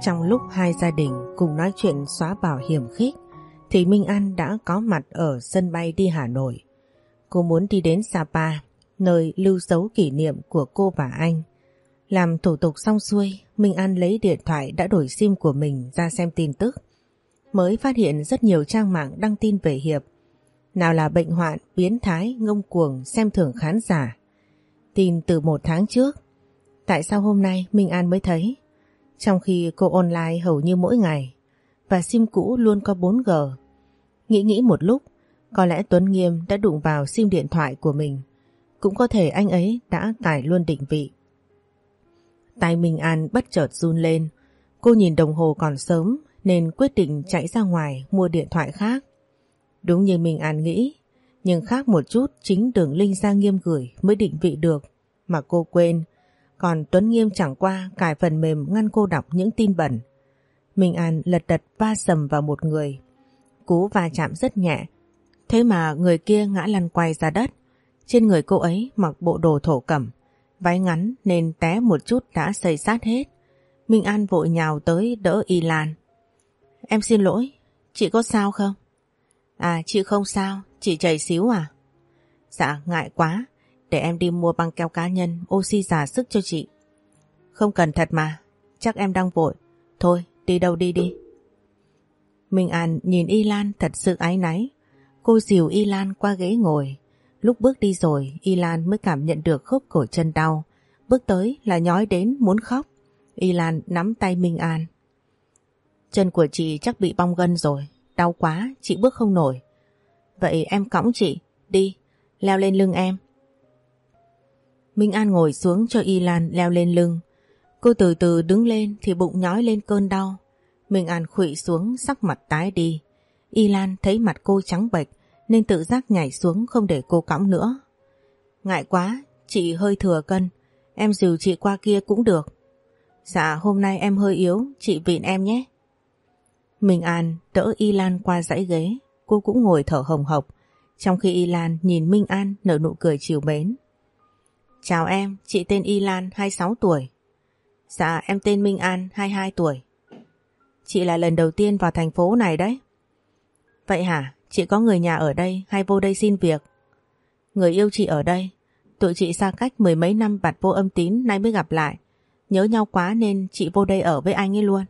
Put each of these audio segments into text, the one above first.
Trong lúc hai gia đình cùng nói chuyện xóa bảo hiểm khích thì Minh An đã có mặt ở sân bay đi Hà Nội. Cô muốn đi đến Sapa, nơi lưu dấu kỷ niệm của cô và anh. Làm thủ tục xong xuôi, Minh An lấy điện thoại đã đổi sim của mình ra xem tin tức. Mới phát hiện rất nhiều trang mạng đăng tin về Hiệp. Nào là bệnh hoạn, biến thái, ngông cuồng, xem thường khán giả. Tin từ một tháng trước. Tại sao hôm nay Minh An mới thấy? Trong khi cô online hầu như mỗi ngày và sim cũ luôn có 4G. Nghĩ nghĩ một lúc, có lẽ Tuấn Nghiêm đã đụng vào sim điện thoại của mình. Cũng có thể anh ấy đã tải luôn định vị. Tay Minh An bất chợt run lên. Cô nhìn đồng hồ còn sớm nên quyết định chạy ra ngoài mua điện thoại khác. Đúng như Minh An nghĩ, nhưng khác một chút chính đường link ra nghiêm gửi mới định vị được mà cô quên. Còn Tuấn Nghiêm chẳng qua cài phần mềm ngăn cô đọc những tin bẩn. Minh An lật đật va sầm vào một người. Cú va chạm rất nhẹ. Thế mà người kia ngã lăn quay ra đất. Trên người cô ấy mặc bộ đồ thổ cẩm. Váy ngắn nên té một chút đã xây sát hết. Minh An vội nhào tới đỡ Y Lan. Em xin lỗi, chị có sao không? À chị không sao, chị chảy xíu à? Dạ ngại quá, để em đi mua băng keo cá nhân, oxy giả sức cho chị. Không cần thật mà, chắc em đang vội. Thôi, đi đâu đi đi. Minh An nhìn Y Lan thật sự ái náy. Cô dìu Y Lan qua ghế ngồi. Lúc bước đi rồi, Y Lan mới cảm nhận được khúc cổ chân đau. Bước tới là nhói đến muốn khóc. Y Lan nắm tay Minh An. Chân của chị chắc bị bong gân rồi. Đau quá, chị bước không nổi. Vậy em cõng chị, đi, leo lên lưng em. Minh An ngồi xuống cho Y Lan leo lên lưng. Cô từ từ đứng lên thì bụng nhói lên cơn đau. Minh An khụy xuống sắc mặt tái đi. Y Lan thấy mặt cô trắng bệch nên tự giác nhảy xuống không để cô cõng nữa. Ngại quá, chị hơi thừa cân. Em dìu chị qua kia cũng được. Dạ hôm nay em hơi yếu, chị vịn em nhé. Minh An đỡ Y Lan qua dãy ghế, cô cũng ngồi thở hồng hộc, trong khi Y Lan nhìn Minh An nở nụ cười chiều mến. Chào em, chị tên Y Lan, 26 tuổi. Dạ, em tên Minh An, 22 tuổi. Chị là lần đầu tiên vào thành phố này đấy. Vậy hả, chị có người nhà ở đây hay vô đây xin việc? Người yêu chị ở đây, tụi chị xa cách mười mấy năm bạt vô âm tín nay mới gặp lại. Nhớ nhau quá nên chị vô đây ở với anh ấy luôn.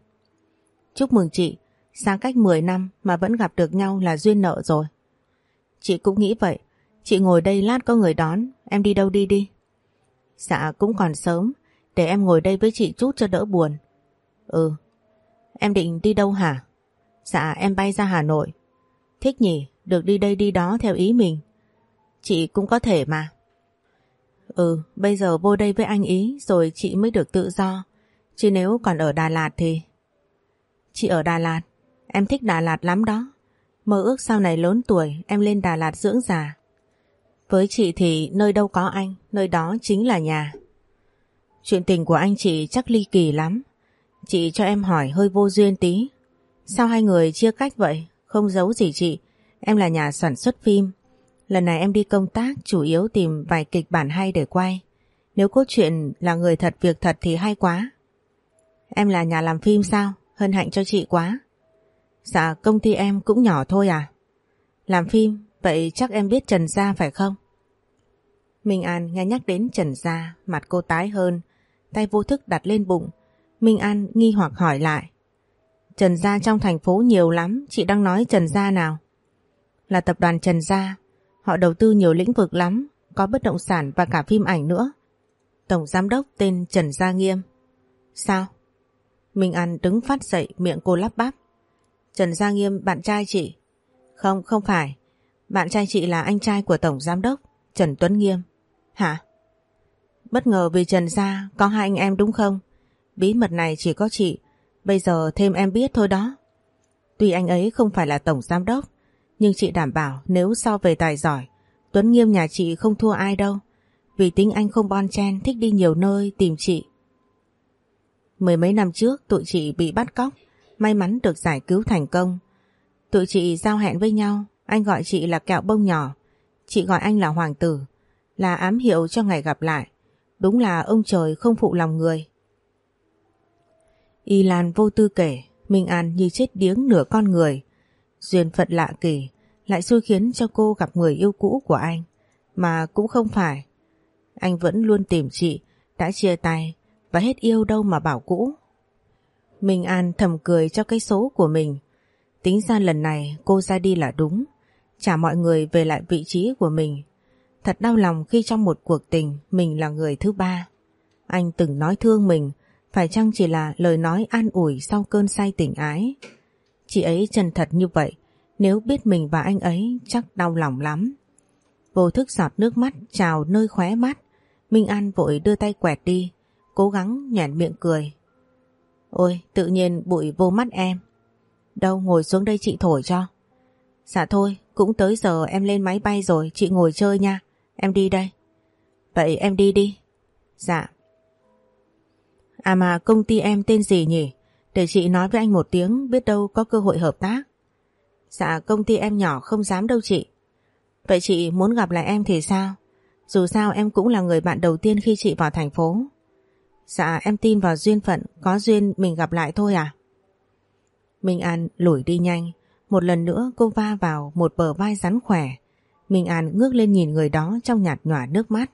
Chúc mừng chị, xa cách 10 năm mà vẫn gặp được nhau là duyên nợ rồi. Chị cũng nghĩ vậy, chị ngồi đây lát có người đón, em đi đâu đi đi. Dạ cũng còn sớm, để em ngồi đây với chị chút cho đỡ buồn. Ừ, em định đi đâu hả? Dạ em bay ra Hà Nội. Thích nhỉ, được đi đây đi đó theo ý mình. Chị cũng có thể mà. Ừ, bây giờ vô đây với anh ý rồi chị mới được tự do. Chứ nếu còn ở Đà Lạt thì... Chị ở Đà Lạt, em thích Đà Lạt lắm đó. Mơ ước sau này lớn tuổi em lên Đà Lạt dưỡng già. Với chị thì nơi đâu có anh, nơi đó chính là nhà. Chuyện tình của anh chị chắc ly kỳ lắm. Chị cho em hỏi hơi vô duyên tí. Sao hai người chia cách vậy? Không giấu gì chị. Em là nhà sản xuất phim. Lần này em đi công tác chủ yếu tìm vài kịch bản hay để quay. Nếu cốt truyện là người thật việc thật thì hay quá. Em là nhà làm phim sao? Hân hạnh cho chị quá. Dạ công ty em cũng nhỏ thôi à. Làm phim Vậy chắc em biết Trần Gia phải không? Minh An nghe nhắc đến Trần Gia, mặt cô tái hơn, tay vô thức đặt lên bụng. Minh An nghi hoặc hỏi lại. Trần Gia trong thành phố nhiều lắm, chị đang nói Trần Gia nào? Là tập đoàn Trần Gia, họ đầu tư nhiều lĩnh vực lắm, có bất động sản và cả phim ảnh nữa. Tổng giám đốc tên Trần Gia Nghiêm. Sao? Minh An đứng phát dậy miệng cô lắp bắp. Trần Gia Nghiêm bạn trai chị. Không, không phải. Bạn trai chị là anh trai của Tổng Giám đốc Trần Tuấn Nghiêm. Hả? Bất ngờ vì Trần gia có hai anh em đúng không? Bí mật này chỉ có chị, bây giờ thêm em biết thôi đó. Tuy anh ấy không phải là Tổng Giám đốc, nhưng chị đảm bảo nếu so về tài giỏi, Tuấn Nghiêm nhà chị không thua ai đâu. Vì tính anh không bon chen thích đi nhiều nơi tìm chị. Mười mấy năm trước tụi chị bị bắt cóc, may mắn được giải cứu thành công. Tụi chị giao hẹn với nhau anh gọi chị là kẹo bông nhỏ, chị gọi anh là hoàng tử, là ám hiệu cho ngày gặp lại. Đúng là ông trời không phụ lòng người. Y Lan vô tư kể, Minh An như chết điếng nửa con người. Duyên phận lạ kỳ, lại xui khiến cho cô gặp người yêu cũ của anh. Mà cũng không phải. Anh vẫn luôn tìm chị, đã chia tay và hết yêu đâu mà bảo cũ. Minh An thầm cười cho cái số của mình. Tính ra lần này cô ra đi là đúng. Trả mọi người về lại vị trí của mình. Thật đau lòng khi trong một cuộc tình mình là người thứ ba. Anh từng nói thương mình, phải chăng chỉ là lời nói an ủi sau cơn say tình ái. Chị ấy chân thật như vậy, nếu biết mình và anh ấy chắc đau lòng lắm. Vô thức giọt nước mắt trào nơi khóe mắt. Minh An vội đưa tay quẹt đi, cố gắng nhẹn miệng cười. Ôi, tự nhiên bụi vô mắt em. Đâu, ngồi xuống đây chị thổi cho. Dạ thôi, cũng tới giờ em lên máy bay rồi, chị ngồi chơi nha. Em đi đây. Vậy em đi đi. Dạ. À mà công ty em tên gì nhỉ? Để chị nói với anh một tiếng biết đâu có cơ hội hợp tác. Dạ công ty em nhỏ không dám đâu chị. Vậy chị muốn gặp lại em thì sao? Dù sao em cũng là người bạn đầu tiên khi chị vào thành phố. Dạ em tin vào duyên phận, có duyên mình gặp lại thôi à? Minh An lủi đi nhanh, một lần nữa cô va vào một bờ vai rắn khỏe. Minh An ngước lên nhìn người đó trong nhạt nhòa nước mắt.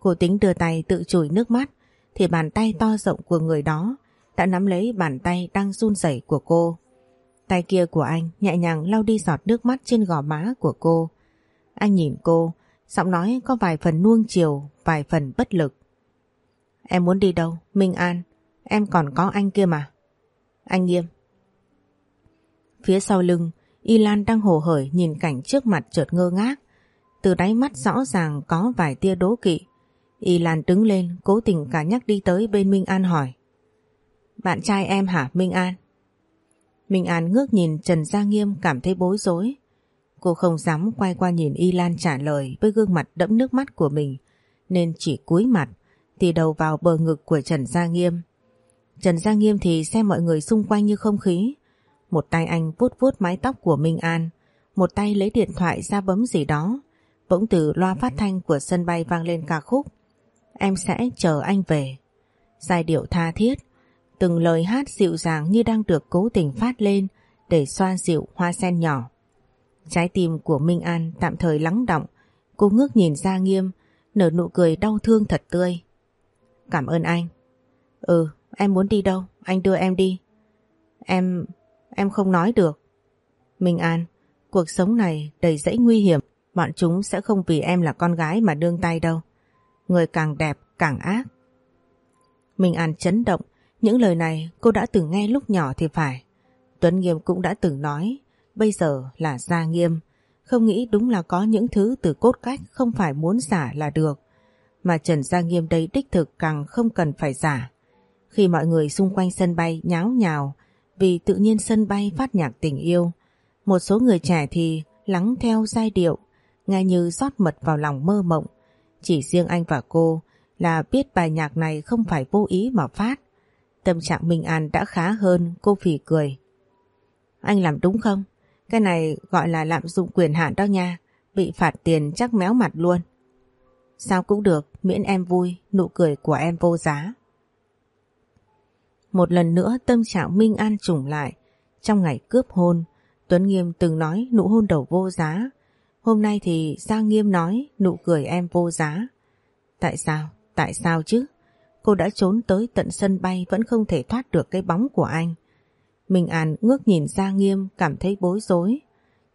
Cô tính đưa tay tự chùi nước mắt, thì bàn tay to rộng của người đó đã nắm lấy bàn tay đang run rẩy của cô. Tay kia của anh nhẹ nhàng lau đi giọt nước mắt trên gò má của cô. Anh nhìn cô, giọng nói có vài phần nuông chiều, vài phần bất lực. Em muốn đi đâu? Minh An, em còn có anh kia mà. Anh Nghiêm. Phía sau lưng, Y Lan đang hồ hởi nhìn cảnh trước mặt chợt ngơ ngác. Từ đáy mắt rõ ràng có vài tia đố kỵ. Y Lan đứng lên cố tình cả nhắc đi tới bên Minh An hỏi. Bạn trai em hả Minh An? Minh An ngước nhìn Trần Gia Nghiêm cảm thấy bối rối. Cô không dám quay qua nhìn Y Lan trả lời với gương mặt đẫm nước mắt của mình nên chỉ cúi mặt thì đầu vào bờ ngực của Trần Gia Nghiêm. Trần Gia Nghiêm thì xem mọi người xung quanh như không khí. Một tay anh vuốt vuốt mái tóc của Minh An, một tay lấy điện thoại ra bấm gì đó. Bỗng từ loa phát thanh của sân bay vang lên ca khúc. Em sẽ chờ anh về. Giai điệu tha thiết, từng lời hát dịu dàng như đang được cố tình phát lên để xoa dịu hoa sen nhỏ. Trái tim của Minh An tạm thời lắng động, cô ngước nhìn ra nghiêm, nở nụ cười đau thương thật tươi. Cảm ơn anh. Ừ, em muốn đi đâu? Anh đưa em đi. Em em không nói được. Minh An, cuộc sống này đầy dẫy nguy hiểm. Bọn chúng sẽ không vì em là con gái mà đương tay đâu. Người càng đẹp càng ác. Minh An chấn động. Những lời này cô đã từng nghe lúc nhỏ thì phải. Tuấn Nghiêm cũng đã từng nói. Bây giờ là Gia Nghiêm. Không nghĩ đúng là có những thứ từ cốt cách không phải muốn giả là được mà Trần Gia Nghiêm đây đích thực càng không cần phải giả. Khi mọi người xung quanh sân bay nháo nhào vì tự nhiên sân bay phát nhạc tình yêu, một số người trẻ thì lắng theo giai điệu, nghe như rót mật vào lòng mơ mộng. Chỉ riêng anh và cô là biết bài nhạc này không phải vô ý mà phát. Tâm trạng Minh An đã khá hơn, cô phỉ cười. Anh làm đúng không? Cái này gọi là lạm dụng quyền hạn đó nha, bị phạt tiền chắc méo mặt luôn. Sao cũng được, miễn em vui, nụ cười của em vô giá. Một lần nữa tâm trạng Minh An trùng lại. Trong ngày cướp hôn, Tuấn Nghiêm từng nói nụ hôn đầu vô giá. Hôm nay thì Giang Nghiêm nói nụ cười em vô giá. Tại sao? Tại sao chứ? Cô đã trốn tới tận sân bay vẫn không thể thoát được cái bóng của anh. Minh An ngước nhìn Giang Nghiêm cảm thấy bối rối.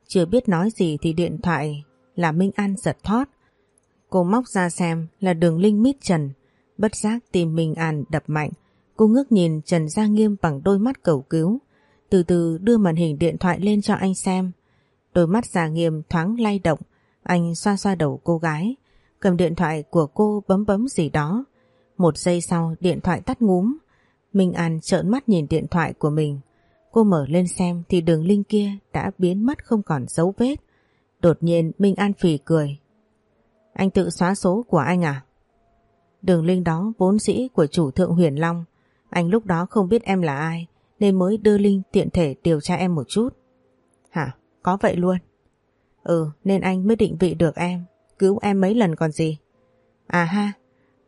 Chưa biết nói gì thì điện thoại là Minh An giật thoát. Cô móc ra xem là đường linh mít trần. Bất giác tìm Minh An đập mạnh. Cô ngước nhìn Trần Gia Nghiêm bằng đôi mắt cầu cứu. Từ từ đưa màn hình điện thoại lên cho anh xem. Đôi mắt Gia Nghiêm thoáng lay động. Anh xoa xoa đầu cô gái. Cầm điện thoại của cô bấm bấm gì đó. Một giây sau, điện thoại tắt ngúm. Minh An trợn mắt nhìn điện thoại của mình. Cô mở lên xem thì đường link kia đã biến mất không còn dấu vết. Đột nhiên, Minh An phì cười. Anh tự xóa số của anh à? Đường link đó, vốn dĩ của chủ thượng huyền Long. Anh lúc đó không biết em là ai nên mới đưa linh tiện thể điều tra em một chút. Hả? Có vậy luôn? Ừ, nên anh mới định vị được em, cứu em mấy lần còn gì. À ha,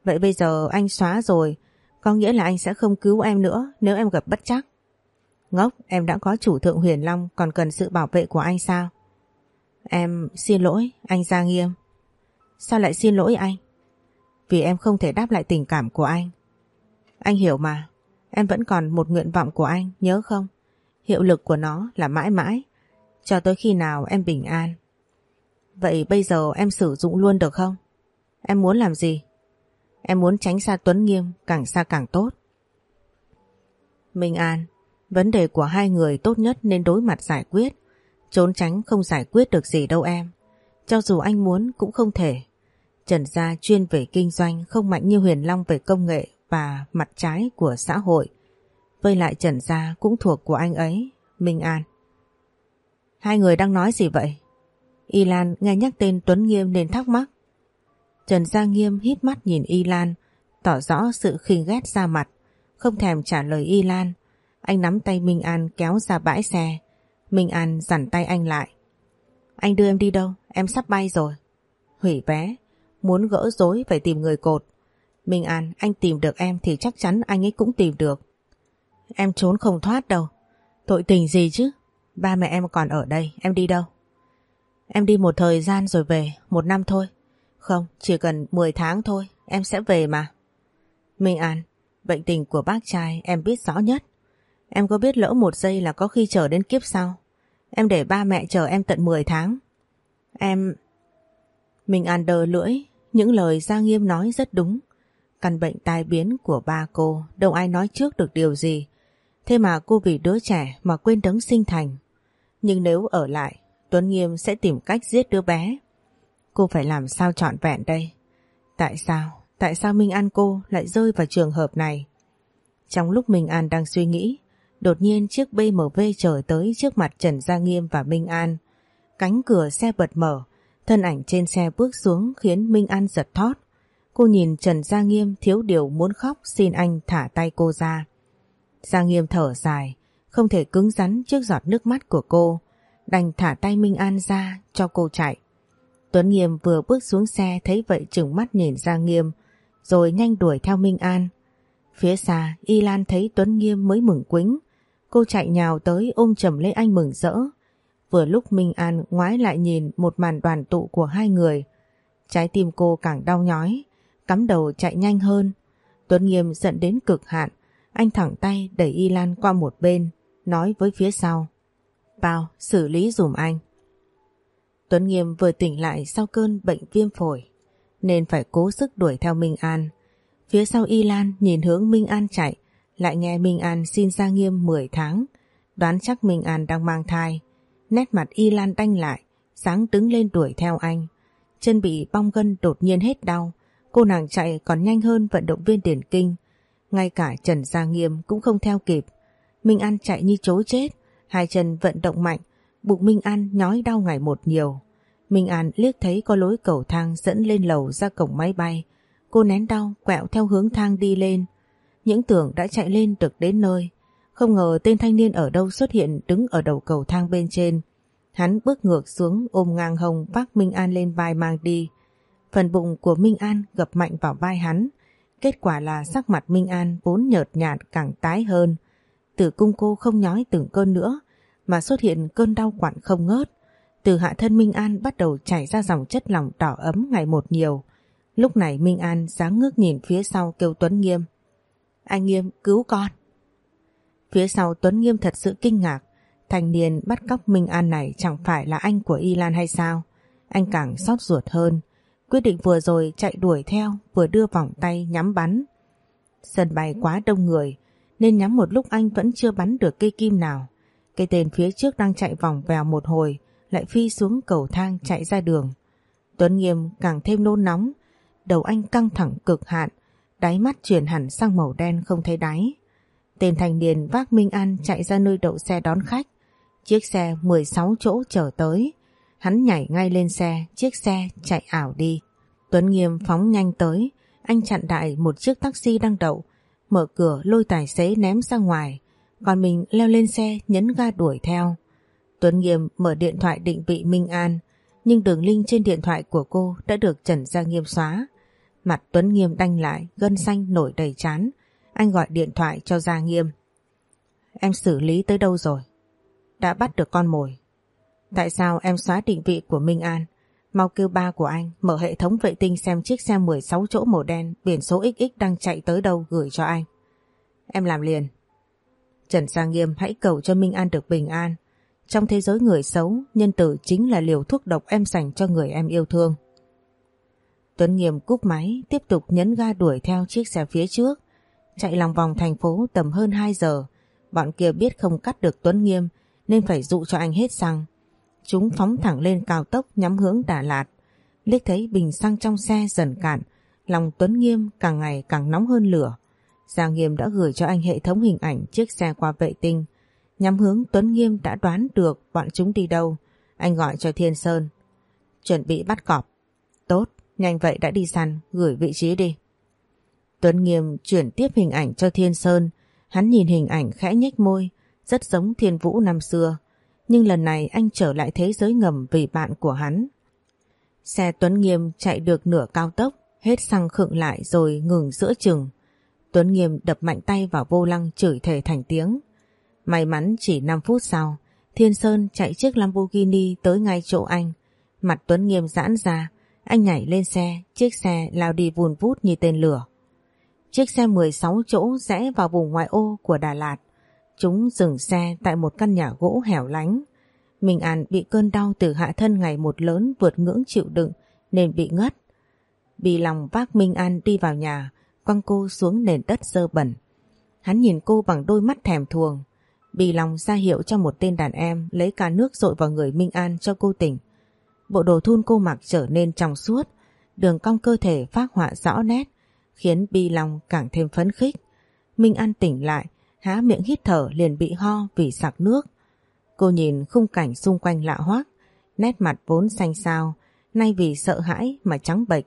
vậy bây giờ anh xóa rồi, Có nghĩa là anh sẽ không cứu em nữa nếu em gặp bất chắc. Ngốc, em đã có chủ thượng huyền long còn cần sự bảo vệ của anh sao? Em xin lỗi, anh giang Nghiêm. Sao lại xin lỗi anh? Vì em không thể đáp lại tình cảm của anh. Anh hiểu mà, em vẫn còn một nguyện vọng của anh, nhớ không? Hiệu lực của nó là mãi mãi, cho tới khi nào em bình an. Vậy bây giờ em sử dụng luôn được không? Em muốn làm gì? Em muốn tránh xa Tuấn Nghiêm, càng xa càng tốt. Minh An, vấn đề của hai người tốt nhất nên đối mặt giải quyết. Trốn tránh không giải quyết được gì đâu em. Cho dù anh muốn cũng không thể. Trần Gia chuyên về kinh doanh không mạnh như Huyền Long về công nghệ và mặt trái của xã hội. Với lại Trần Gia cũng thuộc của anh ấy, Minh An. Hai người đang nói gì vậy? Y Lan nghe nhắc tên Tuấn Nghiêm nên thắc mắc. Trần Gia Nghiêm hít mắt nhìn Y Lan, tỏ rõ sự khinh ghét ra mặt, không thèm trả lời Y Lan. Anh nắm tay Minh An kéo ra bãi xe. Minh An dằn tay anh lại. Anh đưa em đi đâu? Em sắp bay rồi. Hủy vé. Muốn gỡ rối phải tìm người cột. Minh An, anh tìm được em thì chắc chắn anh ấy cũng tìm được. Em trốn không thoát đâu. Tội tình gì chứ? Ba mẹ em còn ở đây, em đi đâu? Em đi một thời gian rồi về, một năm thôi. Không, chỉ cần 10 tháng thôi, em sẽ về mà. Minh An, bệnh tình của bác trai em biết rõ nhất. Em có biết lỡ một giây là có khi chờ đến kiếp sau. Em để ba mẹ chờ em tận 10 tháng. Em... Minh An đờ lưỡi, những lời Gia Nghiêm nói rất đúng. Căn bệnh tai biến của ba cô, đâu ai nói trước được điều gì. Thế mà cô vì đứa trẻ mà quên đấng sinh thành. Nhưng nếu ở lại, Tuấn Nghiêm sẽ tìm cách giết đứa bé. Cô phải làm sao trọn vẹn đây? Tại sao? Tại sao Minh An cô lại rơi vào trường hợp này? Trong lúc Minh An đang suy nghĩ, đột nhiên chiếc BMW trở tới trước mặt Trần Gia Nghiêm và Minh An. Cánh cửa xe bật mở, thân ảnh trên xe bước xuống khiến Minh An giật thót. Cô nhìn Trần Gia Nghiêm thiếu điều muốn khóc xin anh thả tay cô ra. Gia Nghiêm thở dài, không thể cứng rắn trước giọt nước mắt của cô, đành thả tay Minh An ra cho cô chạy. Tuấn Nghiêm vừa bước xuống xe thấy vậy chừng mắt nhìn Gia Nghiêm, rồi nhanh đuổi theo Minh An. Phía xa, Y Lan thấy Tuấn Nghiêm mới mừng quính, cô chạy nhào tới ôm chầm lấy anh mừng rỡ. Vừa lúc Minh An ngoái lại nhìn một màn đoàn tụ của hai người, trái tim cô càng đau nhói, cắm đầu chạy nhanh hơn. Tuấn Nghiêm giận đến cực hạn, anh thẳng tay đẩy Y Lan qua một bên, nói với phía sau. Bao, xử lý dùm anh. Tuấn Nghiêm vừa tỉnh lại sau cơn bệnh viêm phổi, nên phải cố sức đuổi theo Minh An. Phía sau Y Lan nhìn hướng Minh An chạy, lại nghe Minh An xin ra Nghiêm 10 tháng, đoán chắc Minh An đang mang thai. Nét mặt Y Lan đanh lại, sáng đứng lên đuổi theo anh. Chân bị bong gân đột nhiên hết đau, cô nàng chạy còn nhanh hơn vận động viên điển kinh. Ngay cả Trần Gia Nghiêm cũng không theo kịp. Minh An chạy như chối chết, hai chân vận động mạnh, bụng Minh An nhói đau ngày một nhiều. Minh An liếc thấy có lối cầu thang dẫn lên lầu ra cổng máy bay. Cô nén đau quẹo theo hướng thang đi lên. Những tưởng đã chạy lên được đến nơi. Không ngờ tên thanh niên ở đâu xuất hiện đứng ở đầu cầu thang bên trên. Hắn bước ngược xuống ôm ngang hồng vác Minh An lên vai mang đi. Phần bụng của Minh An gập mạnh vào vai hắn. Kết quả là sắc mặt Minh An vốn nhợt nhạt càng tái hơn. Tử cung cô không nhói từng cơn nữa, mà xuất hiện cơn đau quặn không ngớt. Từ hạ thân Minh An bắt đầu chảy ra dòng chất lỏng đỏ ấm ngày một nhiều. Lúc này Minh An dáng ngước nhìn phía sau kêu Tuấn Nghiêm. Anh Nghiêm, cứu con. Phía sau Tuấn Nghiêm thật sự kinh ngạc. thành niên bắt cóc Minh An này chẳng phải là anh của Y Lan hay sao? Anh càng xót ruột hơn. Quyết định vừa rồi chạy đuổi theo vừa đưa vòng tay nhắm bắn. Sân bay quá đông người nên nhắm một lúc anh vẫn chưa bắn được cây kim nào. Cây tên phía trước đang chạy vòng vèo một hồi lại phi xuống cầu thang chạy ra đường. Tuấn Nghiêm càng thêm nôn nóng, đầu anh căng thẳng cực hạn, đáy mắt chuyển hẳn sang màu đen không thấy đáy. Tên thanh niên vác Minh An chạy ra nơi đậu xe đón khách. Chiếc xe 16 chỗ chở tới. Hắn nhảy ngay lên xe, chiếc xe chạy ảo đi. Tuấn Nghiêm phóng nhanh tới, anh chặn đại một chiếc taxi đang đậu, mở cửa lôi tài xế ném ra ngoài, còn mình leo lên xe nhấn ga đuổi theo. Tuấn Nghiêm mở điện thoại định vị Minh An, nhưng đường link trên điện thoại của cô đã được Trần Gia Nghiêm xóa. Mặt Tuấn Nghiêm đanh lại, gân xanh nổi đầy chán. anh gọi điện thoại cho Gia Nghiêm. Em xử lý tới đâu rồi? Đã bắt được con mồi. Tại sao em xóa định vị của Minh An? Mau kêu ba của anh mở hệ thống vệ tinh xem chiếc xe 16 chỗ màu đen biển số XX đang chạy tới đâu gửi cho anh. Em làm liền. Trần Sang Nghiêm hãy cầu cho Minh An được bình an. Trong thế giới người xấu, nhân tử chính là liều thuốc độc em dành cho người em yêu thương. Tuấn Nghiêm cúp máy, tiếp tục nhấn ga đuổi theo chiếc xe phía trước. Chạy lòng vòng thành phố tầm hơn 2 giờ. Bọn kia biết không cắt được Tuấn Nghiêm nên phải dụ cho anh hết xăng. Chúng phóng thẳng lên cao tốc nhắm hướng Đà Lạt. Liếc thấy bình xăng trong xe dần cạn, lòng Tuấn Nghiêm càng ngày càng nóng hơn lửa. Giang Nghiêm đã gửi cho anh hệ thống hình ảnh chiếc xe qua vệ tinh. Nhắm hướng Tuấn Nghiêm đã đoán được bọn chúng đi đâu. Anh gọi cho Thiên Sơn. Chuẩn bị bắt cọp. Tốt, nhanh vậy đã đi săn, gửi vị trí đi. Tuấn Nghiêm chuyển tiếp hình ảnh cho Thiên Sơn. Hắn nhìn hình ảnh khẽ nhếch môi, rất giống Thiên Vũ năm xưa. Nhưng lần này anh trở lại thế giới ngầm vì bạn của hắn. Xe Tuấn Nghiêm chạy được nửa cao tốc, hết xăng khựng lại rồi ngừng giữa chừng. Tuấn Nghiêm đập mạnh tay vào vô lăng chửi thề thành tiếng. May mắn chỉ 5 phút sau, Thiên Sơn chạy chiếc Lamborghini tới ngay chỗ anh. Mặt Tuấn Nghiêm giãn ra, anh nhảy lên xe, chiếc xe lao đi vùn vút như tên lửa. Chiếc xe 16 chỗ rẽ vào vùng ngoại ô của Đà Lạt. Chúng dừng xe tại một căn nhà gỗ hẻo lánh. Minh An bị cơn đau từ hạ thân ngày một lớn vượt ngưỡng chịu đựng nên bị ngất. Bị lòng vác Minh An đi vào nhà, quăng cô xuống nền đất dơ bẩn. Hắn nhìn cô bằng đôi mắt thèm thuồng, bị lòng ra hiệu cho một tên đàn em lấy cả nước rội vào người Minh An cho cô tỉnh. Bộ đồ thun cô mặc trở nên trong suốt, đường cong cơ thể phát họa rõ nét, khiến Bi Long càng thêm phấn khích. Minh An tỉnh lại, há miệng hít thở liền bị ho vì sặc nước. Cô nhìn khung cảnh xung quanh lạ hoắc, nét mặt vốn xanh xao, nay vì sợ hãi mà trắng bệch.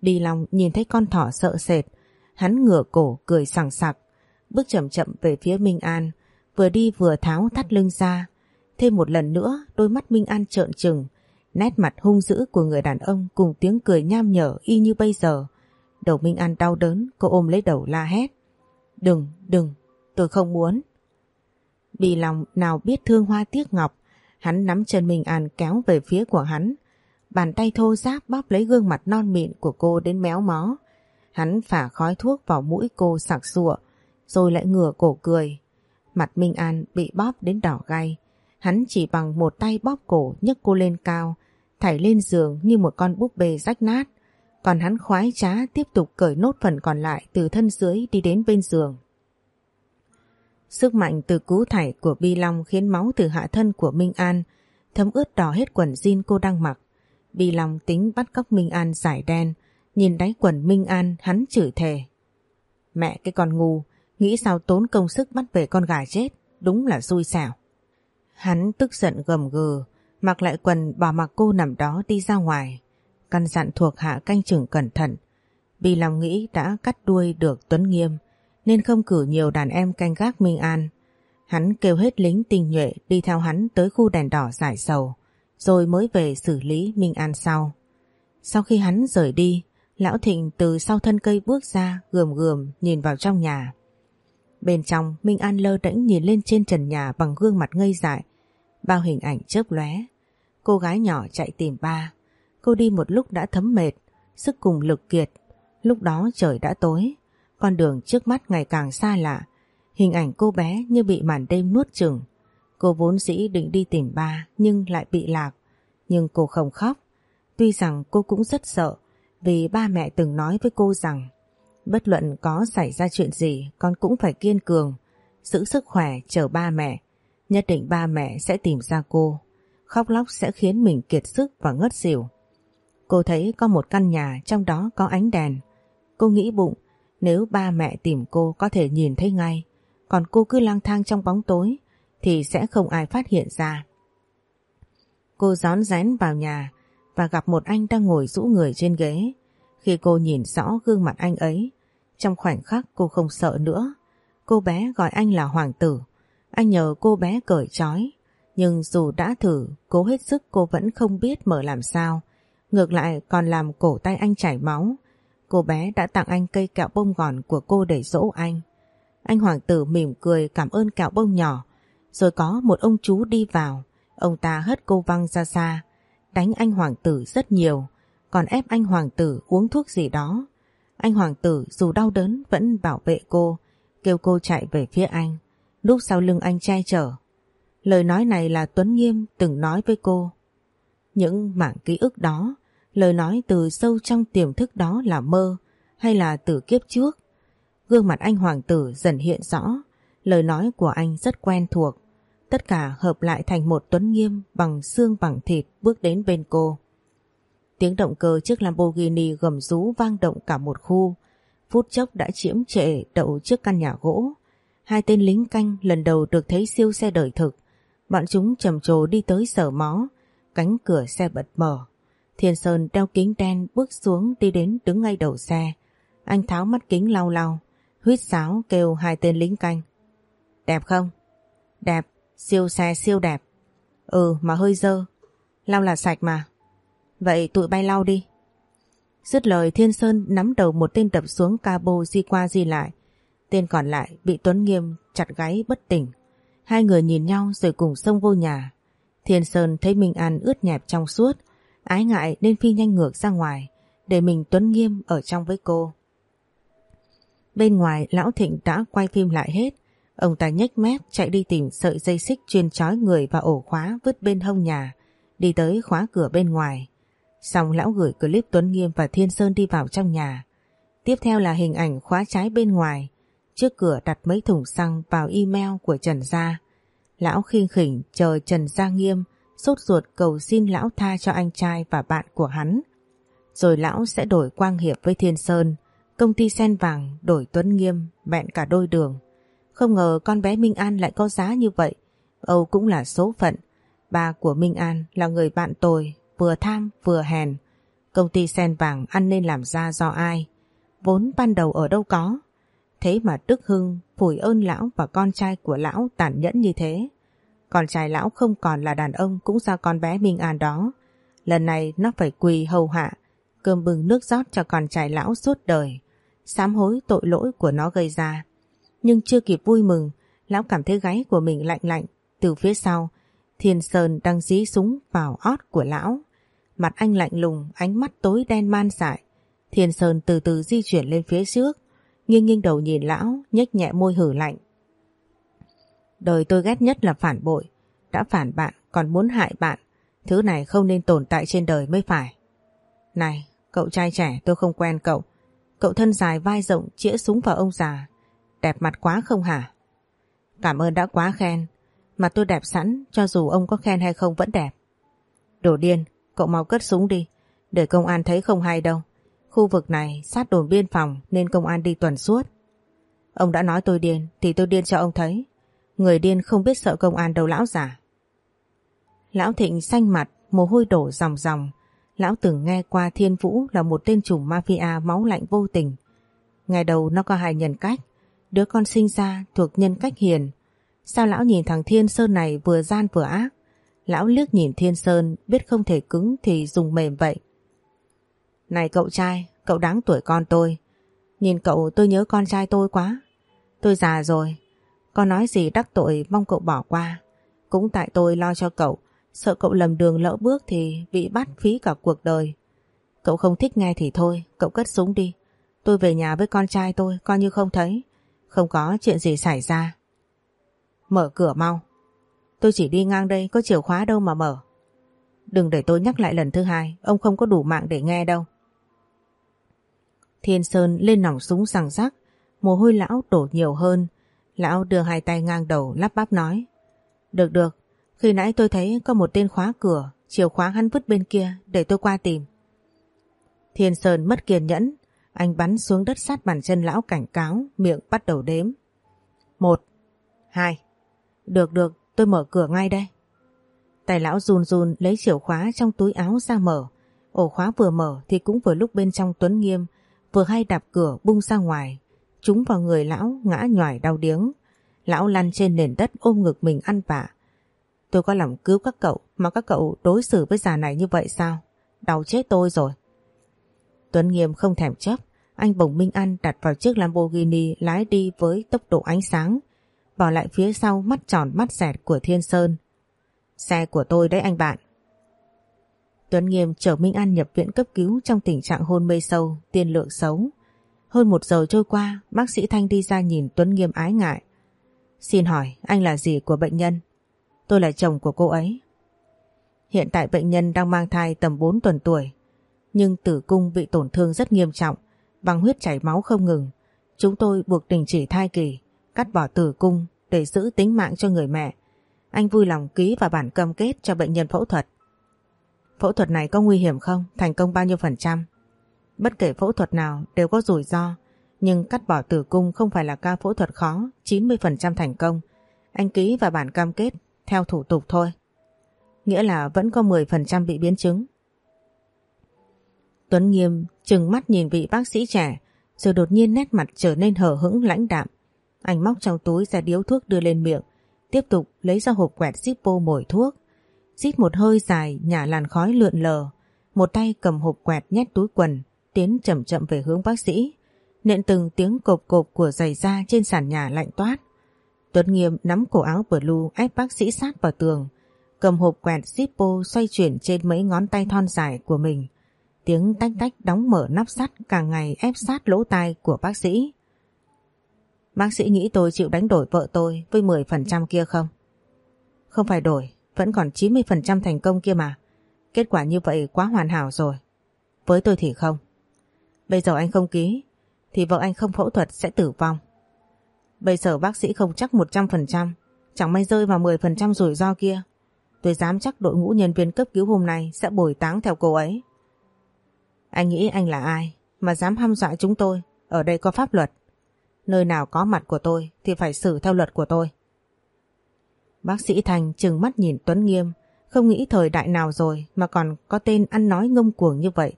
đi Long nhìn thấy con thỏ sợ sệt, hắn ngửa cổ cười sảng sặc, bước chậm chậm về phía Minh An, vừa đi vừa tháo thắt lưng ra. Thêm một lần nữa, đôi mắt Minh An trợn trừng, nét mặt hung dữ của người đàn ông cùng tiếng cười nham nhở y như bây giờ. Đầu Minh An đau đớn, cô ôm lấy đầu la hét. Đừng, đừng, tôi không muốn. Bị lòng nào biết thương hoa tiếc ngọc, hắn nắm chân Minh An kéo về phía của hắn, Bàn tay thô ráp bóp lấy gương mặt non mịn của cô đến méo mó. Hắn phả khói thuốc vào mũi cô sặc sụa, rồi lại ngửa cổ cười. Mặt Minh An bị bóp đến đỏ gay. Hắn chỉ bằng một tay bóp cổ nhấc cô lên cao, thảy lên giường như một con búp bê rách nát. Còn hắn khoái trá tiếp tục cởi nốt phần còn lại từ thân dưới đi đến bên giường. Sức mạnh từ cú thảy của Bi Long khiến máu từ hạ thân của Minh An thấm ướt đỏ hết quần jean cô đang mặc. Bi Long tính bắt cóc Minh An giải đen, nhìn đáy quần Minh An hắn chửi thề. Mẹ cái con ngu, nghĩ sao tốn công sức bắt về con gà chết, đúng là xui xẻo. Hắn tức giận gầm gừ, mặc lại quần bỏ mặc cô nằm đó đi ra ngoài. Căn dặn thuộc hạ canh chừng cẩn thận. Bi Long nghĩ đã cắt đuôi được Tuấn Nghiêm, nên không cử nhiều đàn em canh gác Minh An. Hắn kêu hết lính tinh nhuệ đi theo hắn tới khu đèn đỏ giải sầu rồi mới về xử lý Minh An sau. Sau khi hắn rời đi, Lão Thịnh từ sau thân cây bước ra gườm gườm nhìn vào trong nhà. Bên trong, Minh An lơ đễnh nhìn lên trên trần nhà bằng gương mặt ngây dại, bao hình ảnh chớp lóe. Cô gái nhỏ chạy tìm ba. Cô đi một lúc đã thấm mệt, sức cùng lực kiệt. Lúc đó trời đã tối, con đường trước mắt ngày càng xa lạ. Hình ảnh cô bé như bị màn đêm nuốt chừng. Cô vốn dĩ định đi tìm ba nhưng lại bị lạc. Nhưng cô không khóc. Tuy rằng cô cũng rất sợ vì ba mẹ từng nói với cô rằng bất luận có xảy ra chuyện gì con cũng phải kiên cường, giữ sức khỏe chờ ba mẹ. Nhất định ba mẹ sẽ tìm ra cô. Khóc lóc sẽ khiến mình kiệt sức và ngất xỉu. Cô thấy có một căn nhà trong đó có ánh đèn. Cô nghĩ bụng nếu ba mẹ tìm cô có thể nhìn thấy ngay. Còn cô cứ lang thang trong bóng tối thì sẽ không ai phát hiện ra. Cô gión rén vào nhà và gặp một anh đang ngồi rũ người trên ghế. Khi cô nhìn rõ gương mặt anh ấy, trong khoảnh khắc cô không sợ nữa. Cô bé gọi anh là Hoàng tử. Anh nhờ cô bé cởi trói. Nhưng dù đã thử, cố hết sức cô vẫn không biết mở làm sao. Ngược lại còn làm cổ tay anh chảy máu. Cô bé đã tặng anh cây kẹo bông gòn của cô để dỗ anh. Anh hoàng tử mỉm cười cảm ơn kẹo bông nhỏ. Rồi có một ông chú đi vào. Ông ta hất cô văng ra xa. Đánh anh hoàng tử rất nhiều. Còn ép anh hoàng tử uống thuốc gì đó. Anh hoàng tử dù đau đớn vẫn bảo vệ cô. Kêu cô chạy về phía anh. Lúc sau lưng anh che chở. Lời nói này là Tuấn Nghiêm từng nói với cô. Những mảng ký ức đó, lời nói từ sâu trong tiềm thức đó là mơ hay là từ kiếp trước. Gương mặt anh hoàng tử dần hiện rõ, lời nói của anh rất quen thuộc. Tất cả hợp lại thành một Tuấn Nghiêm bằng xương bằng thịt bước đến bên cô. Tiếng động cơ chiếc Lamborghini gầm rú vang động cả một khu. Phút chốc đã chiếm trệ đậu trước căn nhà gỗ. Hai tên lính canh lần đầu được thấy siêu xe đời thực. Bọn chúng trầm trồ đi tới sở mó, cánh cửa xe bật mở. Thiên Sơn đeo kính đen bước xuống đi đến đứng ngay đầu xe. Anh tháo mắt kính lau lau, huýt sáo kêu hai tên lính canh. Đẹp không? Đẹp, siêu xe siêu đẹp. Ừ mà hơi dơ, lau là sạch mà. Vậy tụi bay lau đi. Dứt lời Thiên Sơn nắm đầu một tên đập xuống cabo di qua di lại. Tên còn lại bị Tuấn Nghiêm chặt gáy bất tỉnh. Hai người nhìn nhau rồi cùng xông vô nhà. Thiên Sơn thấy Minh An ướt nhẹp trong suốt, ái ngại nên phi nhanh ngược ra ngoài, để mình Tuấn Nghiêm ở trong với cô. Bên ngoài Lão Thịnh đã quay phim lại hết, ông ta nhếch mép chạy đi tìm sợi dây xích chuyên trói người và ổ khóa vứt bên hông nhà, đi tới khóa cửa bên ngoài. Xong lão gửi clip Tuấn Nghiêm và Thiên Sơn đi vào trong nhà. Tiếp theo là hình ảnh khóa trái bên ngoài, trước cửa đặt mấy thùng xăng vào email của Trần Gia. Lão khinh khỉnh chờ Trần Gia Nghiêm sốt ruột cầu xin lão tha cho anh trai và bạn của hắn. Rồi lão sẽ đổi quang hiệp với Thiên Sơn, công ty sen vàng đổi Tuấn Nghiêm, bẹn cả đôi đường. Không ngờ con bé Minh An lại có giá như vậy. Âu cũng là số phận. Ba của Minh An là người bạn tồi, vừa tham vừa hèn. Công ty sen vàng ăn nên làm ra do ai? Vốn ban đầu ở đâu có? Thế mà Đức Hưng phủi ơn lão và con trai của lão tàn nhẫn như thế. Con trai lão không còn là đàn ông cũng ra con bé Minh An đó. Lần này nó phải quỳ hầu hạ, cơm bừng nước rót cho con trai lão suốt đời. Sám hối tội lỗi của nó gây ra. Nhưng chưa kịp vui mừng, lão cảm thấy gáy của mình lạnh lạnh. Từ phía sau, Thiên Sơn đang dí súng vào ót của lão. Mặt anh lạnh lùng, ánh mắt tối đen man dại. Thiên Sơn từ từ di chuyển lên phía trước, nghiêng nghiêng đầu nhìn lão, nhếch nhẹ môi hử lạnh. Đời tôi ghét nhất là phản bội, đã phản bạn còn muốn hại bạn, thứ này không nên tồn tại trên đời mới phải. Này, cậu trai trẻ tôi không quen cậu, cậu thân dài vai rộng chĩa súng vào ông già, đẹp mặt quá không hả? Cảm ơn đã quá khen, mà tôi đẹp sẵn cho dù ông có khen hay không vẫn đẹp. Đồ điên, cậu mau cất súng đi, để công an thấy không hay đâu. Khu vực này sát đồn biên phòng nên công an đi tuần suốt. Ông đã nói tôi điên thì tôi điên cho ông thấy. Người điên không biết sợ công an đâu lão già. Lão Thịnh xanh mặt, mồ hôi đổ ròng ròng. Lão từng nghe qua Thiên Vũ là một tên chủng mafia máu lạnh vô tình. Ngày đầu nó có hai nhân cách. Đứa con sinh ra thuộc nhân cách hiền. Sao lão nhìn thằng Thiên Sơn này vừa gian vừa ác? Lão liếc nhìn Thiên Sơn biết không thể cứng thì dùng mềm vậy. Này cậu trai, cậu đáng tuổi con tôi. Nhìn cậu tôi nhớ con trai tôi quá. Tôi già rồi. Con nói gì đắc tội mong cậu bỏ qua. Cũng tại tôi lo cho cậu. Sợ cậu lầm đường lỡ bước thì bị bắt phí cả cuộc đời. Cậu không thích nghe thì thôi, cậu cất súng đi. Tôi về nhà với con trai tôi, coi như không thấy. Không có chuyện gì xảy ra. Mở cửa mau. Tôi chỉ đi ngang đây, có chìa khóa đâu mà mở. Đừng để tôi nhắc lại lần thứ hai, ông không có đủ mạng để nghe đâu. Thiên Sơn lên nòng súng sằng rắc, mồ hôi lão đổ nhiều hơn. Lão đưa hai tay ngang đầu lắp bắp nói. Được được, khi nãy tôi thấy có một tên khóa cửa, chìa khóa hắn vứt bên kia để tôi qua tìm. Thiên Sơn mất kiên nhẫn, anh bắn xuống đất sát bàn chân lão cảnh cáo, miệng bắt đầu đếm. Một, hai, được được, tôi mở cửa ngay đây. Tay lão run run lấy chìa khóa trong túi áo ra mở. Ổ khóa vừa mở thì cũng vừa lúc bên trong Tuấn Nghiêm vừa hay đạp cửa bung ra ngoài, trúng vào người lão ngã nhòi đau điếng. Lão lăn trên nền đất ôm ngực mình ăn vạ. Tôi có lòng cứu các cậu mà các cậu đối xử với già này như vậy sao? Đau chết tôi rồi. Tuấn Nghiêm không thèm chấp, Anh bồng Minh An đặt vào chiếc Lamborghini lái đi với tốc độ ánh sáng, bỏ lại phía sau mắt tròn mắt dẹt của Thiên Sơn. Xe của tôi đấy anh bạn. Tuấn Nghiêm chở Minh An nhập viện cấp cứu trong tình trạng hôn mê sâu, tiên lượng xấu. Hơn một giờ trôi qua, bác sĩ Thanh đi ra nhìn Tuấn Nghiêm ái ngại. Xin hỏi, anh là gì của bệnh nhân? Tôi là chồng của cô ấy. Hiện tại bệnh nhân đang mang thai tầm 4 tuần tuổi, nhưng tử cung bị tổn thương rất nghiêm trọng, bằng huyết chảy máu không ngừng. Chúng tôi buộc đình chỉ thai kỳ, cắt bỏ tử cung để giữ tính mạng cho người mẹ. Anh vui lòng ký và bản cam kết cho bệnh nhân phẫu thuật. Phẫu thuật này có nguy hiểm không? Thành công bao nhiêu phần trăm? Bất kể phẫu thuật nào đều có rủi ro, nhưng cắt bỏ tử cung không phải là ca phẫu thuật khó, 90% thành công. Anh ký và bản cam kết theo thủ tục thôi. Nghĩa là vẫn có 10% bị biến chứng. Tuấn Nghiêm trừng mắt nhìn vị bác sĩ trẻ rồi đột nhiên nét mặt trở nên hở hững lãnh đạm. Anh móc trong túi ra điếu thuốc đưa lên miệng tiếp tục lấy ra hộp quẹt Zippo mồi thuốc. Rít một hơi dài nhả làn khói lượn lờ một tay cầm hộp quẹt nhét túi quần tiến chậm chậm về hướng bác sĩ nện từng tiếng cộp cộp của giày da trên sàn nhà lạnh toát. Tuấn Nghiêm nắm cổ áo blue ép bác sĩ sát vào tường cầm hộp quẹt Zippo xoay chuyển trên mấy ngón tay thon dài của mình Tiếng tách tách đóng mở nắp sắt càng ngày ép sát lỗ tai của bác sĩ. Bác sĩ nghĩ tôi chịu đánh đổi vợ tôi với 10% kia không? Không phải đổi, vẫn còn 90% thành công kia mà. Kết quả như vậy quá hoàn hảo rồi. Với tôi thì không. Bây giờ anh không ký, thì vợ anh không phẫu thuật sẽ tử vong. Bây giờ bác sĩ không chắc 100%, chẳng may rơi vào 10% rủi ro kia. Tôi dám chắc đội ngũ nhân viên cấp cứu hôm nay sẽ bồi táng theo cô ấy. Anh nghĩ anh là ai mà dám hăm dọa chúng tôi? Ở đây có pháp luật. Nơi nào có mặt của tôi thì phải xử theo luật của tôi. Bác sĩ Thành chừng mắt nhìn Tuấn Nghiêm, không nghĩ thời đại nào rồi mà còn có tên ăn nói ngông cuồng như vậy.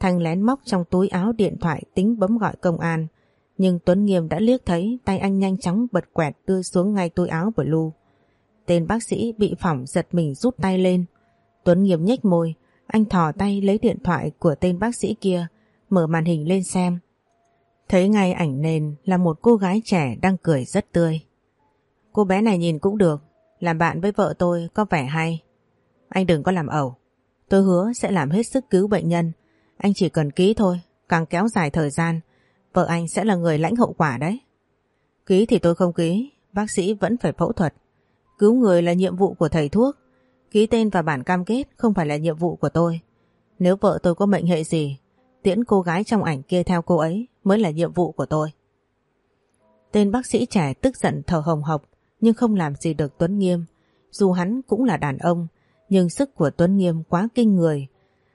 Thanh lén móc trong túi áo điện thoại tính bấm gọi công an, nhưng Tuấn Nghiêm đã liếc thấy tay anh nhanh chóng bật quẹt đưa xuống ngay túi áo của Lu. Tên bác sĩ bị phỏng giật mình rút tay lên. Tuấn Nghiêm nhếch môi, anh thò tay lấy điện thoại của tên bác sĩ kia, mở màn hình lên xem. Thấy ngay ảnh nền là một cô gái trẻ đang cười rất tươi. Cô bé này nhìn cũng được, làm bạn với vợ tôi có vẻ hay. Anh đừng có làm ẩu. Tôi hứa sẽ làm hết sức cứu bệnh nhân. Anh chỉ cần ký thôi, càng kéo dài thời gian, vợ anh sẽ là người lãnh hậu quả đấy. Ký thì tôi không ký, bác sĩ vẫn phải phẫu thuật. Cứu người là nhiệm vụ của thầy thuốc, Ký tên và bản cam kết không phải là nhiệm vụ của tôi. Nếu vợ tôi có mệnh hệ gì, tiễn cô gái trong ảnh kia theo cô ấy mới là nhiệm vụ của tôi. Tên bác sĩ trẻ tức giận thở hồng hộc nhưng không làm gì được Tuấn Nghiêm. Dù hắn cũng là đàn ông, nhưng sức của Tuấn Nghiêm quá kinh người.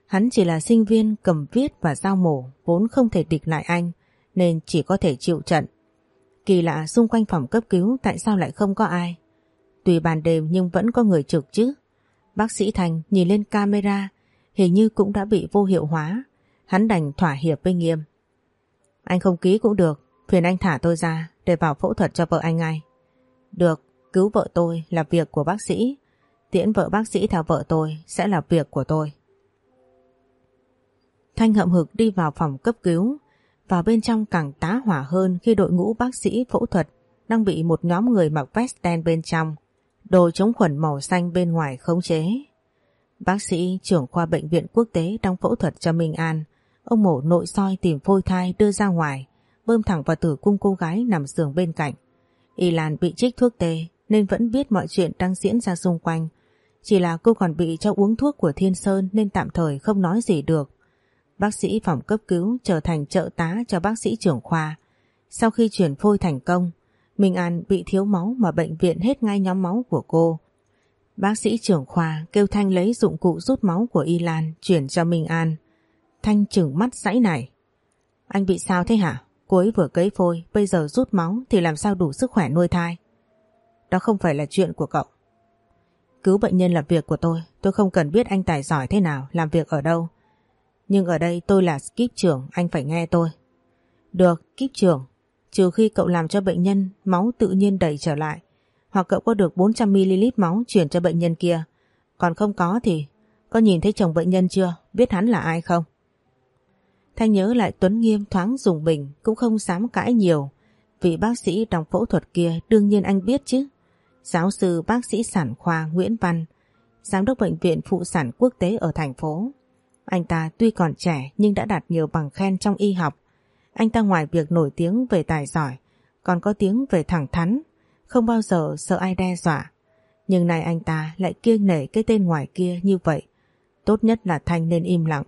Hắn chỉ là sinh viên cầm viết và giao mổ, vốn không thể địch lại anh, nên chỉ có thể chịu trận. Kỳ lạ xung quanh phòng cấp cứu tại sao lại không có ai. Tùy bàn đêm nhưng vẫn có người trực chứ. Bác sĩ Thành nhìn lên camera hình như cũng đã bị vô hiệu hóa. Hắn đành thỏa hiệp với Nghiêm. Anh không ký cũng được, phiền anh thả tôi ra để vào phẫu thuật cho vợ anh ngay. Được, cứu vợ tôi là việc của bác sĩ. Tiễn vợ bác sĩ theo vợ tôi sẽ là việc của tôi. Thanh hậm hực đi vào phòng cấp cứu. Vào bên trong càng tá hỏa hơn khi đội ngũ bác sĩ phẫu thuật đang bị một nhóm người mặc vest đen bên trong đồ chống khuẩn màu xanh bên ngoài khống chế. Bác sĩ trưởng khoa bệnh viện quốc tế đang phẫu thuật cho Minh An. Ông mổ nội soi tìm phôi thai đưa ra ngoài, bơm thẳng vào tử cung cô gái nằm giường bên cạnh. Y Lan bị trích thuốc tê nên vẫn biết mọi chuyện đang diễn ra xung quanh. Chỉ là cô còn bị cho uống thuốc của Thiên Sơn nên tạm thời không nói gì được. Bác sĩ phòng cấp cứu trở thành trợ tá cho bác sĩ trưởng khoa. Sau khi chuyển phôi thành công, Minh An bị thiếu máu mà bệnh viện hết ngay nhóm máu của cô. Bác sĩ trưởng khoa kêu Thanh lấy dụng cụ rút máu của Y Lan chuyển cho Minh An. Thanh chừng mắt sãy này. Anh bị sao thế hả? Cô ấy vừa cấy phôi, bây giờ rút máu thì làm sao đủ sức khỏe nuôi thai? Đó không phải là chuyện của cậu. Cứu bệnh nhân là việc của tôi, tôi không cần biết anh tài giỏi thế nào, làm việc ở đâu. Nhưng ở đây tôi là skip trưởng, anh phải nghe tôi. Được, kíp trưởng, Trừ khi cậu làm cho bệnh nhân máu tự nhiên đầy trở lại hoặc cậu có được 400ml máu chuyển cho bệnh nhân kia. Còn không có thì có nhìn thấy chồng bệnh nhân chưa? Biết hắn là ai không? Thanh nhớ lại Tuấn Nghiêm thoáng dùng bình cũng không dám cãi nhiều. Vị bác sĩ trong phẫu thuật kia đương nhiên anh biết chứ. Giáo sư bác sĩ sản khoa Nguyễn Văn, giám đốc bệnh viện phụ sản quốc tế ở thành phố. Anh ta tuy còn trẻ nhưng đã đạt nhiều bằng khen trong y học. Anh ta ngoài việc nổi tiếng về tài giỏi, còn có tiếng về thẳng thắn, không bao giờ sợ ai đe dọa. Nhưng này anh ta lại kiêng nể cái tên ngoài kia như vậy. Tốt nhất là Thanh nên im lặng.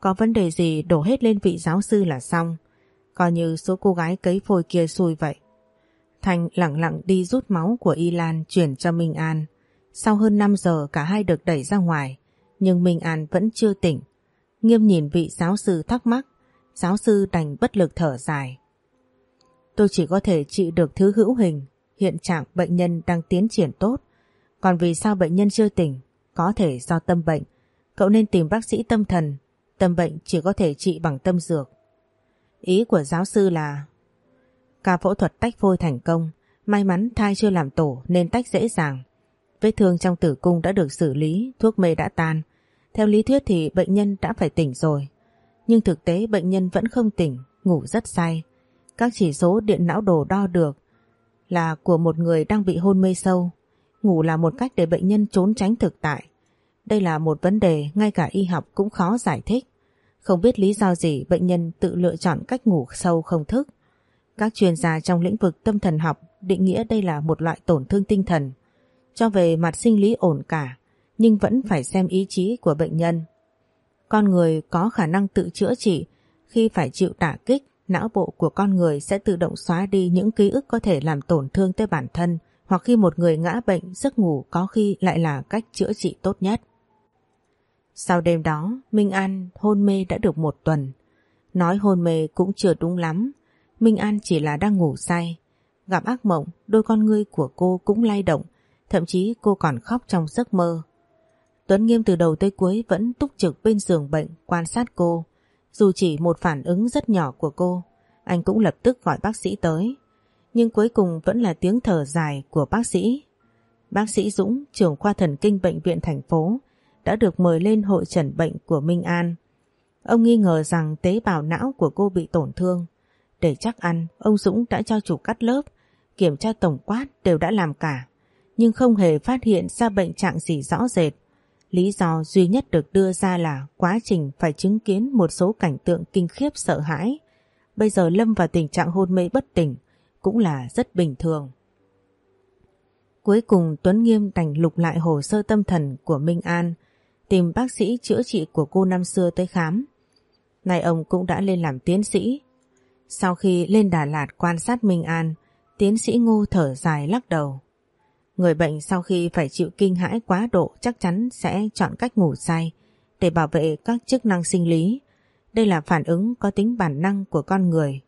Có vấn đề gì đổ hết lên vị giáo sư là xong. Coi như số cô gái cấy phôi kia xui vậy. Thanh lặng lặng đi rút máu của Y Lan chuyển cho Minh An. Sau hơn 5 giờ cả hai được đẩy ra ngoài. Nhưng Minh An vẫn chưa tỉnh. Nghiêm nhìn vị giáo sư thắc mắc. Giáo sư đành bất lực thở dài. Tôi chỉ có thể trị được thứ hữu hình. Hiện trạng bệnh nhân đang tiến triển tốt. Còn vì sao bệnh nhân chưa tỉnh? Có thể do tâm bệnh. Cậu nên tìm bác sĩ tâm thần. Tâm bệnh chỉ có thể trị bằng tâm dược. Ý của giáo sư là ca phẫu thuật tách phôi thành công. May mắn thai chưa làm tổ nên tách dễ dàng. Vết thương trong tử cung đã được xử lý, thuốc mê đã tan. Theo lý thuyết thì bệnh nhân đã phải tỉnh rồi. Nhưng thực tế bệnh nhân vẫn không tỉnh, ngủ rất say. Các chỉ số điện não đồ đo được là của một người đang bị hôn mê sâu. Ngủ là một cách để bệnh nhân trốn tránh thực tại. Đây là một vấn đề ngay cả y học cũng khó giải thích. Không biết lý do gì bệnh nhân tự lựa chọn cách ngủ sâu không thức. Các chuyên gia trong lĩnh vực tâm thần học định nghĩa đây là một loại tổn thương tinh thần. Cho về mặt sinh lý ổn cả, nhưng vẫn phải xem ý chí của bệnh nhân. Con người có khả năng tự chữa trị khi phải chịu đả kích, não bộ của con người sẽ tự động xóa đi những ký ức có thể làm tổn thương tới bản thân hoặc khi một người ngã bệnh giấc ngủ có khi lại là cách chữa trị tốt nhất. Sau đêm đó, Minh An hôn mê đã được một tuần. Nói hôn mê cũng chưa đúng lắm. Minh An chỉ là đang ngủ say. Gặp ác mộng, đôi con ngươi của cô cũng lay động. Thậm chí cô còn khóc trong giấc mơ. Tuấn Nghiêm từ đầu tới cuối vẫn túc trực bên giường bệnh quan sát cô. Dù chỉ một phản ứng rất nhỏ của cô, anh cũng lập tức gọi bác sĩ tới. Nhưng cuối cùng vẫn là tiếng thở dài của bác sĩ. Bác sĩ Dũng, trưởng khoa thần kinh bệnh viện thành phố, đã được mời lên hội trần bệnh của Minh An. Ông nghi ngờ rằng tế bào não của cô bị tổn thương. Để chắc ăn, ông Dũng đã cho chủ cắt lớp, kiểm tra tổng quát đều đã làm cả. Nhưng không hề phát hiện ra bệnh trạng gì rõ rệt. Lý do duy nhất được đưa ra là quá trình phải chứng kiến một số cảnh tượng kinh khiếp sợ hãi. Bây giờ Lâm vào tình trạng hôn mê bất tỉnh cũng là rất bình thường. Cuối cùng Tuấn Nghiêm đành lục lại hồ sơ tâm thần của Minh An tìm bác sĩ chữa trị của cô năm xưa tới khám. Nay ông cũng đã lên làm tiến sĩ. Sau khi lên Đà Lạt quan sát Minh An, tiến sĩ Ngô thở dài lắc đầu. Người bệnh sau khi phải chịu kinh hãi quá độ chắc chắn sẽ chọn cách ngủ say để bảo vệ các chức năng sinh lý. Đây là phản ứng có tính bản năng của con người,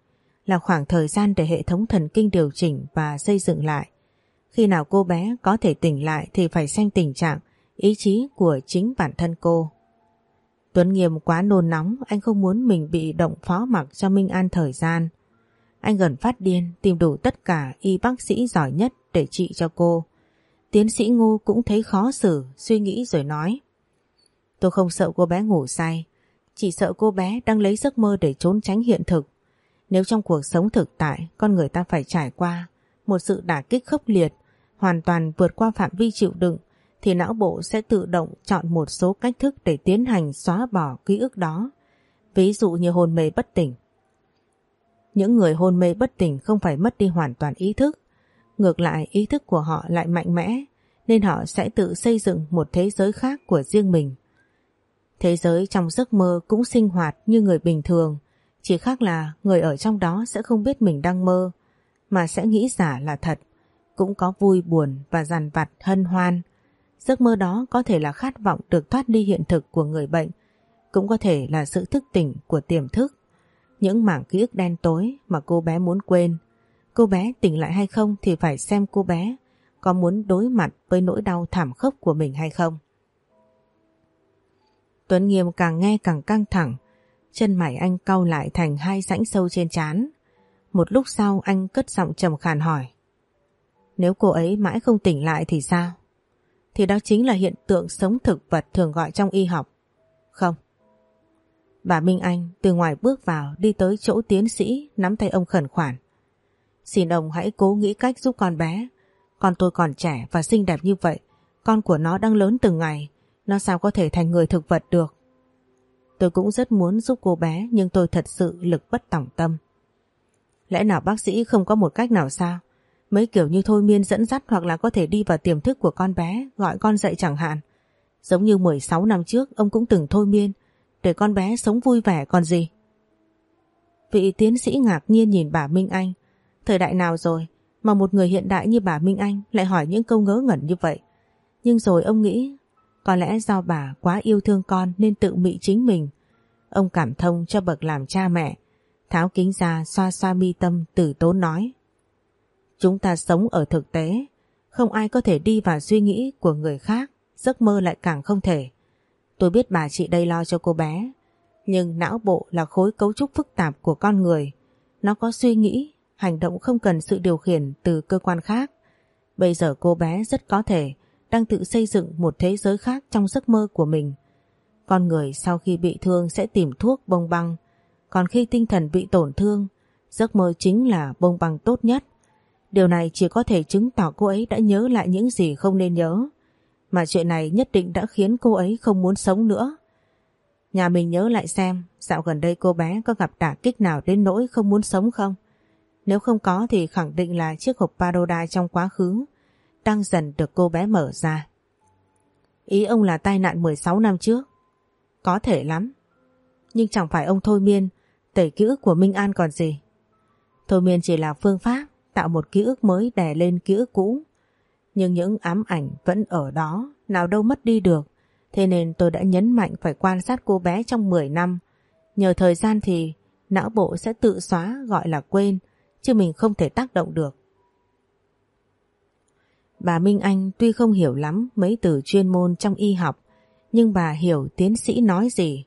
là khoảng thời gian để hệ thống thần kinh điều chỉnh và xây dựng lại. Khi nào cô bé có thể tỉnh lại thì phải xem tình trạng ý chí của chính bản thân cô. Tuấn Nghiêm quá nôn nóng, anh không muốn mình bị động phó mặc cho Minh An thời gian. Anh gần phát điên tìm đủ tất cả y bác sĩ giỏi nhất để trị cho cô. Tiến sĩ Ngô cũng thấy khó xử, suy nghĩ rồi nói. Tôi không sợ cô bé ngủ say, chỉ sợ cô bé đang lấy giấc mơ để trốn tránh hiện thực. Nếu trong cuộc sống thực tại con người ta phải trải qua một sự đả kích khốc liệt, hoàn toàn vượt qua phạm vi chịu đựng thì não bộ sẽ tự động chọn một số cách thức để tiến hành xóa bỏ ký ức đó. Ví dụ như hôn mê bất tỉnh. Những người hôn mê bất tỉnh không phải mất đi hoàn toàn ý thức. Ngược lại ý thức của họ lại mạnh mẽ nên họ sẽ tự xây dựng một thế giới khác của riêng mình. Thế giới trong giấc mơ cũng sinh hoạt như người bình thường, chỉ khác là người ở trong đó sẽ không biết mình đang mơ, mà sẽ nghĩ giả là thật, cũng có vui buồn và dằn vặt hân hoan, Giấc mơ đó có thể là khát vọng được thoát đi hiện thực của người bệnh, cũng có thể là sự thức tỉnh của tiềm thức. Những mảng ký ức đen tối mà cô bé muốn quên. Cô bé tỉnh lại hay không thì phải xem cô bé có muốn đối mặt với nỗi đau thảm khốc của mình hay không. Tuấn Nghiêm càng nghe càng căng thẳng, chân mày anh cau lại thành hai rãnh sâu trên trán. Một lúc sau anh cất giọng trầm khàn hỏi. Nếu cô ấy mãi không tỉnh lại thì sao? thì đó chính là hiện tượng sống thực vật thường gọi trong y học. Không. Bà Minh Anh từ ngoài bước vào đi tới chỗ tiến sĩ nắm tay ông khẩn khoản. Xin ông hãy cố nghĩ cách giúp con bé. Con tôi còn trẻ và xinh đẹp như vậy. Con của nó đang lớn từng ngày. Nó sao có thể thành người thực vật được. Tôi cũng rất muốn giúp cô bé, nhưng tôi thật sự lực bất tỏng tâm. Lẽ nào bác sĩ không có một cách nào sao? Mấy kiểu như thôi miên dẫn dắt hoặc là có thể đi vào tiềm thức của con bé, gọi con dậy chẳng hạn. Giống như 16 năm trước, ông cũng từng thôi miên để con bé sống vui vẻ còn gì. Vị tiến sĩ ngạc nhiên nhìn bà Minh Anh. Thời đại nào rồi mà một người hiện đại như bà Minh Anh lại hỏi những câu ngớ ngẩn như vậy. Nhưng rồi ông nghĩ có lẽ do bà quá yêu thương con nên tự mị chính mình. Ông cảm thông cho bậc làm cha mẹ. Tháo kính ra xoa xoa mi tâm tử tốn nói. Chúng ta sống ở thực tế. Không ai có thể đi vào suy nghĩ của người khác. Giấc mơ lại càng không thể. Tôi biết bà chị đây lo cho cô bé. Nhưng não bộ là khối cấu trúc phức tạp của con người. Nó có suy nghĩ, hành động không cần sự điều khiển từ cơ quan khác. Bây giờ cô bé rất có thể đang tự xây dựng một thế giới khác trong giấc mơ của mình. Con người sau khi bị thương sẽ tìm thuốc bông băng, còn khi tinh thần bị tổn thương, giấc mơ chính là bông băng tốt nhất. Điều này chỉ có thể chứng tỏ cô ấy đã nhớ lại những gì không nên nhớ, mà chuyện này nhất định đã khiến cô ấy không muốn sống nữa. Nhà mình nhớ lại xem, dạo gần đây cô bé có gặp đả kích nào đến nỗi không muốn sống không? Nếu không có thì khẳng định là chiếc hộp Paroda trong quá khứ đang dần được cô bé mở ra. Ý ông là tai nạn 16 năm trước. Có thể lắm. Nhưng chẳng phải ông Thôi Miên tẩy ký ức của Minh An còn gì. Thôi Miên chỉ là phương pháp tạo một ký ức mới đè lên ký ức cũ. Nhưng những ám ảnh vẫn ở đó, nào đâu mất đi được. Thế nên tôi đã nhấn mạnh phải quan sát cô bé trong 10 năm. Nhờ thời gian thì não bộ sẽ tự xóa gọi là quên, chứ mình không thể tác động được. Bà Minh Anh tuy không hiểu lắm mấy từ chuyên môn trong y học, nhưng bà hiểu tiến sĩ nói gì.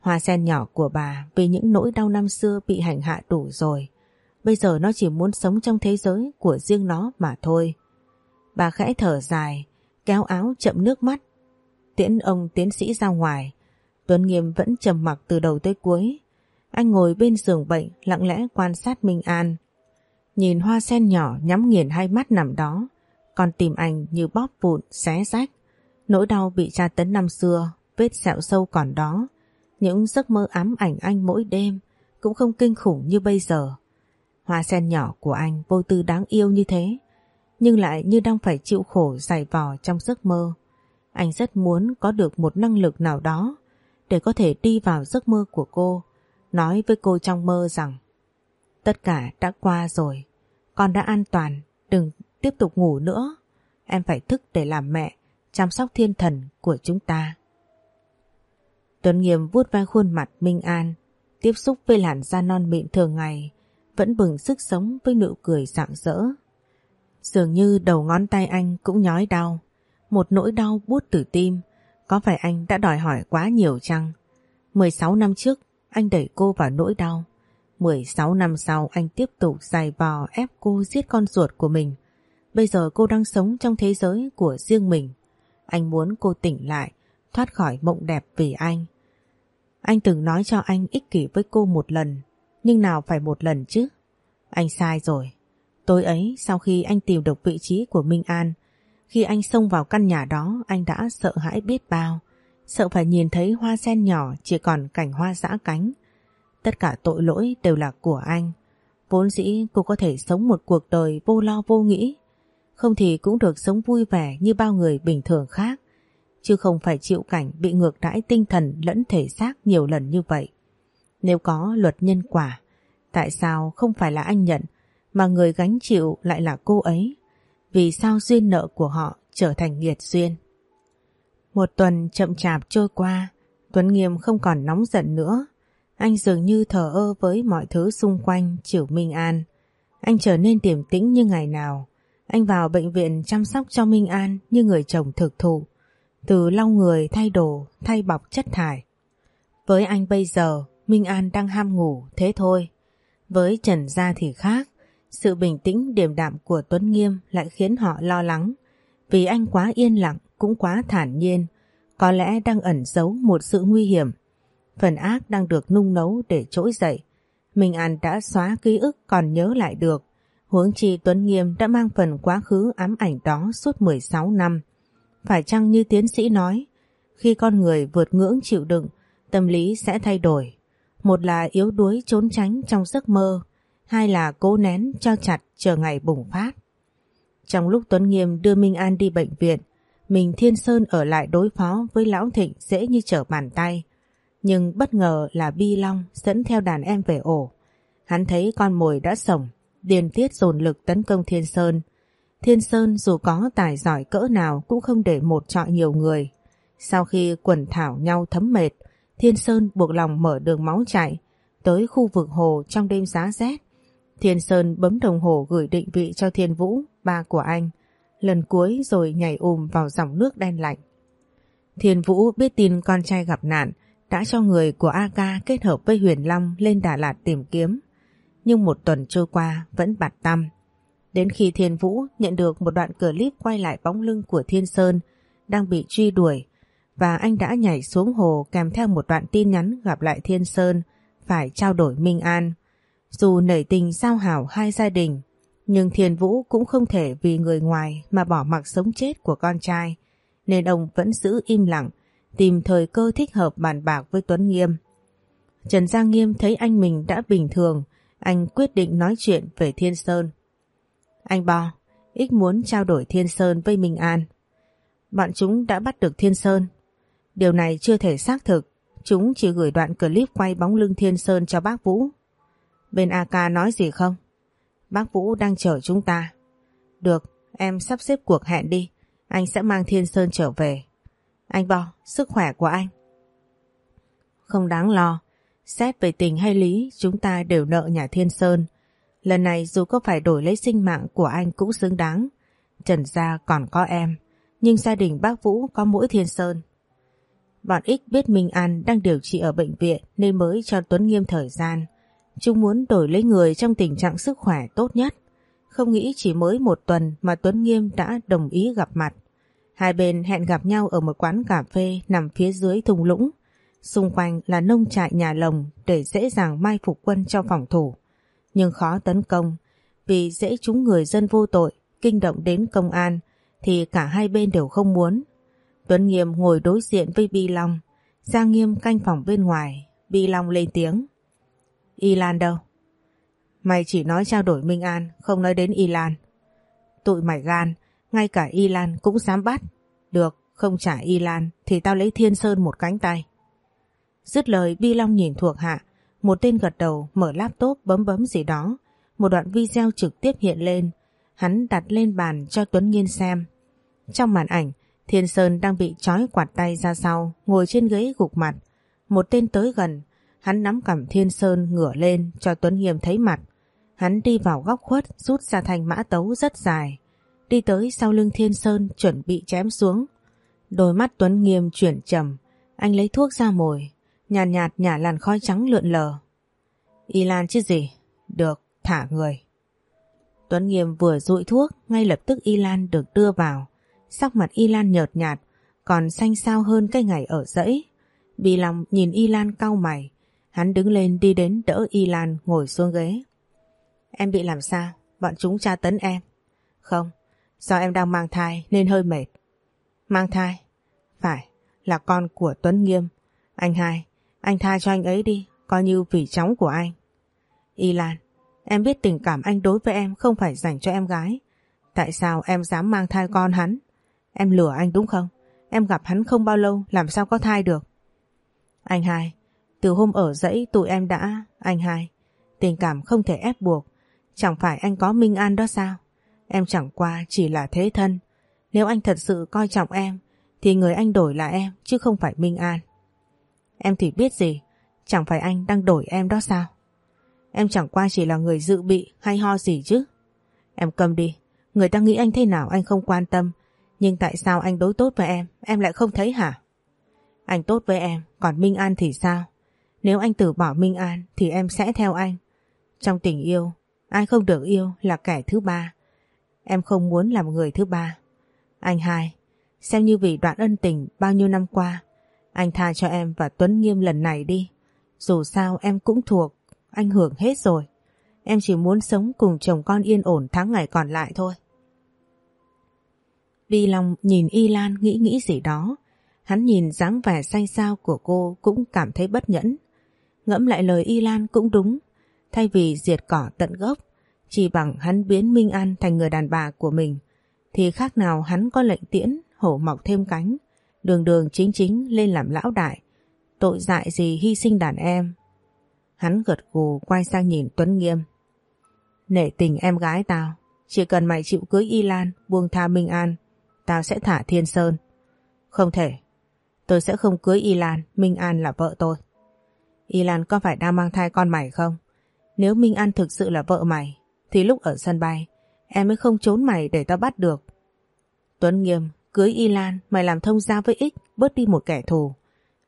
Hoa sen nhỏ của bà vì những nỗi đau năm xưa bị hành hạ đủ rồi. Bây giờ nó chỉ muốn sống trong thế giới của riêng nó mà thôi. Bà khẽ thở dài, kéo áo chậm nước mắt. Tiễn ông tiến sĩ ra ngoài. Tuấn Nghiêm vẫn trầm mặc từ đầu tới cuối. Anh ngồi bên giường bệnh lặng lẽ quan sát Minh An. Nhìn hoa sen nhỏ nhắm nghiền hai mắt nằm đó còn tìm anh như bóp vụn, xé rách. Nỗi đau bị tra tấn năm xưa, vết sẹo sâu còn đó. Những giấc mơ ám ảnh anh mỗi đêm cũng không kinh khủng như bây giờ. Hoa sen nhỏ của anh vô tư đáng yêu như thế, nhưng lại như đang phải chịu khổ dày vò trong giấc mơ. Anh rất muốn có được một năng lực nào đó để có thể đi vào giấc mơ của cô, nói với cô trong mơ rằng tất cả đã qua rồi, con đã an toàn, đừng tiếp tục ngủ nữa. Em phải thức để làm mẹ, chăm sóc thiên thần của chúng ta. Tuấn Nghiêm vuốt vai khuôn mặt Minh An, tiếp xúc với làn da non mịn thường ngày, vẫn bừng sức sống với nụ cười rạng rỡ. Dường như đầu ngón tay anh cũng nhói đau, một nỗi đau buốt từ tim, có phải anh đã đòi hỏi quá nhiều chăng? 16 năm trước, anh đẩy cô vào nỗi đau. 16 năm sau anh tiếp tục dài vò ép cô giết con ruột của mình. Bây giờ cô đang sống trong thế giới của riêng mình. Anh muốn cô tỉnh lại, thoát khỏi mộng đẹp vì anh. Anh từng nói cho anh ích kỷ với cô một lần, nhưng nào phải một lần chứ? Anh sai rồi. Tối ấy, sau khi anh tìm được vị trí của Minh An, khi anh xông vào căn nhà đó, anh đã sợ hãi biết bao. Sợ phải nhìn thấy hoa sen nhỏ chỉ còn cảnh hoa dã cánh. Tất cả tội lỗi đều là của anh. Vốn dĩ cô có thể sống một cuộc đời vô lo vô nghĩ, không thì cũng được sống vui vẻ như bao người bình thường khác, chứ không phải chịu cảnh bị ngược đãi tinh thần lẫn thể xác nhiều lần như vậy. Nếu có luật nhân quả, tại sao không phải là anh nhận, mà người gánh chịu lại là cô ấy? Vì sao duyên nợ của họ trở thành nghiệt duyên? Một tuần chậm chạp trôi qua, Tuấn Nghiêm không còn nóng giận nữa. Anh dường như thờ ơ với mọi thứ xung quanh trừ Minh An. Anh trở nên điềm tĩnh như ngày nào. Anh vào bệnh viện chăm sóc cho Minh An như người chồng thực thụ. Từ lau người, thay đồ, thay bọc chất thải. Với anh bây giờ, Minh An đang ham ngủ, thế thôi. Với Trần Gia thì khác. Sự bình tĩnh điềm đạm của Tuấn Nghiêm lại khiến họ lo lắng. Vì anh quá yên lặng, cũng quá thản nhiên. Có lẽ đang ẩn giấu một sự nguy hiểm. Phần ác đang được nung nấu để trỗi dậy. Minh An đã xóa ký ức còn nhớ lại được. Huống chi Tuấn Nghiêm đã mang phần quá khứ ám ảnh đó suốt 16 năm. Phải chăng như tiến sĩ nói, khi con người vượt ngưỡng chịu đựng, tâm lý sẽ thay đổi. Một là yếu đuối trốn tránh trong giấc mơ, hai là cố nén cho chặt chờ ngày bùng phát. Trong lúc Tuấn Nghiêm đưa Minh An đi bệnh viện, mình Thiên Sơn ở lại đối phó với Lão Thịnh dễ như trở bàn tay. Nhưng bất ngờ là Bi Long dẫn theo đàn em về ổ. Hắn thấy con mồi đã sổng, điền tiết dồn lực tấn công Thiên Sơn. Thiên Sơn dù có tài giỏi cỡ nào cũng không để một trọi nhiều người. Sau khi quần thảo nhau thấm mệt, Thiên Sơn buộc lòng mở đường máu chạy tới khu vực hồ trong đêm giá rét. Thiên Sơn bấm đồng hồ gửi định vị cho Thiên Vũ, ba của anh, lần cuối rồi nhảy ùm vào dòng nước đen lạnh. Thiên Vũ biết tin con trai gặp nạn, đã cho người của AK kết hợp với Huyền Long lên Đà Lạt tìm kiếm. Nhưng một tuần trôi qua vẫn bạt tâm. Đến khi Thiên Vũ nhận được một đoạn clip quay lại bóng lưng của Thiên Sơn đang bị truy đuổi và anh đã nhảy xuống hồ kèm theo một đoạn tin nhắn gặp lại Thiên Sơn, phải trao đổi Minh An. Dù nảy tình giao hảo hai gia đình, nhưng Thiên Vũ cũng không thể vì người ngoài mà bỏ mặc sống chết của con trai, nên ông vẫn giữ im lặng tìm thời cơ thích hợp bàn bạc với Tuấn Nghiêm. Trần Giang Nghiêm thấy anh mình đã bình thường anh quyết định nói chuyện về Thiên Sơn. Anh Bo, ích muốn trao đổi Thiên Sơn với Minh An. Bọn chúng đã bắt được Thiên Sơn. Điều này chưa thể xác thực, chúng chỉ gửi đoạn clip quay bóng lưng Thiên Sơn cho bác Vũ. Bên AK nói gì không? Bác Vũ đang chờ chúng ta. Được, em sắp xếp cuộc hẹn đi, anh sẽ mang Thiên Sơn trở về. Anh Bo, sức khỏe của anh. Không đáng lo, xét về tình hay lý chúng ta đều nợ nhà Thiên Sơn. Lần này dù có phải đổi lấy sinh mạng của anh cũng xứng đáng. Trần Gia còn có em, nhưng gia đình bác Vũ có mỗi Thiên Sơn. Bọn X biết Minh An đang điều trị ở bệnh viện nên mới cho Tuấn Nghiêm thời gian. Chúng muốn đổi lấy người trong tình trạng sức khỏe tốt nhất. Không nghĩ chỉ mới một tuần mà Tuấn Nghiêm đã đồng ý gặp mặt. Hai bên hẹn gặp nhau ở một quán cà phê nằm phía dưới thung lũng. Xung quanh là nông trại nhà lồng để dễ dàng mai phục quân cho phòng thủ. Nhưng khó tấn công vì dễ trúng người dân vô tội, kinh động đến công an thì cả hai bên đều không muốn. Tuấn Nghiêm ngồi đối diện với Bi Long, Giang Nghiêm canh phòng bên ngoài, Bi Long lên tiếng. Y Lan đâu? Mày chỉ nói trao đổi Minh An, không nói đến Y Lan. Tụi mày gan, ngay cả Y Lan cũng dám bắt. Được, không trả Y Lan thì tao lấy Thiên Sơn một cánh tay. Dứt lời Bi Long nhìn thuộc hạ, một tên gật đầu mở laptop bấm bấm gì đó. Một đoạn video trực tiếp hiện lên, hắn đặt lên bàn cho Tuấn Nghiên xem. Trong màn ảnh, Thiên Sơn đang bị trói quạt tay ra sau, ngồi trên ghế gục mặt. Một tên tới gần, hắn nắm cầm Thiên Sơn ngửa lên cho Tuấn Nghiêm thấy mặt. Hắn đi vào góc khuất rút ra thanh mã tấu rất dài. Đi tới sau lưng Thiên Sơn chuẩn bị chém xuống. Đôi mắt Tuấn Nghiêm chuyển trầm, anh lấy thuốc ra mồi, nhàn nhạt, nhạt nhả làn khói trắng lượn lờ. Y Lan chứ gì? Được, thả người. Tuấn Nghiêm vừa rụi thuốc, ngay lập tức Y Lan được đưa vào. Sắc mặt Y Lan nhợt nhạt, còn xanh xao hơn cái ngày ở dãy. Bị lòng nhìn Y Lan cau mày, hắn đứng lên đi đến đỡ Y Lan ngồi xuống ghế. Em bị làm sao? Bọn chúng tra tấn em. Không, do em đang mang thai nên hơi mệt. Mang thai? Phải, là con của Tuấn Nghiêm. Anh hai, anh tha cho anh ấy đi, coi như vì cháu của anh. Y Lan, em biết tình cảm anh đối với em không phải dành cho em gái. Tại sao em dám mang thai con hắn? Em lừa anh đúng không? Em gặp hắn không bao lâu làm sao có thai được? Anh hai, từ hôm ở dãy tụi em đã... Anh hai, tình cảm không thể ép buộc. Chẳng phải anh có Minh An đó sao? Em chẳng qua chỉ là thế thân. Nếu anh thật sự coi trọng em thì người anh đổi là em chứ không phải Minh An. Em thì biết gì, chẳng phải anh đang đổi em đó sao? Em chẳng qua chỉ là người dự bị hay ho gì chứ. Em cầm đi, người ta nghĩ anh thế nào anh không quan tâm nhưng tại sao anh đối tốt với em Em lại không thấy hả Anh tốt với em Còn Minh An thì sao Nếu anh từ bỏ Minh An Thì em sẽ theo anh Trong tình yêu Ai không được yêu là kẻ thứ ba Em không muốn làm người thứ ba Anh hai Xem như vì đoạn ân tình bao nhiêu năm qua Anh tha cho em và Tuấn Nghiêm lần này đi. Dù sao em cũng thuộc, anh hưởng hết rồi. Em chỉ muốn sống cùng chồng con yên ổn tháng ngày còn lại thôi. Vi Long nhìn Y Lan nghĩ nghĩ gì đó. Hắn nhìn dáng vẻ say sao của cô cũng cảm thấy bất nhẫn. Ngẫm lại lời Y Lan cũng đúng. Thay vì diệt cỏ tận gốc, chỉ bằng hắn biến Minh An thành người đàn bà của mình, thì khác nào hắn có lệnh tiễn, hổ mọc thêm cánh, đường đường chính chính lên làm lão đại. Tội dại gì hy sinh đàn em. Hắn gật gù quay sang nhìn Tuấn Nghiêm. Nể tình em gái tao, chỉ cần mày chịu cưới Y Lan, buông tha Minh An, tao sẽ thả Thiên Sơn. Không thể, tôi sẽ không cưới Y Lan, Minh An là vợ tôi. Y Lan có phải đang mang thai con mày không? Nếu Minh An thực sự là vợ mày, thì lúc ở sân bay, em mới không trốn mày để tao bắt được. Tuấn Nghiêm, cưới Y Lan, mày làm thông gia với ích, bớt đi một kẻ thù.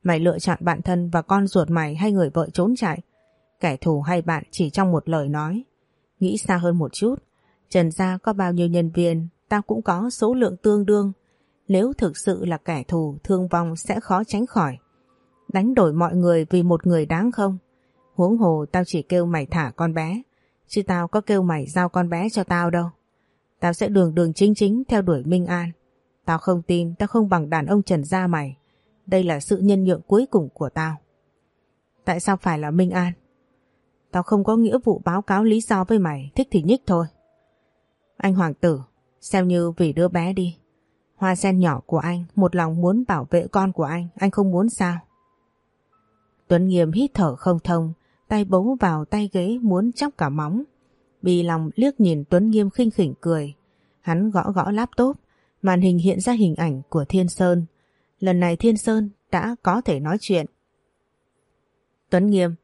Mày lựa chọn bạn thân và con ruột mày hay người vợ trốn chạy. Kẻ thù hay bạn chỉ trong một lời nói. Nghĩ xa hơn một chút, Trần Gia có bao nhiêu nhân viên, tao cũng có số lượng tương đương. Nếu thực sự là kẻ thù, thương vong sẽ khó tránh khỏi. Đánh đổi mọi người vì một người đáng không? Huống hồ tao chỉ kêu mày thả con bé, chứ tao có kêu mày giao con bé cho tao đâu. Tao sẽ đường đường chính chính theo đuổi Minh An. Tao không tin tao không bằng đàn ông Trần Gia mày. Đây là sự nhân nhượng cuối cùng của tao. Tại sao phải là Minh An? Tao không có nghĩa vụ báo cáo lý do với mày, thích thì nhích thôi. Anh Hoàng tử, xem như vì đứa bé đi. Hoa sen nhỏ của anh, một lòng muốn bảo vệ con của anh, anh không muốn sao? Tuấn Nghiêm hít thở không thông, tay bấu vào tay ghế muốn chóc cả móng. Bì lòng liếc nhìn Tuấn Nghiêm khinh khỉnh cười. Hắn gõ gõ laptop, màn hình hiện ra hình ảnh của Thiên Sơn. Lần này Thiên Sơn đã có thể nói chuyện. Tuấn Nghiêm,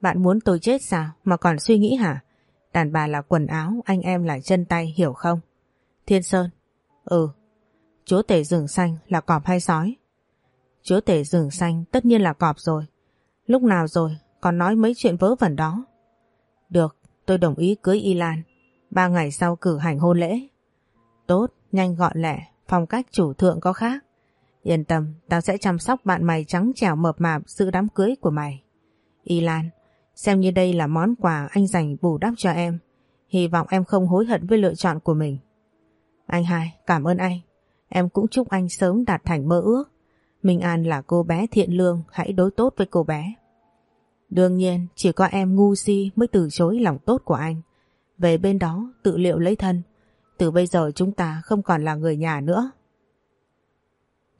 bạn muốn tôi chết sao mà còn suy nghĩ hả? Đàn bà là quần áo, anh em là chân tay, hiểu không? Thiên Sơn, ừ. Chúa tể rừng xanh là cọp hay sói? Chúa tể rừng xanh tất nhiên là cọp rồi. Lúc nào rồi còn nói mấy chuyện vớ vẩn đó? Được, tôi đồng ý cưới Y Lan. Ba ngày sau cử hành hôn lễ. Tốt, nhanh gọn lẹ, phong cách chủ thượng có khác. Yên tâm, tao sẽ chăm sóc bạn mày trắng trẻo mập mạp sự đám cưới của mày. Y Lan, xem như đây là món quà anh dành bù đắp cho em. Hy vọng em không hối hận với lựa chọn của mình. Anh hai, cảm ơn anh. Em cũng chúc anh sớm đạt thành mơ ước. Minh An là cô bé thiện lương, hãy đối tốt với cô bé. Đương nhiên, chỉ có em ngu si mới từ chối lòng tốt của anh. Về bên đó, tự liệu lấy thân. Từ bây giờ chúng ta không còn là người nhà nữa.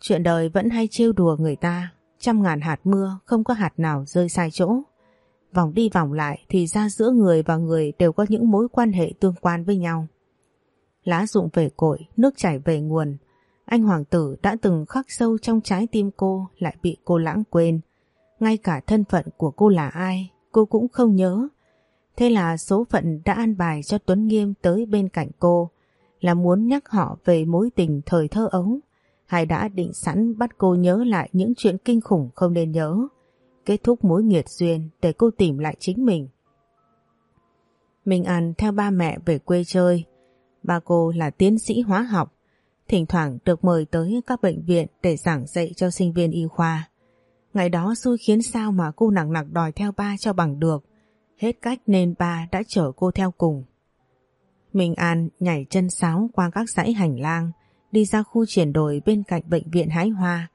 Chuyện đời vẫn hay trêu đùa người ta, trăm ngàn hạt mưa không có hạt nào rơi sai chỗ. Vòng đi vòng lại thì ra giữa người và người đều có những mối quan hệ tương quan với nhau. Lá rụng về cội, nước chảy về nguồn. Anh hoàng tử đã từng khắc sâu trong trái tim cô lại bị cô lãng quên. Ngay cả thân phận của cô là ai, cô cũng không nhớ. Thế là số phận đã an bài cho Tuấn Nghiêm tới bên cạnh cô, là muốn nhắc họ về mối tình thời thơ ấu hay đã định sẵn bắt cô nhớ lại những chuyện kinh khủng không nên nhớ, kết thúc mối nghiệt duyên để cô tìm lại chính mình. Minh An theo ba mẹ về quê chơi, ba cô là tiến sĩ hóa học, thỉnh thoảng được mời tới các bệnh viện để giảng dạy cho sinh viên y khoa. Ngày đó xui khiến sao mà cô nặng nặng đòi theo ba cho bằng được, hết cách nên ba đã chở cô theo cùng. Minh An nhảy chân sáo qua các dãy hành lang, đi ra khu triển đồi bên cạnh bệnh viện hái hoa.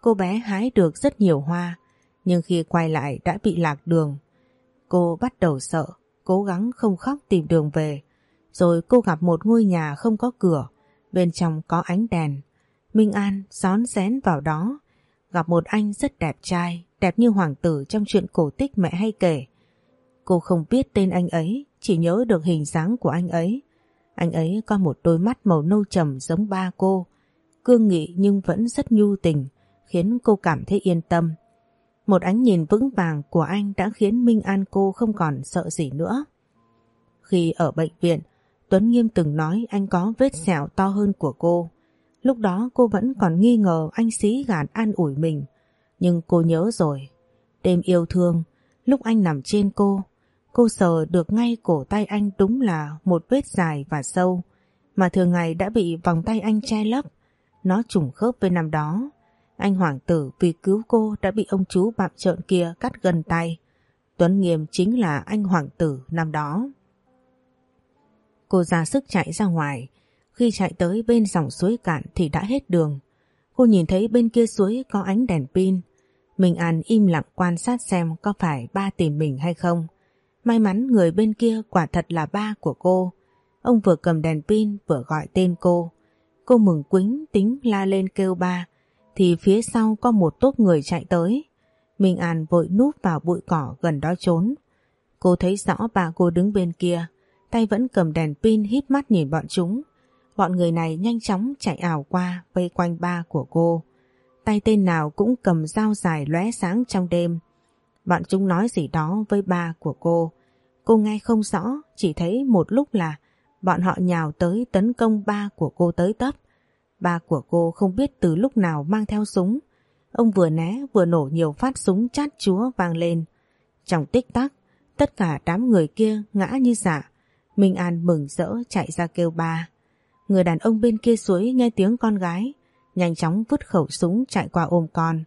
Cô bé hái được rất nhiều hoa, nhưng khi quay lại đã bị lạc đường. Cô bắt đầu sợ, cố gắng không khóc tìm đường về. Rồi cô gặp một ngôi nhà không có cửa, bên trong có ánh đèn. Minh An xón xén vào đó, gặp một anh rất đẹp trai, đẹp như hoàng tử trong chuyện cổ tích mẹ hay kể. Cô không biết tên anh ấy, chỉ nhớ được hình dáng của anh ấy. Anh ấy có một đôi mắt màu nâu trầm giống ba cô, cương nghị nhưng vẫn rất nhu tình, khiến cô cảm thấy yên tâm. Một ánh nhìn vững vàng của anh đã khiến Minh An cô không còn sợ gì nữa. Khi ở bệnh viện, Tuấn Nghiêm từng nói anh có vết sẹo to hơn của cô. Lúc đó cô vẫn còn nghi ngờ anh xí gạt an ủi mình. Nhưng cô nhớ rồi. Đêm yêu thương, lúc anh nằm trên cô, Cô sờ được ngay cổ tay anh đúng là một vết dài và sâu mà thường ngày đã bị vòng tay anh che lấp. Nó trùng khớp với năm đó. Anh hoàng tử vì cứu cô đã bị ông chú bạm trợn kia cắt gần tay. Tuấn Nghiêm chính là anh hoàng tử năm đó. Cô ra sức chạy ra ngoài. Khi chạy tới bên dòng suối cạn thì đã hết đường. Cô nhìn thấy bên kia suối có ánh đèn pin. Mình An im lặng quan sát xem có phải ba tìm mình hay không. May mắn người bên kia quả thật là ba của cô. Ông vừa cầm đèn pin vừa gọi tên cô. Cô mừng quính tính la lên kêu ba. Thì phía sau có một tốp người chạy tới. Minh An vội núp vào bụi cỏ gần đó trốn. Cô thấy rõ bà cô đứng bên kia. Tay vẫn cầm đèn pin híp mắt nhìn bọn chúng. Bọn người này nhanh chóng chạy ảo qua vây quanh ba của cô. Tay tên nào cũng cầm dao dài lóe sáng trong đêm. Bọn chúng nói gì đó với ba của cô. Cô nghe không rõ, chỉ thấy một lúc là bọn họ nhào tới tấn công ba của cô tới tấp. Ba của cô không biết từ lúc nào mang theo súng. Ông vừa né vừa nổ nhiều phát súng chát chúa vang lên. Trong tích tắc, tất cả đám người kia ngã như dạ. Minh An mừng rỡ chạy ra kêu ba. Người đàn ông bên kia suối nghe tiếng con gái, nhanh chóng vứt khẩu súng chạy qua ôm con.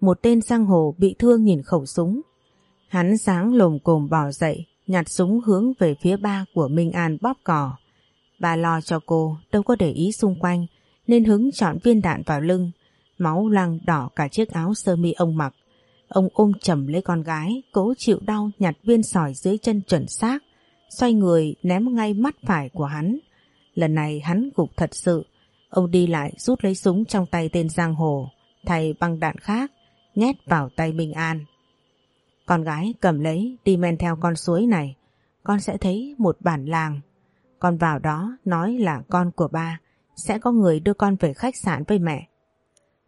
Một tên giang hồ bị thương nhìn khẩu súng. Hắn sáng lồm cồm bỏ dậy, nhặt súng hướng về phía ba của Minh An bóp cỏ. Bà lo cho cô, đâu có để ý xung quanh, nên hứng chọn viên đạn vào lưng, máu lăng đỏ cả chiếc áo sơ mi ông mặc. Ông ôm chầm lấy con gái, cố chịu đau nhặt viên sỏi dưới chân chuẩn xác, xoay người ném ngay mắt phải của hắn. Lần này hắn gục thật sự, ông đi lại rút lấy súng trong tay tên giang hồ, thay băng đạn khác, nhét vào tay Minh An. Con gái cầm lấy đi men theo con suối này, con sẽ thấy một bản làng. Con vào đó nói là con của ba, sẽ có người đưa con về khách sạn với mẹ.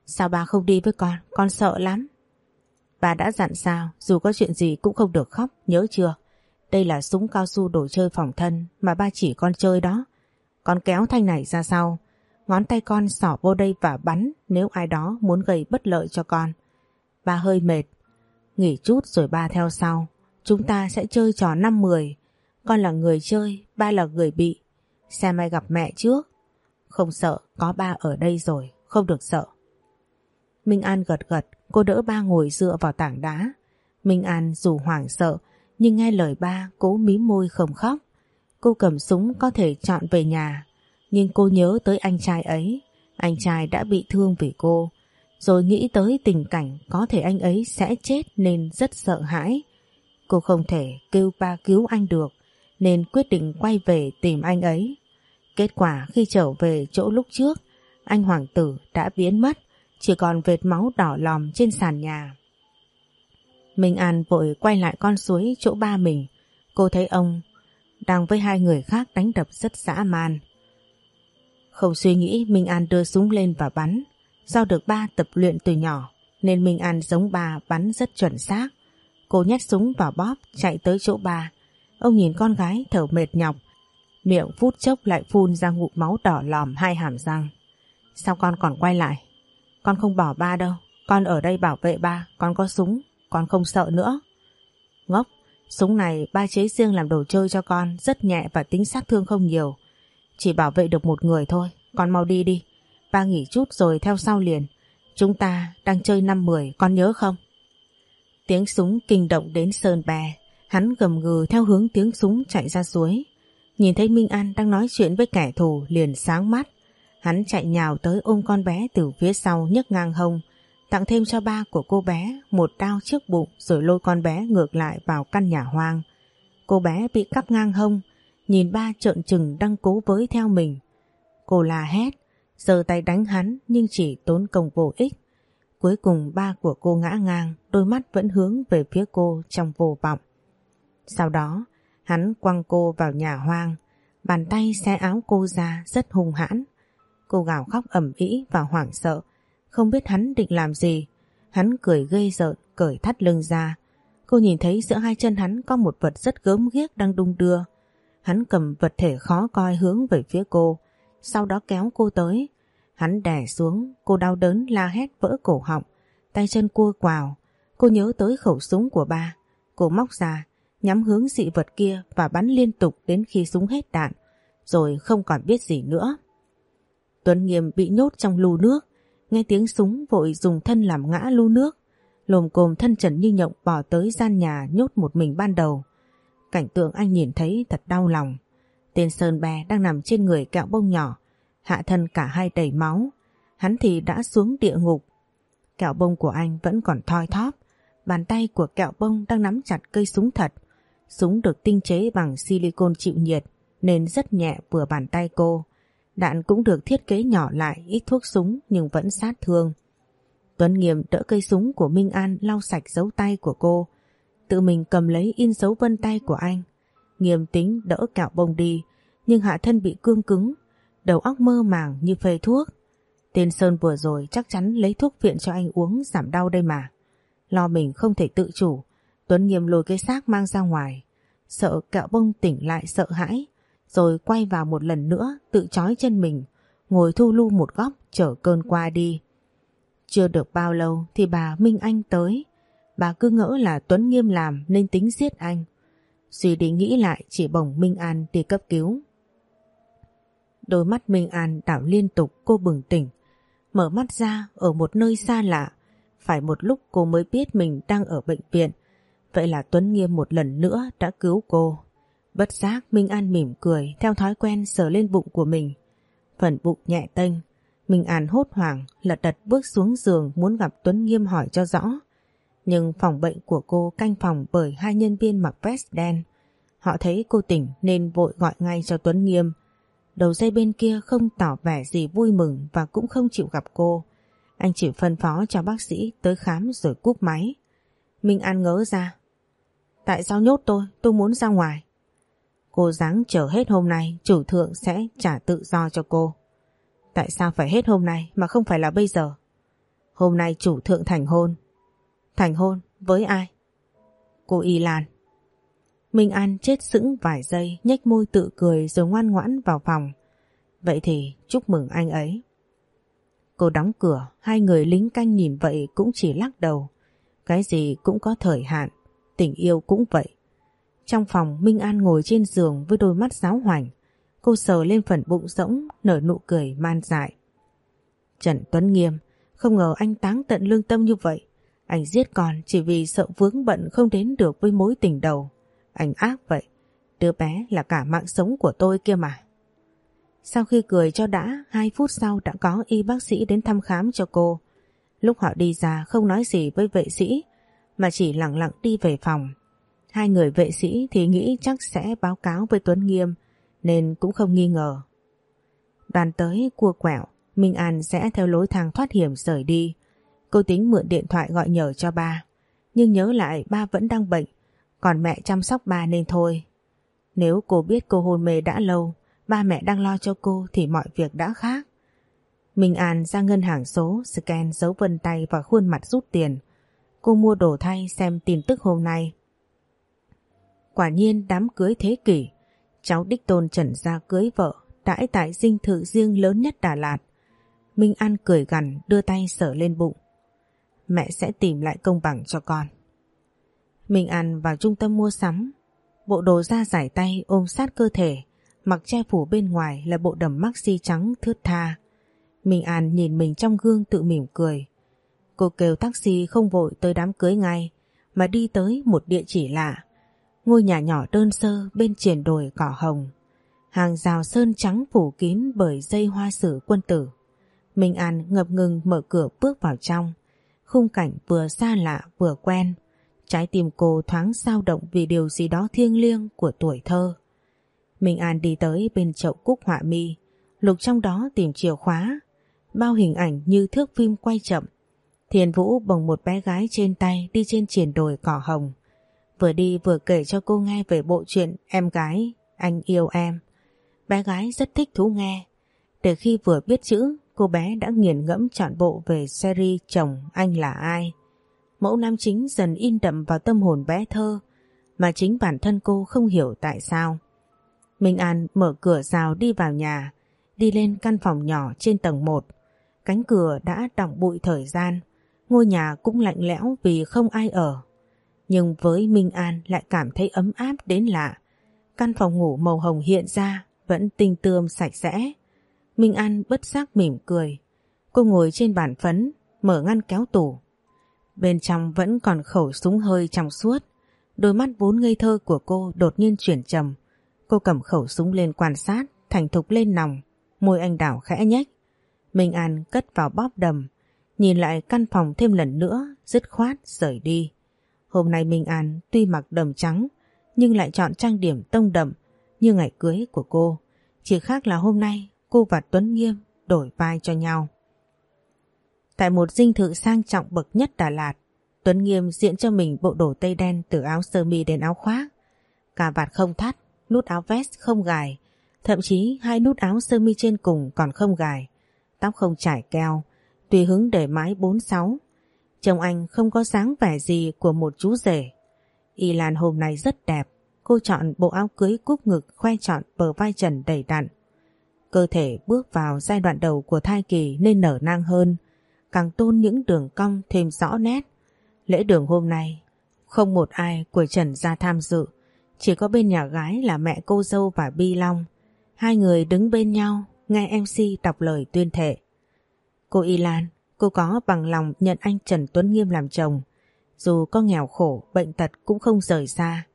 Sao ba không đi với con, con sợ lắm. Ba đã dặn sao, dù có chuyện gì cũng không được khóc, nhớ chưa? Đây là súng cao su đồ chơi phòng thân mà ba chỉ con chơi đó. Con kéo thanh này ra sau, ngón tay con xỏ vô đây và bắn nếu ai đó muốn gây bất lợi cho con. Ba hơi mệt, nghỉ chút rồi ba theo sau. Chúng ta sẽ chơi trò 5-10. Con là người chơi, ba là người bị. Xem ai gặp mẹ trước. Không sợ, có ba ở đây rồi, không được sợ. Minh An gật gật, cô đỡ ba ngồi dựa vào tảng đá. Minh An dù hoảng sợ, nhưng nghe lời ba cố mí môi không khóc. Cô cầm súng có thể chọn về nhà, nhưng cô nhớ tới anh trai ấy. Anh trai đã bị thương vì cô, rồi nghĩ tới tình cảnh có thể anh ấy sẽ chết nên rất sợ hãi. Cô không thể kêu ba cứu anh được, nên quyết định quay về tìm anh ấy. Kết quả khi trở về chỗ lúc trước, anh hoàng tử đã biến mất, chỉ còn vệt máu đỏ lòm trên sàn nhà. Minh An vội quay lại con suối chỗ ba mình. Cô thấy ông đang với hai người khác đánh đập rất dã man. Không suy nghĩ Minh An đưa súng lên và bắn. Do được ba tập luyện từ nhỏ nên Minh An giống ba bắn rất chuẩn xác. Cô nhét súng vào bóp chạy tới chỗ ba. Ông nhìn con gái thở mệt nhọc miệng phút chốc lại phun ra ngụm máu đỏ lòm hai hàm răng. Sao con còn quay lại? Con không bỏ ba đâu. Con ở đây bảo vệ ba, con có súng, con không sợ nữa. Ngốc, súng này ba chế riêng làm đồ chơi cho con, rất nhẹ và tính sát thương không nhiều. Chỉ bảo vệ được một người thôi, con mau đi đi. Ba nghỉ chút rồi theo sau liền. Chúng ta đang chơi năm mười, con nhớ không? Tiếng súng kinh động đến sơn bè, hắn gầm gừ theo hướng tiếng súng chạy ra suối. Nhìn thấy Minh An đang nói chuyện với kẻ thù liền sáng mắt. Hắn chạy nhào tới ôm con bé từ phía sau nhấc ngang hông, tặng thêm cho ba của cô bé một đao trước bụng rồi lôi con bé ngược lại vào căn nhà hoang. Cô bé bị cắp ngang hông, nhìn ba trợn trừng đang cố với theo mình. Cô la hét, giơ tay đánh hắn nhưng chỉ tốn công vô ích. Cuối cùng ba của cô ngã ngang, đôi mắt vẫn hướng về phía cô trong vô vọng. Sau đó, hắn quăng cô vào nhà hoang, bàn tay xé áo cô ra rất hung hãn. Cô gào khóc ẩm ĩ và hoảng sợ, không biết hắn định làm gì. Hắn cười gây rợn, cởi thắt lưng ra. Cô nhìn thấy giữa hai chân hắn có một vật rất gớm ghiếc đang đung đưa. Hắn cầm vật thể khó coi hướng về phía cô, sau đó kéo cô tới. Hắn đè xuống, cô đau đớn la hét vỡ cổ họng, tay chân cua quào. Cô nhớ tới khẩu súng của ba. Cô móc ra, nhắm hướng dị vật kia và bắn liên tục đến khi súng hết đạn, rồi không còn biết gì nữa. Tuấn Nghiêm bị nhốt trong lù nước, nghe tiếng súng vội dùng thân làm ngã lu nước, lồm cồm thân trần như nhộng bỏ tới gian nhà nhốt một mình ban đầu. Cảnh tượng anh nhìn thấy thật đau lòng. Tên Sơn Bè đang nằm trên người kẹo bông nhỏ, hạ thân cả hai đầy máu. Hắn thì đã xuống địa ngục. Kẹo bông của anh vẫn còn thoi thóp, bàn tay của kẹo bông đang nắm chặt cây súng thật. Súng được tinh chế bằng silicon chịu nhiệt nên rất nhẹ vừa bàn tay cô. Đạn cũng được thiết kế nhỏ lại, ít thuốc súng nhưng vẫn sát thương. Tuấn Nghiêm đỡ cây súng của Minh An lau sạch dấu tay của cô. Tự mình cầm lấy in dấu vân tay của anh. Nghiêm tính đỡ kẹo bông đi, nhưng hạ thân bị cương cứng. Đầu óc mơ màng như phê thuốc. Tên Sơn vừa rồi chắc chắn lấy thuốc viện cho anh uống, giảm đau đây mà. Lo mình không thể tự chủ. Tuấn Nghiêm lôi cái xác mang ra ngoài. Sợ kẹo bông tỉnh lại, sợ hãi rồi quay vào một lần nữa tự trói chân mình, ngồi thu lưu một góc chở cơn qua đi. Chưa được bao lâu thì bà Minh Anh tới, bà cứ ngỡ là Tuấn Nghiêm làm nên tính giết anh. Suy đi nghĩ lại chỉ bồng Minh An đi cấp cứu. Đôi mắt Minh An đảo liên tục cô bừng tỉnh, mở mắt ra ở một nơi xa lạ. Phải một lúc cô mới biết mình đang ở bệnh viện, vậy là Tuấn Nghiêm một lần nữa đã cứu cô. Bất giác Minh An mỉm cười theo thói quen sờ lên bụng của mình. Phần bụng nhẹ tênh, Minh An hốt hoảng lật đật bước xuống giường muốn gặp Tuấn Nghiêm hỏi cho rõ. Nhưng phòng bệnh của cô canh phòng bởi hai nhân viên mặc vest đen. Họ thấy cô tỉnh nên vội gọi ngay cho Tuấn Nghiêm. Đầu dây bên kia không tỏ vẻ gì vui mừng và cũng không chịu gặp cô. Anh chỉ phân phó cho bác sĩ tới khám rồi cúp máy. Minh An ngỡ ra. Tại sao nhốt tôi? Tôi muốn ra ngoài. Cô dáng chờ hết hôm nay chủ thượng sẽ trả tự do cho cô. Tại sao phải hết hôm nay mà không phải là bây giờ? Hôm nay chủ thượng thành hôn. Thành hôn với ai? Cô Y Lan. Minh An chết sững vài giây nhếch môi tự cười rồi ngoan ngoãn vào phòng. Vậy thì chúc mừng anh ấy. Cô đóng cửa, hai người lính canh nhìn vậy cũng chỉ lắc đầu. Cái gì cũng có thời hạn, tình yêu cũng vậy. Trong phòng Minh An ngồi trên giường với đôi mắt giáo hoành. Cô sờ lên phần bụng rỗng, nở nụ cười man dại. Trần Tuấn Nghiêm, không ngờ anh táng tận lương tâm như vậy. Anh giết con chỉ vì sợ vướng bận không đến được với mối tình đầu. Anh ác vậy. Đứa bé là cả mạng sống của tôi kia mà. Sau khi cười cho đã, hai phút sau đã có y bác sĩ đến thăm khám cho cô. Lúc họ đi ra không nói gì với vệ sĩ, mà chỉ lặng lặng đi về phòng. Hai người vệ sĩ thì nghĩ chắc sẽ báo cáo với Tuấn Nghiêm nên cũng không nghi ngờ. Đoàn tới cua quẹo, Minh An sẽ theo lối thang thoát hiểm rời đi. Cô tính mượn điện thoại gọi nhờ cho ba. Nhưng nhớ lại ba vẫn đang bệnh, còn mẹ chăm sóc ba nên thôi. Nếu cô biết cô hôn mê đã lâu, ba mẹ đang lo cho cô thì mọi việc đã khác. Minh An ra ngân hàng số, scan dấu vân tay và khuôn mặt rút tiền. Cô mua đồ thay xem tin tức hôm nay. Quả nhiên đám cưới thế kỷ, cháu đích tôn trần gia cưới vợ, đãi tại dinh thự riêng lớn nhất Đà Lạt. Minh An cười gằn đưa tay sờ lên bụng. Mẹ sẽ tìm lại công bằng cho con. Minh An vào trung tâm mua sắm. Bộ đồ da giải tay ôm sát cơ thể, mặc che phủ bên ngoài là bộ đầm maxi trắng thướt tha. Minh An nhìn mình trong gương tự mỉm cười. Cô kêu taxi không vội tới đám cưới ngay, mà đi tới một địa chỉ lạ. Ngôi nhà nhỏ đơn sơ bên triển đồi cỏ hồng. Hàng rào sơn trắng phủ kín bởi dây hoa sử quân tử. Minh An ngập ngừng mở cửa bước vào trong. Khung cảnh vừa xa lạ vừa quen. Trái tim cô thoáng sao động vì điều gì đó thiêng liêng của tuổi thơ. Minh An đi tới bên chậu cúc họa mi, lục trong đó tìm chìa khóa. Bao hình ảnh như thước phim quay chậm. Thiền Vũ bồng một bé gái trên tay đi trên triển đồi cỏ hồng. Vừa đi vừa kể cho cô nghe về bộ truyện Em gái, anh yêu em. Bé gái rất thích thú nghe. Để khi vừa biết chữ, cô bé đã nghiền ngẫm trọn bộ về series chồng anh là ai. Mẫu nam chính dần in đậm vào tâm hồn bé thơ, mà chính bản thân cô không hiểu tại sao. Minh An mở cửa rào đi vào nhà, đi lên căn phòng nhỏ trên tầng 1. Cánh cửa đã đọng bụi thời gian, ngôi nhà cũng lạnh lẽo vì không ai ở. Nhưng với Minh An lại cảm thấy ấm áp đến lạ. Căn phòng ngủ màu hồng hiện ra vẫn tinh tươm sạch sẽ. Minh An bất giác mỉm cười. Cô ngồi trên bàn phấn, mở ngăn kéo tủ. Bên trong vẫn còn khẩu súng hơi trong suốt. Đôi mắt vốn ngây thơ của cô đột nhiên chuyển trầm. Cô cầm khẩu súng lên quan sát, thành thục lên nòng. Môi anh đảo khẽ nhếch. Minh An cất vào bóp đầm. Nhìn lại căn phòng thêm lần nữa, dứt khoát rời đi. Hôm nay Minh An tuy mặc đầm trắng, nhưng lại chọn trang điểm tông đậm như ngày cưới của cô. Chỉ khác là hôm nay cô và Tuấn Nghiêm đổi vai cho nhau. Tại một dinh thự sang trọng bậc nhất Đà Lạt, Tuấn Nghiêm diễn cho mình bộ đồ tây đen từ áo sơ mi đến áo khoác. Cà vạt không thắt, nút áo vest không gài, thậm chí hai nút áo sơ mi trên cùng còn không gài. Tóc không trải keo, tùy hứng để mái 46. Chồng anh không có dáng vẻ gì của một chú rể. Y Lan hôm nay rất đẹp, cô chọn bộ áo cưới cúp ngực khoe trọn bờ vai trần đầy đặn. Cơ thể bước vào giai đoạn đầu của thai kỳ nên nở nang hơn, càng tôn những đường cong thêm rõ nét. Lễ đường hôm nay, không một ai của Trần ra tham dự, chỉ có bên nhà gái là mẹ cô dâu và Bi Long. Hai người đứng bên nhau, nghe MC đọc lời tuyên thệ. Cô Y Lan, cô có bằng lòng nhận anh Trần Tuấn Nghiêm làm chồng. Dù có nghèo khổ, bệnh tật cũng không rời xa.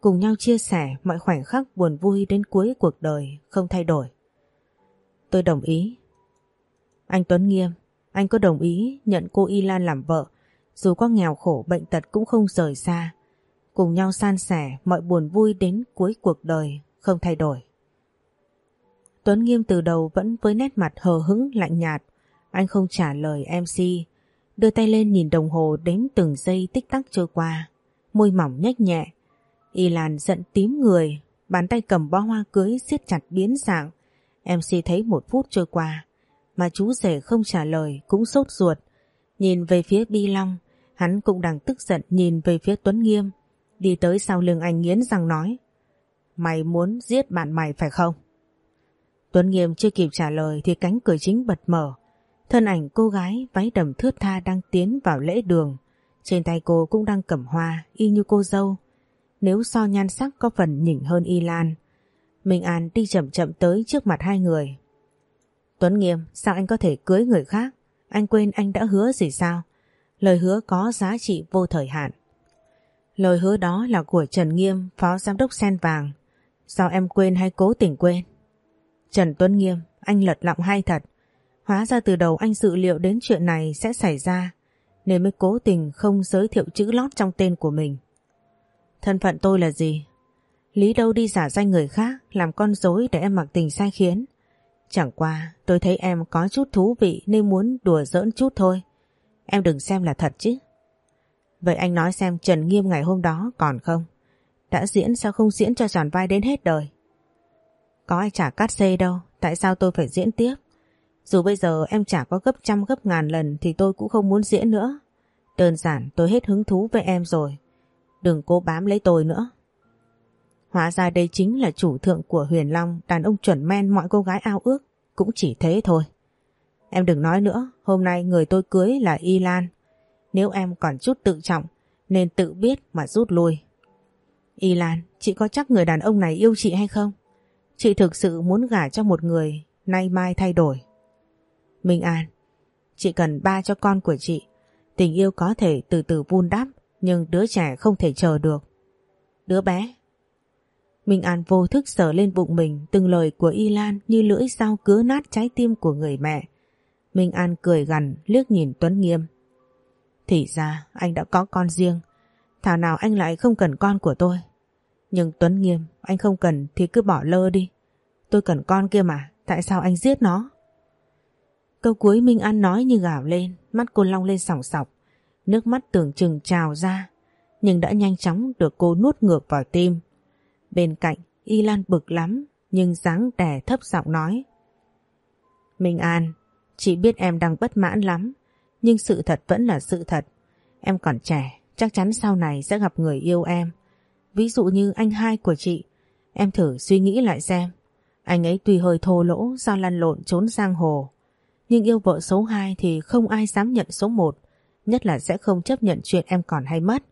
Cùng nhau chia sẻ mọi khoảnh khắc buồn vui đến cuối cuộc đời, không thay đổi. Tôi đồng ý. Anh Tuấn Nghiêm, anh có đồng ý nhận cô Y Lan làm vợ, dù có nghèo khổ bệnh tật cũng không rời xa. Cùng nhau san sẻ mọi buồn vui đến cuối cuộc đời, không thay đổi. Tuấn Nghiêm từ đầu vẫn với nét mặt hờ hững lạnh nhạt. Anh không trả lời MC, đưa tay lên nhìn đồng hồ đếm từng giây tích tắc trôi qua. Môi mỏng nhếch nhẹ. Y Lan giận tím người, bàn tay cầm bó hoa cưới siết chặt biến dạng. MC thấy một phút trôi qua, mà chú rể không trả lời cũng sốt ruột. Nhìn về phía Bi Long, hắn cũng đang tức giận nhìn về phía Tuấn Nghiêm. Đi tới sau lưng anh nghiến răng nói Mày muốn giết bạn mày phải không? Tuấn Nghiêm chưa kịp trả lời thì cánh cửa chính bật mở. Thân ảnh cô gái váy đầm thướt tha đang tiến vào lễ đường. Trên tay cô cũng đang cầm hoa y như cô dâu. Nếu so nhan sắc có phần nhỉnh hơn Y Lan. Minh An đi chậm chậm tới trước mặt hai người. Tuấn Nghiêm, sao anh có thể cưới người khác? Anh quên anh đã hứa gì sao? Lời hứa có giá trị vô thời hạn. Lời hứa đó là của Trần Nghiêm, phó giám đốc sen vàng. Sao em quên hay cố tình quên? Trần Tuấn Nghiêm, anh lật lọng hay thật. Hóa ra từ đầu anh dự liệu đến chuyện này sẽ xảy ra, nên mới cố tình không giới thiệu chữ lót trong tên của mình. Thân phận tôi là gì? Lý đâu đi giả danh người khác, làm con dối để em mặc tình sai khiến. Chẳng qua, tôi thấy em có chút thú vị nên muốn đùa giỡn chút thôi. Em đừng xem là thật chứ. Vậy anh nói xem Trần Nghiêm ngày hôm đó còn không? Đã diễn sao không diễn cho tròn vai đến hết đời? Có ai trả cát xê đâu, tại sao tôi phải diễn tiếp? Dù bây giờ em trả có gấp trăm gấp ngàn lần thì tôi cũng không muốn diễn nữa. Đơn giản tôi hết hứng thú với em rồi. Đừng cố bám lấy tôi nữa. Hóa ra đây chính là chủ thượng của Huyền Long, đàn ông chuẩn men mọi cô gái ao ước. Cũng chỉ thế thôi. Em đừng nói nữa, hôm nay người tôi cưới là Y Lan. Nếu em còn chút tự trọng, nên tự biết mà rút lui. Y Lan, chị có chắc người đàn ông này yêu chị hay không? Chị thực sự muốn gả cho một người nay mai thay đổi. Minh An, chị cần ba cho con của chị. Tình yêu có thể từ từ vun đắp, nhưng đứa trẻ không thể chờ được. Đứa bé. Minh An vô thức sờ lên bụng mình từng lời của Y Lan như lưỡi dao cứa nát trái tim của người mẹ. Minh An cười gằn liếc nhìn Tuấn Nghiêm. Thì ra anh đã có con riêng. Thảo nào anh lại không cần con của tôi. Nhưng Tuấn Nghiêm, anh không cần thì cứ bỏ lơ đi. Tôi cần con kia mà, tại sao anh giết nó? Câu cuối Minh An nói như gào lên, mắt cô long lên sòng sọc. Nước mắt tưởng chừng trào ra, nhưng đã nhanh chóng được cô nuốt ngược vào tim. Bên cạnh, Y Lan bực lắm, nhưng dáng đè thấp giọng nói. Minh An, chị biết em đang bất mãn lắm, nhưng sự thật vẫn là sự thật. Em còn trẻ, chắc chắn sau này sẽ gặp người yêu em. Ví dụ như anh hai của chị, em thử suy nghĩ lại xem. Anh ấy tuy hơi thô lỗ do lăn lộn trốn sang hồ, nhưng yêu vợ số 2 thì không ai dám nhận số 1, nhất là sẽ không chấp nhận chuyện em còn hay mất.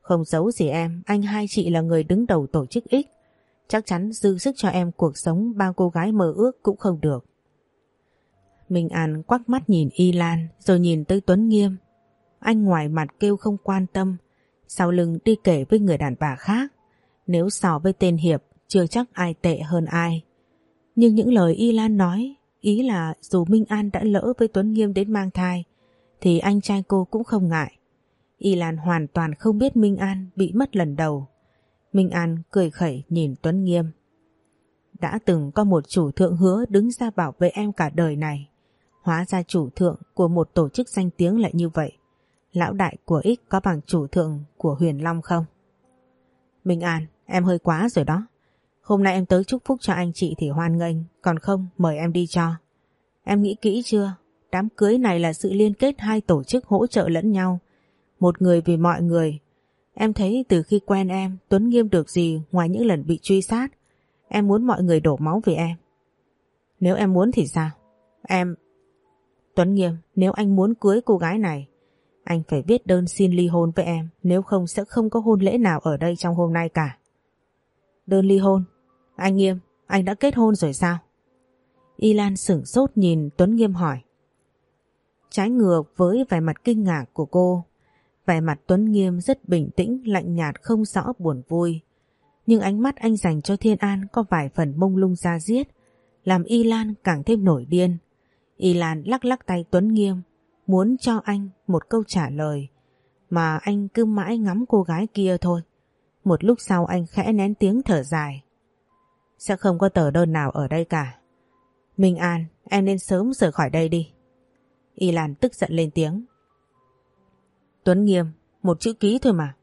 Không giấu gì em, anh hai chị là người đứng đầu tổ chức X. Chắc chắn dư sức cho em cuộc sống bao cô gái mơ ước cũng không được. Minh An quắc mắt nhìn Y Lan rồi nhìn tới Tuấn Nghiêm. Anh ngoài mặt kêu không quan tâm, sau lưng đi kể với người đàn bà khác. Nếu so với tên Hiệp, chưa chắc ai tệ hơn ai. Nhưng những lời Y Lan nói, ý là dù Minh An đã lỡ với Tuấn Nghiêm đến mang thai, thì anh trai cô cũng không ngại. Y Lan hoàn toàn không biết Minh An bị mất lần đầu. Minh An cười khẩy nhìn Tuấn Nghiêm. Đã từng có một chủ thượng hứa đứng ra bảo vệ em cả đời này. Hóa ra chủ thượng của một tổ chức danh tiếng lại như vậy. Lão đại của X có bằng chủ thượng của Huyền Long không? Minh An, em hơi quá rồi đó. Hôm nay em tới chúc phúc cho anh chị thì hoan nghênh, còn không mời em đi cho. Em nghĩ kỹ chưa? Đám cưới này là sự liên kết hai tổ chức hỗ trợ lẫn nhau. Một người vì mọi người. Em thấy từ khi quen em, Tuấn Nghiêm được gì ngoài những lần bị truy sát. Em muốn mọi người đổ máu vì em. Nếu em muốn thì sao? Em... Tuấn Nghiêm, nếu anh muốn cưới cô gái này, anh phải viết đơn xin ly hôn với em, nếu không sẽ không có hôn lễ nào ở đây trong hôm nay cả. Đơn ly hôn? Anh Nghiêm, anh đã kết hôn rồi sao? Y Lan sửng sốt nhìn Tuấn Nghiêm hỏi. Trái ngược với vẻ mặt kinh ngạc của cô, vẻ mặt Tuấn Nghiêm rất bình tĩnh, lạnh nhạt không rõ buồn vui. Nhưng ánh mắt anh dành cho Thiên An có vài phần mông lung ra giết, làm Y Lan càng thêm nổi điên. Y Lan lắc lắc tay Tuấn Nghiêm, muốn cho anh một câu trả lời, mà anh cứ mãi ngắm cô gái kia thôi. Một lúc sau anh khẽ nén tiếng thở dài. Sẽ không có tờ đơn nào ở đây cả. Minh An, em nên sớm rời khỏi đây đi. Y Lan tức giận lên tiếng. Tuấn Nghiêm, một chữ ký thôi mà.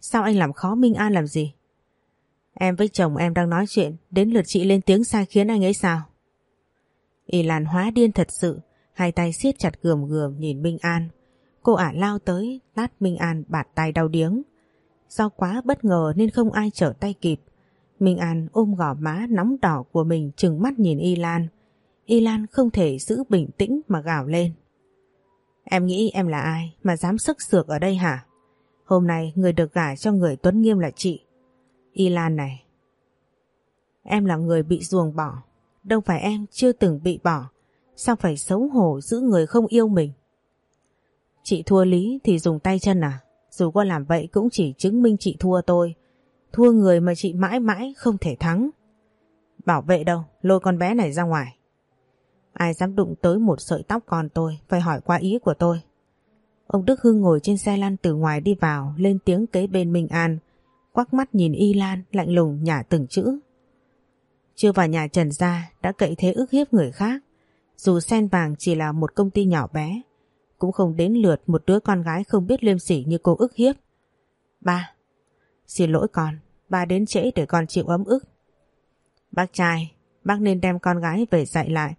Sao anh làm khó Minh An làm gì? Em với chồng em đang nói chuyện, đến lượt chị lên tiếng sai khiến anh ấy sao? Y Lan hóa điên thật sự, hai tay siết chặt gườm gườm nhìn Minh An. Cô ả lao tới, lát Minh An bạt tay đau điếng. Do quá bất ngờ nên không ai trở tay kịp. Minh An ôm gò má nóng đỏ của mình chừng mắt nhìn Y Lan. Y Lan không thể giữ bình tĩnh mà gào lên. Em nghĩ em là ai mà dám sức sược ở đây hả? Hôm nay người được gả cho người Tuấn Nghiêm là chị. Y Lan này. Em là người bị ruồng bỏ. Đâu phải em chưa từng bị bỏ. Sao phải xấu hổ giữ người không yêu mình? Chị thua lý thì dùng tay chân à? Dù có làm vậy cũng chỉ chứng minh chị thua tôi. Thua người mà chị mãi mãi không thể thắng. Bảo vệ đâu, lôi con bé này ra ngoài. Ai dám đụng tới một sợi tóc con tôi, phải hỏi qua ý của tôi. Ông Đức Hưng ngồi trên xe lăn từ ngoài đi vào, lên tiếng kế bên Minh An, quắc mắt nhìn Y Lan lạnh lùng nhả từng chữ. Chưa vào nhà Trần Gia đã cậy thế ức hiếp người khác. Dù sen vàng chỉ là một công ty nhỏ bé, cũng không đến lượt một đứa con gái không biết liêm sỉ như cô ức hiếp. Ba, xin lỗi con, ba đến trễ để con chịu ấm ức. Bác trai, bác nên đem con gái về dạy lại.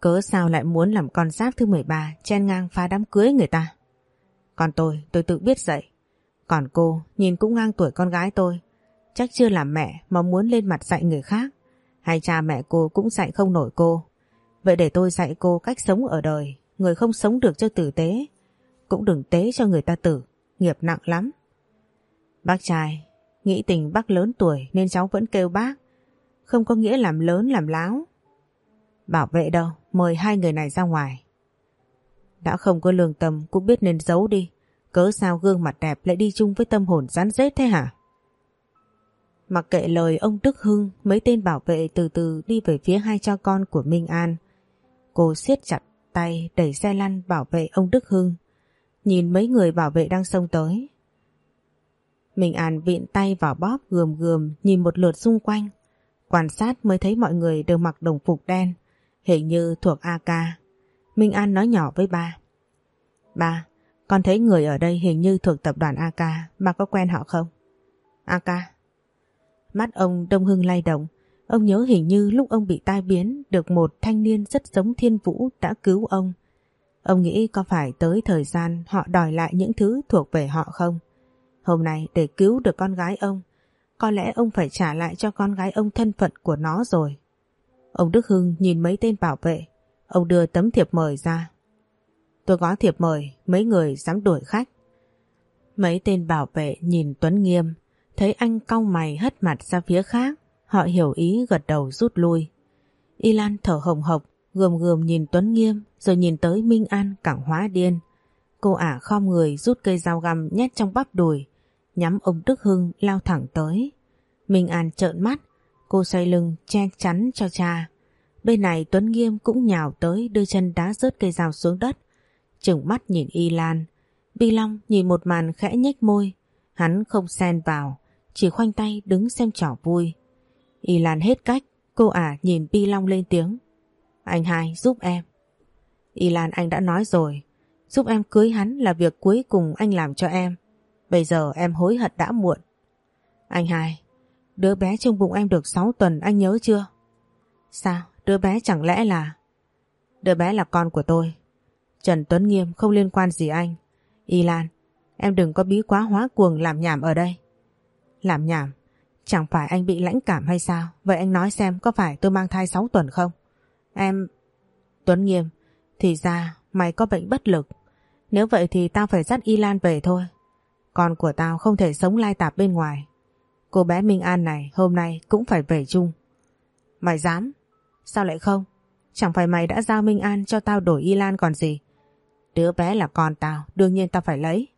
Cớ sao lại muốn làm con giáp thứ 13 chen ngang phá đám cưới người ta? Còn tôi, tôi tự biết dạy. Còn cô, nhìn cũng ngang tuổi con gái tôi. Chắc chưa làm mẹ mà muốn lên mặt dạy người khác. Hay cha mẹ cô cũng dạy không nổi cô. Vậy để tôi dạy cô cách sống ở đời. Người không sống được cho tử tế. Cũng đừng tế cho người ta tử. Nghiệp nặng lắm. Bác trai, nghĩ tình bác lớn tuổi nên cháu vẫn kêu bác. Không có nghĩa làm lớn làm láo. Bảo vệ đâu, mời hai người này ra ngoài. Đã không có lương tâm cũng biết nên giấu đi. Cớ sao gương mặt đẹp lại đi chung với tâm hồn rắn rết thế hả? Mặc kệ lời ông Đức Hưng, mấy tên bảo vệ từ từ đi về phía hai cha con của Minh An. Cô siết chặt tay đẩy xe lăn bảo vệ ông Đức Hưng. Nhìn mấy người bảo vệ đang xông tới. Minh An vịn tay vào bóp gườm gườm nhìn một lượt xung quanh. Quan sát mới thấy mọi người đều mặc đồng phục đen, hình như thuộc AK. Minh An nói nhỏ với ba. Ba, con thấy người ở đây hình như thuộc tập đoàn AK, ba có quen họ không? AK. Mắt ông Đông Hưng lay động, ông nhớ hình như lúc ông bị tai biến được một thanh niên rất giống Thiên Vũ đã cứu ông. Ông nghĩ có phải tới thời gian họ đòi lại những thứ thuộc về họ không? Hôm nay để cứu được con gái ông, có lẽ ông phải trả lại cho con gái ông thân phận của nó rồi. Ông Đức Hưng nhìn mấy tên bảo vệ, ông đưa tấm thiệp mời ra. Tôi có thiệp mời, mấy người dám đuổi khách. Mấy tên bảo vệ nhìn Tuấn Nghiêm, thấy anh cong mày hất mặt ra phía khác, họ hiểu ý gật đầu rút lui. Y Lan thở hồng hộc, Gườm gườm nhìn Tuấn Nghiêm rồi nhìn tới Minh An cảng hóa điên. Cô ả khom người rút cây dao găm nhét trong bắp đùi, nhắm ông Đức Hưng lao thẳng tới. Minh An trợn mắt, cô xoay lưng che chắn cho cha. Bên này Tuấn Nghiêm cũng nhào tới đưa chân đá rớt cây rào xuống đất. Trừng mắt nhìn Y Lan. Bi Long nhìn một màn khẽ nhếch môi. Hắn không xen vào, chỉ khoanh tay đứng xem trò vui. Y Lan hết cách, cô ả nhìn Bi Long lên tiếng. Anh hai giúp em. Y Lan anh đã nói rồi, giúp em cưới hắn là việc cuối cùng anh làm cho em. Bây giờ em hối hận đã muộn. Anh hai, đứa bé trong bụng em được 6 tuần anh nhớ chưa? Sao? Đứa bé chẳng lẽ là... Đứa bé là con của tôi. Trần Tuấn Nghiêm không liên quan gì anh. Y Lan, em đừng có bí quá hóa cuồng làm nhảm ở đây. Làm nhảm? Chẳng phải anh bị lãnh cảm hay sao? Vậy anh nói xem có phải tôi mang thai 6 tuần không? Em... Tuấn Nghiêm, thì ra mày có bệnh bất lực. Nếu vậy thì tao phải dắt Y Lan về thôi. Con của tao không thể sống lai tạp bên ngoài. Cô bé Minh An này hôm nay cũng phải về chung. Mày dám? Sao lại không? Chẳng phải mày đã giao Minh An cho tao đổi Y Lan còn gì? Đứa bé là con tao, đương nhiên tao phải lấy.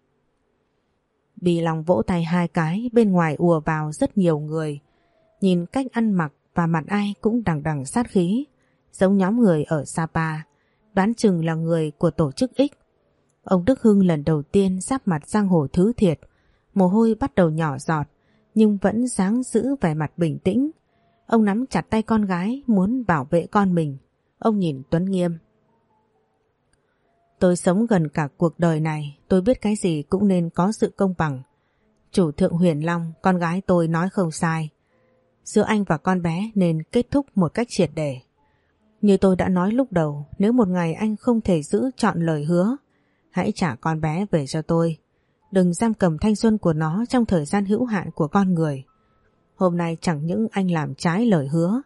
Bì lòng vỗ tay hai cái, bên ngoài ùa vào rất nhiều người. Nhìn cách ăn mặc và mặt ai cũng đằng đằng sát khí, giống nhóm người ở Sapa, đoán chừng là người của tổ chức X. Ông Đức Hưng lần đầu tiên sắp mặt giang hồ thứ thiệt, mồ hôi bắt đầu nhỏ giọt, nhưng vẫn dáng giữ vẻ mặt bình tĩnh. Ông nắm chặt tay con gái muốn bảo vệ con mình. Ông nhìn Tuấn Nghiêm. Tôi sống gần cả cuộc đời này, tôi biết cái gì cũng nên có sự công bằng. Chủ thượng huyền Long, con gái tôi nói không sai. Giữa anh và con bé nên kết thúc một cách triệt để. Như tôi đã nói lúc đầu, nếu một ngày anh không thể giữ chọn lời hứa, hãy trả con bé về cho tôi. Đừng giam cầm thanh xuân của nó trong thời gian hữu hạn của con người. Hôm nay chẳng những anh làm trái lời hứa,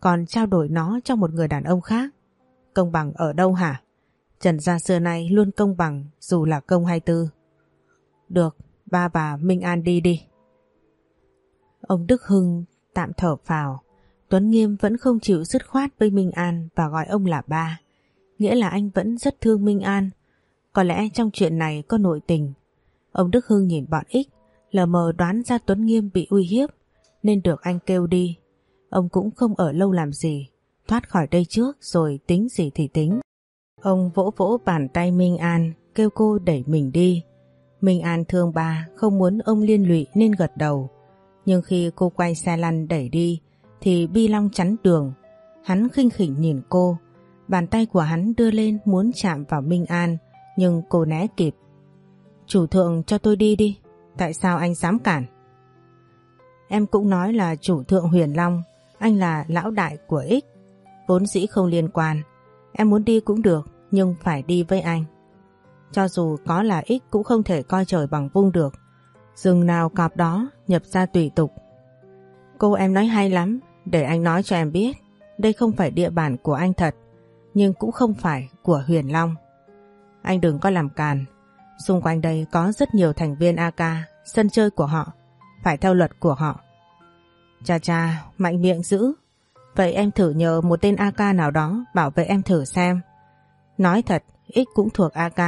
còn trao đổi nó cho một người đàn ông khác. Công bằng ở đâu hả? Trần gia xưa nay luôn công bằng dù là công hay tư. Được, ba và Minh An đi đi. Ông Đức Hưng tạm thở phào. Tuấn Nghiêm vẫn không chịu dứt khoát với Minh An và gọi ông là ba. Nghĩa là anh vẫn rất thương Minh An. Có lẽ trong chuyện này có nội tình. Ông Đức Hưng nhìn bọn ích, lờ mờ đoán ra Tuấn Nghiêm bị uy hiếp, nên được anh kêu đi. Ông cũng không ở lâu làm gì, thoát khỏi đây trước rồi tính gì thì tính. Ông vỗ vỗ bàn tay Minh An, kêu cô đẩy mình đi. Minh An thương ba, không muốn ông liên lụy nên gật đầu. Nhưng khi cô quay xe lăn đẩy đi, thì Bi Long chắn đường. Hắn khinh khỉnh nhìn cô, bàn tay của hắn đưa lên muốn chạm vào Minh An, nhưng cô né kịp. Chủ thượng cho tôi đi đi, tại sao anh dám cản? Em cũng nói là chủ thượng huyền long, anh là lão đại của ích, vốn dĩ không liên quan. Em muốn đi cũng được, nhưng phải đi với anh. Cho dù có là ích cũng không thể coi trời bằng vung được. Rừng nào cọp đó, nhập ra tùy tục. Cô em nói hay lắm, để anh nói cho em biết. Đây không phải địa bàn của anh thật, nhưng cũng không phải của Huyền Long. Anh đừng có làm càn. Xung quanh đây có rất nhiều thành viên AK, sân chơi của họ, phải theo luật của họ. Cha cha, mạnh miệng dữ. Vậy em thử nhờ một tên AK nào đó bảo vệ em thử xem. Nói thật, ích cũng thuộc AK.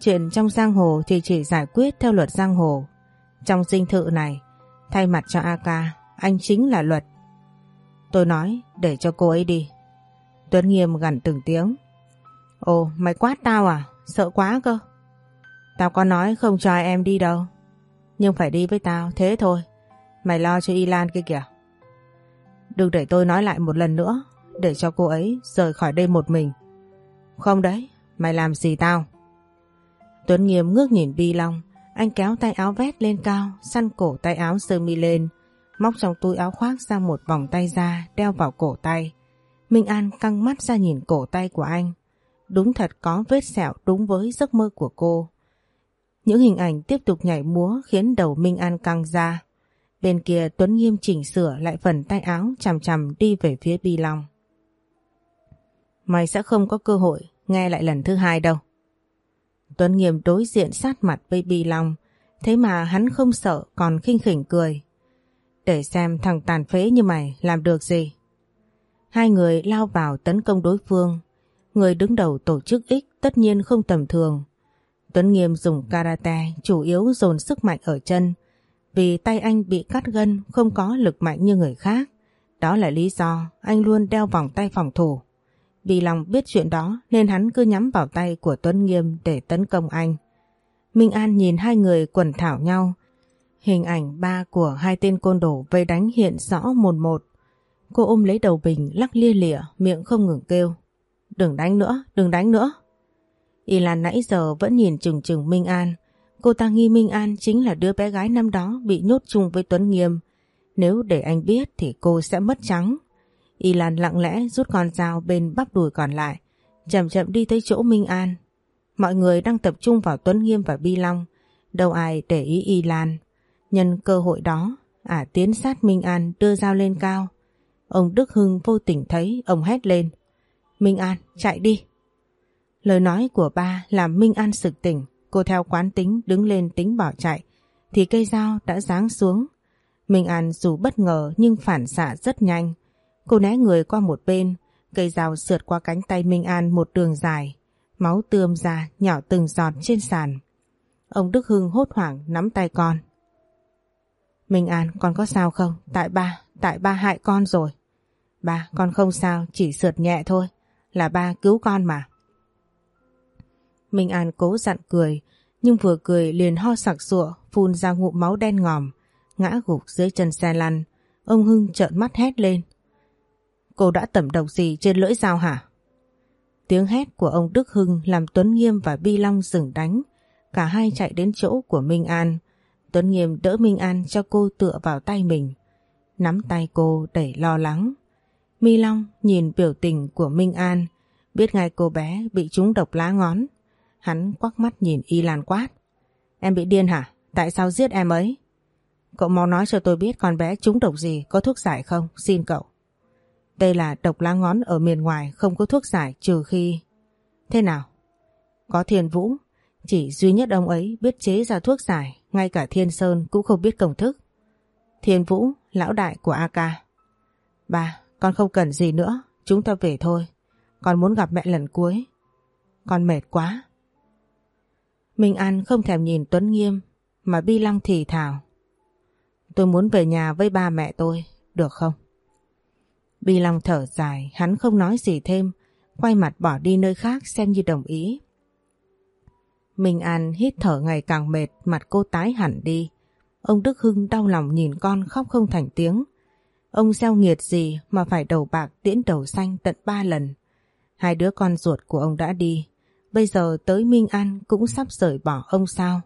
Chuyện trong giang hồ thì chỉ giải quyết theo luật giang hồ. Trong dinh thự này, thay mặt cho AK, anh chính là luật. Tôi nói để cho cô ấy đi. Tuấn Nghiêm gằn từng tiếng. Ồ, mày quát tao à? Sợ quá cơ. Tao có nói không cho em đi đâu. Nhưng phải đi với tao, thế thôi. Mày lo cho Y Lan kia kìa. Đừng để tôi nói lại một lần nữa, để cho cô ấy rời khỏi đây một mình. Không đấy, mày làm gì tao? Tuấn Nghiêm ngước nhìn Bi Long, anh kéo tay áo vét lên cao, săn cổ tay áo sơ mi lên, móc trong túi áo khoác ra một vòng tay ra đeo vào cổ tay. Minh An căng mắt ra nhìn cổ tay của anh. Đúng thật có vết sẹo đúng với giấc mơ của cô. Những hình ảnh tiếp tục nhảy múa khiến đầu Minh An căng ra. Bên kia Tuấn Nghiêm chỉnh sửa lại phần tay áo chằm chằm đi về phía Bi Long. Mày sẽ không có cơ hội nghe lại lần thứ hai đâu. Tuấn Nghiêm đối diện sát mặt với Bi Long, thế mà hắn không sợ còn khinh khỉnh cười. Để xem thằng tàn phế như mày làm được gì. Hai người lao vào tấn công đối phương. Người đứng đầu tổ chức X tất nhiên không tầm thường. Tuấn Nghiêm dùng karate chủ yếu dồn sức mạnh ở chân, vì tay anh bị cắt gân không có lực mạnh như người khác. Đó là lý do anh luôn đeo vòng tay phòng thủ. Vì lòng biết chuyện đó nên hắn cứ nhắm vào tay của Tuấn Nghiêm để tấn công anh. Minh An nhìn hai người quần thảo nhau. Hình ảnh ba của hai tên côn đồ vây đánh hiện rõ một một. Cô ôm lấy đầu bình lắc lia lịa, miệng không ngừng kêu. Đừng đánh nữa, đừng đánh nữa. Y Lan nãy giờ vẫn nhìn chừng chừng Minh An. Cô ta nghi Minh An chính là đứa bé gái năm đó bị nhốt chung với Tuấn Nghiêm. Nếu để anh biết thì cô sẽ mất trắng. Y Lan lặng lẽ rút con dao bên bắp đùi còn lại, chậm chậm đi tới chỗ Minh An. Mọi người đang tập trung vào Tuấn Nghiêm và Bi Long, đâu ai để ý Y Lan. Nhân cơ hội đó, ả tiến sát Minh An đưa dao lên cao. Ông Đức Hưng vô tình thấy, ông hét lên. Minh An, chạy đi. Lời nói của ba làm Minh An sực tỉnh, cô theo quán tính đứng lên tính bỏ chạy, thì cây dao đã giáng xuống. Minh An dù bất ngờ nhưng phản xạ rất nhanh. Cô né người qua một bên, cây dao sượt qua cánh tay Minh An một đường dài, máu tươm ra nhỏ từng giọt trên sàn. Ông Đức Hưng hốt hoảng nắm tay con. Minh An con có sao không? Tại ba, tại ba hại con rồi. Ba, con không sao, chỉ sượt nhẹ thôi. Là ba cứu con mà. Minh An cố dặn cười, nhưng vừa cười liền ho sặc sụa, phun ra ngụm máu đen ngòm, ngã gục dưới chân xe lăn. Ông Hưng trợn mắt hét lên. Cô đã tẩm độc gì trên lưỡi dao hả? Tiếng hét của ông Đức Hưng làm Tuấn Nghiêm và Bi Long dừng đánh. Cả hai chạy đến chỗ của Minh An. Tuấn Nghiêm đỡ Minh An cho cô tựa vào tay mình. Nắm tay cô đẩy lo lắng. Mi Long nhìn biểu tình của Minh An. Biết ngay cô bé bị trúng độc lá ngón. Hắn quắc mắt nhìn Y Lan quát. Em bị điên hả? Tại sao giết em ấy? Cậu mau nói cho tôi biết con bé trúng độc gì, có thuốc giải không? Xin cậu. Đây là độc lá ngón ở miền ngoài không có thuốc giải trừ khi... Thế nào? Có thiên vũ, chỉ duy nhất ông ấy biết chế ra thuốc giải, ngay cả thiên sơn cũng không biết công thức. Thiên vũ, lão đại của AK. Ba, con không cần gì nữa, chúng ta về thôi. Con muốn gặp mẹ lần cuối. Con mệt quá. Minh An không thèm nhìn Tuấn Nghiêm mà Bi Lăng thì thào. Tôi muốn về nhà với ba mẹ tôi, được không? Bi Long thở dài, hắn không nói gì thêm, quay mặt bỏ đi nơi khác xem như đồng ý. Minh An hít thở ngày càng mệt, mặt cô tái hẳn đi. Ông Đức Hưng đau lòng nhìn con khóc không thành tiếng. Ông gieo nghiệt gì mà phải đầu bạc tiễn đầu xanh tận ba lần. Hai đứa con ruột của ông đã đi, bây giờ tới Minh An cũng sắp rời bỏ ông sao.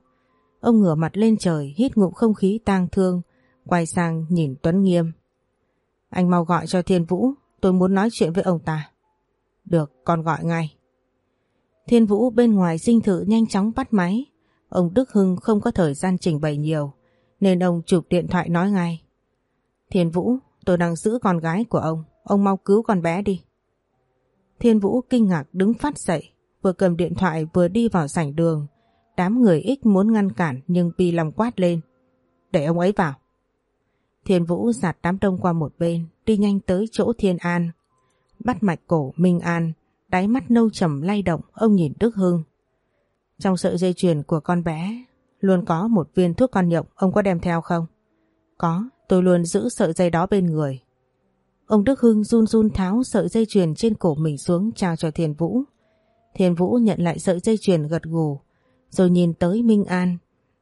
Ông ngửa mặt lên trời hít ngụm không khí tang thương, quay sang nhìn Tuấn Nghiêm. Anh mau gọi cho Thiên Vũ, tôi muốn nói chuyện với ông ta. Được, con gọi ngay. Thiên Vũ bên ngoài dinh thự nhanh chóng bắt máy. Ông Đức Hưng không có thời gian trình bày nhiều, nên ông chụp điện thoại nói ngay. Thiên Vũ, tôi đang giữ con gái của ông, ông mau cứu con bé đi. Thiên Vũ kinh ngạc đứng phát dậy, vừa cầm điện thoại vừa đi vào sảnh đường. Đám người ích muốn ngăn cản nhưng Pi lòng quát lên. Để ông ấy vào. Thiên Vũ giạt đám đông qua một bên, đi nhanh tới chỗ Thiên An. Bắt mạch cổ Minh An, đáy mắt nâu trầm lay động, ông nhìn Đức Hưng. Trong sợi dây chuyền của con bé, luôn có một viên thuốc con nhộng, ông có đem theo không? Có, tôi luôn giữ sợi dây đó bên người. Ông Đức Hưng run run tháo sợi dây chuyền trên cổ mình xuống trao cho Thiên Vũ. Thiên Vũ nhận lại sợi dây chuyền gật gù, rồi nhìn tới Minh An.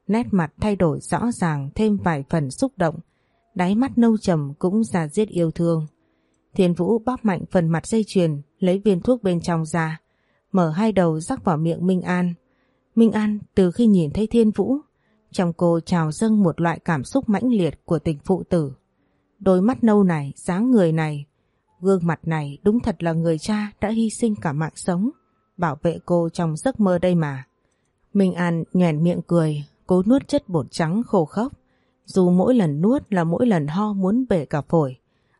Nét mặt thay đổi rõ ràng thêm vài phần xúc động, đáy mắt nâu trầm cũng ra giết yêu thương. Thiên Vũ bóp mạnh phần mặt dây chuyền, lấy viên thuốc bên trong ra, mở hai đầu rắc vào miệng Minh An. Minh An từ khi nhìn thấy Thiên Vũ, trong cô trào dâng một loại cảm xúc mãnh liệt của tình phụ tử. Đôi mắt nâu này, dáng người này, gương mặt này đúng thật là người cha đã hy sinh cả mạng sống, bảo vệ cô trong giấc mơ đây mà. Minh An nhoèn miệng cười, cố nuốt chất bột trắng khô khốc. Dù mỗi lần nuốt là mỗi lần ho muốn bể cả phổi,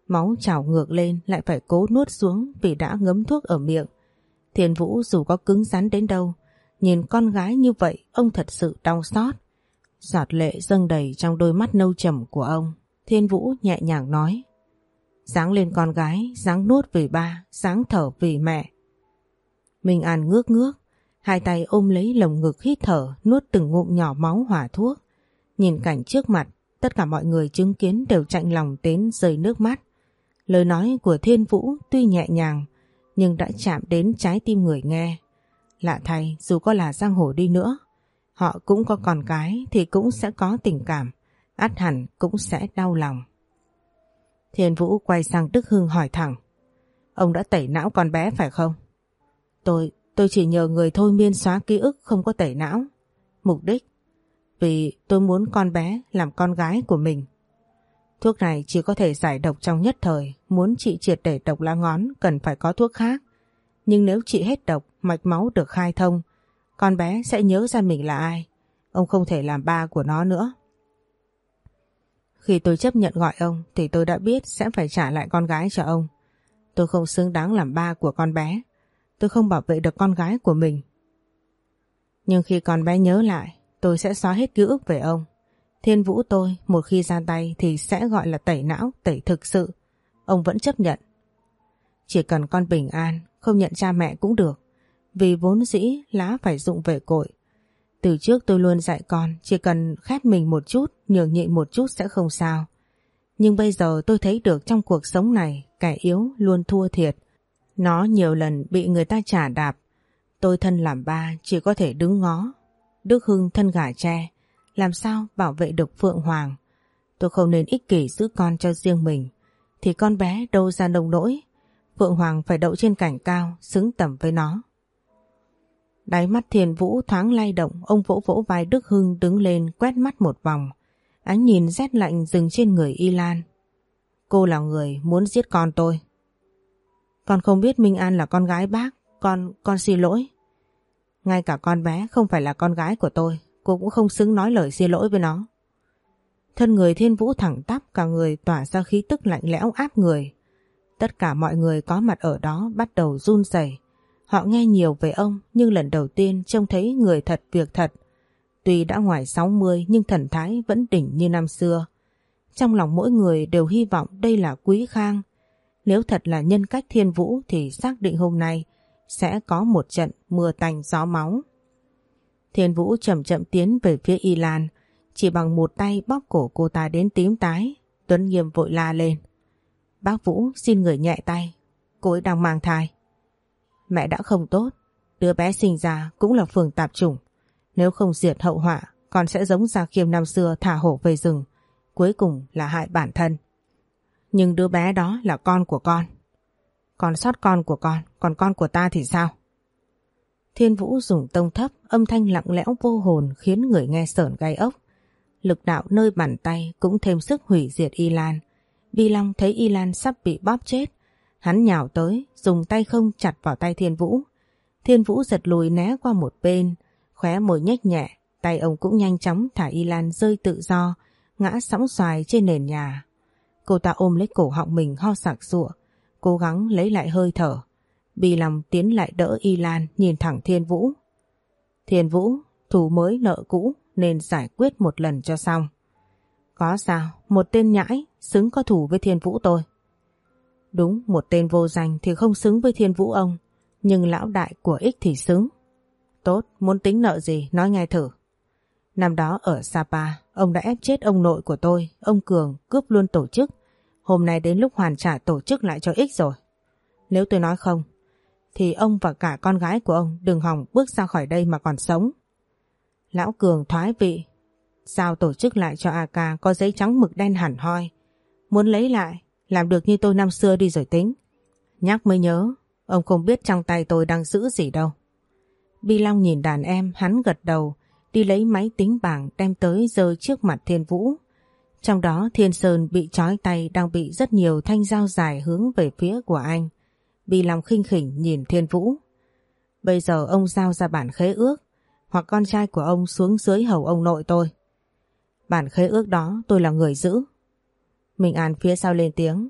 máu trào ngược lên lại phải cố nuốt xuống vì đã ngấm thuốc ở miệng. Thiên Vũ dù có cứng rắn đến đâu, nhìn con gái như vậy ông thật sự đau xót. Giọt lệ dâng đầy trong đôi mắt nâu trầm của ông. Thiên Vũ nhẹ nhàng nói. Sáng lên con gái, sáng nuốt vì ba, sáng thở vì mẹ. Minh An ngước ngước, hai tay ôm lấy lồng ngực hít thở, nuốt từng ngụm nhỏ máu hỏa thuốc. Nhìn cảnh trước mặt, tất cả mọi người chứng kiến đều chạnh lòng đến rơi nước mắt. Lời nói của Thiên Vũ tuy nhẹ nhàng, nhưng đã chạm đến trái tim người nghe. Lạ thay, dù có là giang hồ đi nữa, họ cũng có con cái thì cũng sẽ có tình cảm, át hẳn cũng sẽ đau lòng. Thiên Vũ quay sang Đức Hưng hỏi thẳng, ông đã tẩy não con bé phải không? Tôi, tôi chỉ nhờ người thôi miên xóa ký ức không có tẩy não. Mục đích, vì tôi muốn con bé làm con gái của mình. Thuốc này chỉ có thể giải độc trong nhất thời, muốn chị triệt để độc lá ngón cần phải có thuốc khác. Nhưng nếu chị hết độc, mạch máu được khai thông, con bé sẽ nhớ ra mình là ai. Ông không thể làm ba của nó nữa. Khi tôi chấp nhận gọi ông thì tôi đã biết sẽ phải trả lại con gái cho ông. Tôi không xứng đáng làm ba của con bé. Tôi không bảo vệ được con gái của mình. Nhưng khi con bé nhớ lại, tôi sẽ xóa hết ký ức về ông. Thiên vũ tôi một khi ra tay thì sẽ gọi là tẩy não, tẩy thực sự. Ông vẫn chấp nhận. Chỉ cần con bình an, không nhận cha mẹ cũng được. Vì vốn dĩ lá phải dụng về cội. Từ trước tôi luôn dạy con chỉ cần khép mình một chút, nhường nhịn một chút sẽ không sao. Nhưng bây giờ tôi thấy được trong cuộc sống này kẻ yếu luôn thua thiệt. Nó nhiều lần bị người ta trả đạp. Tôi thân làm ba chỉ có thể đứng ngó. Đức Hưng thân gả tre. Làm sao bảo vệ được Phượng Hoàng? Tôi không nên ích kỷ giữ con cho riêng mình. Thì con bé đâu ra nông nỗi. Phượng Hoàng phải đậu trên cảnh cao, xứng tầm với nó. Đáy mắt thiền vũ thoáng lay động, ông vỗ vỗ vai Đức Hưng đứng lên quét mắt một vòng. Ánh nhìn rét lạnh dừng trên người Y Lan. Cô là người muốn giết con tôi. Con không biết Minh An là con gái bác, con, con xin lỗi. Ngay cả con bé không phải là con gái của tôi, cô cũng không xứng nói lời xin lỗi với nó. Thân người thiên vũ thẳng tắp cả người tỏa ra khí tức lạnh lẽo áp người. Tất cả mọi người có mặt ở đó bắt đầu run rẩy. Họ nghe nhiều về ông nhưng lần đầu tiên trông thấy người thật việc thật. Tuy đã ngoài 60 nhưng thần thái vẫn đỉnh như năm xưa. Trong lòng mỗi người đều hy vọng đây là Quý Khang. Nếu thật là nhân cách thiên vũ thì xác định hôm nay sẽ có một trận mưa tành gió máu. Thiên vũ chậm chậm tiến về phía Y Lan, chỉ bằng một tay bóp cổ cô ta đến tím tái. Tuấn Nghiêm vội la lên. Bác Vũ xin người nhẹ tay, cô ấy đang mang thai. Mẹ đã không tốt, đứa bé sinh ra cũng là phường tạp chủng. Nếu không diệt hậu họa, con sẽ giống Gia Khiêm năm xưa thả hổ về rừng, cuối cùng là hại bản thân. Nhưng đứa bé đó là con của con. Còn sót con của con, còn con của ta thì sao? Thiên Vũ dùng tông thấp, âm thanh lặng lẽo vô hồn khiến người nghe sởn gai ốc. Lực đạo nơi bàn tay cũng thêm sức hủy diệt Y Lan. Vi Long thấy Y Lan sắp bị bóp chết. Hắn nhào tới, dùng tay không chặt vào tay Thiên Vũ. Thiên Vũ giật lùi né qua một bên, khóe môi nhếch nhẹ, tay ông cũng nhanh chóng thả Y Lan rơi tự do, ngã sóng xoài trên nền nhà. Cô ta ôm lấy cổ họng mình ho sặc sụa, cố gắng lấy lại hơi thở. Bì lòng tiến lại đỡ Y Lan nhìn thẳng Thiên Vũ. Thiên Vũ, thù mới nợ cũ nên giải quyết một lần cho xong. Có sao, một tên nhãi xứng có thủ với Thiên Vũ tôi. Đúng, một tên vô danh thì không xứng với Thiên Vũ ông, nhưng lão đại của ích thì xứng. Tốt, muốn tính nợ gì, nói nghe thử. Năm đó ở Sapa, ông đã ép chết ông nội của tôi, ông Cường, cướp luôn tổ chức. Hôm nay đến lúc hoàn trả tổ chức lại cho ích rồi. Nếu tôi nói không, thì ông và cả con gái của ông đừng hòng bước ra khỏi đây mà còn sống. Lão Cường thoái vị, sao tổ chức lại cho AK có giấy trắng mực đen hẳn hoi. Muốn lấy lại, làm được như tôi năm xưa đi rồi tính. Nhắc mới nhớ, ông không biết trong tay tôi đang giữ gì đâu. Bi Long nhìn đàn em, hắn gật đầu, đi lấy máy tính bảng đem tới rơi trước mặt Thiên Vũ. Trong đó Thiên Sơn bị trói tay đang bị rất nhiều thanh dao dài hướng về phía của anh. Bi Long khinh khỉnh nhìn Thiên Vũ. Bây giờ ông giao ra bản khế ước, hoặc con trai của ông xuống dưới hầu ông nội tôi. Bản khế ước đó tôi là người giữ. Minh An phía sau lên tiếng.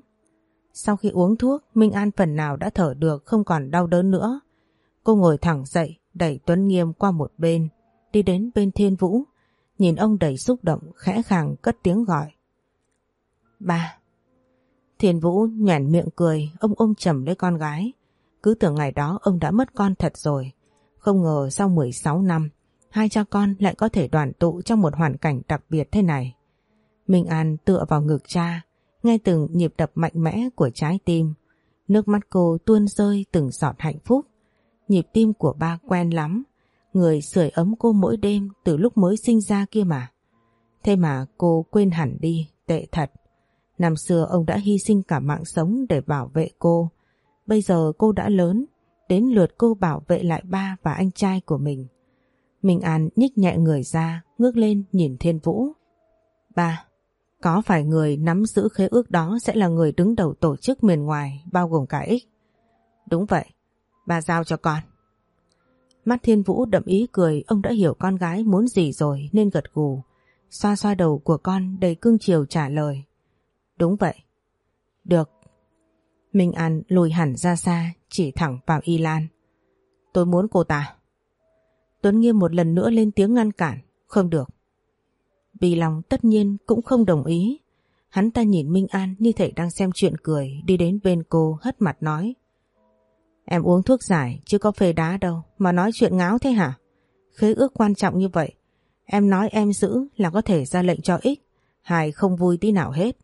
Sau khi uống thuốc, Minh An phần nào đã thở được không còn đau đớn nữa. Cô ngồi thẳng dậy, đẩy Tuấn Nghiêm qua một bên, đi đến bên Thiên Vũ, nhìn ông đầy xúc động, khẽ khàng cất tiếng gọi. Ba. Thiên Vũ nhoẻn miệng cười, ông ôm chầm lấy con gái. Cứ tưởng ngày đó ông đã mất con thật rồi. Không ngờ sau 16 năm, hai cha con lại có thể đoàn tụ trong một hoàn cảnh đặc biệt thế này. Minh An tựa vào ngực cha, nghe từng nhịp đập mạnh mẽ của trái tim. Nước mắt cô tuôn rơi từng giọt hạnh phúc. Nhịp tim của ba quen lắm, người sưởi ấm cô mỗi đêm từ lúc mới sinh ra kia mà. Thế mà cô quên hẳn đi, tệ thật. Năm xưa ông đã hy sinh cả mạng sống để bảo vệ cô. Bây giờ cô đã lớn, đến lượt cô bảo vệ lại ba và anh trai của mình. Minh An nhích nhẹ người ra, ngước lên nhìn Thiên Vũ. Ba, có phải người nắm giữ khế ước đó sẽ là người đứng đầu tổ chức miền ngoài bao gồm cả ích? Đúng vậy, bà giao cho con. Mắt Thiên Vũ đậm ý cười, ông đã hiểu con gái muốn gì rồi nên gật gù. Xoa xoa đầu của con đầy cương chiều trả lời. Đúng vậy. Được. Minh An lùi hẳn ra xa, chỉ thẳng vào Y Lan. Tôi muốn cô ta. Tuấn Nghiêm một lần nữa lên tiếng ngăn cản. Không được. Bì lòng tất nhiên cũng không đồng ý. Hắn ta nhìn Minh An như thể đang xem chuyện cười, đi đến bên cô hất mặt nói. Em uống thuốc giải chứ có phê đá đâu mà nói chuyện ngáo thế hả? Khế ước quan trọng như vậy. Em nói em giữ là có thể ra lệnh cho ích. Hải không vui tí nào hết.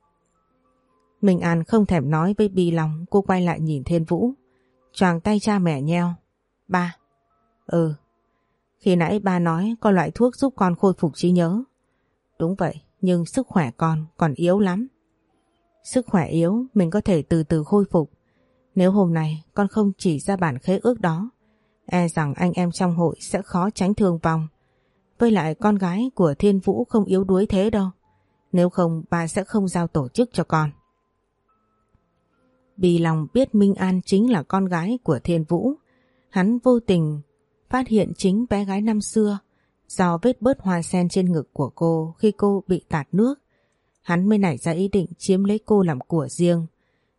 Minh An không thèm nói với Bì lòng, cô quay lại nhìn Thiên Vũ. Choàng tay cha mẹ nheo. Ba. Ừ. Khi nãy ba nói có loại thuốc giúp con khôi phục trí nhớ. Đúng vậy, nhưng sức khỏe con còn yếu lắm. Sức khỏe yếu mình có thể từ từ khôi phục. Nếu hôm nay con không chỉ ra bản khế ước đó, e rằng anh em trong hội sẽ khó tránh thương vong. Với lại con gái của Thiên Vũ không yếu đuối thế đâu. Nếu không ba sẽ không giao tổ chức cho con. Vì lòng biết Minh An chính là con gái của Thiên Vũ, hắn vô tình phát hiện chính bé gái năm xưa do vết bớt hoa sen trên ngực của cô khi cô bị tạt nước. Hắn mới nảy ra ý định chiếm lấy cô làm của riêng.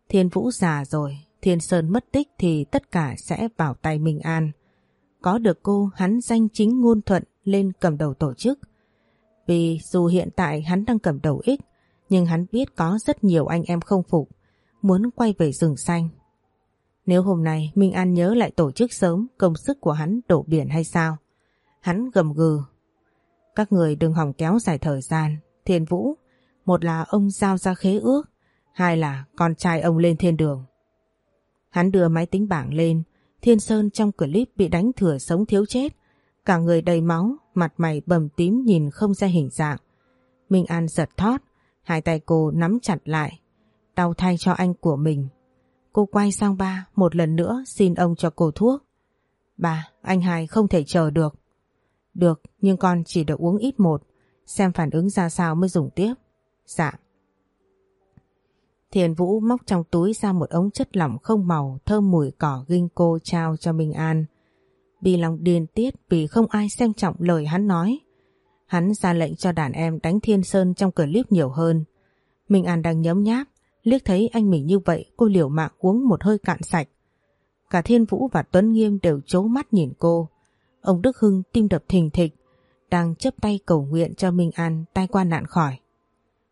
Thiên Vũ già rồi, Thiên Sơn mất tích thì tất cả sẽ vào tay Minh An. Có được cô, hắn danh chính ngôn thuận lên cầm đầu tổ chức. Vì dù hiện tại hắn đang cầm đầu ích, nhưng hắn biết có rất nhiều anh em không phục muốn quay về rừng xanh. Nếu hôm nay Minh An nhớ lại tổ chức sớm công sức của hắn đổ biển hay sao? Hắn gầm gừ. Các người đừng hỏng kéo dài thời gian. Thiên Vũ, một là ông giao ra khế ước, hai là con trai ông lên thiên đường. Hắn đưa máy tính bảng lên, Thiên Sơn trong clip bị đánh thừa sống thiếu chết. Cả người đầy máu, mặt mày bầm tím nhìn không ra hình dạng. Minh An giật thót, hai tay cô nắm chặt lại, đau thay cho anh của mình. Cô quay sang ba một lần nữa xin ông cho cô thuốc. Ba, anh hai không thể chờ được. Được, nhưng con chỉ được uống ít một, xem phản ứng ra sao mới dùng tiếp. Dạ. Thiền Vũ móc trong túi ra một ống chất lỏng không màu thơm mùi cỏ ginh cô trao cho Minh An. Vì lòng điên tiết vì không ai xem trọng lời hắn nói. Hắn ra lệnh cho đàn em đánh Thiên Sơn trong clip nhiều hơn. Minh An đang nhấm nháp Liếc thấy anh mình như vậy cô liều mạng uống một hơi cạn sạch. Cả Thiên Vũ và Tuấn Nghiêm đều chố mắt nhìn cô. Ông Đức Hưng tim đập thình thịch, đang chấp tay cầu nguyện cho Minh An tai qua nạn khỏi.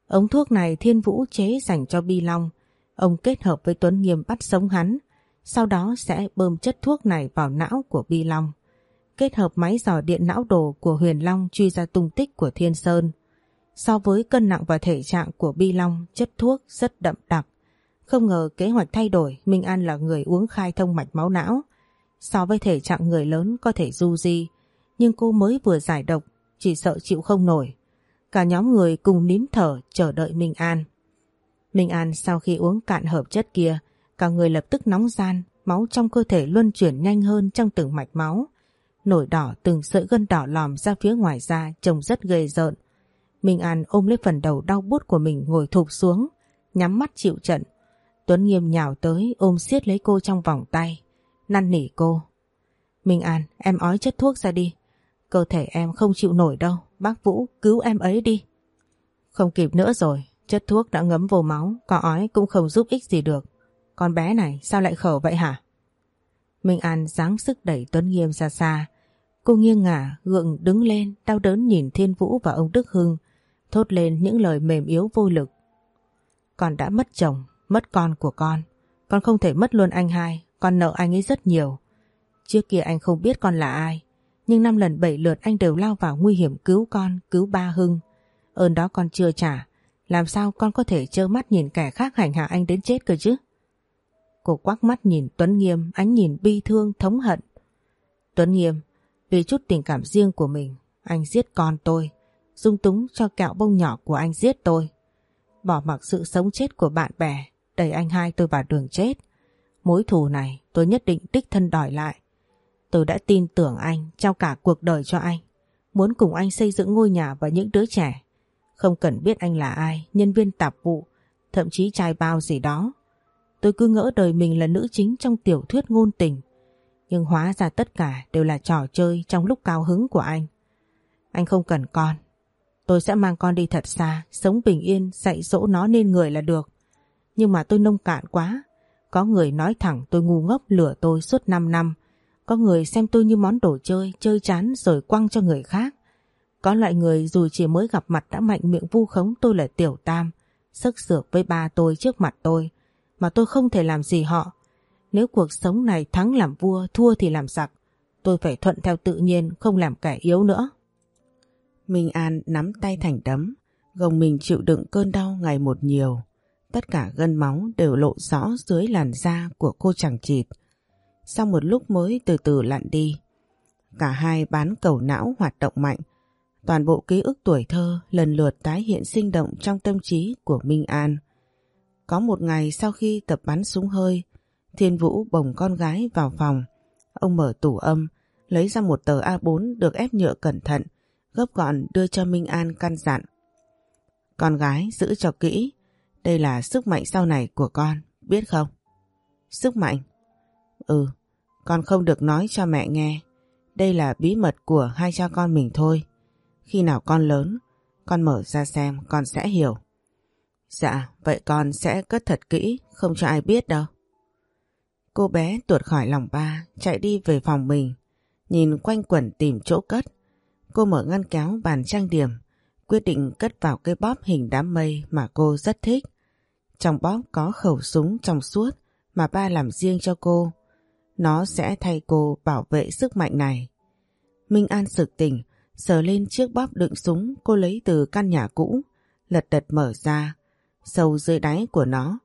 Ống thuốc này Thiên Vũ chế dành cho Bi Long. Ông kết hợp với Tuấn Nghiêm bắt sống hắn, sau đó sẽ bơm chất thuốc này vào não của Bi Long. Kết hợp máy dò điện não đồ của Huyền Long truy ra tung tích của Thiên Sơn. So với cân nặng và thể trạng của Bi Long, chất thuốc rất đậm đặc. Không ngờ kế hoạch thay đổi, Minh An là người uống khai thông mạch máu não. So với thể trạng người lớn có thể du di, nhưng cô mới vừa giải độc, chỉ sợ chịu không nổi. Cả nhóm người cùng nín thở chờ đợi Minh An. Minh An sau khi uống cạn hợp chất kia, cả người lập tức nóng gian, máu trong cơ thể luân chuyển nhanh hơn trong từng mạch máu. Nổi đỏ từng sợi gân đỏ lòm ra phía ngoài da trông rất ghê rợn. Minh An ôm lấy phần đầu đau bút của mình ngồi thụp xuống, nhắm mắt chịu trận. Tuấn Nghiêm nhào tới ôm siết lấy cô trong vòng tay, năn nỉ cô. Minh An, em ói chất thuốc ra đi. Cơ thể em không chịu nổi đâu, bác Vũ cứu em ấy đi. Không kịp nữa rồi, chất thuốc đã ngấm vô máu, có ói cũng không giúp ích gì được. Con bé này sao lại khở vậy hả? Minh An dáng sức đẩy Tuấn Nghiêm ra xa. Cô nghiêng ngả, gượng đứng lên, đau đớn nhìn Thiên Vũ và ông Đức Hưng thốt lên những lời mềm yếu vô lực. Con đã mất chồng, mất con của con. Con không thể mất luôn anh hai, con nợ anh ấy rất nhiều. Trước kia anh không biết con là ai, nhưng năm lần bảy lượt anh đều lao vào nguy hiểm cứu con, cứu ba Hưng. Ơn đó con chưa trả, làm sao con có thể trơ mắt nhìn kẻ khác hành hạ anh đến chết cơ chứ? Cô quắc mắt nhìn Tuấn Nghiêm, ánh nhìn bi thương, thống hận. Tuấn Nghiêm, vì chút tình cảm riêng của mình, anh giết con tôi, dung túng cho kẹo bông nhỏ của anh giết tôi. Bỏ mặc sự sống chết của bạn bè, đẩy anh hai tôi vào đường chết. Mối thù này tôi nhất định đích thân đòi lại. Tôi đã tin tưởng anh, trao cả cuộc đời cho anh. Muốn cùng anh xây dựng ngôi nhà và những đứa trẻ. Không cần biết anh là ai, nhân viên tạp vụ, thậm chí trai bao gì đó. Tôi cứ ngỡ đời mình là nữ chính trong tiểu thuyết ngôn tình. Nhưng hóa ra tất cả đều là trò chơi trong lúc cao hứng của anh. Anh không cần con. Tôi sẽ mang con đi thật xa, sống bình yên, dạy dỗ nó nên người là được. Nhưng mà tôi nông cạn quá. Có người nói thẳng tôi ngu ngốc lừa tôi suốt 5 năm. Có người xem tôi như món đồ chơi, chơi chán rồi quăng cho người khác. Có loại người dù chỉ mới gặp mặt đã mạnh miệng vu khống tôi là tiểu tam, sức sược với ba tôi trước mặt tôi, mà tôi không thể làm gì họ. Nếu cuộc sống này thắng làm vua, thua thì làm giặc, tôi phải thuận theo tự nhiên, không làm kẻ yếu nữa. Minh An nắm tay thành đấm, gồng mình chịu đựng cơn đau ngày một nhiều. Tất cả gân máu đều lộ rõ dưới làn da của cô chẳng chịt. Sau một lúc mới từ từ lặn đi. Cả hai bán cầu não hoạt động mạnh. Toàn bộ ký ức tuổi thơ lần lượt tái hiện sinh động trong tâm trí của Minh An. Có một ngày sau khi tập bắn súng hơi, Thiên Vũ bồng con gái vào phòng. Ông mở tủ âm, lấy ra một tờ A4 được ép nhựa cẩn thận, gấp gọn đưa cho Minh An căn dặn. Con gái giữ cho kỹ, đây là sức mạnh sau này của con, biết không? Sức mạnh? Ừ, con không được nói cho mẹ nghe. Đây là bí mật của hai cha con mình thôi. Khi nào con lớn, con mở ra xem con sẽ hiểu. Dạ, vậy con sẽ cất thật kỹ, không cho ai biết đâu. Cô bé tuột khỏi lòng ba, chạy đi về phòng mình, nhìn quanh quẩn tìm chỗ cất. Cô mở ngăn kéo bàn trang điểm, quyết định cất vào cái bóp hình đám mây mà cô rất thích. Trong bóp có khẩu súng trong suốt mà ba làm riêng cho cô. Nó sẽ thay cô bảo vệ sức mạnh này. Minh An sực tỉnh, sờ lên chiếc bóp đựng súng cô lấy từ căn nhà cũ, lật đật mở ra. Sâu dưới đáy của nó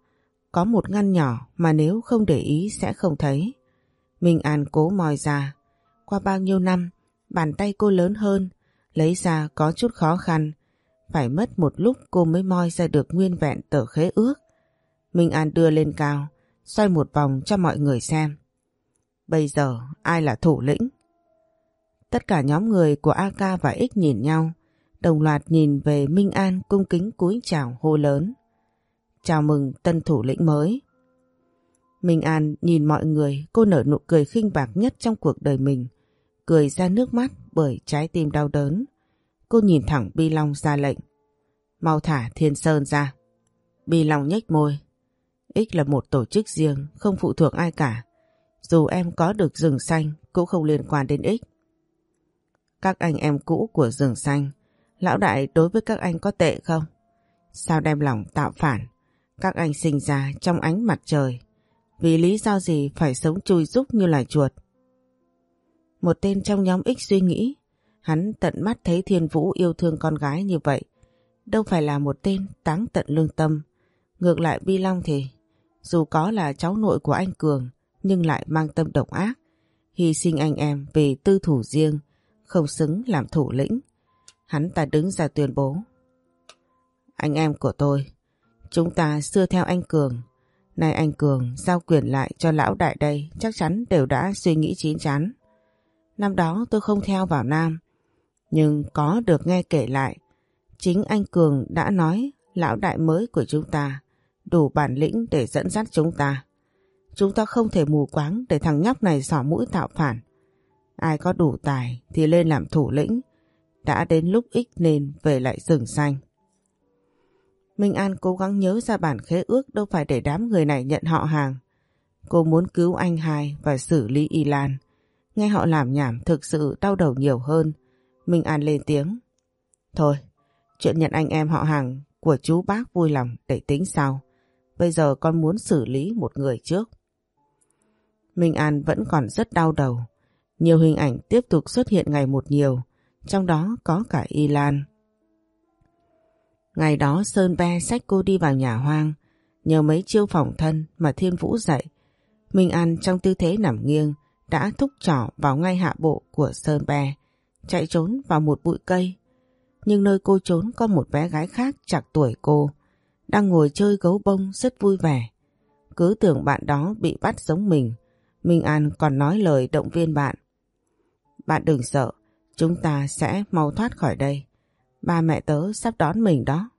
có một ngăn nhỏ mà nếu không để ý sẽ không thấy. Minh An cố moi ra. Qua bao nhiêu năm, bàn tay cô lớn hơn, lấy ra có chút khó khăn. Phải mất một lúc cô mới moi ra được nguyên vẹn tờ khế ước. Minh An đưa lên cao, xoay một vòng cho mọi người xem. Bây giờ ai là thủ lĩnh? Tất cả nhóm người của AK và X nhìn nhau, đồng loạt nhìn về Minh An cung kính cúi chào hô lớn. Chào mừng tân thủ lĩnh mới. Minh An nhìn mọi người, cô nở nụ cười khinh bạc nhất trong cuộc đời mình, cười ra nước mắt bởi trái tim đau đớn. Cô nhìn thẳng Bi Long ra lệnh. Mau thả Thiên Sơn ra. Bi Long nhếch môi. X là một tổ chức riêng, không phụ thuộc ai cả. Dù em có được rừng xanh cũng không liên quan đến X. Các anh em cũ của rừng xanh, lão đại đối với các anh có tệ không? Sao đem lòng tạo phản? Các anh sinh ra trong ánh mặt trời. Vì lý do gì phải sống chui rúc như loài chuột? Một tên trong nhóm X suy nghĩ, hắn tận mắt thấy Thiên Vũ yêu thương con gái như vậy. Đâu phải là một tên táng tận lương tâm. Ngược lại Bi Long thì, dù có là cháu nội của anh Cường, nhưng lại mang tâm độc ác, hy sinh anh em vì tư thủ riêng, không xứng làm thủ lĩnh. Hắn ta đứng ra tuyên bố. Anh em của tôi, chúng ta xưa theo anh Cường, nay anh Cường giao quyền lại cho lão đại đây chắc chắn đều đã suy nghĩ chín chắn. Năm đó tôi không theo vào Nam, nhưng có được nghe kể lại, chính anh Cường đã nói lão đại mới của chúng ta đủ bản lĩnh để dẫn dắt chúng ta. Chúng ta không thể mù quáng để thằng nhóc này xỏ mũi tạo phản. Ai có đủ tài thì lên làm thủ lĩnh. Đã đến lúc ích nên về lại rừng xanh. Minh An cố gắng nhớ ra bản khế ước đâu phải để đám người này nhận họ hàng. Cô muốn cứu anh hai và xử lý Y Lan. Nghe họ làm nhảm thực sự đau đầu nhiều hơn. Minh An lên tiếng. Thôi, chuyện nhận anh em họ hàng của chú bác vui lòng để tính sau. Bây giờ con muốn xử lý một người trước. Minh An vẫn còn rất đau đầu. Nhiều hình ảnh tiếp tục xuất hiện ngày một nhiều, trong đó có cả Y Lan. Ngày đó Sơn Be xách cô đi vào nhà hoang, nhờ mấy chiêu phòng thân mà Thiên Vũ dạy. Minh An trong tư thế nằm nghiêng đã thúc trỏ vào ngay hạ bộ của Sơn Be, chạy trốn vào một bụi cây. Nhưng nơi cô trốn có một bé gái khác chạc tuổi cô, đang ngồi chơi gấu bông rất vui vẻ. Cứ tưởng bạn đó bị bắt giống mình, Minh An còn nói lời động viên bạn. Bạn đừng sợ, chúng ta sẽ mau thoát khỏi đây. Ba mẹ tớ sắp đón mình đó.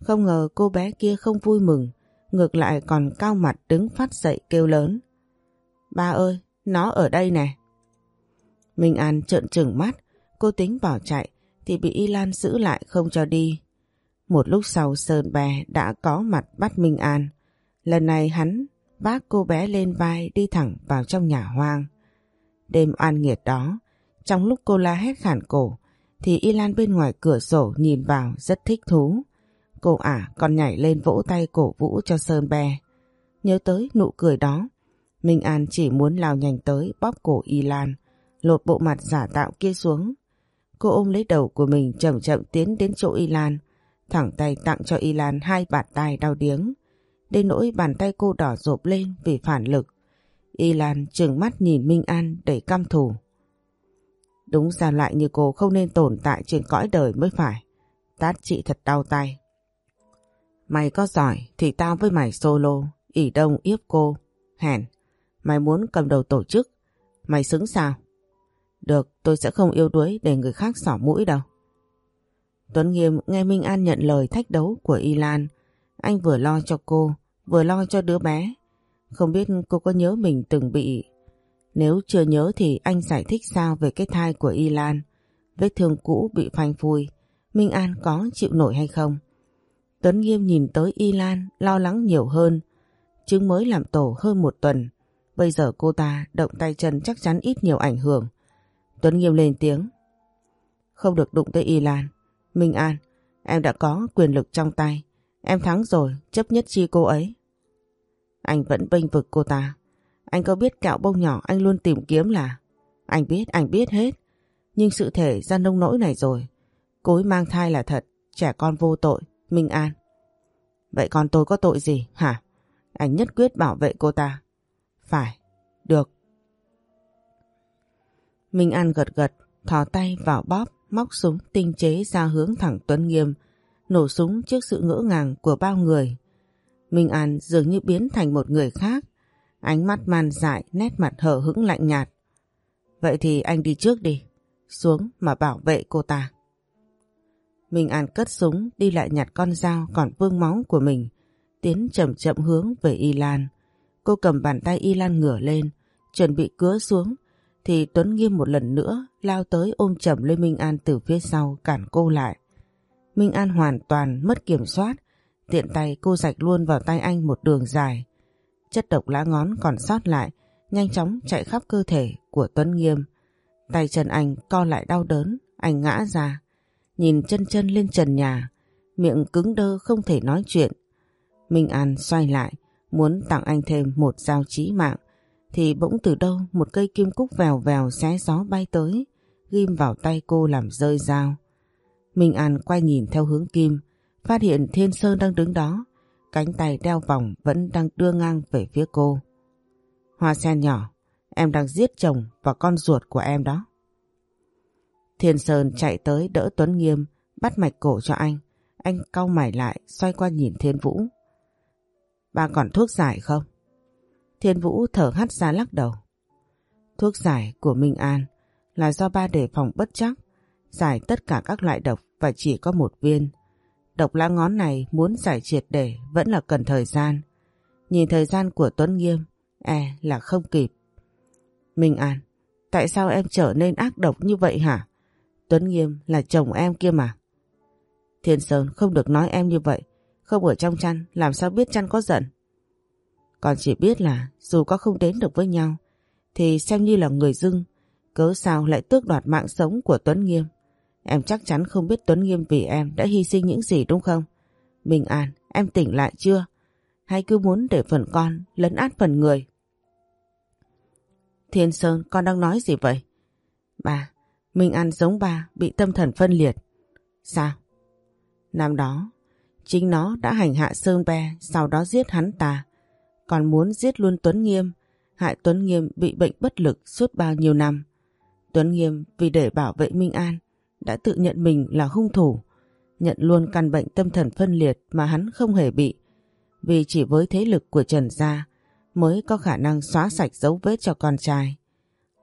Không ngờ cô bé kia không vui mừng, ngược lại còn cao mặt đứng phát dậy kêu lớn. Ba ơi, nó ở đây nè. Minh An trợn trừng mắt, cô tính bỏ chạy thì bị Y Lan giữ lại không cho đi. Một lúc sau Sơn Bè đã có mặt bắt Minh An. Lần này hắn vác cô bé lên vai đi thẳng vào trong nhà hoang. Đêm oan nghiệt đó, trong lúc cô la hét khản cổ, thì Y Lan bên ngoài cửa sổ nhìn vào rất thích thú. Cô ả còn nhảy lên vỗ tay cổ vũ cho Sơn Bè. Nhớ tới nụ cười đó, Minh An chỉ muốn lao nhanh tới bóp cổ Y Lan, lột bộ mặt giả tạo kia xuống. Cô ôm lấy đầu của mình chậm chậm tiến đến chỗ Y Lan, thẳng tay tặng cho Y Lan hai bàn tay đau điếng. Đến nỗi bàn tay cô đỏ rộp lên vì phản lực. Y Lan trừng mắt nhìn Minh An đầy căm thù. Đúng ra lại như cô không nên tồn tại trên cõi đời mới phải. Tát chị thật đau tay. Mày có giỏi thì tao với mày solo, ỉ đông yếp cô. Hèn, mày muốn cầm đầu tổ chức, mày xứng sao? Được, tôi sẽ không yêu đuối để người khác xỏ mũi đâu. Tuấn Nghiêm nghe Minh An nhận lời thách đấu của Y Lan. Anh vừa lo cho cô, vừa lo cho đứa bé. Không biết cô có nhớ mình từng bị... Nếu chưa nhớ thì anh giải thích sao về cái thai của Y Lan. Vết thương cũ bị phanh phui, Minh An có chịu nổi hay không? Tuấn Nghiêm nhìn tới Y Lan lo lắng nhiều hơn. Chứng mới làm tổ hơn một tuần. Bây giờ cô ta động tay chân chắc chắn ít nhiều ảnh hưởng. Tuấn Nghiêm lên tiếng. Không được đụng tới Y Lan. Minh An, em đã có quyền lực trong tay. Em thắng rồi, chấp nhất chi cô ấy. Anh vẫn bênh vực cô ta. Anh có biết kẹo bông nhỏ anh luôn tìm kiếm là... Anh biết, anh biết hết. Nhưng sự thể ra nông nỗi này rồi. Cô ấy mang thai là thật, trẻ con vô tội, Minh An. Vậy còn tôi có tội gì, hả? Anh nhất quyết bảo vệ cô ta. Phải, được. Minh An gật gật, thò tay vào bóp, móc súng tinh chế ra hướng thẳng Tuấn Nghiêm, nổ súng trước sự ngỡ ngàng của bao người. Minh An dường như biến thành một người khác, ánh mắt man dại, nét mặt hở hững lạnh nhạt. Vậy thì anh đi trước đi, xuống mà bảo vệ cô ta. Minh An cất súng đi lại nhặt con dao còn vương máu của mình, tiến chậm chậm hướng về Y Lan. Cô cầm bàn tay Y Lan ngửa lên, chuẩn bị cứa xuống, thì Tuấn Nghiêm một lần nữa lao tới ôm chầm Lê Minh An từ phía sau cản cô lại. Minh An hoàn toàn mất kiểm soát, tiện tay cô rạch luôn vào tay anh một đường dài. Chất độc lá ngón còn sót lại, nhanh chóng chạy khắp cơ thể của Tuấn Nghiêm. Tay chân anh co lại đau đớn, anh ngã ra. Nhìn chân chân lên trần nhà, miệng cứng đơ không thể nói chuyện. Minh An xoay lại, muốn tặng anh thêm một dao chí mạng, thì bỗng từ đâu một cây kim cúc vèo vèo xé gió bay tới, ghim vào tay cô làm rơi dao. Minh An quay nhìn theo hướng kim, phát hiện Thiên Sơn đang đứng đó, cánh tay đeo vòng vẫn đang đưa ngang về phía cô. Hoa sen nhỏ, em đang giết chồng và con ruột của em đó. Thiên Sơn chạy tới đỡ Tuấn Nghiêm, bắt mạch cổ cho anh. Anh cau mày lại, xoay qua nhìn Thiên Vũ. Bà còn thuốc giải không? Thiên Vũ thở hắt ra lắc đầu. Thuốc giải của Minh An là do ba đề phòng bất chắc, giải tất cả các loại độc và chỉ có một viên. Độc lá ngón này muốn giải triệt để vẫn là cần thời gian. Nhìn thời gian của Tuấn Nghiêm, e là không kịp. Minh An, tại sao em trở nên ác độc như vậy hả? Tuấn Nghiêm là chồng em kia mà. Thiên Sơn không được nói em như vậy, không ở trong chăn làm sao biết chăn có giận. Còn chỉ biết là dù có không đến được với nhau thì xem như là người dưng, cớ sao lại tước đoạt mạng sống của Tuấn Nghiêm. Em chắc chắn không biết Tuấn Nghiêm vì em đã hy sinh những gì đúng không? Minh An, em tỉnh lại chưa? hay cứ muốn để phần con lấn át phần người? Thiên Sơn con đang nói gì vậy? Bà, Minh An giống bà bị tâm thần phân liệt. Sao? Năm đó, chính nó đã hành hạ Sơn Be sau đó giết hắn ta. Còn muốn giết luôn Tuấn Nghiêm, hại Tuấn Nghiêm bị bệnh bất lực suốt bao nhiêu năm. Tuấn Nghiêm vì để bảo vệ Minh An đã tự nhận mình là hung thủ, nhận luôn căn bệnh tâm thần phân liệt mà hắn không hề bị. Vì chỉ với thế lực của Trần Gia mới có khả năng xóa sạch dấu vết cho con trai.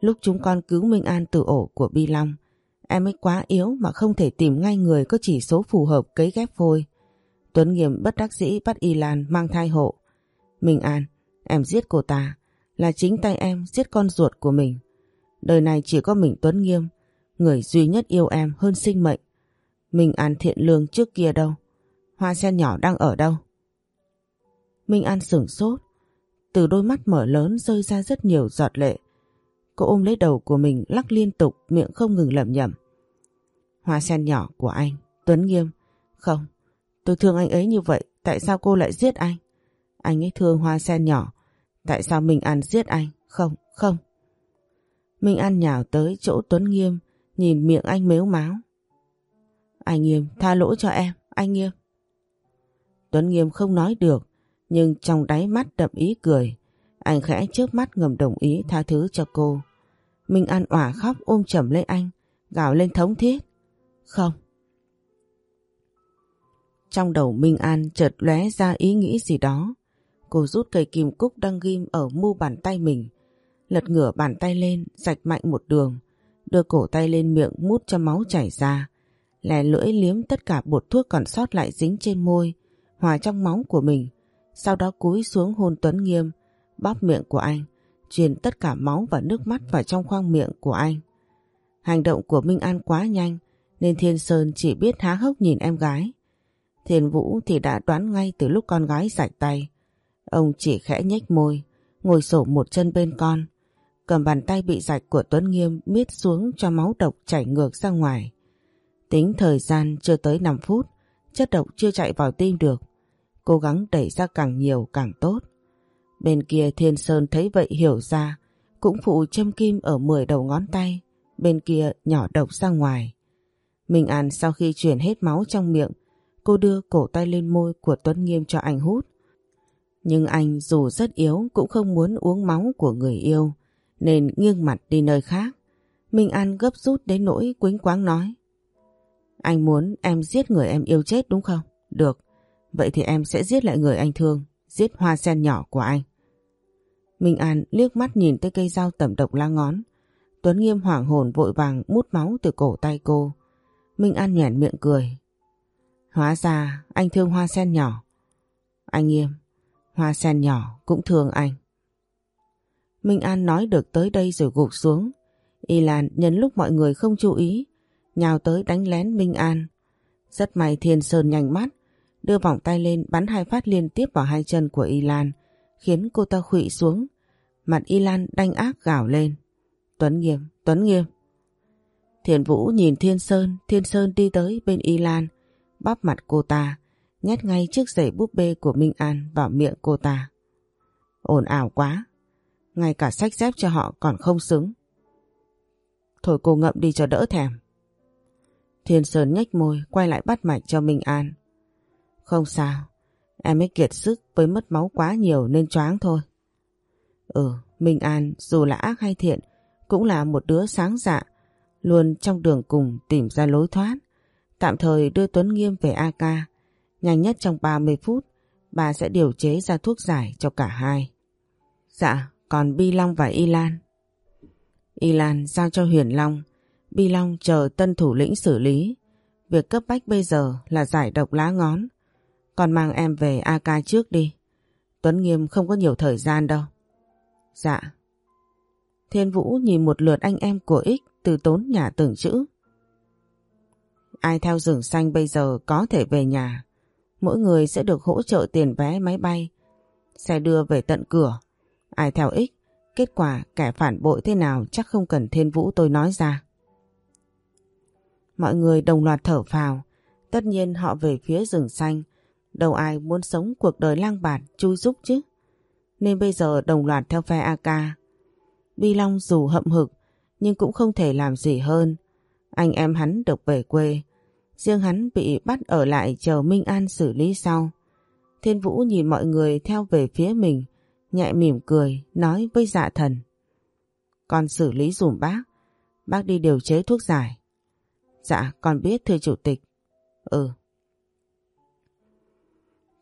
Lúc chúng con cứu Minh An từ ổ của Bi Long, em ấy quá yếu mà không thể tìm ngay người có chỉ số phù hợp cấy ghép phôi. Tuấn Nghiêm bất đắc dĩ bắt Y Lan mang thai hộ. Minh An, em giết cô ta, là chính tay em giết con ruột của mình. Đời này chỉ có mình Tuấn Nghiêm, người duy nhất yêu em hơn sinh mệnh. Minh An thiện lương trước kia đâu? Hoa sen nhỏ đang ở đâu? Minh An sửng sốt, từ đôi mắt mở lớn rơi ra rất nhiều giọt lệ. Cô ôm lấy đầu của mình lắc liên tục miệng không ngừng lẩm nhẩm. Hoa sen nhỏ của anh, Tuấn Nghiêm. Không, tôi thương anh ấy như vậy, tại sao cô lại giết anh? Anh ấy thương hoa sen nhỏ, tại sao Minh An giết anh? Không, không. Minh An nhào tới chỗ Tuấn Nghiêm, nhìn miệng anh mếu máo. Anh Nghiêm, tha lỗi cho em, anh Nghiêm. Tuấn Nghiêm không nói được, nhưng trong đáy mắt đậm ý cười. Anh khẽ chớp mắt ngầm đồng ý tha thứ cho cô. Minh An ỏa khóc ôm chầm lấy anh, gào lên thống thiết. Không. Trong đầu Minh An chợt lóe ra ý nghĩ gì đó. Cô rút cây kim cúc đang ghim ở mu bàn tay mình. Lật ngửa bàn tay lên, rạch mạnh một đường. Đưa cổ tay lên miệng mút cho máu chảy ra. Lè lưỡi liếm tất cả bột thuốc còn sót lại dính trên môi, hòa trong máu của mình. Sau đó cúi xuống hôn Tuấn Nghiêm, bóp miệng của anh, truyền tất cả máu và nước mắt vào trong khoang miệng của anh. Hành động của Minh An quá nhanh nên Thiên Sơn chỉ biết há hốc nhìn em gái. Thiên Vũ thì đã đoán ngay từ lúc con gái rạch tay. Ông chỉ khẽ nhếch môi, ngồi sổ một chân bên con, cầm bàn tay bị rạch của Tuấn Nghiêm miết xuống cho máu độc chảy ngược ra ngoài. Tính thời gian chưa tới 5 phút, chất độc chưa chạy vào tim được. Cố gắng đẩy ra càng nhiều càng tốt. Bên kia Thiên Sơn thấy vậy hiểu ra, cũng phụ châm kim ở 10 đầu ngón tay, bên kia nhỏ độc ra ngoài. Minh An sau khi chuyển hết máu trong miệng, cô đưa cổ tay lên môi của Tuấn Nghiêm cho anh hút. Nhưng anh dù rất yếu cũng không muốn uống máu của người yêu, nên nghiêng mặt đi nơi khác. Minh An gấp rút đến nỗi quính quáng nói. Anh muốn em giết người em yêu chết đúng không? Được, vậy thì em sẽ giết lại người anh thương, giết hoa sen nhỏ của anh. Minh An liếc mắt nhìn tới cây dao tẩm độc lá ngón. Tuấn Nghiêm hoảng hồn vội vàng mút máu từ cổ tay cô. Minh An nhẻn miệng cười. Hóa ra anh thương hoa sen nhỏ. Anh Nghiêm, hoa sen nhỏ cũng thương anh. Minh An nói được tới đây rồi gục xuống. Y Lan nhân lúc mọi người không chú ý, nhào tới đánh lén Minh An. Rất may Thiên Sơn nhanh mắt, đưa vòng tay lên bắn hai phát liên tiếp vào hai chân của Y Lan, khiến cô ta khụy xuống. Mặt Y Lan đanh ác gào lên. Tuấn Nghiêm, Tuấn Nghiêm. Thiền Vũ nhìn Thiên Sơn, Thiên Sơn đi tới bên Y Lan, bóp mặt cô ta, nhét ngay chiếc giày búp bê của Minh An vào miệng cô ta. Ồn ào quá, ngay cả sách dép cho họ còn không xứng. Thôi cô ngậm đi cho đỡ thèm. Thiên Sơn nhếch môi quay lại bắt mạch cho Minh An. Không sao, em ấy kiệt sức với mất máu quá nhiều nên choáng thôi. Ừ, Minh An dù là ác hay thiện cũng là một đứa sáng dạ, luôn trong đường cùng tìm ra lối thoát. Tạm thời đưa Tuấn Nghiêm về AK, nhanh nhất trong 30 phút bà sẽ điều chế ra thuốc giải cho cả hai. Dạ, còn Bi Long và Y Lan. Y Lan giao cho Huyền Long, Bi Long chờ tân thủ lĩnh xử lý. Việc cấp bách bây giờ là giải độc lá ngón. Còn mang em về AK trước đi. Tuấn Nghiêm không có nhiều thời gian đâu. Dạ. Thiên Vũ nhìn một lượt anh em của X từ tốn nhà từng chữ. Ai theo rừng xanh bây giờ có thể về nhà. Mỗi người sẽ được hỗ trợ tiền vé máy bay. Xe đưa về tận cửa. Ai theo ích kết quả kẻ phản bội thế nào chắc không cần Thiên Vũ tôi nói ra. Mọi người đồng loạt thở phào. Tất nhiên họ về phía rừng xanh Đâu ai muốn sống cuộc đời lang bạt chui rúc chứ. Nên bây giờ đồng loạt theo phe AK. Bi Long dù hậm hực nhưng cũng không thể làm gì hơn. Anh em hắn được về quê. Riêng hắn bị bắt ở lại chờ Minh An xử lý sau. Thiên Vũ nhìn mọi người theo về phía mình, nhẹ mỉm cười, nói với dạ thần. Con xử lý dùm bác, bác đi điều chế thuốc giải. Dạ, con biết thưa chủ tịch. Ừ.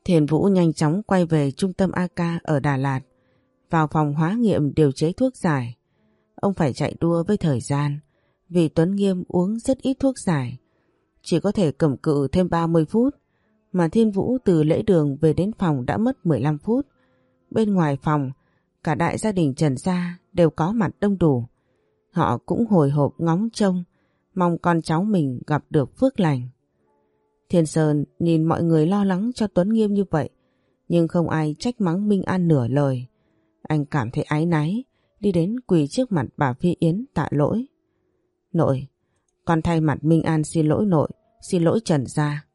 Thiền Vũ nhanh chóng quay về trung tâm AK ở Đà Lạt, vào phòng hóa nghiệm điều chế thuốc giải. Ông phải chạy đua với thời gian, vì Tuấn Nghiêm uống rất ít thuốc giải, chỉ có thể cầm cự thêm 30 phút, mà Thiên Vũ từ lễ đường về đến phòng đã mất 15 phút. Bên ngoài phòng, cả đại gia đình Trần Gia đều có mặt đông đủ. Họ cũng hồi hộp ngóng trông, mong con cháu mình gặp được phước lành. Thiên Sơn nhìn mọi người lo lắng cho Tuấn Nghiêm như vậy, nhưng không ai trách mắng Minh An nửa lời. Anh cảm thấy áy náy, đi đến quỳ trước mặt bà Phi Yến tạ lỗi. Nội, con thay mặt Minh An xin lỗi nội, xin lỗi Trần Gia.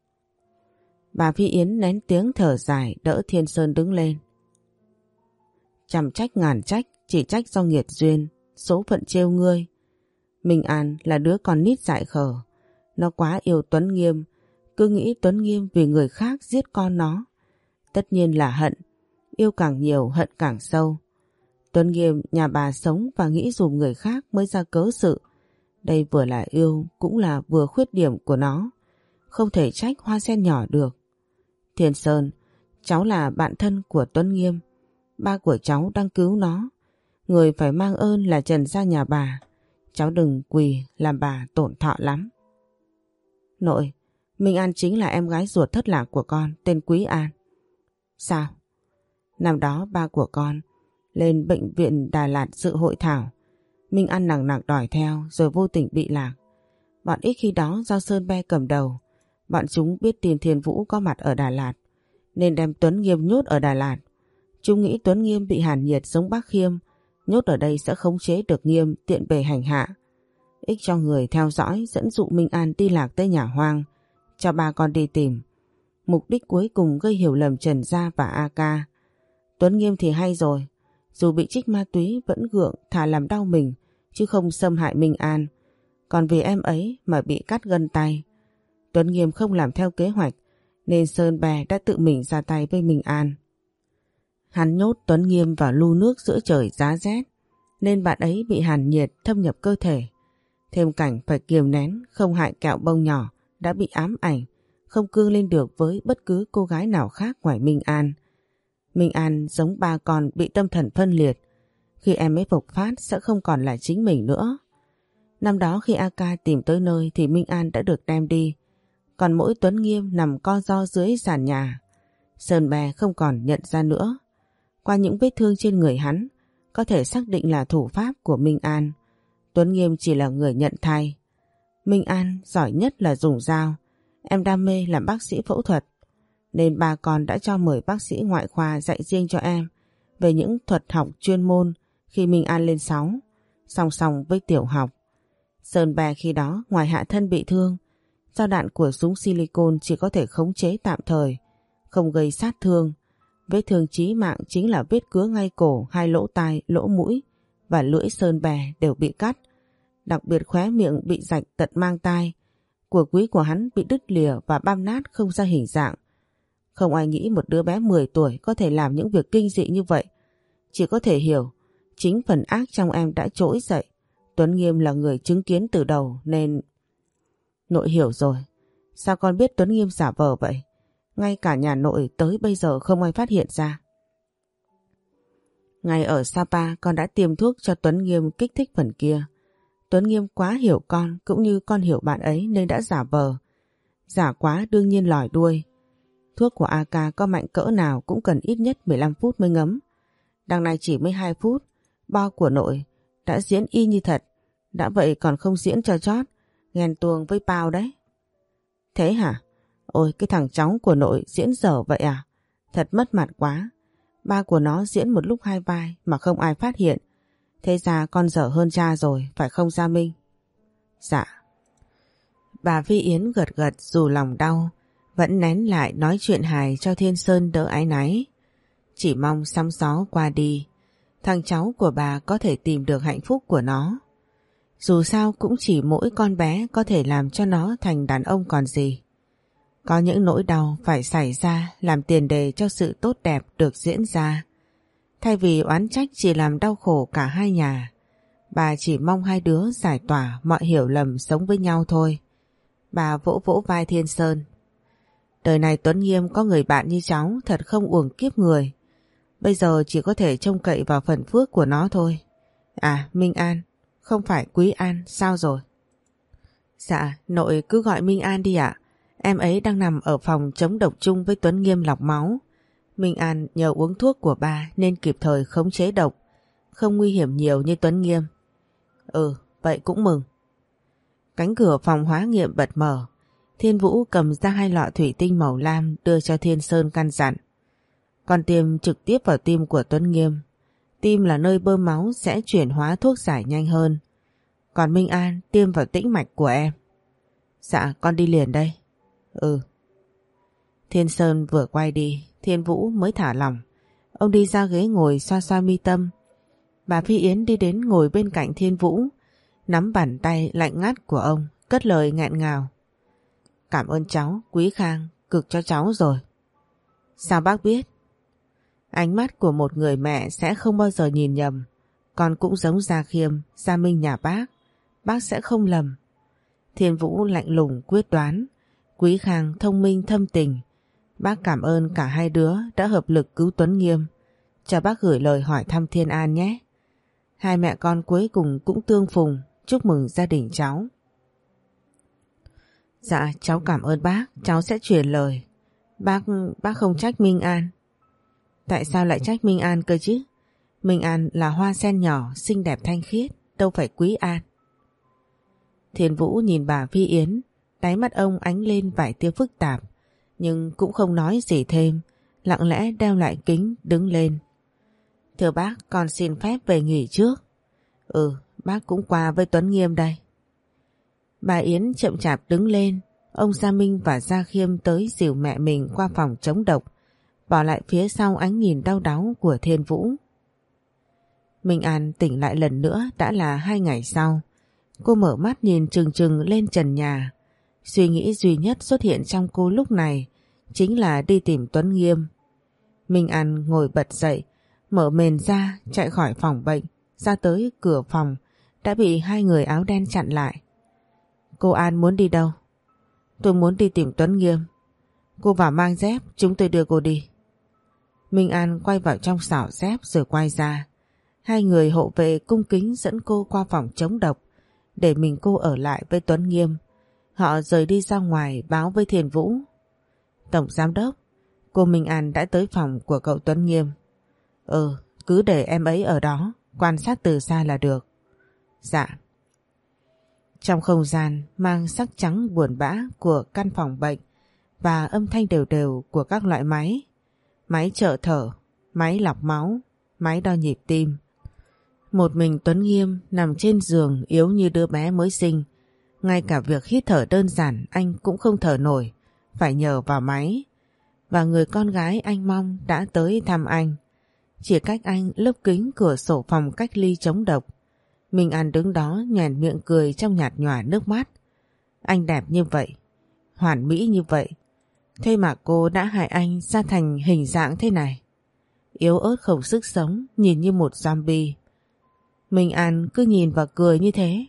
Bà Phi Yến nén tiếng thở dài đỡ Thiên Sơn đứng lên. Chằm trách ngàn trách, chỉ trách do nghiệt duyên, số phận trêu ngươi. Minh An là đứa con nít dại khờ. Nó quá yêu Tuấn Nghiêm, cứ nghĩ Tuấn Nghiêm vì người khác giết con nó. Tất nhiên là hận, yêu càng nhiều hận càng sâu. Tuấn Nghiêm nhà bà sống và nghĩ dùm người khác mới ra cớ sự. Đây vừa là yêu cũng là vừa khuyết điểm của nó. Không thể trách hoa sen nhỏ được. Thiên Sơn, cháu là bạn thân của Tuấn Nghiêm. Ba của cháu đang cứu nó. Người phải mang ơn là Trần gia nhà bà. Cháu đừng quỳ làm bà tổn thọ lắm. Nội, Minh An chính là em gái ruột thất lạc của con, tên Quý An. Sao? Năm đó ba của con lên bệnh viện Đà Lạt dự hội thảo. Minh An nặng nặng đòi theo rồi vô tình bị lạc. Bọn ít khi đó do Sơn Be cầm đầu. Bọn chúng biết tiền Thiền Vũ có mặt ở Đà Lạt nên đem Tuấn Nghiêm nhốt ở Đà Lạt. Chúng nghĩ Tuấn Nghiêm bị hàn nhiệt giống bác Khiêm nhốt ở đây sẽ khống chế được Nghiêm tiện bề hành hạ. Ích cho người theo dõi dẫn dụ Minh An đi lạc tới nhà hoang cho ba con đi tìm. Mục đích cuối cùng gây hiểu lầm Trần Gia và A Ca. Tuấn Nghiêm thì hay rồi, dù bị trích ma túy vẫn gượng thả làm đau mình chứ không xâm hại Minh An. Còn vì em ấy mà bị cắt gân tay. Tuấn Nghiêm không làm theo kế hoạch nên Sơn Bè đã tự mình ra tay với Minh An. Hắn nhốt Tuấn Nghiêm vào lu nước giữa trời giá rét, nên bạn ấy bị hàn nhiệt, thâm nhập cơ thể. Thêm cảnh phải kiềm nén, không hại kẹo bông nhỏ đã bị ám ảnh, không cương lên được với bất cứ cô gái nào khác ngoài Minh An. Minh An giống ba con bị tâm thần phân liệt. Khi em ấy phục phát sẽ không còn là chính mình nữa. Năm đó khi A tìm tới nơi thì Minh An đã được đem đi. Còn mỗi Tuấn Nghiêm nằm co do dưới sàn nhà. Sơn bè không còn nhận ra nữa. Qua những vết thương trên người hắn, có thể xác định là thủ pháp của Minh An. Tuấn Nghiêm chỉ là người nhận thay. Minh An giỏi nhất là dùng dao. Em đam mê làm bác sĩ phẫu thuật. Nên bà con đã cho mời bác sĩ ngoại khoa dạy riêng cho em về những thuật học chuyên môn khi Minh An lên 6, song song với tiểu học. Sơn bè khi đó ngoài hạ thân bị thương, do đạn của súng silicon chỉ có thể khống chế tạm thời, không gây sát thương. Vết thương chí mạng chính là vết cứa ngay cổ, hai lỗ tai, lỗ mũi và lưỡi sơn bè đều bị cắt. Đặc biệt khóe miệng bị rạch tận mang tai. Của quý của hắn bị đứt lìa và băm nát không ra hình dạng. Không ai nghĩ một đứa bé 10 tuổi có thể làm những việc kinh dị như vậy. Chỉ có thể hiểu, chính phần ác trong em đã trỗi dậy. Tuấn Nghiêm là người chứng kiến từ đầu nên... Nội hiểu rồi. Sao con biết Tuấn Nghiêm giả vờ vậy? Ngay cả nhà nội tới bây giờ không ai phát hiện ra. Ngay ở Sapa con đã tiêm thuốc cho Tuấn Nghiêm kích thích phần kia. Tuấn Nghiêm quá hiểu con cũng như con hiểu bạn ấy nên đã giả vờ. Giả quá đương nhiên lòi đuôi. Thuốc của AK có mạnh cỡ nào cũng cần ít nhất 15 phút mới ngấm. Đằng này chỉ 12 phút, bao của nội đã diễn y như thật. Đã vậy còn không diễn cho chót, ghen tuông với bao đấy. Thế hả? Ôi cái thằng cháu của nội diễn dở vậy à? Thật mất mặt quá. Ba của nó diễn một lúc hai vai mà không ai phát hiện. Thế ra con dở hơn cha rồi, phải không Gia Minh? Dạ. Bà Vi Yến gật gật dù lòng đau, Vẫn nén lại nói chuyện hài cho Thiên Sơn đỡ ái náy. Chỉ mong sóng gió qua đi, thằng cháu của bà có thể tìm được hạnh phúc của nó. Dù sao cũng chỉ mỗi con bé có thể làm cho nó thành đàn ông còn gì. Có những nỗi đau phải xảy ra làm tiền đề cho sự tốt đẹp được diễn ra. Thay vì oán trách chỉ làm đau khổ cả hai nhà, bà chỉ mong hai đứa giải tỏa mọi hiểu lầm sống với nhau thôi. Bà vỗ vỗ vai Thiên Sơn. Đời này Tuấn Nghiêm có người bạn như cháu thật không uổng kiếp người. Bây giờ chỉ có thể trông cậy vào phần phước của nó thôi. À, Minh An, không phải Quý An, sao rồi? Dạ, nội cứ gọi Minh An đi ạ. Em ấy đang nằm ở phòng chống độc chung với Tuấn Nghiêm lọc máu. Minh An nhờ uống thuốc của ba nên kịp thời khống chế độc, không nguy hiểm nhiều như Tuấn Nghiêm. Ừ, vậy cũng mừng. Cánh cửa phòng hóa nghiệm bật mở, Thiên Vũ cầm ra hai lọ thủy tinh màu lam đưa cho Thiên Sơn căn dặn. Còn tiêm trực tiếp vào tim của Tuấn Nghiêm. Tim là nơi bơm máu sẽ chuyển hóa thuốc giải nhanh hơn. Còn Minh An tiêm vào tĩnh mạch của em. Dạ con đi liền đây. Ừ. Thiên Sơn vừa quay đi, Thiên Vũ mới thả lòng. Ông đi ra ghế ngồi xoa xoa mi tâm. Bà Phi Yến đi đến ngồi bên cạnh Thiên Vũ, nắm bàn tay lạnh ngắt của ông, cất lời nghẹn ngào. Cảm ơn cháu, Quý Khang, cực cho cháu rồi. Sao bác biết? Ánh mắt của một người mẹ sẽ không bao giờ nhìn nhầm. Con cũng giống Gia Khiêm, Gia Minh nhà bác. Bác sẽ không lầm. Thiên Vũ lạnh lùng quyết đoán. Quý Khang thông minh thâm tình. Bác cảm ơn cả hai đứa đã hợp lực cứu Tuấn Nghiêm. Cho bác gửi lời hỏi thăm Thiên An nhé. Hai mẹ con cuối cùng cũng tương phùng chúc mừng gia đình cháu. Dạ cháu cảm ơn bác, cháu sẽ truyền lời. Bác, bác không trách Minh An. Tại sao lại trách Minh An cơ chứ? Minh An là hoa sen nhỏ, xinh đẹp thanh khiết, đâu phải quý an. Thiên Vũ nhìn bà Vi Yến, đáy mắt ông ánh lên vài tia phức tạp, nhưng cũng không nói gì thêm, lặng lẽ đeo lại kính đứng lên. Thưa bác, con xin phép về nghỉ trước. Ừ, bác cũng qua với Tuấn Nghiêm đây. Bà Yến chậm chạp đứng lên, ông Gia Minh và Gia Khiêm tới dìu mẹ mình qua phòng chống độc, bỏ lại phía sau ánh nhìn đau đáu của Thiên Vũ. Minh An tỉnh lại lần nữa đã là hai ngày sau. Cô mở mắt nhìn trừng trừng lên trần nhà. Suy nghĩ duy nhất xuất hiện trong cô lúc này chính là đi tìm Tuấn Nghiêm. Minh An ngồi bật dậy, mở mền ra chạy khỏi phòng bệnh, ra tới cửa phòng đã bị hai người áo đen chặn lại. Cô An muốn đi đâu? Tôi muốn đi tìm Tuấn Nghiêm. Cô vào mang dép, chúng tôi đưa cô đi. Minh An quay vào trong xảo dép rồi quay ra. Hai người hộ vệ cung kính dẫn cô qua phòng chống độc để mình cô ở lại với Tuấn Nghiêm. Họ rời đi ra ngoài báo với Thiền Vũ. Tổng Giám Đốc, cô Minh An đã tới phòng của cậu Tuấn Nghiêm. Ừ, cứ để em ấy ở đó, quan sát từ xa là được. Dạ. Trong không gian mang sắc trắng buồn bã của căn phòng bệnh và âm thanh đều đều của các loại máy. Máy trợ thở, máy lọc máu, máy đo nhịp tim. Một mình Tuấn Nghiêm nằm trên giường yếu như đứa bé mới sinh. Ngay cả việc hít thở đơn giản anh cũng không thở nổi, phải nhờ vào máy. Và người con gái anh mong đã tới thăm anh. Chỉ cách anh lớp kính cửa sổ phòng cách ly chống độc. Minh An đứng đó nhàn miệng cười trong nhạt nhòa nước mắt. Anh đẹp như vậy, hoàn mỹ như vậy. Thế mà cô đã hại anh ra thành hình dạng thế này. Yếu ớt không sức sống, nhìn như một zombie. Minh An cứ nhìn và cười như thế.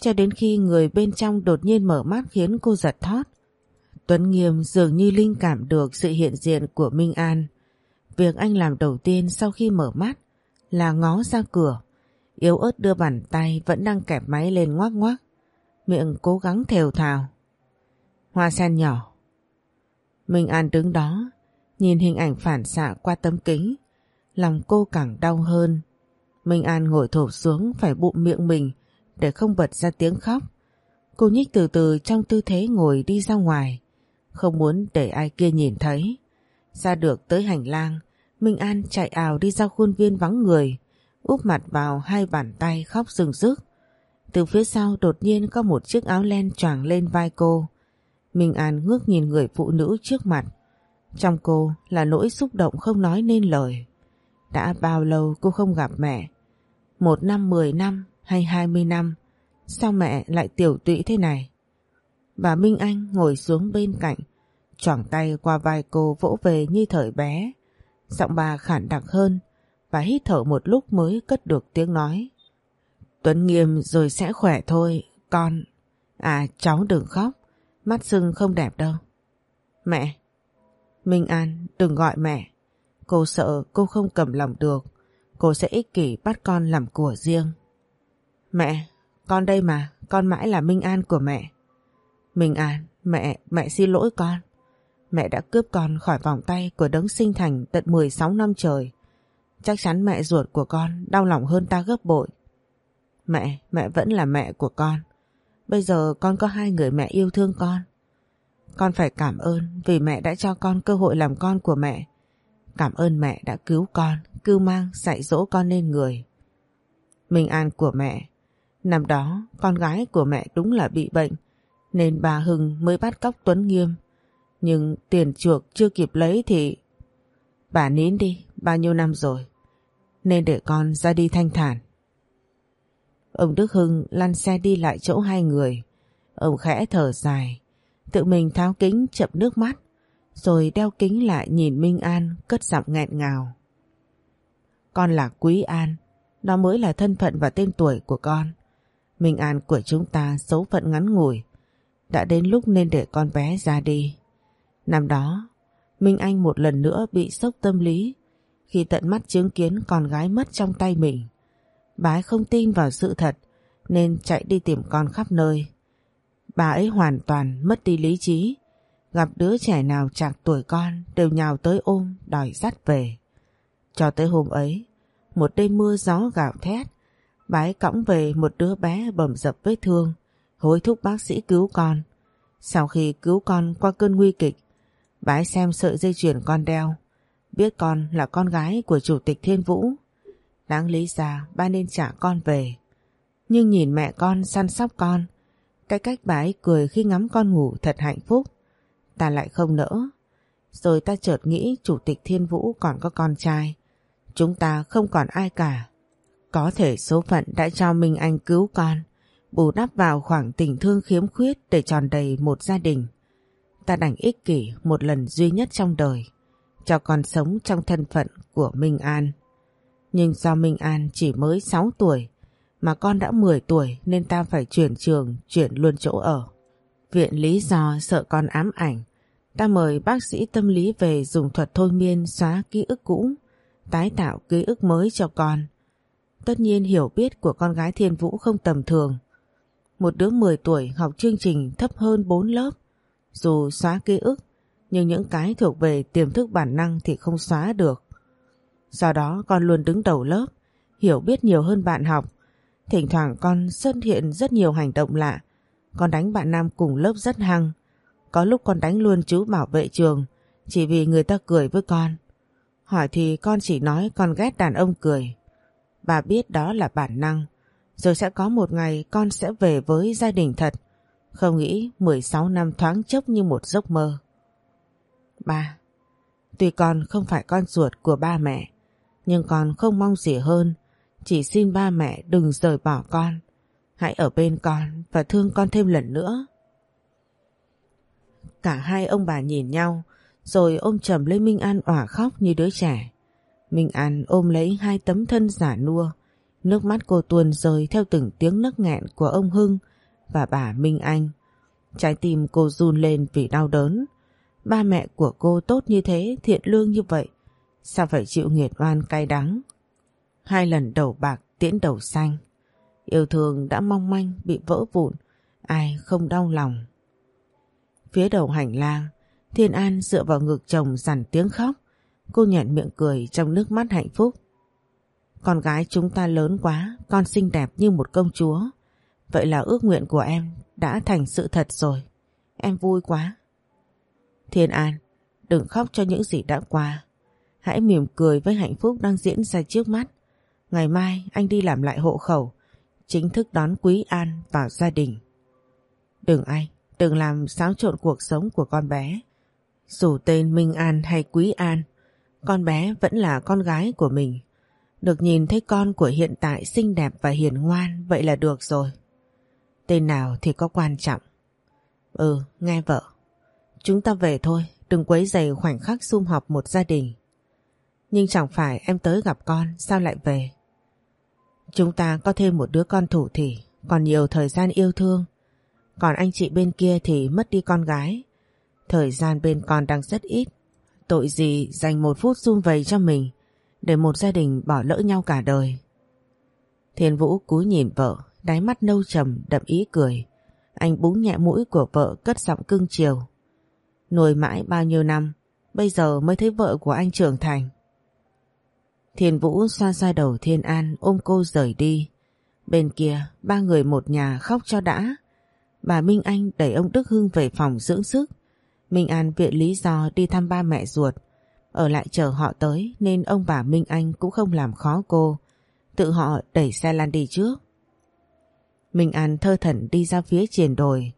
Cho đến khi người bên trong đột nhiên mở mắt khiến cô giật thót. Tuấn Nghiêm dường như linh cảm được sự hiện diện của Minh An. Việc anh làm đầu tiên sau khi mở mắt là ngó ra cửa Yếu ớt đưa bàn tay vẫn đang kẹp máy lên ngoác ngoác. Miệng cố gắng thều thào. Hoa sen nhỏ. Minh An đứng đó, nhìn hình ảnh phản xạ qua tấm kính. Lòng cô càng đau hơn. Minh An ngồi thổ xuống phải bụng miệng mình để không bật ra tiếng khóc. Cô nhích từ từ trong tư thế ngồi đi ra ngoài. Không muốn để ai kia nhìn thấy. Ra được tới hành lang, Minh An chạy ào đi ra khuôn viên vắng người úp mặt vào hai bàn tay khóc rừng rức. Từ phía sau đột nhiên có một chiếc áo len choàng lên vai cô. Minh An ngước nhìn người phụ nữ trước mặt. Trong cô là nỗi xúc động không nói nên lời. Đã bao lâu cô không gặp mẹ? Một năm, mười năm hay hai mươi năm? Sao mẹ lại tiểu tụy thế này? Bà Minh Anh ngồi xuống bên cạnh, choảng tay qua vai cô vỗ về như thời bé. Giọng bà khản đặc hơn và hít thở một lúc mới cất được tiếng nói. Tuấn nghiêm rồi sẽ khỏe thôi, con. À cháu đừng khóc, mắt sưng không đẹp đâu. Mẹ! Minh An đừng gọi mẹ. Cô sợ cô không cầm lòng được. Cô sẽ ích kỷ bắt con làm của riêng. Mẹ, con đây mà, con mãi là Minh An của mẹ. Minh An, mẹ, mẹ xin lỗi con. Mẹ đã cướp con khỏi vòng tay của đấng sinh thành tận 16 năm trời. Chắc chắn mẹ ruột của con đau lòng hơn ta gấp bội. Mẹ, mẹ vẫn là mẹ của con. Bây giờ con có hai người mẹ yêu thương con. Con phải cảm ơn vì mẹ đã cho con cơ hội làm con của mẹ. Cảm ơn mẹ đã cứu con, cưu mang, dạy dỗ con nên người. Minh an của mẹ. Năm đó, con gái của mẹ đúng là bị bệnh, nên bà Hưng mới bắt cóc Tuấn Nghiêm. Nhưng tiền chuộc chưa kịp lấy thì... Bà nín đi, bao nhiêu năm rồi. Nên để con ra đi thanh thản. Ông Đức Hưng lăn xe đi lại chỗ hai người. Ông khẽ thở dài, tự mình tháo kính chậm nước mắt, rồi đeo kính lại nhìn Minh An cất giọng nghẹn ngào. Con là Quý An, đó mới là thân phận và tên tuổi của con. Minh An của chúng ta xấu phận ngắn ngủi, đã đến lúc nên để con bé ra đi. Năm đó, Minh Anh một lần nữa bị sốc tâm lý khi tận mắt chứng kiến con gái mất trong tay mình. Bà ấy không tin vào sự thật nên chạy đi tìm con khắp nơi. Bà ấy hoàn toàn mất đi lý trí. Gặp đứa trẻ nào chạc tuổi con đều nhào tới ôm đòi dắt về. Cho tới hôm ấy, một đêm mưa gió gạo thét, bái cõng về một đứa bé bầm dập vết thương, hối thúc bác sĩ cứu con. Sau khi cứu con qua cơn nguy kịch, bái xem sợi dây chuyền con đeo, biết con là con gái của Chủ tịch Thiên Vũ Đáng lý ra ba nên trả con về. Nhưng nhìn mẹ con săn sóc con, cái cách bà ấy cười khi ngắm con ngủ thật hạnh phúc. Ta lại không nỡ. Rồi ta chợt nghĩ Chủ tịch Thiên Vũ còn có con trai. Chúng ta không còn ai cả. Có thể số phận đã cho Minh Anh cứu con, bù đắp vào khoảng tình thương khiếm khuyết để tròn đầy một gia đình. Ta đành ích kỷ một lần duy nhất trong đời, cho con sống trong thân phận của Minh An. Nhưng do Minh An chỉ mới 6 tuổi mà con đã 10 tuổi nên ta phải chuyển trường, chuyển luôn chỗ ở. Viện lý do sợ con ám ảnh. Ta mời bác sĩ tâm lý về dùng thuật thôi miên xóa ký ức cũ, tái tạo ký ức mới cho con. Tất nhiên hiểu biết của con gái Thiên Vũ không tầm thường. Một đứa 10 tuổi học chương trình thấp hơn 4 lớp. Dù xóa ký ức, nhưng những cái thuộc về tiềm thức bản năng thì không xóa được. Do đó con luôn đứng đầu lớp, hiểu biết nhiều hơn bạn học. Thỉnh thoảng con xuất hiện rất nhiều hành động lạ. Con đánh bạn nam cùng lớp rất hăng. Có lúc con đánh luôn chú bảo vệ trường, chỉ vì người ta cười với con. Hỏi thì con chỉ nói con ghét đàn ông cười. Bà biết đó là bản năng. Rồi sẽ có một ngày con sẽ về với gia đình thật. Không nghĩ 16 năm thoáng chốc như một giấc mơ. Ba, tuy con không phải con ruột của ba mẹ, nhưng con không mong gì hơn, chỉ xin ba mẹ đừng rời bỏ con. Hãy ở bên con và thương con thêm lần nữa. Cả hai ông bà nhìn nhau, rồi ôm chầm lấy Minh An òa khóc như đứa trẻ. Minh An ôm lấy hai tấm thân giả nua, nước mắt cô tuôn rơi theo từng tiếng nấc nghẹn của ông Hưng và bà Minh Anh. Trái tim cô run lên vì đau đớn. Ba mẹ của cô tốt như thế, thiện lương như vậy, Sao phải chịu nghiệt oan cay đắng? Hai lần đầu bạc tiễn đầu xanh. Yêu thương đã mong manh bị vỡ vụn Ai không đau lòng? Phía đầu hành lang Thiên An dựa vào ngực chồng dằn tiếng khóc. Cô nhận miệng cười trong nước mắt hạnh phúc Con gái chúng ta lớn quá Con xinh đẹp như một công chúa Vậy là ước nguyện của em Đã thành sự thật rồi Em vui quá Thiên An Đừng khóc cho những gì đã qua Hãy mỉm cười với hạnh phúc đang diễn ra trước mắt. Ngày mai anh đi làm lại hộ khẩu, chính thức đón Quý An vào gia đình. Đừng anh, đừng làm xáo trộn cuộc sống của con bé. Dù tên Minh An hay Quý An, con bé vẫn là con gái của mình. Được nhìn thấy con của hiện tại xinh đẹp và hiền ngoan vậy là được rồi. Tên nào thì có quan trọng. Ừ, nghe vợ. Chúng ta về thôi, đừng quấy dày khoảnh khắc sum họp một gia đình. Nhưng chẳng phải em tới gặp con, sao lại về? Chúng ta có thêm một đứa con thủ thỉ, còn nhiều thời gian yêu thương. Còn anh chị bên kia thì mất đi con gái. Thời gian bên con đang rất ít. Tội gì dành một phút run vầy cho mình để một gia đình bỏ lỡ nhau cả đời. Thiên Vũ cúi nhìn vợ, đáy mắt nâu trầm đậm ý cười. Anh búng nhẹ mũi của vợ cất giọng cưng chiều. Nuôi mãi bao nhiêu năm, bây giờ mới thấy vợ của anh trưởng thành. Thiên Vũ xoa xoa đầu Thiên An ôm cô rời đi. Bên kia, ba người một nhà khóc cho đã. Bà Minh Anh đẩy ông Đức Hưng về phòng dưỡng sức. Minh An viện lý do đi thăm ba mẹ ruột. Ở lại chờ họ tới nên ông bà Minh Anh cũng không làm khó cô. Tự họ đẩy xe lăn đi trước. Minh An thơ thẩn đi ra phía triền đồi.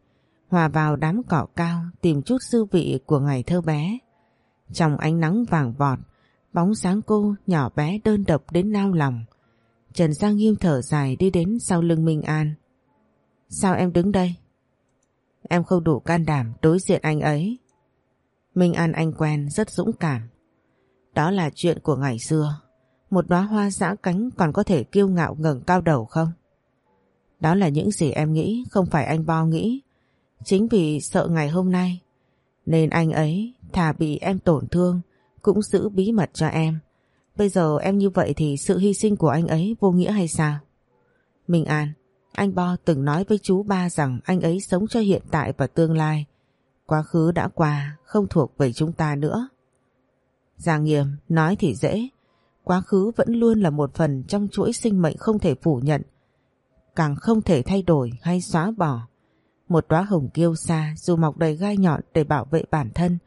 Hòa vào đám cỏ cao tìm chút dư vị của ngày thơ bé. Trong ánh nắng vàng vọt, bóng sáng cô nhỏ bé đơn độc đến nao lòng. Trần Giang Nghiêm thở dài đi đến sau lưng Minh An. Sao em đứng đây? Em không đủ can đảm đối diện anh ấy. Minh An anh quen rất dũng cảm. Đó là chuyện của ngày xưa. Một đóa hoa giã cánh còn có thể kiêu ngạo ngẩng cao đầu không? Đó là những gì em nghĩ, không phải anh Bo nghĩ. Chính vì sợ ngày hôm nay, nên anh ấy thà bị em tổn thương, cũng giữ bí mật cho em. Bây giờ em như vậy thì sự hy sinh của anh ấy vô nghĩa hay sao? Minh An, anh Bo từng nói với chú ba rằng anh ấy sống cho hiện tại và tương lai. Quá khứ đã qua, không thuộc về chúng ta nữa. Giang nghiêm, nói thì dễ. Quá khứ vẫn luôn là một phần trong chuỗi sinh mệnh không thể phủ nhận, càng không thể thay đổi hay xóa bỏ. Một đóa hồng kiêu sa dù mọc đầy gai nhọn để bảo vệ bản thân,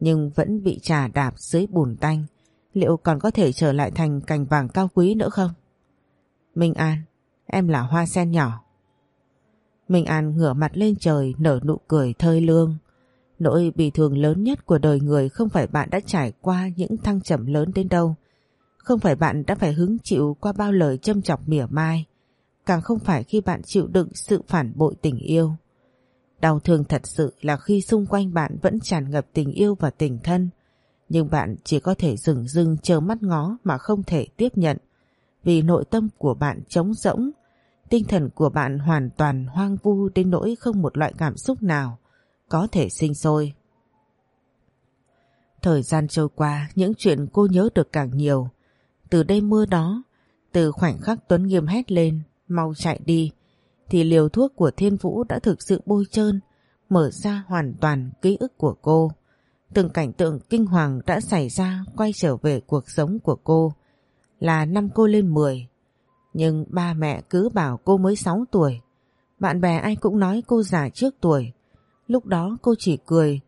nhưng vẫn bị trà đạp dưới bùn tanh. Liệu còn có thể trở lại thành cành vàng cao quý nữa không? Minh An, em là hoa sen nhỏ. Minh An ngửa mặt lên trời nở nụ cười thơi lương. Nỗi bị thường lớn nhất của đời người không phải bạn đã trải qua những thăng trầm lớn đến đâu. Không phải bạn đã phải hứng chịu qua bao lời châm chọc mỉa mai. Càng không phải khi bạn chịu đựng sự phản bội tình yêu. Đau thương thật sự là khi xung quanh bạn vẫn tràn ngập tình yêu và tình thân. Nhưng bạn chỉ có thể dừng dưng chờ mắt ngó mà không thể tiếp nhận. Vì nội tâm của bạn trống rỗng, tinh thần của bạn hoàn toàn hoang vu đến nỗi không một loại cảm xúc nào có thể sinh sôi. Thời gian trôi qua, những chuyện cô nhớ được càng nhiều. Từ đêm mưa đó, từ khoảnh khắc Tuấn Nghiêm hét lên, mau chạy đi, thì liều thuốc của Thiên Vũ đã thực sự bôi trơn, mở ra hoàn toàn ký ức của cô. Từng cảnh tượng kinh hoàng đã xảy ra quay trở về cuộc sống của cô, là năm cô lên 10. Nhưng ba mẹ cứ bảo cô mới 6 tuổi, bạn bè ai cũng nói cô già trước tuổi, Lúc đó cô chỉ cười,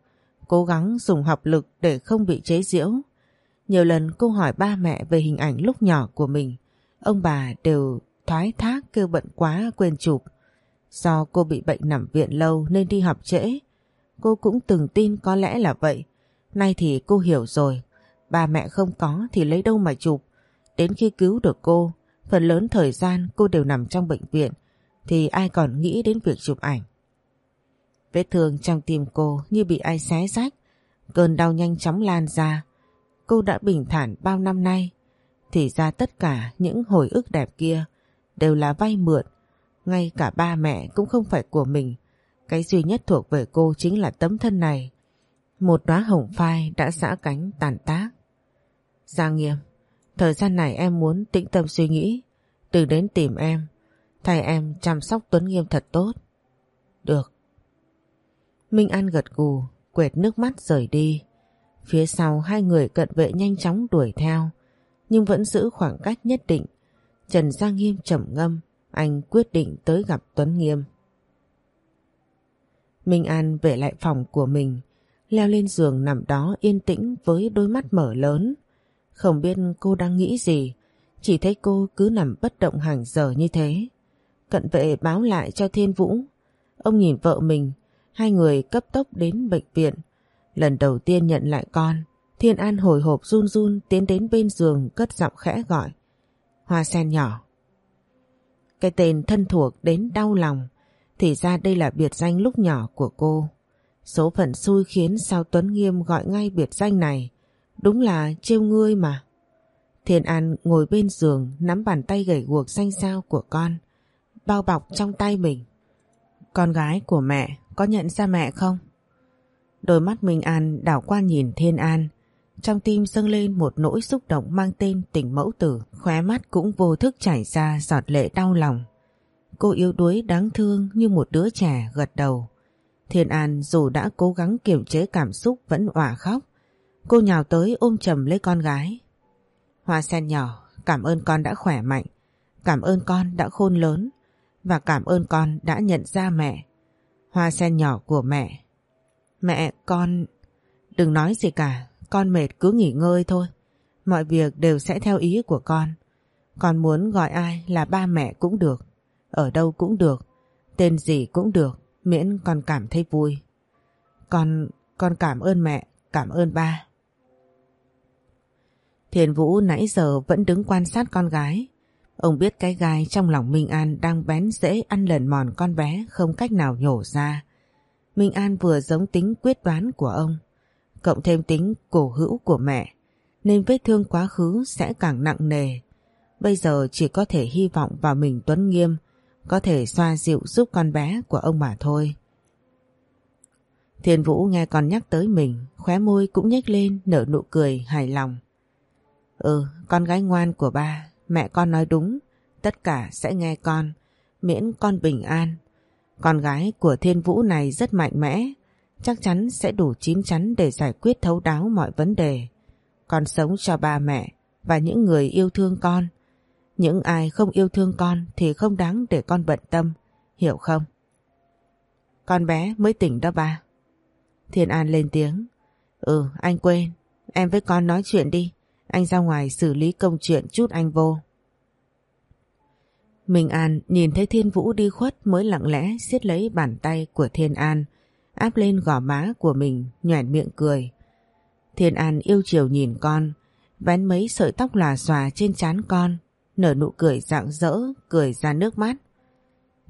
cố gắng dùng học lực để không bị chế giễu. Nhiều lần cô hỏi ba mẹ về hình ảnh lúc nhỏ của mình, ông bà đều thoái thác kêu bận quá quên chụp. Do cô bị bệnh nằm viện lâu nên đi học trễ. Cô cũng từng tin có lẽ là vậy. Nay thì cô hiểu rồi, ba mẹ không có thì lấy đâu mà chụp. Đến khi cứu được cô, phần lớn thời gian cô đều nằm trong bệnh viện, thì ai còn nghĩ đến việc chụp ảnh. Vết thương trong tim cô như bị ai xé rách, cơn đau nhanh chóng lan ra. Cô đã bình thản bao năm nay, thì ra tất cả những hồi ức đẹp kia đều là vay mượn. Ngay cả ba mẹ cũng không phải của mình. Cái duy nhất thuộc về cô chính là tấm thân này. Một đóa hồng phai đã xã cánh tàn tác. Giang nghiêm, thời gian này em muốn tĩnh tâm suy nghĩ, đừng đến tìm em. thay em chăm sóc Tuấn Nghiêm thật tốt. Được, Minh An gật gù, quệt nước mắt rời đi. Phía sau hai người cận vệ nhanh chóng đuổi theo, nhưng vẫn giữ khoảng cách nhất định. Trần Giang Nghiêm trầm ngâm, anh quyết định tới gặp Tuấn Nghiêm. Minh An về lại phòng của mình, leo lên giường nằm đó yên tĩnh với đôi mắt mở lớn. Không biết cô đang nghĩ gì, chỉ thấy cô cứ nằm bất động hàng giờ như thế. Cận vệ báo lại cho Thiên Vũ. Ông nhìn vợ mình, Hai người cấp tốc đến bệnh viện. Lần đầu tiên nhận lại con, Thiên An hồi hộp run run tiến đến bên giường cất giọng khẽ gọi. Hoa sen nhỏ. Cái tên thân thuộc đến đau lòng, thì ra đây là biệt danh lúc nhỏ của cô. Số phận xui khiến sao Tuấn Nghiêm gọi ngay biệt danh này. Đúng là trêu ngươi mà. Thiên An ngồi bên giường nắm bàn tay gầy guộc xanh xao của con, bao bọc trong tay mình. Con gái của mẹ có nhận ra mẹ không? Đôi mắt Minh An đảo qua nhìn Thiên An, trong tim dâng lên một nỗi xúc động mang tên tình mẫu tử, khóe mắt cũng vô thức chảy ra giọt lệ đau lòng. Cô yếu đuối đáng thương như một đứa trẻ gật đầu. Thiên An dù đã cố gắng kiềm chế cảm xúc vẫn òa khóc. Cô nhào tới ôm chầm lấy con gái. Hoa sen nhỏ, cảm ơn con đã khỏe mạnh, cảm ơn con đã khôn lớn và cảm ơn con đã nhận ra mẹ. Hoa sen nhỏ của mẹ. Mẹ, con... Đừng nói gì cả, con mệt cứ nghỉ ngơi thôi. Mọi việc đều sẽ theo ý của con. Con muốn gọi ai là ba mẹ cũng được. Ở đâu cũng được. Tên gì cũng được. Miễn con cảm thấy vui. Con, con cảm ơn mẹ, cảm ơn ba. Thiền Vũ nãy giờ vẫn đứng quan sát con gái. Ông biết cái gai trong lòng Minh An đang bén dễ ăn lần mòn con bé không cách nào nhổ ra. Minh An vừa giống tính quyết đoán của ông, cộng thêm tính cổ hữu của mẹ, nên vết thương quá khứ sẽ càng nặng nề. Bây giờ chỉ có thể hy vọng vào mình Tuấn Nghiêm, có thể xoa dịu giúp con bé của ông mà thôi. Thiên Vũ nghe con nhắc tới mình, khóe môi cũng nhếch lên nở nụ cười hài lòng. Ừ, con gái ngoan của ba, mẹ con nói đúng, tất cả sẽ nghe con, miễn con bình an. Con gái của Thiên Vũ này rất mạnh mẽ, chắc chắn sẽ đủ chín chắn để giải quyết thấu đáo mọi vấn đề. Con sống cho ba mẹ và những người yêu thương con. Những ai không yêu thương con thì không đáng để con bận tâm, hiểu không? Con bé mới tỉnh đó ba. Thiên An lên tiếng. Ừ, anh quên, em với con nói chuyện đi. Anh ra ngoài xử lý công chuyện chút anh vô. Minh An nhìn thấy Thiên Vũ đi khuất mới lặng lẽ siết lấy bàn tay của Thiên An, áp lên gò má của mình, nhoẻn miệng cười. Thiên An yêu chiều nhìn con, vén mấy sợi tóc lòa xòa trên trán con, nở nụ cười rạng rỡ, cười ra nước mắt.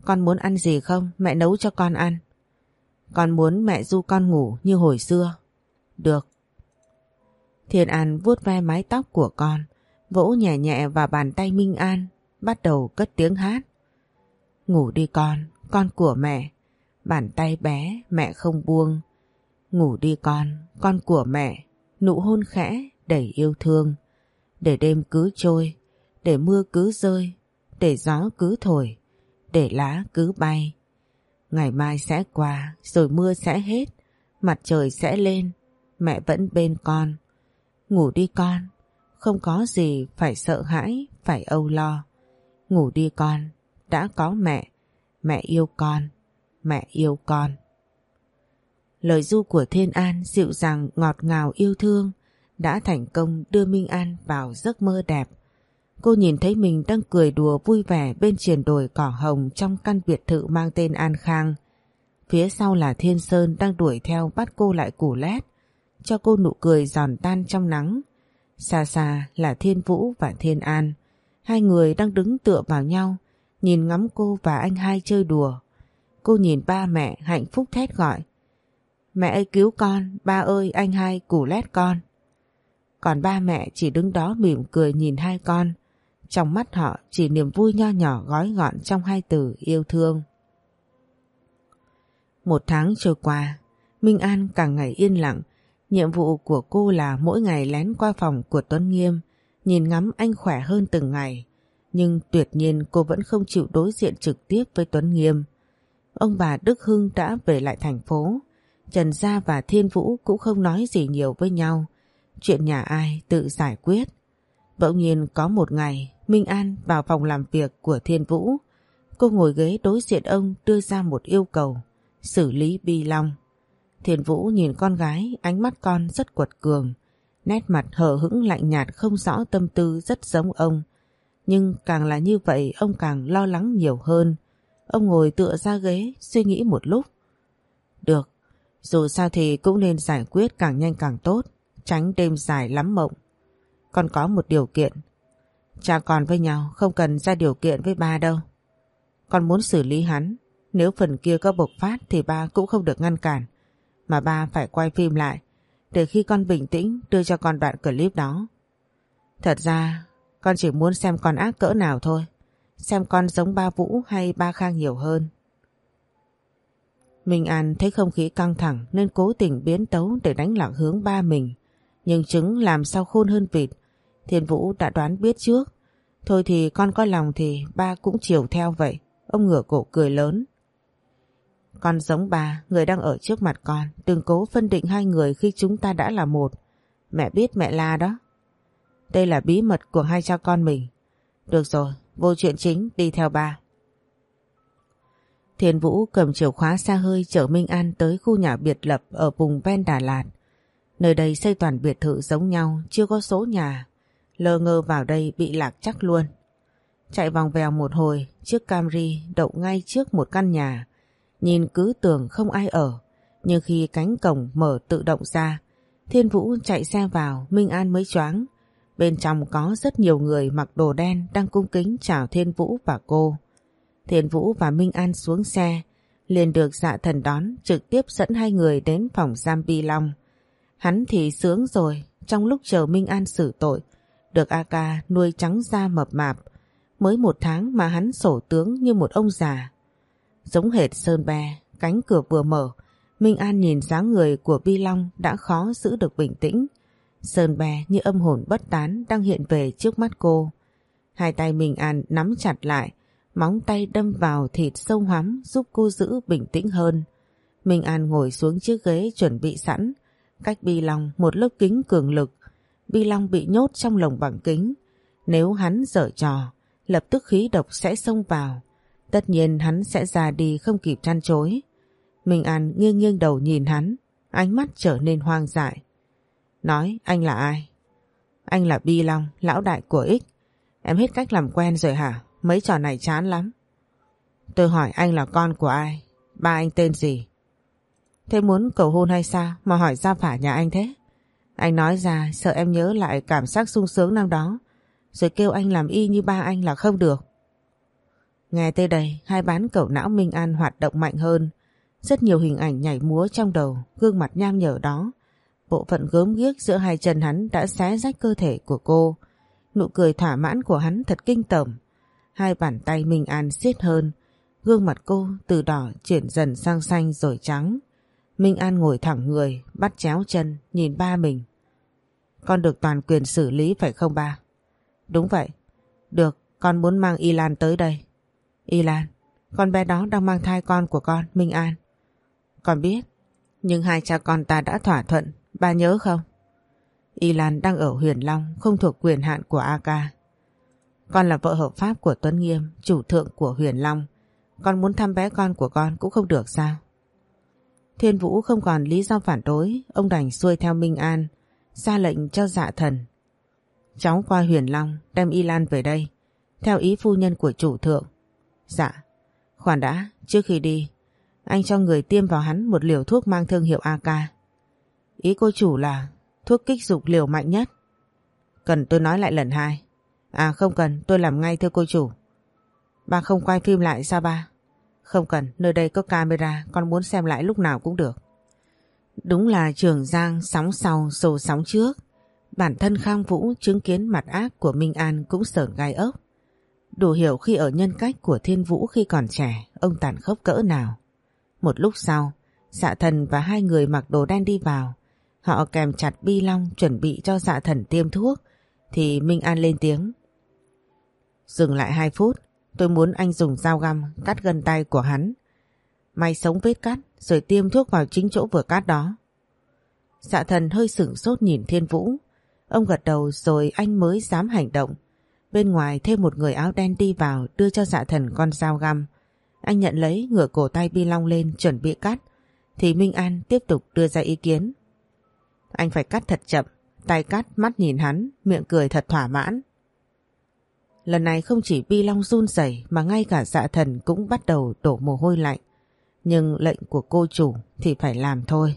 Con muốn ăn gì không? Mẹ nấu cho con ăn. Con muốn mẹ du con ngủ như hồi xưa. Được. Thiên An vuốt ve mái tóc của con, vỗ nhẹ nhẹ vào bàn tay Minh An, bắt đầu cất tiếng hát. Ngủ đi con, con của mẹ, bàn tay bé mẹ không buông. Ngủ đi con, con của mẹ, nụ hôn khẽ đầy yêu thương. Để đêm cứ trôi, để mưa cứ rơi, để gió cứ thổi, để lá cứ bay. Ngày mai sẽ qua, rồi mưa sẽ hết, mặt trời sẽ lên, mẹ vẫn bên con. Ngủ đi con, không có gì phải sợ hãi, phải âu lo. Ngủ đi con, đã có mẹ, mẹ yêu con, mẹ yêu con. Lời du của Thiên An dịu dàng ngọt ngào yêu thương đã thành công đưa Minh An vào giấc mơ đẹp. Cô nhìn thấy mình đang cười đùa vui vẻ bên triển đồi cỏ hồng trong căn biệt thự mang tên An Khang. Phía sau là Thiên Sơn đang đuổi theo bắt cô lại củ lét cho cô nụ cười giòn tan trong nắng. Xa xa là Thiên Vũ và Thiên An. Hai người đang đứng tựa vào nhau, nhìn ngắm cô và anh hai chơi đùa. Cô nhìn ba mẹ hạnh phúc thét gọi. Mẹ ơi cứu con, ba ơi anh hai củ lét con. Còn ba mẹ chỉ đứng đó mỉm cười nhìn hai con. Trong mắt họ chỉ niềm vui nho nhỏ gói gọn trong hai từ yêu thương. Một tháng trôi qua, Minh An càng ngày yên lặng, Nhiệm vụ của cô là mỗi ngày lén qua phòng của Tuấn Nghiêm, nhìn ngắm anh khỏe hơn từng ngày. Nhưng tuyệt nhiên cô vẫn không chịu đối diện trực tiếp với Tuấn Nghiêm. Ông bà Đức Hưng đã về lại thành phố. Trần Gia và Thiên Vũ cũng không nói gì nhiều với nhau. Chuyện nhà ai tự giải quyết. Bỗng nhiên có một ngày Minh An vào phòng làm việc của Thiên Vũ. Cô ngồi ghế đối diện ông đưa ra một yêu cầu xử lý Bi Long. Thiền Vũ nhìn con gái, ánh mắt con rất quật cường. Nét mặt hờ hững lạnh nhạt không rõ tâm tư rất giống ông. Nhưng càng là như vậy ông càng lo lắng nhiều hơn. Ông ngồi tựa ra ghế suy nghĩ một lúc. Được, dù sao thì cũng nên giải quyết càng nhanh càng tốt, tránh đêm dài lắm mộng. còn có một điều kiện. Cha con với nhau không cần ra điều kiện với ba đâu. Con muốn xử lý hắn, nếu phần kia có bộc phát thì ba cũng không được ngăn cản. Mà ba phải quay phim lại, để khi con bình tĩnh đưa cho con đoạn clip đó. Thật ra, con chỉ muốn xem con ác cỡ nào thôi. Xem con giống ba Vũ hay ba Khang nhiều hơn. Minh An thấy không khí căng thẳng nên cố tình biến tấu để đánh lạc hướng ba mình. Nhưng chứng làm sao khôn hơn vịt. Thiên Vũ đã đoán biết trước. Thôi thì con có lòng thì ba cũng chiều theo vậy. Ông ngửa cổ cười lớn. Con giống bà người đang ở trước mặt con. Đừng cố phân định hai người khi chúng ta đã là một. Mẹ biết mẹ la đó. Đây là bí mật của hai cha con mình. Được rồi, vô chuyện chính đi theo ba. Thiên Vũ cầm chìa khóa xa hơi chở Minh An tới khu nhà biệt lập ở vùng ven Đà Lạt. Nơi đây xây toàn biệt thự giống nhau, chưa có số nhà. Lơ ngơ vào đây bị lạc chắc luôn. Chạy vòng vèo một hồi, chiếc Camry đậu ngay trước một căn nhà. Nhìn cứ tưởng không ai ở, nhưng khi cánh cổng mở tự động ra, Thiên Vũ chạy xe vào, Minh An mới choáng. Bên trong có rất nhiều người mặc đồ đen đang cung kính chào Thiên Vũ và cô. Thiên Vũ và Minh An xuống xe, liền được dạ thần đón trực tiếp dẫn hai người đến phòng giam Bi Long. Hắn thì sướng rồi, trong lúc chờ Minh An xử tội, được A ca nuôi trắng da mập mạp, mới một tháng mà hắn sổ tướng như một ông già. Giống hệt sơn bè, cánh cửa vừa mở, Minh An nhìn dáng người của Bi Long đã khó giữ được bình tĩnh. Sơn bè như âm hồn bất tán đang hiện về trước mắt cô. Hai tay Minh An nắm chặt lại, móng tay đâm vào thịt sâu hoắm giúp cô giữ bình tĩnh hơn. Minh An ngồi xuống chiếc ghế chuẩn bị sẵn, cách Bi Long một lớp kính cường lực. Bi Long bị nhốt trong lồng bằng kính. Nếu hắn dở trò, lập tức khí độc sẽ xông vào. Tất nhiên hắn sẽ ra đi không kịp chăn chối. Minh An nghiêng nghiêng đầu nhìn hắn, ánh mắt trở nên hoang dại. Nói anh là ai? Anh là Bi Long, lão đại của X. Em hết cách làm quen rồi hả? Mấy trò này chán lắm. Tôi hỏi anh là con của ai? Ba anh tên gì? Thế muốn cầu hôn hay sao mà hỏi ra phả nhà anh thế? Anh nói ra sợ em nhớ lại cảm giác sung sướng năm đó rồi kêu anh làm y như ba anh là không được. Nghe tới đây hai bán cầu não Minh An hoạt động mạnh hơn rất nhiều hình ảnh nhảy múa trong đầu gương mặt nham nhở đó bộ phận gớm ghiếc giữa hai chân hắn đã xé rách cơ thể của cô nụ cười thỏa mãn của hắn thật kinh tởm Hai bàn tay Minh An siết hơn, gương mặt cô từ đỏ chuyển dần sang xanh rồi trắng. Minh An ngồi thẳng người, bắt chéo chân, nhìn ba mình. Con được toàn quyền xử lý phải không ba? Đúng vậy. Được, con muốn mang Y Lan tới đây. Y Lan, con bé đó đang mang thai con của con, Minh An. Con biết, nhưng hai cha con ta đã thỏa thuận, ba nhớ không? Y Lan đang ở Huyền Long, không thuộc quyền hạn của A Ca. Con là vợ hợp pháp của Tuấn Nghiêm, chủ thượng của Huyền Long. Con muốn thăm bé con của con cũng không được sao? Thiên Vũ không còn lý do phản đối, ông đành xuôi theo Minh An, ra lệnh cho dạ thần. Cháu qua Huyền Long, đem Y Lan về đây, theo ý phu nhân của chủ thượng. Dạ, khoản đã, trước khi đi, anh cho người tiêm vào hắn một liều thuốc mang thương hiệu AK. Ý cô chủ là thuốc kích dục liều mạnh nhất. Cần tôi nói lại lần hai. À không cần, tôi làm ngay thưa cô chủ. Ba không quay phim lại sao ba? Không cần, nơi đây có camera, con muốn xem lại lúc nào cũng được. Đúng là trường Giang sóng sau rồi sóng trước. Bản thân Khang Vũ chứng kiến mặt ác của Minh An cũng sởn gai ốc. Đủ hiểu khi ở nhân cách của Thiên Vũ khi còn trẻ, ông tàn khốc cỡ nào. Một lúc sau, dạ thần và hai người mặc đồ đen đi vào. Họ kèm chặt bi long chuẩn bị cho dạ thần tiêm thuốc, thì Minh An lên tiếng. Dừng lại hai phút, tôi muốn anh dùng dao găm cắt gân tay của hắn. May sống vết cắt rồi tiêm thuốc vào chính chỗ vừa cắt đó. Dạ thần hơi sửng sốt nhìn Thiên Vũ. Ông gật đầu rồi anh mới dám hành động. Bên ngoài thêm một người áo đen đi vào đưa cho dạ thần con dao găm. Anh nhận lấy ngửa cổ tay Bi Long lên chuẩn bị cắt. Thì Minh An tiếp tục đưa ra ý kiến. Anh phải cắt thật chậm, tay cắt mắt nhìn hắn, miệng cười thật thỏa mãn. Lần này không chỉ Bi Long run rẩy mà ngay cả dạ thần cũng bắt đầu đổ mồ hôi lạnh. Nhưng lệnh của cô chủ thì phải làm thôi.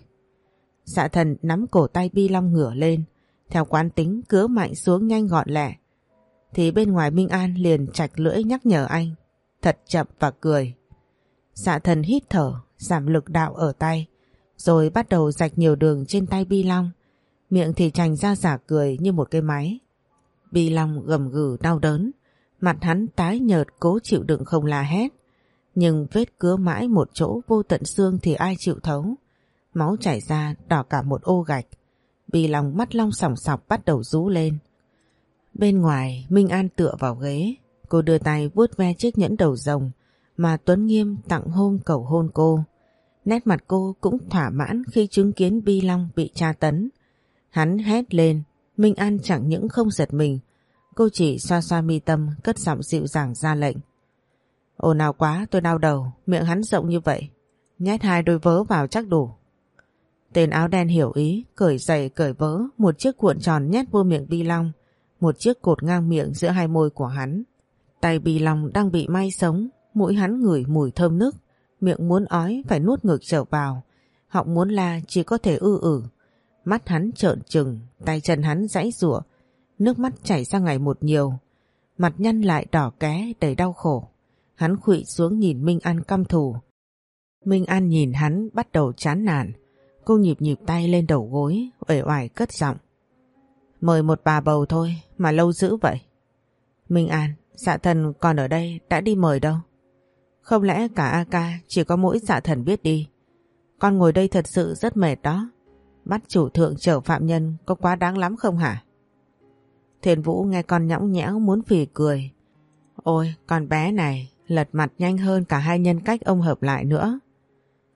Dạ thần nắm cổ tay Bi Long ngửa lên, theo quán tính cứa mạnh xuống nhanh gọn lẹ. Thì bên ngoài Minh An liền chạch lưỡi nhắc nhở anh, thật chậm và cười. Dạ thần hít thở, giảm lực đạo ở tay, rồi bắt đầu rạch nhiều đường trên tay Bi Long. Miệng thì chành ra giả cười như một cái máy. Bi Long gầm gừ đau đớn, mặt hắn tái nhợt cố chịu đựng không la hét. Nhưng vết cứa mãi một chỗ vô tận xương thì ai chịu thấu. Máu chảy ra đỏ cả một ô gạch. Bi Long mắt long sòng sọc bắt đầu rú lên. Bên ngoài Minh An tựa vào ghế. Cô đưa tay vuốt ve chiếc nhẫn đầu rồng mà Tuấn Nghiêm tặng hôn cầu hôn cô. Nét mặt cô cũng thỏa mãn khi chứng kiến Bi Long bị tra tấn. Hắn hét lên, Minh An chẳng những không giật mình, cô chỉ xoa xoa mi tâm cất giọng dịu dàng ra lệnh. ồn nào quá tôi đau đầu, miệng hắn rộng như vậy, nhét hai đôi vớ vào chắc đủ. Tên áo đen hiểu ý, cởi giày cởi vớ, một chiếc cuộn tròn nhét vô miệng Bi Long, một chiếc cột ngang miệng giữa hai môi của hắn. Tay bì lòng đang bị may sống, mũi hắn ngửi mùi thơm nức, miệng muốn ói phải nuốt ngược trở vào, họng muốn la chỉ có thể ư ử. Mắt hắn trợn trừng, tay chân hắn giãy rủa, nước mắt chảy ra ngày một nhiều. Mặt nhăn lại đỏ ké đầy đau khổ. Hắn khụy xuống nhìn Minh An căm thù. Minh An nhìn hắn bắt đầu chán nản. Cô nhịp nhịp tay lên đầu gối, uể oải cất giọng. Mời một bà bầu thôi, mà lâu dữ vậy. Minh An, dạ thần còn ở đây đã đi mời đâu? Không lẽ cả A ca chỉ có mỗi dạ thần biết đi? Con ngồi đây thật sự rất mệt đó. Bắt chủ thượng chở phạm nhân có quá đáng lắm không hả? Thiền Vũ nghe con nhõng nhẽo muốn phì cười. Ôi, con bé này lật mặt nhanh hơn cả hai nhân cách ông hợp lại nữa.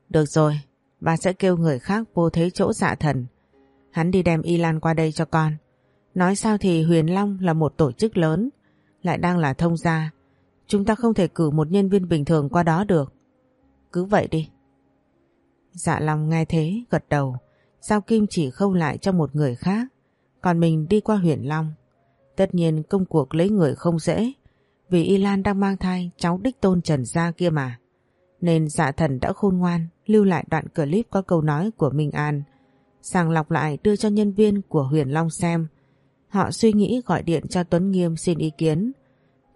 Được rồi, bà sẽ kêu người khác vô thế chỗ dạ thần. Hắn đi đem Y Lan qua đây cho con. Nói sao thì Huyền Long là một tổ chức lớn, lại đang là thông gia. Chúng ta không thể cử một nhân viên bình thường qua đó được. Cứ vậy đi. Dạ lòng nghe thế, gật đầu. Giao Kim chỉ khâu lại cho một người khác. Còn mình đi qua Huyền Long. Tất nhiên công cuộc lấy người không dễ. Vì Y Lan đang mang thai cháu đích tôn Trần Gia kia mà. Nên dạ thần đã khôn ngoan lưu lại đoạn clip có câu nói của Minh An. Sàng lọc lại đưa cho nhân viên của Huyền Long xem. Họ suy nghĩ gọi điện cho Tuấn Nghiêm xin ý kiến.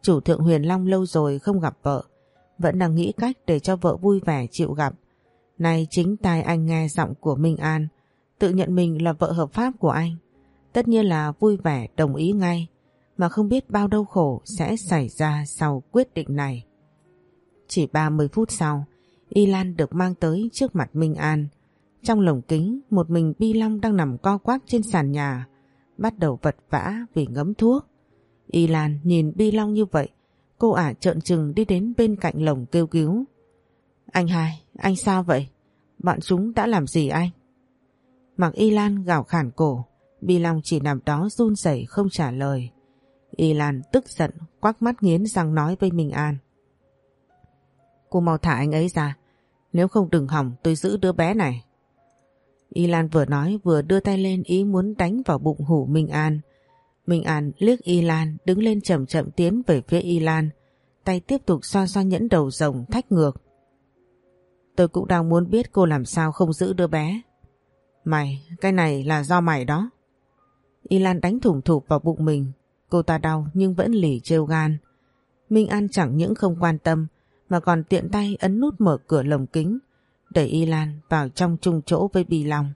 Chủ thượng Huyền Long lâu rồi không gặp vợ. Vẫn đang nghĩ cách để cho vợ vui vẻ chịu gặp. Nay chính tai anh nghe giọng của Minh An. Tự nhận mình là vợ hợp pháp của anh. Tất nhiên là vui vẻ đồng ý ngay. Mà không biết bao đau khổ sẽ xảy ra sau quyết định này. Chỉ 30 phút sau, Y Lan được mang tới trước mặt Minh An. Trong lồng kính, một mình Bi Long đang nằm co quắp trên sàn nhà, bắt đầu vật vã vì ngấm thuốc. Y Lan nhìn Bi Long như vậy, cô ả trợn trừng đi đến bên cạnh lồng kêu cứu. Anh hai, anh sao vậy? Bọn chúng đã làm gì anh? Mặc Y Lan gào khản cổ, Bi Long chỉ nằm đó run rẩy không trả lời. Y Lan tức giận, quắc mắt nghiến răng nói với Minh An. Cô mau thả anh ấy ra, nếu không đừng hỏng tôi giữ đứa bé này. Y Lan vừa nói vừa đưa tay lên ý muốn đánh vào bụng hủ Minh An. Minh An liếc Y Lan đứng lên chậm chậm tiến về phía Y Lan. Tay tiếp tục xoa xoa nhẫn đầu rồng thách ngược. Tôi cũng đang muốn biết cô làm sao không giữ đứa bé. Mày, cái này là do mày đó. Y Lan đánh thủng thụp vào bụng mình. Cô ta đau nhưng vẫn lỉ trêu gan. Minh An chẳng những không quan tâm mà còn tiện tay ấn nút mở cửa lồng kính đẩy Y Lan vào trong chung chỗ với Bì Long.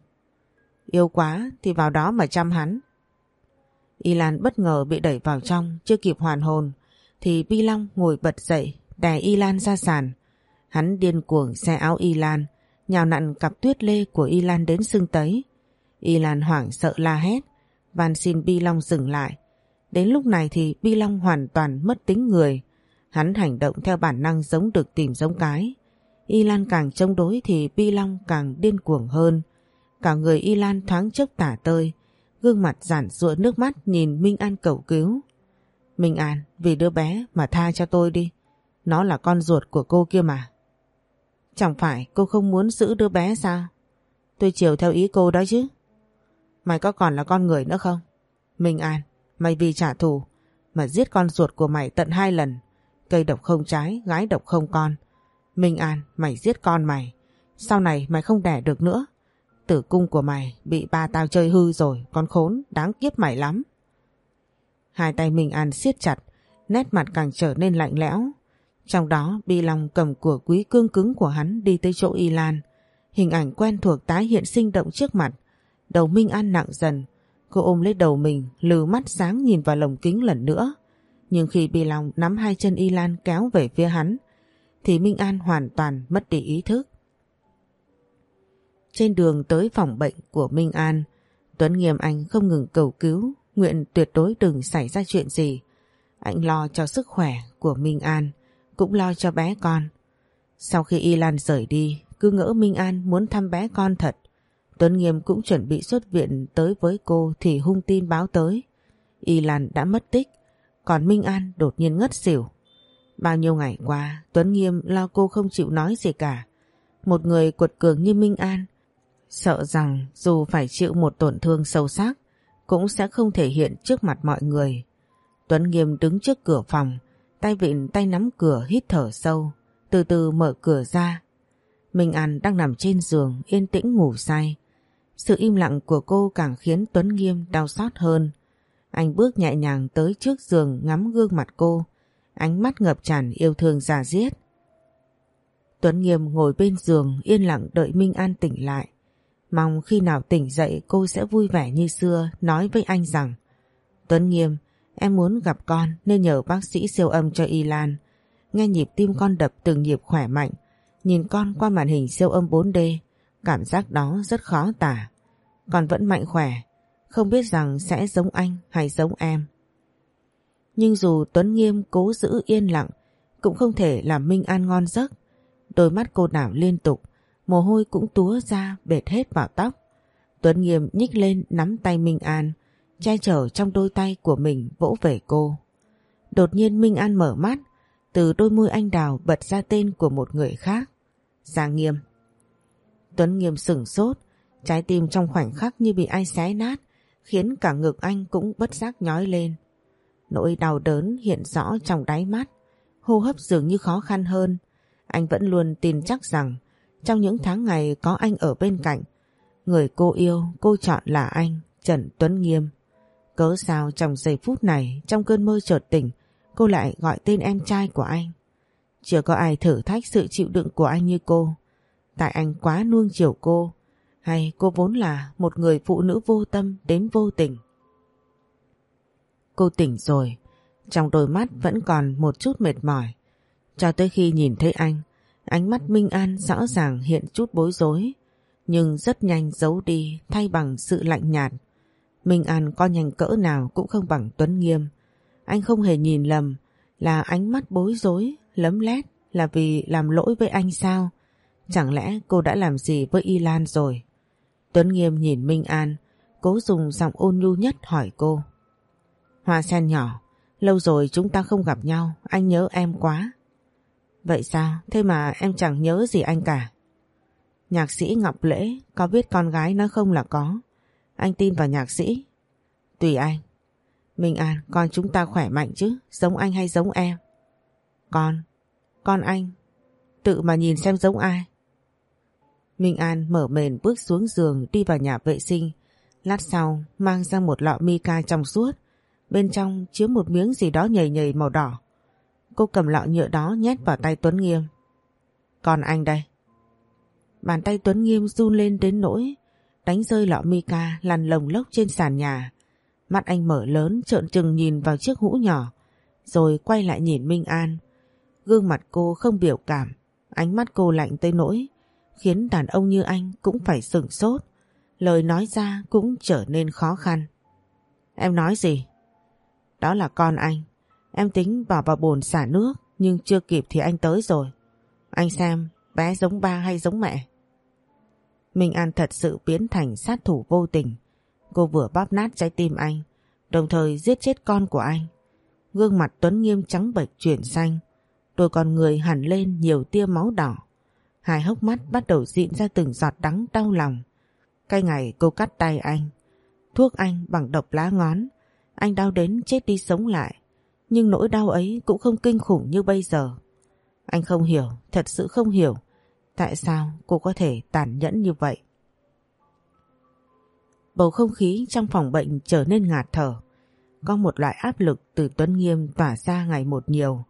Yêu quá thì vào đó mà chăm hắn. Y Lan bất ngờ bị đẩy vào trong, chưa kịp hoàn hồn, thì Bi Long ngồi bật dậy, đè Y Lan ra sàn. Hắn điên cuồng xe áo Y Lan, nhào nặn cặp tuyết lê của Y Lan đến sưng tấy. Y Lan hoảng sợ la hét, van xin Bi Long dừng lại. Đến lúc này thì Bi Long hoàn toàn mất tính người. Hắn hành động theo bản năng giống được tìm giống cái. Y Lan càng chống đối thì Bi Long càng điên cuồng hơn. Cả người Y Lan thoáng chốc tả tơi, gương mặt giản rụa nước mắt nhìn Minh An cầu cứu. Minh An, vì đứa bé mà tha cho tôi đi. Nó là con ruột của cô kia mà. Chẳng phải cô không muốn giữ đứa bé sao? Tôi chiều theo ý cô đó chứ. Mày có còn là con người nữa không? Minh An, mày vì trả thù mà giết con ruột của mày tận hai lần. Cây độc không trái, gái độc không con. Minh An, mày giết con mày. Sau này mày không đẻ được nữa. Tử cung của mày bị ba tao chơi hư rồi, con khốn, đáng kiếp mày lắm. Hai tay Minh An siết chặt, nét mặt càng trở nên lạnh lẽo. Trong đó Bi Long cầm của quý cương cứng của hắn đi tới chỗ Y Lan. Hình ảnh quen thuộc tái hiện sinh động trước mặt. Đầu Minh An nặng dần. Cô ôm lấy đầu mình, lừ mắt sáng nhìn vào lồng kính lần nữa. Nhưng khi Bi Long nắm hai chân Y Lan kéo về phía hắn, thì Minh An hoàn toàn mất đi ý thức. Trên đường tới phòng bệnh của Minh An, Tuấn Nghiêm Anh không ngừng cầu cứu, nguyện tuyệt đối đừng xảy ra chuyện gì. Anh lo cho sức khỏe của Minh An, cũng lo cho bé con. Sau khi Y Lan rời đi, cứ ngỡ Minh An muốn thăm bé con thật. Tuấn Nghiêm cũng chuẩn bị xuất viện tới với cô thì hung tin báo tới. Y Lan đã mất tích, còn Minh An đột nhiên ngất xỉu. Bao nhiêu ngày qua, Tuấn Nghiêm lo cô không chịu nói gì cả. Một người cuột cường như Minh An, sợ rằng dù phải chịu một tổn thương sâu sắc, cũng sẽ không thể hiện trước mặt mọi người. Tuấn Nghiêm đứng trước cửa phòng, tay vịn tay nắm cửa hít thở sâu, từ từ mở cửa ra. Minh An đang nằm trên giường yên tĩnh ngủ say. Sự im lặng của cô càng khiến Tuấn Nghiêm đau xót hơn. Anh bước nhẹ nhàng tới trước giường ngắm gương mặt cô, ánh mắt ngập tràn yêu thương già diết. Tuấn Nghiêm ngồi bên giường yên lặng đợi Minh An tỉnh lại. Mong khi nào tỉnh dậy cô sẽ vui vẻ như xưa nói với anh rằng Tuấn Nghiêm, em muốn gặp con nên nhờ bác sĩ siêu âm cho Y Lan. Nghe nhịp tim con đập từng nhịp khỏe mạnh, nhìn con qua màn hình siêu âm 4D, cảm giác đó rất khó tả. Con vẫn mạnh khỏe, không biết rằng sẽ giống anh hay giống em. Nhưng dù Tuấn Nghiêm cố giữ yên lặng, cũng không thể làm Minh An ngon giấc. Đôi mắt cô đảo liên tục, mồ hôi cũng túa ra bệt hết vào tóc. Tuấn Nghiêm nhích lên nắm tay Minh An, che chở trong đôi tay của mình vỗ về cô. Đột nhiên Minh An mở mắt, từ đôi môi anh đào bật ra tên của một người khác. Giang Nghiêm. Tuấn Nghiêm sửng sốt, trái tim trong khoảnh khắc như bị ai xé nát, khiến cả ngực anh cũng bất giác nhói lên. Nỗi đau đớn hiện rõ trong đáy mắt, hô hấp dường như khó khăn hơn. Anh vẫn luôn tin chắc rằng trong những tháng ngày có anh ở bên cạnh, người cô yêu cô chọn là anh, Trần Tuấn Nghiêm. Cớ sao trong giây phút này, trong cơn mơ chợt tỉnh, cô lại gọi tên em trai của anh. Chưa có ai thử thách sự chịu đựng của anh như cô. Tại anh quá nuông chiều cô, hay cô vốn là một người phụ nữ vô tâm đến vô tình. Cô tỉnh rồi, trong đôi mắt vẫn còn một chút mệt mỏi. Cho tới khi nhìn thấy anh, ánh mắt Minh An rõ ràng hiện chút bối rối, nhưng rất nhanh giấu đi thay bằng sự lạnh nhạt. Minh An có nhanh cỡ nào cũng không bằng Tuấn Nghiêm. Anh không hề nhìn lầm là ánh mắt bối rối, lấm lét là vì làm lỗi với anh sao? Chẳng lẽ cô đã làm gì với Y Lan rồi? Tuấn Nghiêm nhìn Minh An, cố dùng giọng ôn nhu nhất hỏi cô. Hoa sen nhỏ, lâu rồi chúng ta không gặp nhau, anh nhớ em quá. Vậy sao? Thế mà em chẳng nhớ gì anh cả. Nhạc sĩ Ngọc Lễ có biết con gái nó không là có. Anh tin vào nhạc sĩ. Tùy anh. Minh An, con chúng ta khỏe mạnh chứ, giống anh hay giống em? Con, con anh, tự mà nhìn xem giống ai. Minh An mở mền bước xuống giường đi vào nhà vệ sinh. Lát sau mang ra một lọ mica trong suốt. Bên trong chứa một miếng gì đó nhầy nhầy màu đỏ. Cô cầm lọ nhựa đó nhét vào tay Tuấn Nghiêm. Còn anh đây. Bàn tay Tuấn Nghiêm run lên đến nỗi đánh rơi lọ mica lăn lồng lốc trên sàn nhà. Mắt anh mở lớn trợn trừng nhìn vào chiếc hũ nhỏ rồi quay lại nhìn Minh An. Gương mặt cô không biểu cảm, ánh mắt cô lạnh tới nỗi khiến đàn ông như anh cũng phải sửng sốt. Lời nói ra cũng trở nên khó khăn. Em nói gì? Đó là con anh. Em tính bỏ vào bồn xả nước nhưng chưa kịp thì anh tới rồi. Anh xem bé giống ba hay giống mẹ? Minh An thật sự biến thành sát thủ vô tình. Cô vừa bóp nát trái tim anh, đồng thời giết chết con của anh. Gương mặt Tuấn Nghiêm trắng bệch chuyển xanh, đôi con người hẳn lên nhiều tia máu đỏ. Hai hốc mắt bắt đầu dịn ra từng giọt đắng đau lòng. Cái ngày cô cắt tay anh, thuốc anh bằng độc lá ngón, anh đau đến chết đi sống lại. Nhưng nỗi đau ấy cũng không kinh khủng như bây giờ. Anh không hiểu, thật sự không hiểu. Tại sao cô có thể tàn nhẫn như vậy? Bầu không khí trong phòng bệnh trở nên ngạt thở. Có một loại áp lực từ Tuấn Nghiêm tỏa ra ngày một nhiều.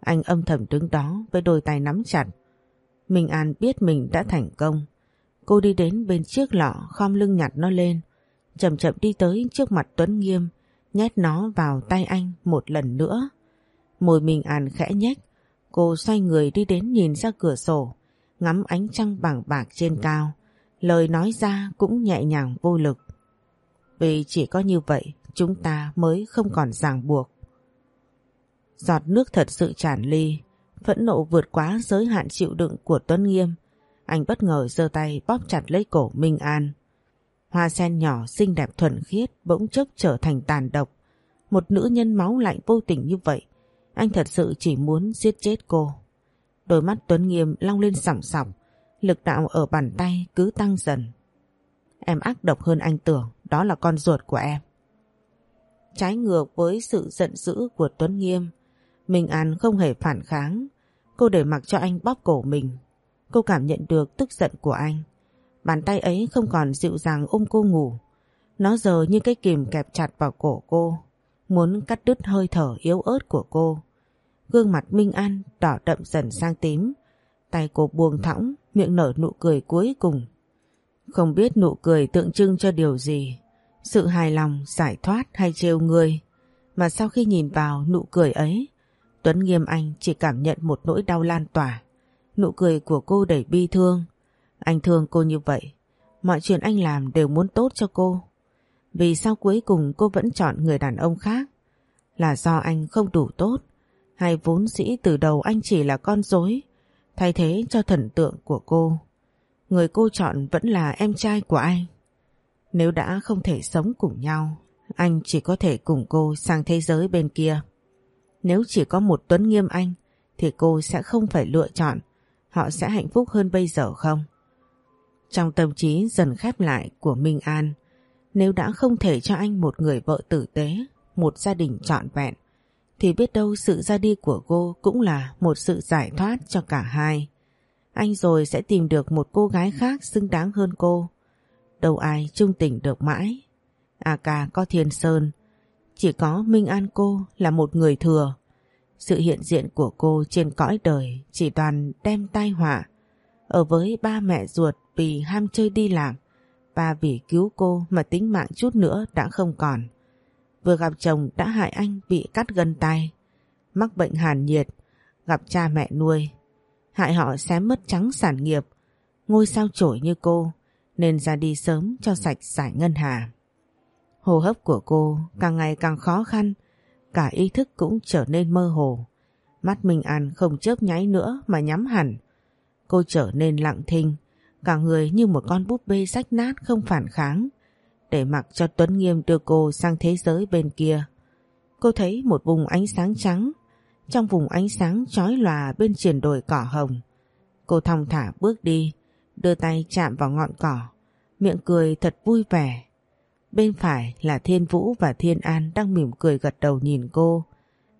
Anh âm thầm đứng đó với đôi tay nắm chặt. Minh An biết mình đã thành công. Cô đi đến bên chiếc lọ khom lưng nhặt nó lên. Chậm chậm đi tới trước mặt Tuấn Nghiêm nhét nó vào tay anh một lần nữa. Môi Minh An khẽ nhếch. Cô xoay người đi đến nhìn ra cửa sổ ngắm ánh trăng bảng bạc trên cao. Lời nói ra cũng nhẹ nhàng vô lực. Vì chỉ có như vậy chúng ta mới không còn ràng buộc. Giọt nước thật sự tràn ly, phẫn nộ vượt quá giới hạn chịu đựng của Tuấn Nghiêm. Anh bất ngờ giơ tay bóp chặt lấy cổ Minh An. Hoa sen nhỏ xinh đẹp thuần khiết bỗng chốc trở thành tàn độc. Một nữ nhân máu lạnh vô tình như vậy, anh thật sự chỉ muốn giết chết cô. Đôi mắt Tuấn Nghiêm long lên sòng sòng, lực đạo ở bàn tay cứ tăng dần. Em ác độc hơn anh tưởng, đó là con ruột của em. Trái ngược với sự giận dữ của Tuấn Nghiêm, Minh An không hề phản kháng. Cô để mặc cho anh bóp cổ mình. Cô cảm nhận được tức giận của anh. Bàn tay ấy không còn dịu dàng ôm cô ngủ. Nó giờ như cái kìm kẹp chặt vào cổ cô, muốn cắt đứt hơi thở yếu ớt của cô. Gương mặt Minh An đỏ đậm dần sang tím. Tay cô buông thõng, miệng nở nụ cười cuối cùng. Không biết nụ cười tượng trưng cho điều gì, sự hài lòng, giải thoát hay trêu người. Mà sau khi nhìn vào nụ cười ấy, Tuấn Nghiêm Anh chỉ cảm nhận một nỗi đau lan tỏa. Nụ cười của cô đầy bi thương. Anh thương cô như vậy. Mọi chuyện anh làm đều muốn tốt cho cô. Vì sao cuối cùng cô vẫn chọn người đàn ông khác? Là do anh không đủ tốt? Hay vốn dĩ từ đầu anh chỉ là con dối, thay thế cho thần tượng của cô? Người cô chọn vẫn là em trai của anh. Nếu đã không thể sống cùng nhau, anh chỉ có thể cùng cô sang thế giới bên kia. Nếu chỉ có một Tuấn Nghiêm Anh, thì cô sẽ không phải lựa chọn. Họ sẽ hạnh phúc hơn bây giờ không? Trong tâm trí dần khép lại của Minh An, nếu đã không thể cho anh một người vợ tử tế, một gia đình trọn vẹn, thì biết đâu sự ra đi của cô cũng là một sự giải thoát cho cả hai. Anh rồi sẽ tìm được một cô gái khác xứng đáng hơn cô. Đâu ai trung tình được mãi. À ca có thiên sơn, chỉ có Minh An cô là một người thừa. Sự hiện diện của cô trên cõi đời chỉ toàn đem tai họa. Ở với ba mẹ ruột vì ham chơi đi làm và vì cứu cô mà tính mạng chút nữa đã không còn. Vừa gặp chồng đã hại anh bị cắt gân tay, mắc bệnh hàn nhiệt, gặp cha mẹ nuôi. Hại họ xém mất trắng sản nghiệp, ngôi sao trổi như cô nên ra đi sớm cho sạch giải ngân hà. Hô hấp của cô càng ngày càng khó khăn, cả ý thức cũng trở nên mơ hồ. Mắt Minh An không chớp nháy nữa mà nhắm hẳn. Cô trở nên lặng thinh, cả người như một con búp bê rách nát không phản kháng, để mặc cho Tuấn Nghiêm đưa cô sang thế giới bên kia. Cô thấy một vùng ánh sáng trắng, trong vùng ánh sáng chói lòa bên triển đồi cỏ hồng. Cô thong thả bước đi, đưa tay chạm vào ngọn cỏ, miệng cười thật vui vẻ. Bên phải là Thiên Vũ và Thiên An đang mỉm cười gật đầu nhìn cô.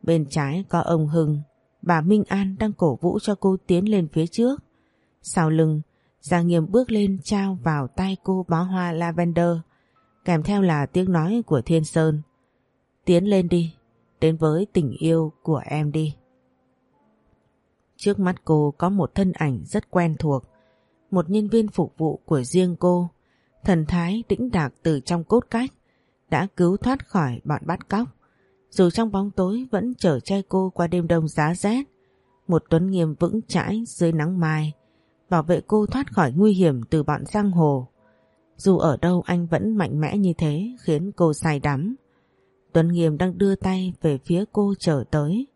Bên trái có ông Hưng, bà Minh An đang cổ vũ cho cô tiến lên phía trước. Sau lưng, Giang Nghiêm bước lên trao vào tay cô bó hoa lavender, kèm theo là tiếng nói của Thiên Sơn. Tiến lên đi, đến với tình yêu của em đi. Trước mắt cô có một thân ảnh rất quen thuộc, một nhân viên phục vụ của riêng cô, thần thái đĩnh đạc từ trong cốt cách, đã cứu thoát khỏi bọn bắt cóc. Dù trong bóng tối vẫn chở che cô qua đêm đông giá rét, một tuấn nghiêm vững chãi dưới nắng mai, bảo vệ cô thoát khỏi nguy hiểm từ bọn giang hồ. Dù ở đâu anh vẫn mạnh mẽ như thế khiến cô say đắm. Tuấn Nghiêm đang đưa tay về phía cô trở tới.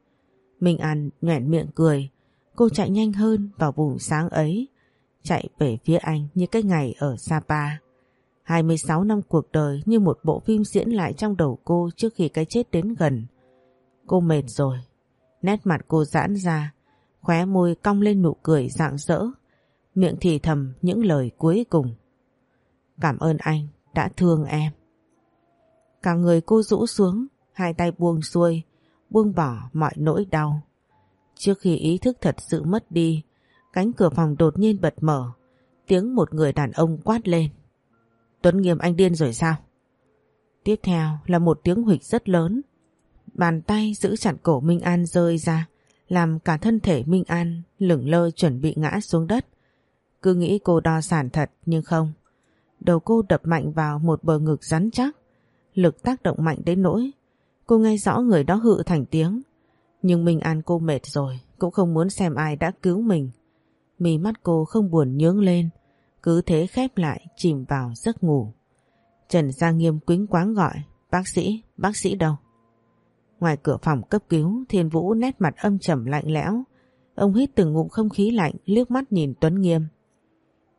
Minh An nhoẻn miệng cười, cô chạy nhanh hơn vào vùng sáng ấy, chạy về phía anh như cái ngày ở Sapa. 26 năm cuộc đời như một bộ phim diễn lại trong đầu cô trước khi cái chết đến gần. Cô mệt rồi, nét mặt cô giãn ra, khóe môi cong lên nụ cười rạng rỡ, miệng thì thầm những lời cuối cùng. Cảm ơn anh đã thương em. Cả người cô rũ xuống, hai tay buông xuôi, buông bỏ mọi nỗi đau. Trước khi ý thức thật sự mất đi, cánh cửa phòng đột nhiên bật mở. Tiếng một người đàn ông quát lên. Tuấn Nghiêm anh điên rồi sao? Tiếp theo là một tiếng huỵch rất lớn. Bàn tay giữ chặt cổ Minh An rơi ra, làm cả thân thể Minh An lửng lơ chuẩn bị ngã xuống đất. Cứ nghĩ cô đo sản thật nhưng không. Đầu cô đập mạnh vào một bờ ngực rắn chắc, lực tác động mạnh đến nỗi. Cô nghe rõ người đó hự thành tiếng. Nhưng Minh An cô mệt rồi, cũng không muốn xem ai đã cứu mình. Mì mắt cô không buồn nhướng lên, cứ thế khép lại chìm vào giấc ngủ. Trần Gia Nghiêm quính quáng gọi, bác sĩ, bác sĩ đâu? Ngoài cửa phòng cấp cứu, Thiên Vũ nét mặt âm trầm lạnh lẽo. Ông hít từng ngụm không khí lạnh, liếc mắt nhìn Tuấn Nghiêm.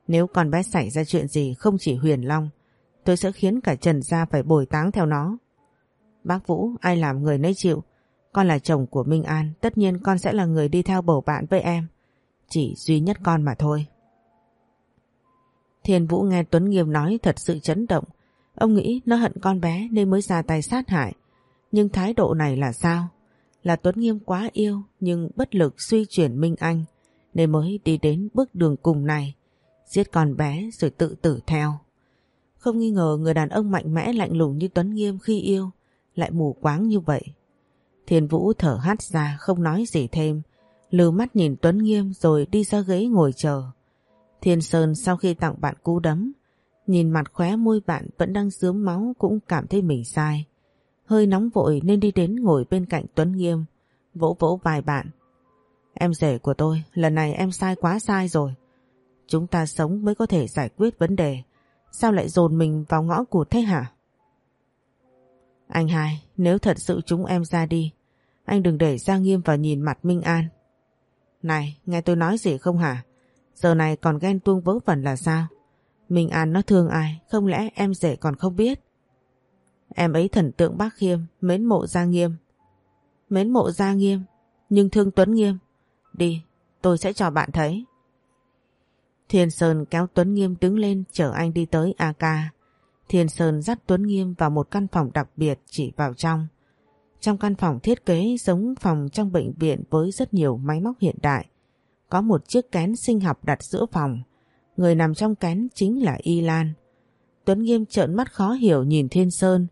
Nếu con bé xảy ra chuyện gì không chỉ Huyền Long, tôi sẽ khiến cả Trần Gia phải bồi táng theo nó. Bác Vũ, ai làm người nấy chịu. Con là chồng của Minh An, tất nhiên con sẽ là người đi theo bầu bạn với em. Chỉ duy nhất con mà thôi. Thiên Vũ nghe Tuấn Nghiêm nói thật sự chấn động. Ông nghĩ nó hận con bé nên mới ra tay sát hại. Nhưng thái độ này là sao? Là Tuấn Nghiêm quá yêu nhưng bất lực suy chuyển Minh Anh nên mới đi đến bước đường cùng này. Giết con bé rồi tự tử theo. Không nghi ngờ người đàn ông mạnh mẽ lạnh lùng như Tuấn Nghiêm khi yêu lại mù quáng như vậy. Thiên Vũ thở hắt ra không nói gì thêm, lừ mắt nhìn Tuấn Nghiêm rồi đi ra ghế ngồi chờ. Thiên Sơn sau khi tặng bạn cú đấm, nhìn mặt khóe môi bạn vẫn đang dướm máu cũng cảm thấy mình sai. Hơi nóng vội nên đi đến ngồi bên cạnh Tuấn Nghiêm, vỗ vỗ vài bạn. Em rể của tôi, lần này em sai quá sai rồi. Chúng ta sống mới có thể giải quyết vấn đề. Sao lại dồn mình vào ngõ cụt thế hả? Anh hai, nếu thật sự chúng em ra đi, anh đừng để Giang Nghiêm vào nhìn mặt Minh An. Này, nghe tôi nói gì không hả? Giờ này còn ghen tuông vớ vẩn là sao? Minh An nó thương ai, không lẽ em rể còn không biết? Em ấy thần tượng bác Khiêm, mến mộ Giang Nghiêm. Mến mộ Giang Nghiêm, nhưng thương Tuấn Nghiêm. Đi, tôi sẽ cho bạn thấy. Thiên Sơn kéo Tuấn Nghiêm đứng lên chở anh đi tới AK. Thiên Sơn dắt Tuấn Nghiêm vào một căn phòng đặc biệt chỉ vào trong. Trong căn phòng thiết kế giống phòng trong bệnh viện với rất nhiều máy móc hiện đại. Có một chiếc kén sinh học đặt giữa phòng. Người nằm trong kén chính là Y Lan. Tuấn Nghiêm trợn mắt khó hiểu nhìn Thiên Sơn.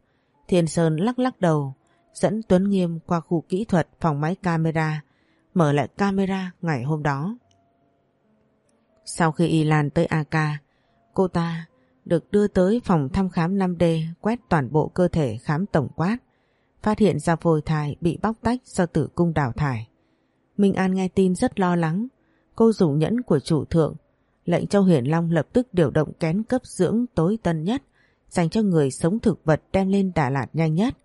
Thiên Sơn lắc lắc đầu, dẫn Tuấn Nghiêm qua khu kỹ thuật phòng máy camera, mở lại camera ngày hôm đó. Sau khi Y Lan tới AK, cô ta được đưa tới phòng thăm khám 5D quét toàn bộ cơ thể khám tổng quát, phát hiện ra phôi thai bị bóc tách do tử cung đào thải. Minh An nghe tin rất lo lắng, cô dùng nhẫn của chủ thượng, lệnh cho Huyền Long lập tức điều động kén cấp dưỡng tối tân nhất dành cho người sống thực vật đem lên Đà Lạt nhanh nhất,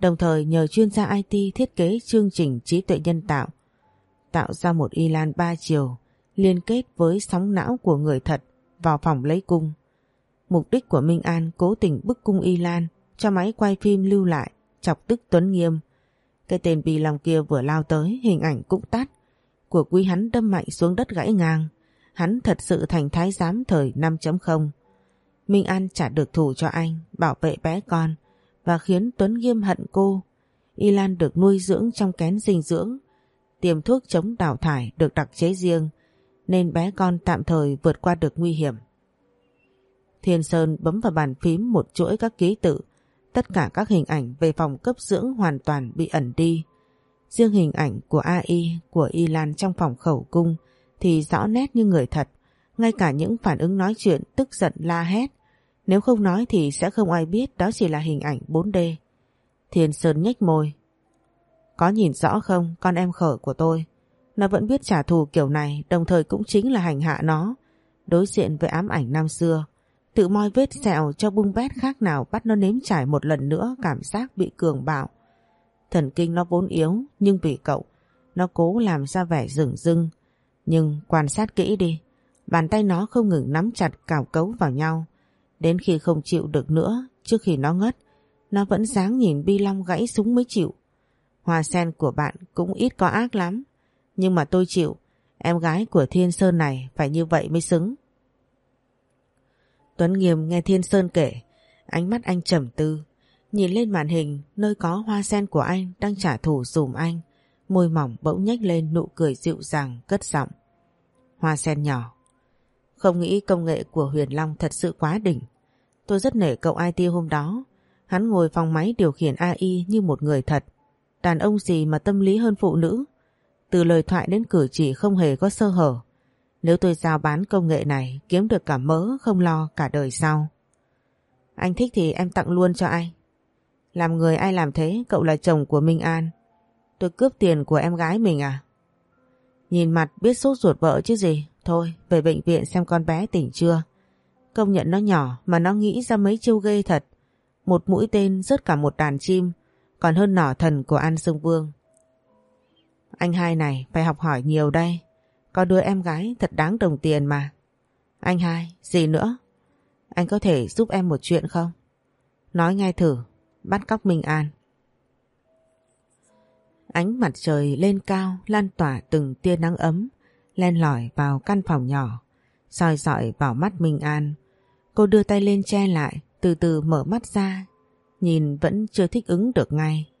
đồng thời nhờ chuyên gia IT thiết kế chương trình trí tuệ nhân tạo, tạo ra một y lan ba chiều liên kết với sóng não của người thật vào phòng lấy cung. Mục đích của Minh An cố tình bức cung Y Lan cho máy quay phim lưu lại, chọc tức Tuấn Nghiêm. Cái tên bì lòng kia vừa lao tới, hình ảnh cũng tắt. Của quý hắn đâm mạnh xuống đất gãy ngang. Hắn thật sự thành thái giám thời 5.0. Minh An trả được thù cho anh, bảo vệ bé con và khiến Tuấn Nghiêm hận cô. Y Lan được nuôi dưỡng trong kén dinh dưỡng, tiềm thuốc chống đào thải được đặc chế riêng, nên bé con tạm thời vượt qua được nguy hiểm. Thiên Sơn bấm vào bàn phím một chuỗi các ký tự, tất cả các hình ảnh về phòng cấp dưỡng hoàn toàn bị ẩn đi. Riêng hình ảnh của AI của Y Lan trong phòng khẩu cung thì rõ nét như người thật, ngay cả những phản ứng nói chuyện tức giận la hét. Nếu không nói thì sẽ không ai biết đó chỉ là hình ảnh 4D. Thiên Sơn nhếch môi. Có nhìn rõ không con em khở của tôi? Nó vẫn biết trả thù kiểu này, đồng thời cũng chính là hành hạ nó. Đối diện với ám ảnh năm xưa. Tự moi vết sẹo cho bung bét khác nào bắt nó nếm trải một lần nữa cảm giác bị cường bạo. Thần kinh nó vốn yếu, nhưng vì cậu, nó cố làm ra vẻ rừng rưng. Nhưng quan sát kỹ đi. Bàn tay nó không ngừng nắm chặt cào cấu vào nhau. Đến khi không chịu được nữa, trước khi nó ngất, nó vẫn dáng nhìn bi long gãy súng mới chịu. Hoa sen của bạn cũng ít có ác lắm. Nhưng mà tôi chịu, em gái của Thiên Sơn này phải như vậy mới xứng. Tuấn Nghiêm nghe Thiên Sơn kể, ánh mắt anh trầm tư, nhìn lên màn hình nơi có hoa sen của anh đang trả thù dùm anh. Môi mỏng bỗng nhếch lên nụ cười dịu dàng cất giọng. Hoa sen nhỏ. Không nghĩ công nghệ của Huyền Long thật sự quá đỉnh. Tôi rất nể cậu IT hôm đó. Hắn ngồi phòng máy điều khiển AI như một người thật. Đàn ông gì mà tâm lý hơn phụ nữ. Từ lời thoại đến cử chỉ không hề có sơ hở. Nếu tôi giao bán công nghệ này, kiếm được cả mỡ không lo cả đời sau. Anh thích thì em tặng luôn cho anh. Làm người ai làm thế, cậu là chồng của Minh An. Tôi cướp tiền của em gái mình à? Nhìn mặt biết sốt ruột vợ chứ gì. Thôi, về bệnh viện xem con bé tỉnh chưa. Công nhận nó nhỏ mà nó nghĩ ra mấy chiêu ghê thật. Một mũi tên rớt cả một đàn chim, còn hơn nỏ thần của An Dương Vương. Anh hai này phải học hỏi nhiều đây. Có đứa em gái thật đáng đồng tiền mà. Anh hai, gì nữa? Anh có thể giúp em một chuyện không? Nói ngay thử, bắt cóc Minh An. Ánh mặt trời lên cao lan tỏa từng tia nắng ấm, len lỏi vào căn phòng nhỏ, soi dọi vào mắt Minh An. Cô đưa tay lên che lại, từ từ mở mắt ra, nhìn vẫn chưa thích ứng được ngay.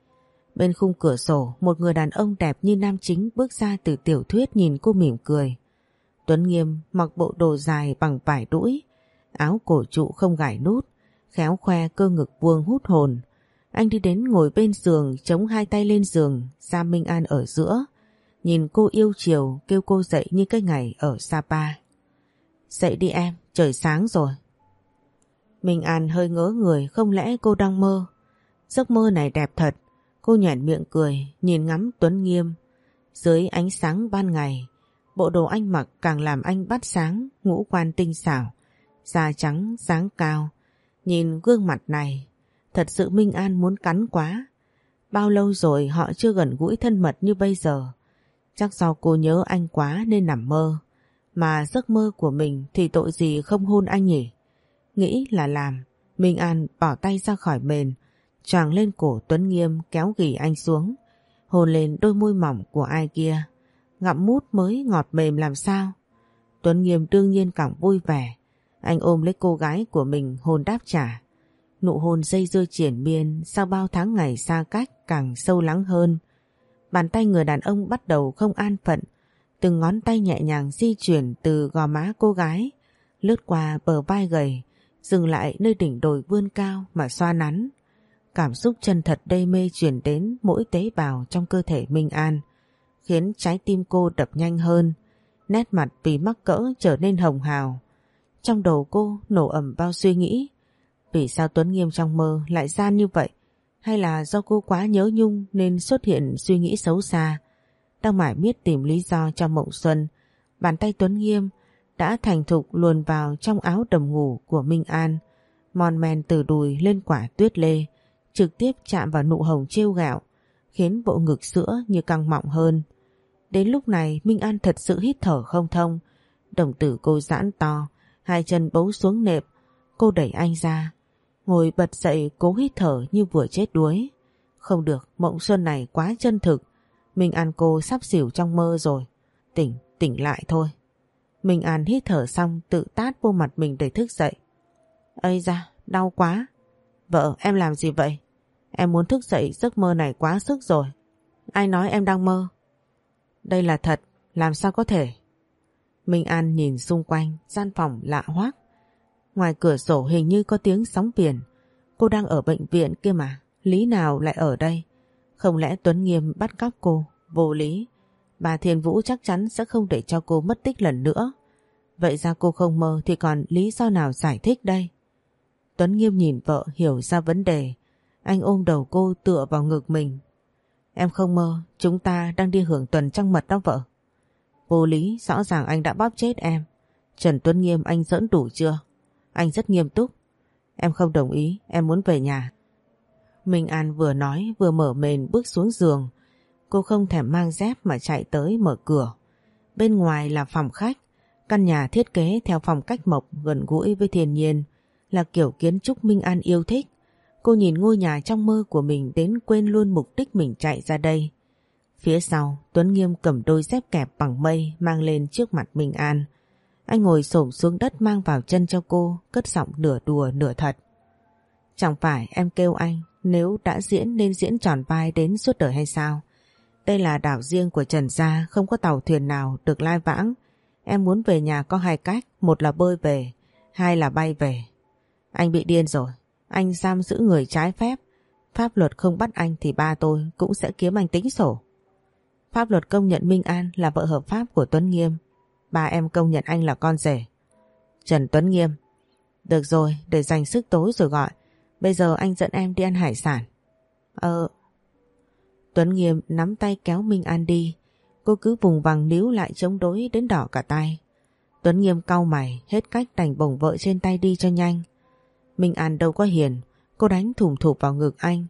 Bên khung cửa sổ, một người đàn ông đẹp như nam chính bước ra từ tiểu thuyết nhìn cô mỉm cười. Tuấn Nghiêm mặc bộ đồ dài bằng vải đũi, áo cổ trụ không gải nút, khéo khoe cơ ngực vuông hút hồn. Anh đi đến ngồi bên giường, chống hai tay lên giường, Sa Minh An ở giữa. Nhìn cô yêu chiều, kêu cô dậy như cái ngày ở Sapa. Dậy đi em, trời sáng rồi. Minh An hơi ngỡ người, không lẽ cô đang mơ? Giấc mơ này đẹp thật, Cô nhoẻn miệng cười, nhìn ngắm Tuấn Nghiêm. Dưới ánh sáng ban ngày, bộ đồ anh mặc càng làm anh bắt sáng, ngũ quan tinh xảo, da trắng, dáng cao. Nhìn gương mặt này, thật sự Minh An muốn cắn quá. Bao lâu rồi họ chưa gần gũi thân mật như bây giờ. Chắc do cô nhớ anh quá nên nằm mơ. Mà giấc mơ của mình thì tội gì không hôn anh nhỉ? Nghĩ là làm, Minh An bỏ tay ra khỏi mền, choàng lên cổ Tuấn Nghiêm kéo gỉ anh xuống, hôn lên đôi môi mỏng của ai kia. Ngậm mút mới ngọt mềm làm sao. Tuấn Nghiêm đương nhiên càng vui vẻ. Anh ôm lấy cô gái của mình hôn đáp trả. Nụ hôn dây dưa triển miên sau bao tháng ngày xa cách càng sâu lắng hơn. Bàn tay người đàn ông bắt đầu không an phận. Từng ngón tay nhẹ nhàng di chuyển từ gò má cô gái, lướt qua bờ vai gầy, dừng lại nơi đỉnh đồi vươn cao mà xoa nắn. Cảm xúc chân thật đê mê chuyển đến mỗi tế bào trong cơ thể Minh An, khiến trái tim cô đập nhanh hơn, nét mặt vì mắc cỡ trở nên hồng hào. Trong đầu cô nổ ẩm bao suy nghĩ, vì sao Tuấn Nghiêm trong mơ lại gian như vậy? Hay là do cô quá nhớ nhung nên xuất hiện suy nghĩ xấu xa? Đang mải miết tìm lý do cho Mộng Xuân, bàn tay Tuấn Nghiêm đã thành thục luồn vào trong áo đầm ngủ của Minh An, mòn men từ đùi lên quả tuyết lê, trực tiếp chạm vào nụ hồng trêu gạo, khiến bộ ngực sữa như căng mọng hơn. Đến lúc này Minh An thật sự hít thở không thông, đồng tử cô giãn to, hai chân bấu xuống nệm, cô đẩy anh ra, ngồi bật dậy cố hít thở như vừa chết đuối. Không được, mộng xuân này quá chân thực, Minh An cô sắp xỉu trong mơ rồi, tỉnh, tỉnh lại thôi. Minh An hít thở xong tự tát vô mặt mình để thức dậy. Ây da, đau quá. Vợ, em làm gì vậy? Em muốn thức dậy giấc mơ này quá sức rồi. Ai nói em đang mơ? Đây là thật, làm sao có thể? Minh An nhìn xung quanh, gian phòng lạ hoác. Ngoài cửa sổ hình như có tiếng sóng biển. Cô đang ở bệnh viện kia mà, lý nào lại ở đây? Không lẽ Tuấn Nghiêm bắt cóc cô? Vô lý. Bà Thiên Vũ chắc chắn sẽ không để cho cô mất tích lần nữa. Vậy ra cô không mơ thì còn lý do nào giải thích đây? Tuấn Nghiêm nhìn vợ hiểu ra vấn đề. Anh ôm đầu cô tựa vào ngực mình. Em không mơ, chúng ta đang đi hưởng tuần trăng mật đó vợ. Vô lý, rõ ràng anh đã bóp chết em. Trần Tuấn Nghiêm anh dẫn đủ chưa? Anh rất nghiêm túc. Em không đồng ý, em muốn về nhà. Minh An vừa nói vừa mở mền bước xuống giường. Cô không thèm mang dép mà chạy tới mở cửa. Bên ngoài là phòng khách, căn nhà thiết kế theo phong cách mộc gần gũi với thiên nhiên, là kiểu kiến trúc Minh An yêu thích. Cô nhìn ngôi nhà trong mơ của mình đến quên luôn mục đích mình chạy ra đây. Phía sau, Tuấn Nghiêm cầm đôi dép kẹp bằng mây mang lên trước mặt Minh An. Anh ngồi xổm xuống đất mang vào chân cho cô, cất giọng nửa đùa nửa thật. Chẳng phải em kêu anh nếu đã diễn nên diễn tròn vai đến suốt đời hay sao? Đây là đảo riêng của Trần Gia, không có tàu thuyền nào được lai vãng. Em muốn về nhà có hai cách, một là bơi về, hai là bay về. Anh bị điên rồi, anh giam giữ người trái phép. Pháp luật không bắt anh thì ba tôi cũng sẽ kiếm anh tính sổ. Pháp luật công nhận Minh An là vợ hợp pháp của Tuấn Nghiêm. Ba em công nhận anh là con rể. Trần Tuấn Nghiêm. Được rồi, để dành sức tối rồi gọi. Bây giờ anh dẫn em đi ăn hải sản. Ờ. Tuấn Nghiêm nắm tay kéo Minh An đi. Cô cứ vùng vằng níu lại chống đối đến đỏ cả tay. Tuấn Nghiêm cau mày, hết cách đành bổng vợ trên tay đi cho nhanh. Minh An đâu có hiền, cô đánh thủng thụp vào ngực anh.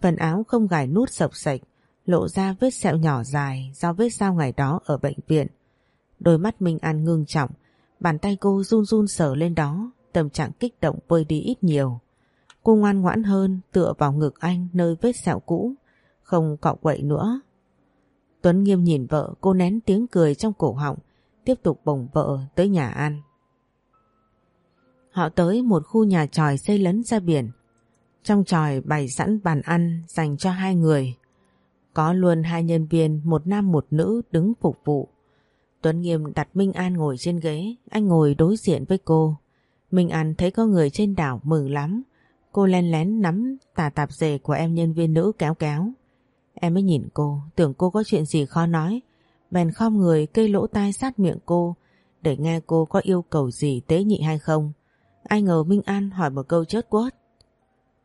Phần áo không gài nút sập sạch, lộ ra vết sẹo nhỏ dài do vết dao ngày đó ở bệnh viện. Đôi mắt Minh An ngưng trọng, bàn tay cô run run sờ lên đó, tâm trạng kích động vơi đi ít nhiều. Cô ngoan ngoãn hơn tựa vào ngực anh nơi vết sẹo cũ, không cọ quậy nữa. Tuấn nghiêm nhìn vợ cô nén tiếng cười trong cổ họng, tiếp tục bồng vợ tới nhà ăn. Họ tới một khu nhà tròi xây lấn ra biển. Trong tròi bày sẵn bàn ăn dành cho hai người. Có luôn hai nhân viên, một nam một nữ đứng phục vụ. Tuấn Nghiêm đặt Minh An ngồi trên ghế, anh ngồi đối diện với cô. Minh An thấy có người trên đảo mừng lắm. Cô len lén nắm tà tạp dề của em nhân viên nữ kéo kéo. Em mới nhìn cô, tưởng cô có chuyện gì khó nói. Bèn khom người cây lỗ tai sát miệng cô để nghe cô có yêu cầu gì tế nhị hay không. Ai ngờ Minh An hỏi một câu chớt quất.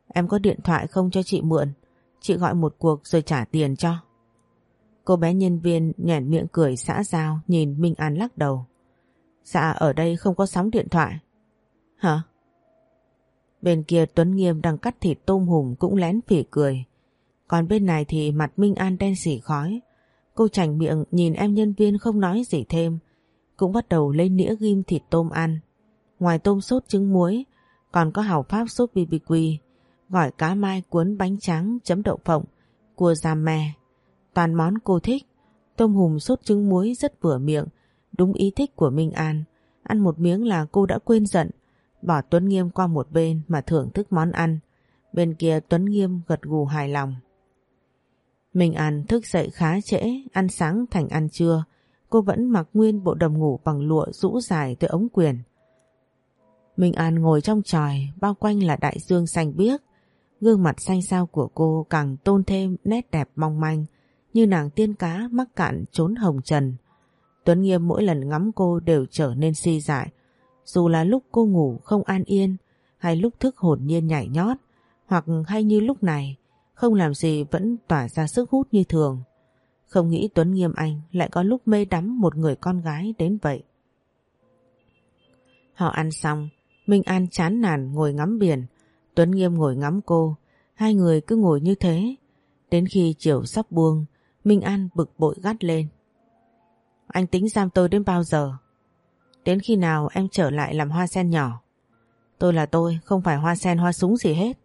Em có điện thoại không cho chị mượn? Chị gọi một cuộc rồi trả tiền cho. Cô bé nhân viên nhẹn miệng cười xã giao nhìn Minh An lắc đầu. Dạ ở đây không có sóng điện thoại. Hả? Bên kia Tuấn Nghiêm đang cắt thịt tôm hùm cũng lén phỉ cười. Còn bên này thì mặt Minh An đen xỉ khói. Cô chành miệng nhìn em nhân viên không nói gì thêm. Cũng bắt đầu lấy nĩa ghim thịt tôm ăn. Ngoài tôm sốt trứng muối, còn có hảo pháp sốt BBQ, gỏi cá mai cuốn bánh trắng chấm đậu phộng, cua giam mè Toàn món cô thích, tôm hùm sốt trứng muối rất vừa miệng, đúng ý thích của Minh An. Ăn một miếng là cô đã quên giận, bỏ Tuấn Nghiêm qua một bên mà thưởng thức món ăn. Bên kia Tuấn Nghiêm gật gù hài lòng. Minh An thức dậy khá trễ, ăn sáng thành ăn trưa. Cô vẫn mặc nguyên bộ đầm ngủ bằng lụa rũ dài tới ống quyền. Minh An ngồi trong tròi, bao quanh là đại dương xanh biếc. Gương mặt xanh xao của cô càng tôn thêm nét đẹp mong manh, như nàng tiên cá mắc cạn trốn hồng trần. Tuấn Nghiêm mỗi lần ngắm cô đều trở nên si dại, dù là lúc cô ngủ không an yên, hay lúc thức hồn nhiên nhảy nhót, hoặc hay như lúc này, không làm gì vẫn tỏa ra sức hút như thường. Không nghĩ Tuấn Nghiêm Anh lại có lúc mê đắm một người con gái đến vậy. Họ ăn xong, Minh An chán nản ngồi ngắm biển, Tuấn Nghiêm ngồi ngắm cô, hai người cứ ngồi như thế. Đến khi chiều sắp buông, Minh An bực bội gắt lên. Anh tính giam tôi đến bao giờ? Đến khi nào em trở lại làm hoa sen nhỏ? Tôi là tôi, không phải hoa sen hoa súng gì hết.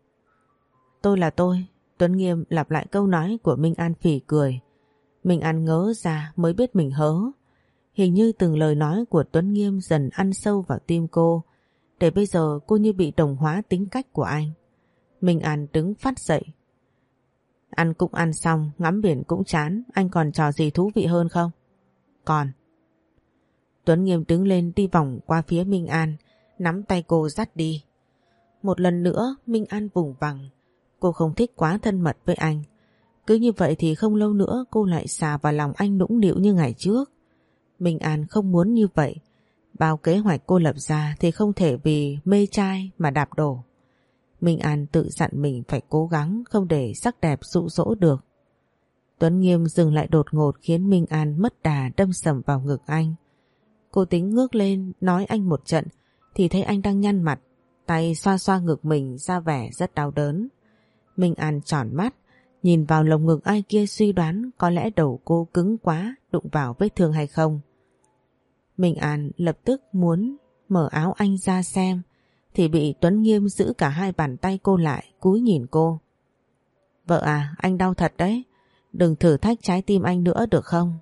Tôi là tôi, Tuấn Nghiêm lặp lại câu nói của Minh An phỉ cười. Minh An ngớ ra mới biết mình hớ. Hình như từng lời nói của Tuấn Nghiêm dần ăn sâu vào tim cô, để bây giờ cô như bị đồng hóa tính cách của anh. Minh An đứng phát dậy. Ăn cũng ăn xong, ngắm biển cũng chán, anh còn trò gì thú vị hơn không? Còn. Tuấn Nghiêm đứng lên đi vòng qua phía Minh An, nắm tay cô dắt đi. Một lần nữa Minh An vùng vằng, cô không thích quá thân mật với anh. Cứ như vậy thì không lâu nữa cô lại xà vào lòng anh nũng nịu như ngày trước. Minh An không muốn như vậy, Bao kế hoạch cô lập ra thì không thể vì mê trai mà đạp đổ. Minh An tự dặn mình phải cố gắng không để sắc đẹp dụ dỗ được. Tuấn Nghiêm dừng lại đột ngột khiến Minh An mất đà đâm sầm vào ngực anh. Cô tính ngước lên nói anh một trận thì thấy anh đang nhăn mặt, tay xoa xoa ngực mình ra vẻ rất đau đớn. Minh An tròn mắt, nhìn vào lồng ngực ai kia suy đoán có lẽ đầu cô cứng quá đụng vào vết thương hay không. Minh An lập tức muốn mở áo anh ra xem thì bị Tuấn Nghiêm giữ cả hai bàn tay cô lại cúi nhìn cô. Vợ à, anh đau thật đấy. Đừng thử thách trái tim anh nữa được không?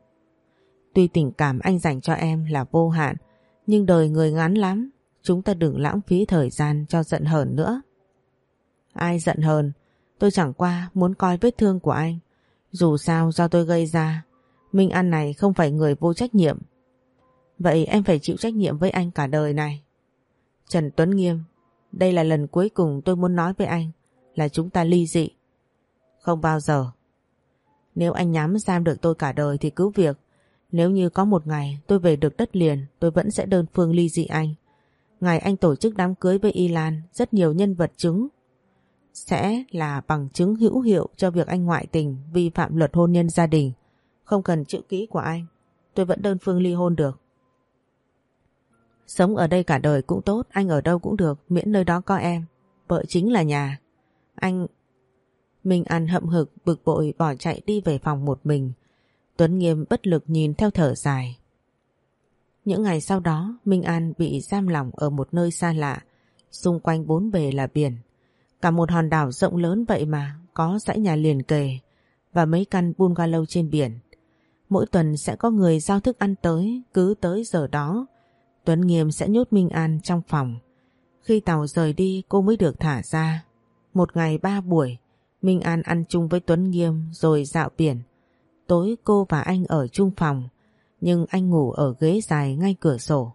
Tuy tình cảm anh dành cho em là vô hạn nhưng đời người ngắn lắm. Chúng ta đừng lãng phí thời gian cho giận hờn nữa. Ai giận hờn? Tôi chẳng qua muốn coi vết thương của anh Dù sao do tôi gây ra, Minh An này không phải người vô trách nhiệm. Vậy em phải chịu trách nhiệm với anh cả đời này. Trần Tuấn Nghiêm, đây là lần cuối cùng tôi muốn nói với anh là chúng ta ly dị. Không bao giờ. Nếu anh nhắm giam được tôi cả đời thì cứ việc. Nếu như có một ngày tôi về được đất liền tôi vẫn sẽ đơn phương ly dị anh. Ngày anh tổ chức đám cưới với Y Lan rất nhiều nhân vật chứng sẽ là bằng chứng hữu hiệu cho việc anh ngoại tình vi phạm luật hôn nhân gia đình. Không cần chữ ký của anh, tôi vẫn đơn phương ly hôn được. Sống ở đây cả đời cũng tốt, anh ở đâu cũng được, miễn nơi đó có em. Vợ chính là nhà. Anh... Minh An hậm hực, bực bội bỏ chạy đi về phòng một mình. Tuấn Nghiêm bất lực nhìn theo thở dài. Những ngày sau đó, Minh An bị giam lỏng ở một nơi xa lạ, xung quanh bốn bề là biển. Cả một hòn đảo rộng lớn vậy mà, có dãy nhà liền kề và mấy căn bungalow trên biển. Mỗi tuần sẽ có người giao thức ăn tới, cứ tới giờ đó. Tuấn Nghiêm sẽ nhốt Minh An trong phòng. Khi tàu rời đi cô mới được thả ra. Một ngày ba buổi, Minh An ăn chung với Tuấn Nghiêm rồi dạo biển. Tối cô và anh ở chung phòng, nhưng anh ngủ ở ghế dài ngay cửa sổ.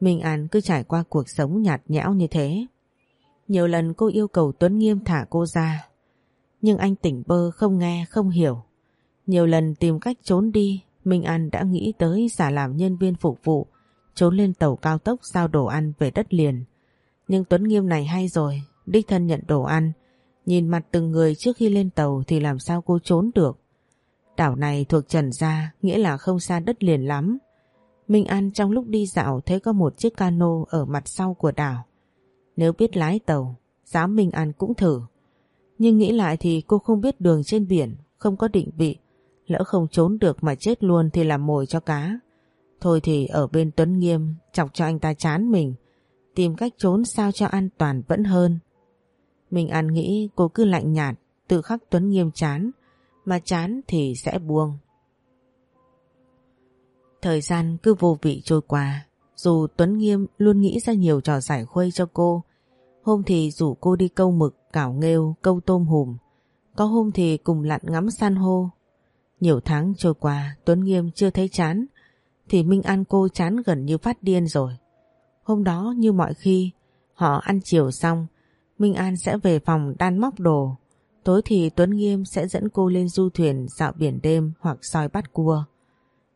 Minh An cứ trải qua cuộc sống nhạt nhẽo như thế. Nhiều lần cô yêu cầu Tuấn Nghiêm thả cô ra, nhưng anh tỉnh bơ không nghe không hiểu. Nhiều lần tìm cách trốn đi, Minh An đã nghĩ tới giả làm nhân viên phục vụ, trốn lên tàu cao tốc giao đồ ăn về đất liền. Nhưng Tuấn Nghiêm này hay rồi, đích thân nhận đồ ăn, nhìn mặt từng người trước khi lên tàu thì làm sao cô trốn được. Đảo này thuộc Trần Gia, nghĩa là không xa đất liền lắm. Minh An trong lúc đi dạo thấy có một chiếc cano ở mặt sau của đảo. Nếu biết lái tàu, dám Minh An cũng thử. Nhưng nghĩ lại thì cô không biết đường trên biển, không có định vị. Lỡ không trốn được mà chết luôn thì làm mồi cho cá. Thôi thì ở bên Tuấn Nghiêm chọc cho anh ta chán mình. Tìm cách trốn sao cho an toàn vẫn hơn. mình An nghĩ cô cứ lạnh nhạt, tự khắc Tuấn Nghiêm chán. Mà chán thì sẽ buông. Thời gian cứ vô vị trôi qua. Dù Tuấn Nghiêm luôn nghĩ ra nhiều trò giải khuây cho cô, hôm thì rủ cô đi câu mực, cảo nghêu, câu tôm hùm, có hôm thì cùng lặn ngắm san hô. Nhiều tháng trôi qua, Tuấn Nghiêm chưa thấy chán, thì Minh An cô chán gần như phát điên rồi. Hôm đó như mọi khi, họ ăn chiều xong, Minh An sẽ về phòng đan móc đồ. Tối thì Tuấn Nghiêm sẽ dẫn cô lên du thuyền dạo biển đêm hoặc soi bắt cua.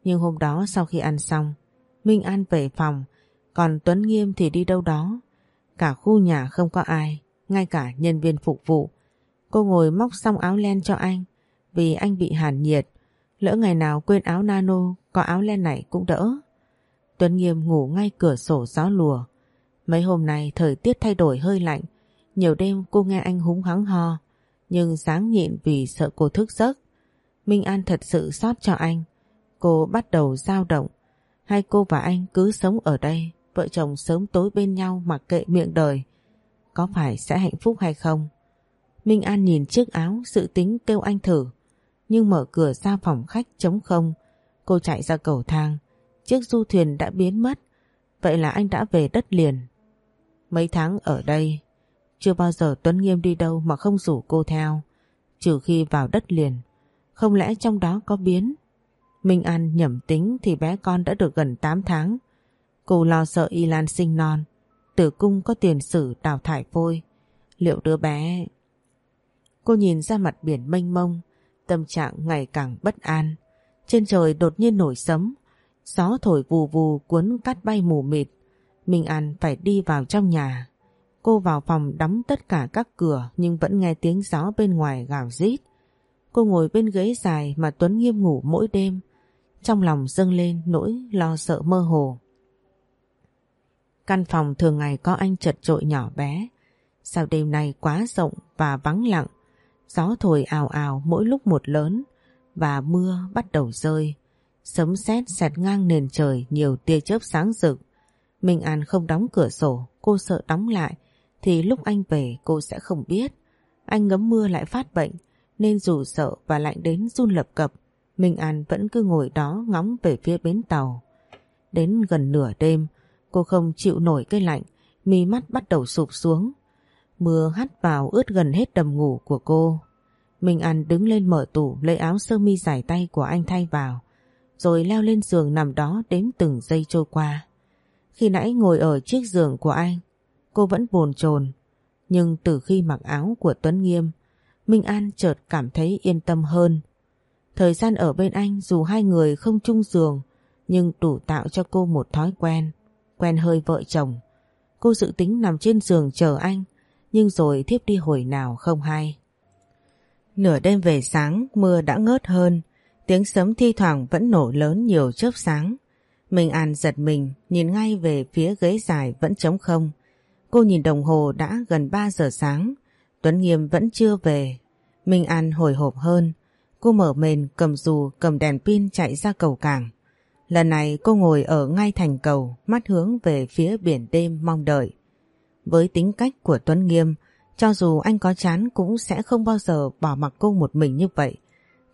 Nhưng hôm đó sau khi ăn xong, Minh An về phòng, còn Tuấn Nghiêm thì đi đâu đó. Cả khu nhà không có ai, ngay cả nhân viên phục vụ. Cô ngồi móc xong áo len cho anh, vì anh bị hàn nhiệt. Lỡ ngày nào quên áo nano, có áo len này cũng đỡ. Tuấn Nghiêm ngủ ngay cửa sổ gió lùa. Mấy hôm nay thời tiết thay đổi hơi lạnh, nhiều đêm cô nghe anh húng hắng ho, nhưng sáng nhịn vì sợ cô thức giấc. Minh An thật sự xót cho anh. Cô bắt đầu dao động, Hai cô và anh cứ sống ở đây, vợ chồng sớm tối bên nhau mặc kệ miệng đời. Có phải sẽ hạnh phúc hay không? Minh An nhìn chiếc áo, sự tính kêu anh thử. Nhưng mở cửa ra phòng khách trống không, cô chạy ra cầu thang. Chiếc du thuyền đã biến mất, vậy là anh đã về đất liền. Mấy tháng ở đây, chưa bao giờ Tuấn Nghiêm đi đâu mà không rủ cô theo, trừ khi vào đất liền. Không lẽ trong đó có biến? Minh An nhẩm tính thì bé con đã được gần 8 tháng. Cô lo sợ Y Lan sinh non, tử cung có tiền sử đào thải phôi. Liệu đứa bé... Cô nhìn ra mặt biển mênh mông, tâm trạng ngày càng bất an. Trên trời đột nhiên nổi sấm, gió thổi vù vù cuốn cát bay mù mịt. Minh An phải đi vào trong nhà. Cô vào phòng đóng tất cả các cửa nhưng vẫn nghe tiếng gió bên ngoài gào rít. Cô ngồi bên ghế dài mà Tuấn nghiêm ngủ mỗi đêm. Trong lòng dâng lên nỗi lo sợ mơ hồ. Căn phòng thường ngày có anh chật trội nhỏ bé. Sao đêm nay quá rộng và vắng lặng. Gió thổi ào ào mỗi lúc một lớn và mưa bắt đầu rơi. Sấm sét xẹt ngang nền trời nhiều tia chớp sáng rực. Minh An không đóng cửa sổ, cô sợ đóng lại thì lúc anh về cô sẽ không biết. Anh ngấm mưa lại phát bệnh nên dù sợ và lạnh đến run lập cập Minh An vẫn cứ ngồi đó ngóng về phía bến tàu. Đến gần nửa đêm, cô không chịu nổi cái lạnh, mi mắt bắt đầu sụp xuống. Mưa hắt vào ướt gần hết đầm ngủ của cô. Minh An đứng lên mở tủ lấy áo sơ mi dài tay của anh thay vào, rồi leo lên giường nằm đó đếm từng giây trôi qua. Khi nãy ngồi ở chiếc giường của anh, cô vẫn bồn chồn nhưng từ khi mặc áo của Tuấn Nghiêm, Minh An chợt cảm thấy yên tâm hơn. Thời gian ở bên anh dù hai người không chung giường, nhưng đủ tạo cho cô một thói quen, quen hơi vợ chồng. Cô dự tính nằm trên giường chờ anh, nhưng rồi thiếp đi hồi nào không hay. Nửa đêm về sáng, mưa đã ngớt hơn, tiếng sấm thi thoảng vẫn nổ lớn nhiều chớp sáng. Minh An giật mình, nhìn ngay về phía ghế dài vẫn trống không. Cô nhìn đồng hồ đã gần 3 giờ sáng, Tuấn Nghiêm vẫn chưa về. Minh An hồi hộp hơn, cô mở mền cầm dù cầm đèn pin chạy ra cầu cảng. Lần này cô ngồi ở ngay thành cầu, mắt hướng về phía biển đêm mong đợi. Với tính cách của Tuấn Nghiêm, cho dù anh có chán cũng sẽ không bao giờ bỏ mặc cô một mình như vậy.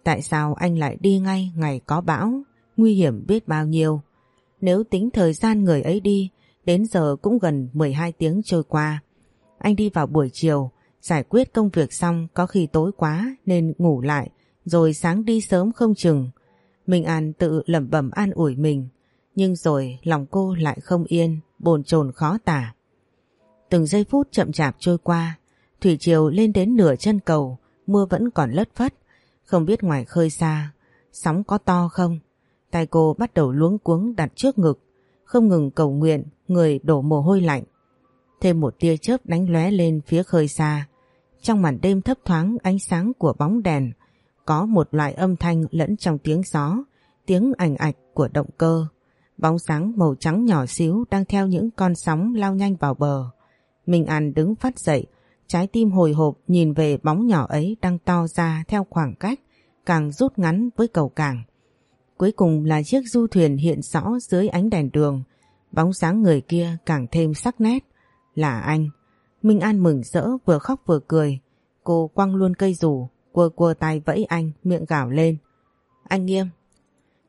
Tại sao anh lại đi ngay ngày có bão, nguy hiểm biết bao nhiêu. Nếu tính thời gian người ấy đi, đến giờ cũng gần 12 tiếng trôi qua. Anh đi vào buổi chiều, giải quyết công việc xong có khi tối quá nên ngủ lại, rồi sáng đi sớm không chừng. Minh An tự lẩm bẩm an ủi mình, nhưng rồi lòng cô lại không yên, bồn chồn khó tả. Từng giây phút chậm chạp trôi qua, thủy triều lên đến nửa chân cầu, mưa vẫn còn lất phất, không biết ngoài khơi xa, sóng có to không? Tay cô bắt đầu luống cuống đặt trước ngực, không ngừng cầu nguyện, người đổ mồ hôi lạnh. Thêm một tia chớp đánh lóe lên phía khơi xa. Trong màn đêm thấp thoáng ánh sáng của bóng đèn, có một loại âm thanh lẫn trong tiếng gió, tiếng ảnh ạch của động cơ. Bóng sáng màu trắng nhỏ xíu đang theo những con sóng lao nhanh vào bờ. Minh An đứng phát dậy, trái tim hồi hộp nhìn về bóng nhỏ ấy đang to ra theo khoảng cách, càng rút ngắn với cầu cảng. Cuối cùng là chiếc du thuyền hiện rõ dưới ánh đèn đường, bóng sáng người kia càng thêm sắc nét. Là anh. Minh An mừng rỡ vừa khóc vừa cười. Cô quăng luôn cây rủ, quơ quơ tay vẫy anh, miệng gào lên. Anh Nghiêm.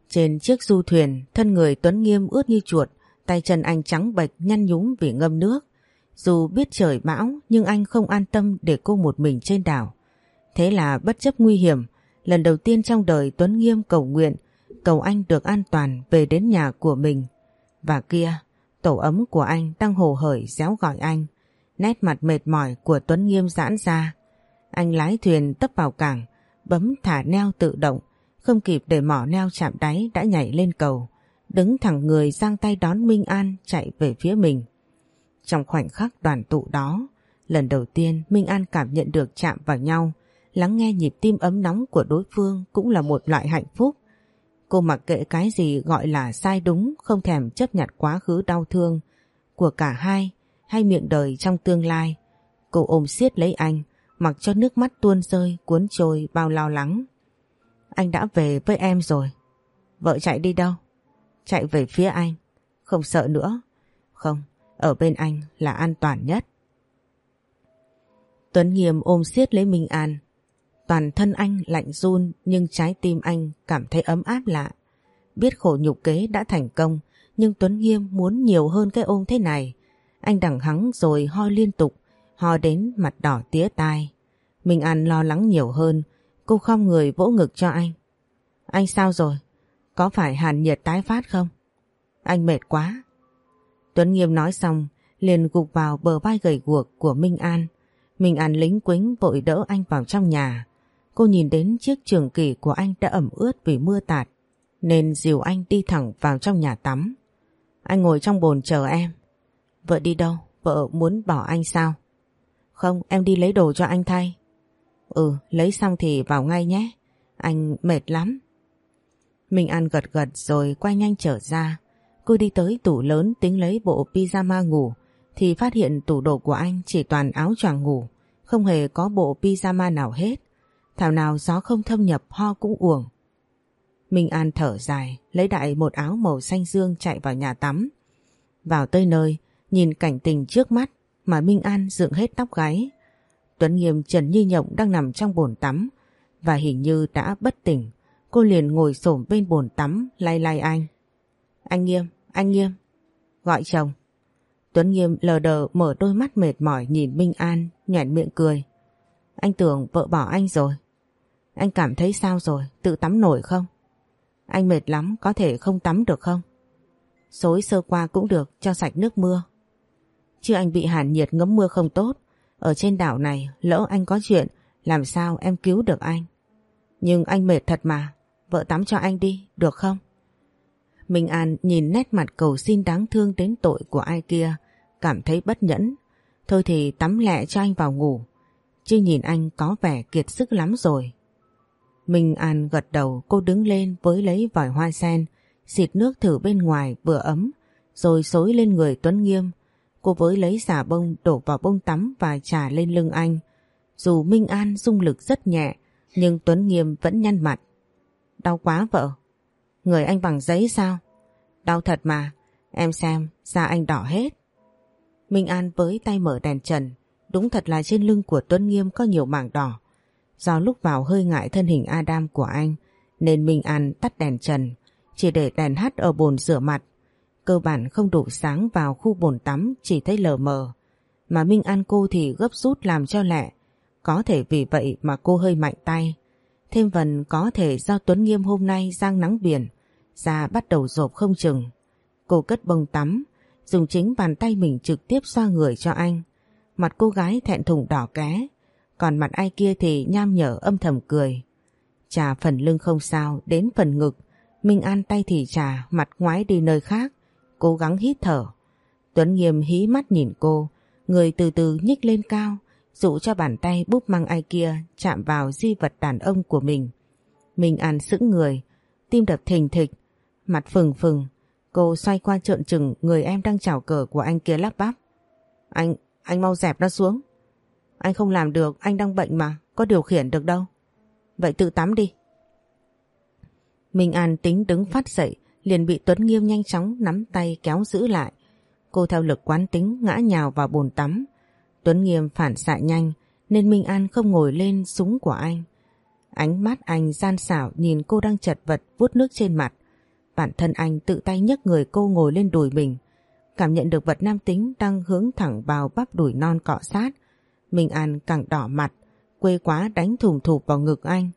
Trên chiếc du thuyền, thân người Tuấn Nghiêm ướt như chuột, tay chân anh trắng bệch nhăn nhúm vì ngâm nước. Dù biết trời bão nhưng anh không an tâm để cô một mình trên đảo. Thế là bất chấp nguy hiểm, lần đầu tiên trong đời Tuấn Nghiêm cầu nguyện, cầu anh được an toàn về đến nhà của mình. Và kia, tổ ấm của anh đang hồ hởi réo gọi anh. Nét mặt mệt mỏi của Tuấn Nghiêm giãn ra. Anh lái thuyền tấp vào cảng, bấm thả neo tự động, không kịp để mỏ neo chạm đáy đã nhảy lên cầu, đứng thẳng người giang tay đón Minh An chạy về phía mình. Trong khoảnh khắc đoàn tụ đó, lần đầu tiên Minh An cảm nhận được chạm vào nhau, lắng nghe nhịp tim ấm nóng của đối phương cũng là một loại hạnh phúc. Cô mặc kệ cái gì gọi là sai đúng, không thèm chấp nhận quá khứ đau thương của cả hai hay miệng đời trong tương lai. Cô ôm siết lấy anh, mặc cho nước mắt tuôn rơi cuốn trôi bao lo lắng. Anh đã về với em rồi. Vợ chạy đi đâu? Chạy về phía anh. Không sợ nữa. Không, ở bên anh là an toàn nhất. Tuấn Nghiêm ôm siết lấy Minh An. Toàn thân anh lạnh run nhưng trái tim anh cảm thấy ấm áp lạ. Biết khổ nhục kế đã thành công nhưng Tuấn Nghiêm muốn nhiều hơn cái ôm thế này. Anh đẳng hắng rồi ho liên tục, ho đến mặt đỏ tía tai. Minh An lo lắng nhiều hơn, cô không người vỗ ngực cho anh. Anh sao rồi? Có phải hàn nhiệt tái phát không? Anh mệt quá. Tuấn Nghiêm nói xong, liền gục vào bờ vai gầy guộc của Minh An. Minh An lính quính vội đỡ anh vào trong nhà. Cô nhìn đến chiếc trường kỷ của anh đã ẩm ướt vì mưa tạt, nên dìu anh đi thẳng vào trong nhà tắm. Anh ngồi trong bồn chờ em. Vợ đi đâu? Vợ muốn bỏ anh sao? Không, em đi lấy đồ cho anh thay. Ừ, lấy xong thì vào ngay nhé. Anh mệt lắm. Minh An gật gật rồi quay nhanh trở ra. Cô đi tới tủ lớn tính lấy bộ pyjama ngủ thì phát hiện tủ đồ của anh chỉ toàn áo choàng ngủ, không hề có bộ pyjama nào hết. Thảo nào gió không thâm nhập ho cũng uổng. Minh An thở dài, lấy đại một áo màu xanh dương chạy vào nhà tắm. Vào tới nơi, nhìn cảnh tình trước mắt mà Minh An dựng hết tóc gáy. Tuấn Nghiêm Trần Như Nhộng đang nằm trong bồn tắm và hình như đã bất tỉnh. Cô liền ngồi xổm bên bồn tắm lay lay anh. Anh Nghiêm, anh Nghiêm. Gọi chồng. Tuấn Nghiêm lờ đờ mở đôi mắt mệt mỏi nhìn Minh An, nhẹn miệng cười. Anh tưởng vợ bỏ anh rồi. Anh cảm thấy sao rồi, tự tắm nổi không? Anh mệt lắm, có thể không tắm được không? Xối sơ qua cũng được, cho sạch nước mưa. Chứ anh bị hàn nhiệt ngấm mưa không tốt. Ở trên đảo này, lỡ anh có chuyện, làm sao em cứu được anh? Nhưng anh mệt thật mà, vợ tắm cho anh đi, được không? Minh An nhìn nét mặt cầu xin đáng thương đến tội của ai kia, cảm thấy bất nhẫn. Thôi thì tắm lẹ cho anh vào ngủ, chứ nhìn anh có vẻ kiệt sức lắm rồi. Minh An gật đầu cô đứng lên với lấy vòi hoa sen, xịt nước thử bên ngoài vừa ấm, rồi xối lên người Tuấn Nghiêm. Cô với lấy xà bông đổ vào bông tắm và trà lên lưng anh. Dù Minh An dung lực rất nhẹ, nhưng Tuấn Nghiêm vẫn nhăn mặt. Đau quá vợ. Người anh bằng giấy sao? Đau thật mà, em xem, da anh đỏ hết. Minh An với tay mở đèn trần, đúng thật là trên lưng của Tuấn Nghiêm có nhiều mảng đỏ. Do lúc vào hơi ngại thân hình Adam của anh, nên Minh An tắt đèn trần, chỉ để đèn hắt ở bồn rửa mặt. Cơ bản không đủ sáng vào khu bồn tắm chỉ thấy lờ mờ. Mà Minh An cô thì gấp rút làm cho lẹ. Có thể vì vậy mà cô hơi mạnh tay. Thêm phần có thể do Tuấn Nghiêm hôm nay giang nắng biển, da bắt đầu rộp không chừng. Cô cất bông tắm, dùng chính bàn tay mình trực tiếp xoa người cho anh. Mặt cô gái thẹn thùng đỏ ké, còn mặt ai kia thì nham nhở âm thầm cười. Chà phần lưng không sao, đến phần ngực, Minh An tay thì chà, mặt ngoái đi nơi khác, cố gắng hít thở. Tuấn Nghiêm hí mắt nhìn cô, người từ từ nhích lên cao, dụ cho bàn tay búp măng ai kia chạm vào di vật đàn ông của mình. Minh An sững người, tim đập thình thịch, mặt phừng phừng. Cô xoay qua trợn trừng người em đang chào cờ của anh kia lắp bắp. Anh, anh mau dẹp nó xuống. Anh không làm được, anh đang bệnh mà, có điều khiển được đâu. Vậy tự tắm đi. Minh An tính đứng phát dậy, liền bị Tuấn Nghiêm nhanh chóng nắm tay kéo giữ lại. Cô theo lực quán tính ngã nhào vào bồn tắm. Tuấn Nghiêm phản xạ nhanh nên Minh An không ngồi lên súng của anh. Ánh mắt anh gian xảo nhìn cô đang chật vật vuốt nước trên mặt. Bản thân anh tự tay nhấc người cô ngồi lên đùi mình. Cảm nhận được vật nam tính đang hướng thẳng vào bắp đùi non cọ sát. Minh An càng đỏ mặt, quê quá đánh thùng thụp vào ngực anh.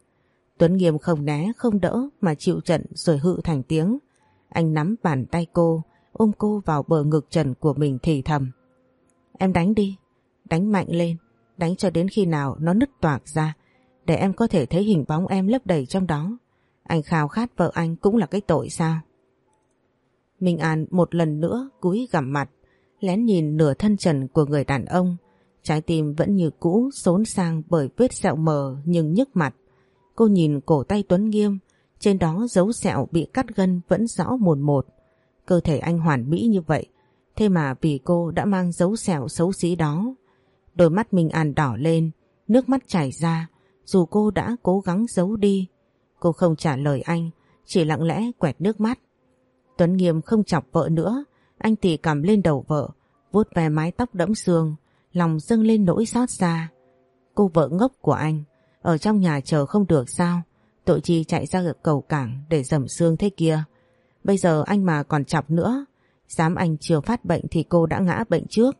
Tuấn Nghiêm không né không đỡ mà chịu trận rồi hự thành tiếng. Anh nắm bàn tay cô, ôm cô vào bờ ngực trần của mình thì thầm. Em đánh đi, đánh mạnh lên, đánh cho đến khi nào nó nứt toạc ra, để em có thể thấy hình bóng em lấp đầy trong đó. Anh khao khát vợ anh cũng là cái tội sao? Minh An một lần nữa cúi gằm mặt, lén nhìn nửa thân trần của người đàn ông. Trái tim vẫn như cũ xốn sang bởi vết sẹo mờ nhưng nhức mặt. Cô nhìn cổ tay Tuấn Nghiêm, trên đó dấu sẹo bị cắt gân vẫn rõ một một. Cơ thể anh hoàn mỹ như vậy, thế mà vì cô đã mang dấu sẹo xấu xí đó. Đôi mắt Minh An đỏ lên, nước mắt chảy ra, dù cô đã cố gắng giấu đi. Cô không trả lời anh, chỉ lặng lẽ quẹt nước mắt. Tuấn Nghiêm không chọc vợ nữa, anh tỉ cầm lên đầu vợ, vuốt ve mái tóc đẫm sương, lòng dâng lên nỗi xót xa. Cô vợ ngốc của anh, ở trong nhà chờ không được sao? Tội chi chạy ra gặp cầu cảng để dầm xương thế kia. Bây giờ anh mà còn chọc nữa, dám anh chưa phát bệnh thì cô đã ngã bệnh trước.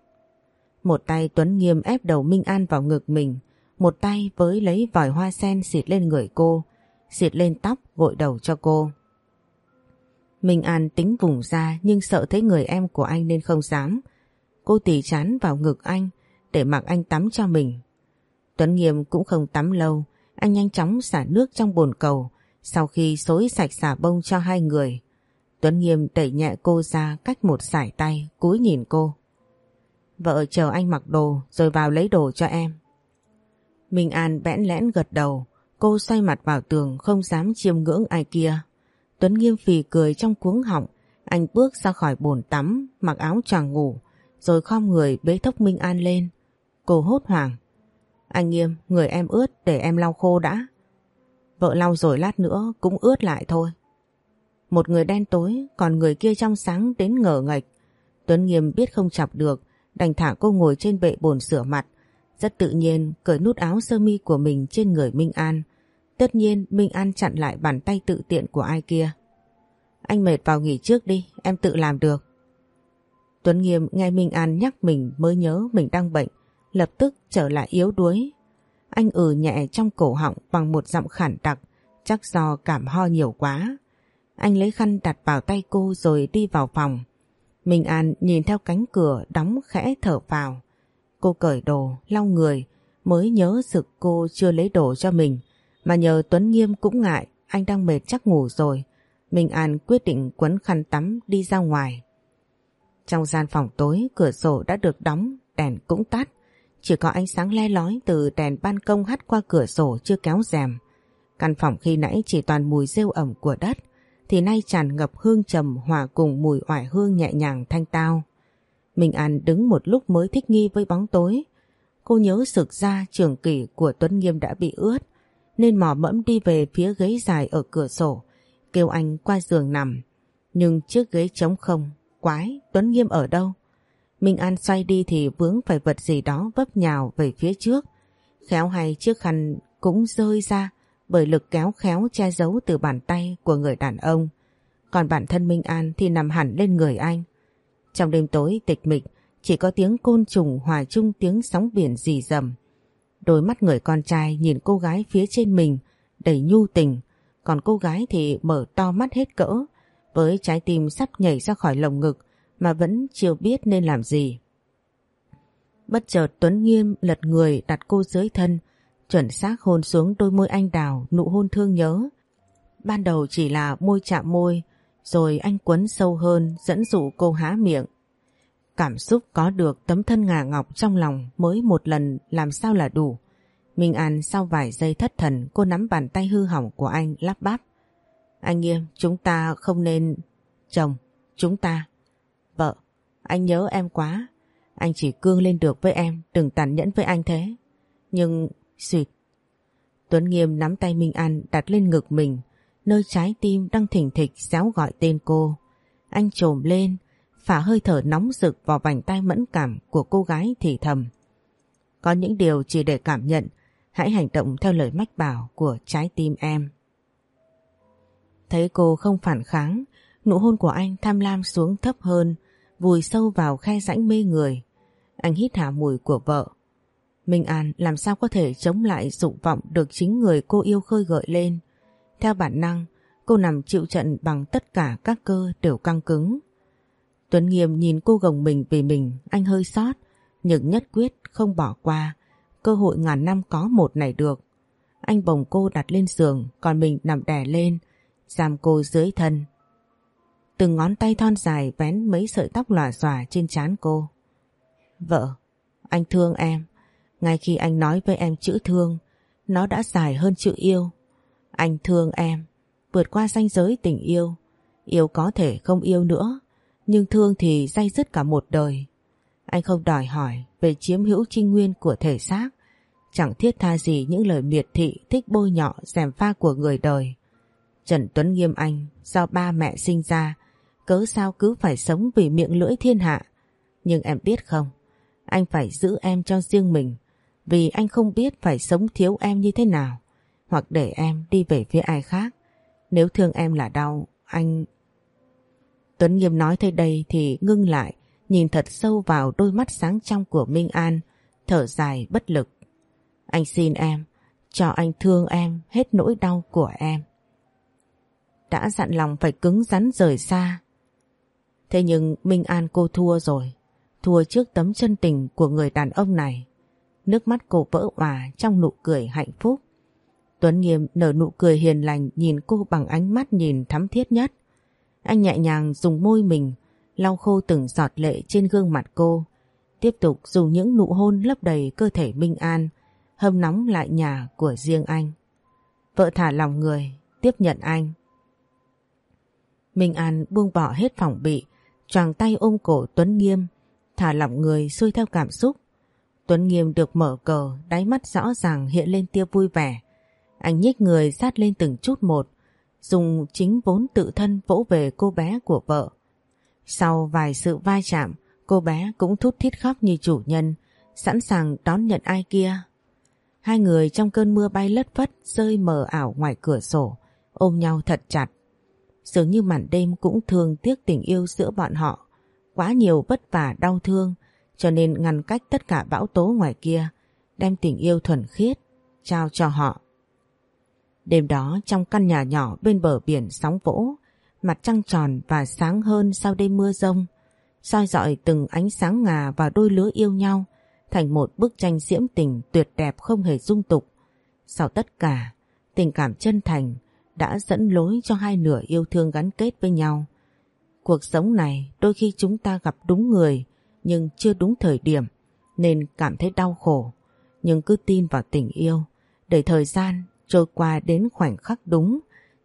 Một tay Tuấn Nghiêm ép đầu Minh An vào ngực mình, một tay với lấy vòi hoa sen xịt lên người cô, xịt lên tóc gội đầu cho cô. Minh An tính vùng ra nhưng sợ thấy người em của anh nên không dám. Cô tỉ chán vào ngực anh để mặc anh tắm cho mình. Tuấn Nghiêm cũng không tắm lâu, anh nhanh chóng xả nước trong bồn cầu sau khi xối sạch xả bông cho hai người. Tuấn Nghiêm đẩy nhẹ cô ra cách một sải tay, cúi nhìn cô. Vợ chờ anh mặc đồ rồi vào lấy đồ cho em. Minh An bẽn lẽn gật đầu, cô xoay mặt vào tường không dám chiêm ngưỡng ai kia. Tuấn Nghiêm phì cười trong cuống họng, anh bước ra khỏi bồn tắm, mặc áo choàng ngủ, rồi khom người bế thốc Minh An lên. Cô hốt hoảng. Anh Nghiêm, người em ướt để em lau khô đã. Vợ lau rồi lát nữa cũng ướt lại thôi. Một người đen tối, còn người kia trong sáng đến ngờ ngạch. Tuấn Nghiêm biết không chọc được, đành thả cô ngồi trên bệ bồn sửa mặt. Rất tự nhiên cởi nút áo sơ mi của mình trên người Minh An. Tất nhiên Minh An chặn lại bàn tay tự tiện của ai kia. Anh mệt vào nghỉ trước đi, em tự làm được. Tuấn Nghiêm nghe Minh An nhắc mình mới nhớ mình đang bệnh, lập tức trở lại yếu đuối. Anh ừ nhẹ trong cổ họng bằng một giọng khản đặc, chắc do cảm ho nhiều quá. Anh lấy khăn đặt vào tay cô rồi đi vào phòng. Minh An nhìn theo cánh cửa đóng khẽ thở vào. Cô cởi đồ, lau người, mới nhớ sực cô chưa lấy đồ cho mình. Mà nhờ Tuấn Nghiêm cũng ngại, anh đang mệt chắc ngủ rồi. Minh An quyết định quấn khăn tắm đi ra ngoài. Trong gian phòng tối, cửa sổ đã được đóng, đèn cũng tắt. Chỉ có ánh sáng le lói từ đèn ban công hắt qua cửa sổ chưa kéo rèm. Căn phòng khi nãy chỉ toàn mùi rêu ẩm của đất, thì nay tràn ngập hương trầm hòa cùng mùi oải hương nhẹ nhàng thanh tao. Minh An đứng một lúc mới thích nghi với bóng tối. Cô nhớ sực ra trường kỷ của Tuấn Nghiêm đã bị ướt, nên mò mẫm đi về phía ghế dài ở cửa sổ, kêu anh qua giường nằm. Nhưng chiếc ghế trống không, quái, Tuấn Nghiêm ở đâu? Minh An xoay đi thì vướng phải vật gì đó vấp nhào về phía trước. Khéo hay chiếc khăn cũng rơi ra bởi lực kéo khéo che giấu từ bàn tay của người đàn ông. Còn bản thân Minh An thì nằm hẳn lên người anh. Trong đêm tối tịch mịch, chỉ có tiếng côn trùng hòa chung tiếng sóng biển rì rầm. Đôi mắt người con trai nhìn cô gái phía trên mình đầy nhu tình, còn cô gái thì mở to mắt hết cỡ, với trái tim sắp nhảy ra khỏi lồng ngực mà vẫn chưa biết nên làm gì. Bất chợt Tuấn Nghiêm lật người đặt cô dưới thân, chuẩn xác hôn xuống đôi môi anh đào, nụ hôn thương nhớ. Ban đầu chỉ là môi chạm môi, rồi anh quấn sâu hơn dẫn dụ cô há miệng. Cảm xúc có được tấm thân ngà ngọc trong lòng mới một lần làm sao là đủ. Minh An sau vài giây thất thần cô nắm bàn tay hư hỏng của anh lắp bắp. Anh Nghiêm, chúng ta không nên... Chồng, chúng ta... Vợ, anh nhớ em quá. Anh chỉ cương lên được với em, đừng tàn nhẫn với anh thế. Nhưng... Xuyệt. Tuấn Nghiêm nắm tay Minh An đặt lên ngực mình, nơi trái tim đang thỉnh thịch xéo gọi tên cô. Anh trồm lên, phả hơi thở nóng rực vào vành tay mẫn cảm của cô gái thì thầm. Có những điều chỉ để cảm nhận, hãy hành động theo lời mách bảo của trái tim em. Thấy cô không phản kháng, nụ hôn của anh tham lam xuống thấp hơn, vùi sâu vào khe rãnh mê người. Anh hít hà mùi của vợ. Minh An làm sao có thể chống lại dục vọng được chính người cô yêu khơi gợi lên. Theo bản năng, cô nằm chịu trận bằng tất cả các cơ đều căng cứng. Tuấn Nghiêm nhìn cô gồng mình vì mình, anh hơi sót, nhưng nhất quyết không bỏ qua. Cơ hội ngàn năm có một này được. Anh bồng cô đặt lên giường, còn mình nằm đè lên, giam cô dưới thân. Từng ngón tay thon dài vén mấy sợi tóc lòa xòa trên trán cô. Vợ, anh thương em. Ngay khi anh nói với em chữ thương, nó đã dài hơn chữ yêu. Anh thương em, vượt qua ranh giới tình yêu. Yêu có thể không yêu nữa, nhưng thương thì dây dứt cả một đời. Anh không đòi hỏi về chiếm hữu trinh nguyên của thể xác, chẳng thiết tha gì những lời miệt thị thích bôi nhọ dèm pha của người đời. Trần Tuấn Nghiêm Anh do ba mẹ sinh ra, cớ sao cứ phải sống vì miệng lưỡi thiên hạ. Nhưng em biết không, anh phải giữ em cho riêng mình, vì anh không biết phải sống thiếu em như thế nào, hoặc để em đi về phía ai khác. Nếu thương em là đau, anh... Tuấn Nghiêm nói tới đây thì ngưng lại, nhìn thật sâu vào đôi mắt sáng trong của Minh An, thở dài bất lực. Anh xin em, cho anh thương em hết nỗi đau của em. Đã dặn lòng phải cứng rắn rời xa. Thế nhưng Minh An cô thua rồi, thua trước tấm chân tình của người đàn ông này. Nước mắt cô vỡ òa trong nụ cười hạnh phúc. Tuấn Nghiêm nở nụ cười hiền lành nhìn cô bằng ánh mắt nhìn thắm thiết nhất. Anh nhẹ nhàng dùng môi mình lau khô từng giọt lệ trên gương mặt cô. Tiếp tục dùng những nụ hôn lấp đầy cơ thể Minh An, hâm nóng lại nhà của riêng anh. Vợ thả lòng người, tiếp nhận anh. Minh An buông bỏ hết phòng bị, choàng tay ôm cổ Tuấn Nghiêm, thả lỏng người xuôi theo cảm xúc. Tuấn Nghiêm được mở cờ, đáy mắt rõ ràng hiện lên tia vui vẻ. Anh nhích người sát lên từng chút một, dùng chính vốn tự thân vỗ về cô bé của vợ. Sau vài sự vai chạm, cô bé cũng thút thít khóc như chủ nhân, sẵn sàng đón nhận ai kia. Hai người trong cơn mưa bay lất phất rơi mờ ảo ngoài cửa sổ, ôm nhau thật chặt. Dường như màn đêm cũng thương tiếc tình yêu giữa bọn họ. Quá nhiều vất vả đau thương cho nên ngăn cách tất cả bão tố ngoài kia, đem tình yêu thuần khiết trao cho họ. Đêm đó trong căn nhà nhỏ bên bờ biển sóng vỗ, mặt trăng tròn và sáng hơn sau đêm mưa rông, soi dọi từng ánh sáng ngà và đôi lứa yêu nhau thành một bức tranh diễm tình tuyệt đẹp không hề dung tục. Sau tất cả, tình cảm chân thành đã dẫn lối cho hai nửa yêu thương gắn kết với nhau. Cuộc sống này đôi khi chúng ta gặp đúng người nhưng chưa đúng thời điểm nên cảm thấy đau khổ. Nhưng cứ tin vào tình yêu, để thời gian trôi qua đến khoảnh khắc đúng,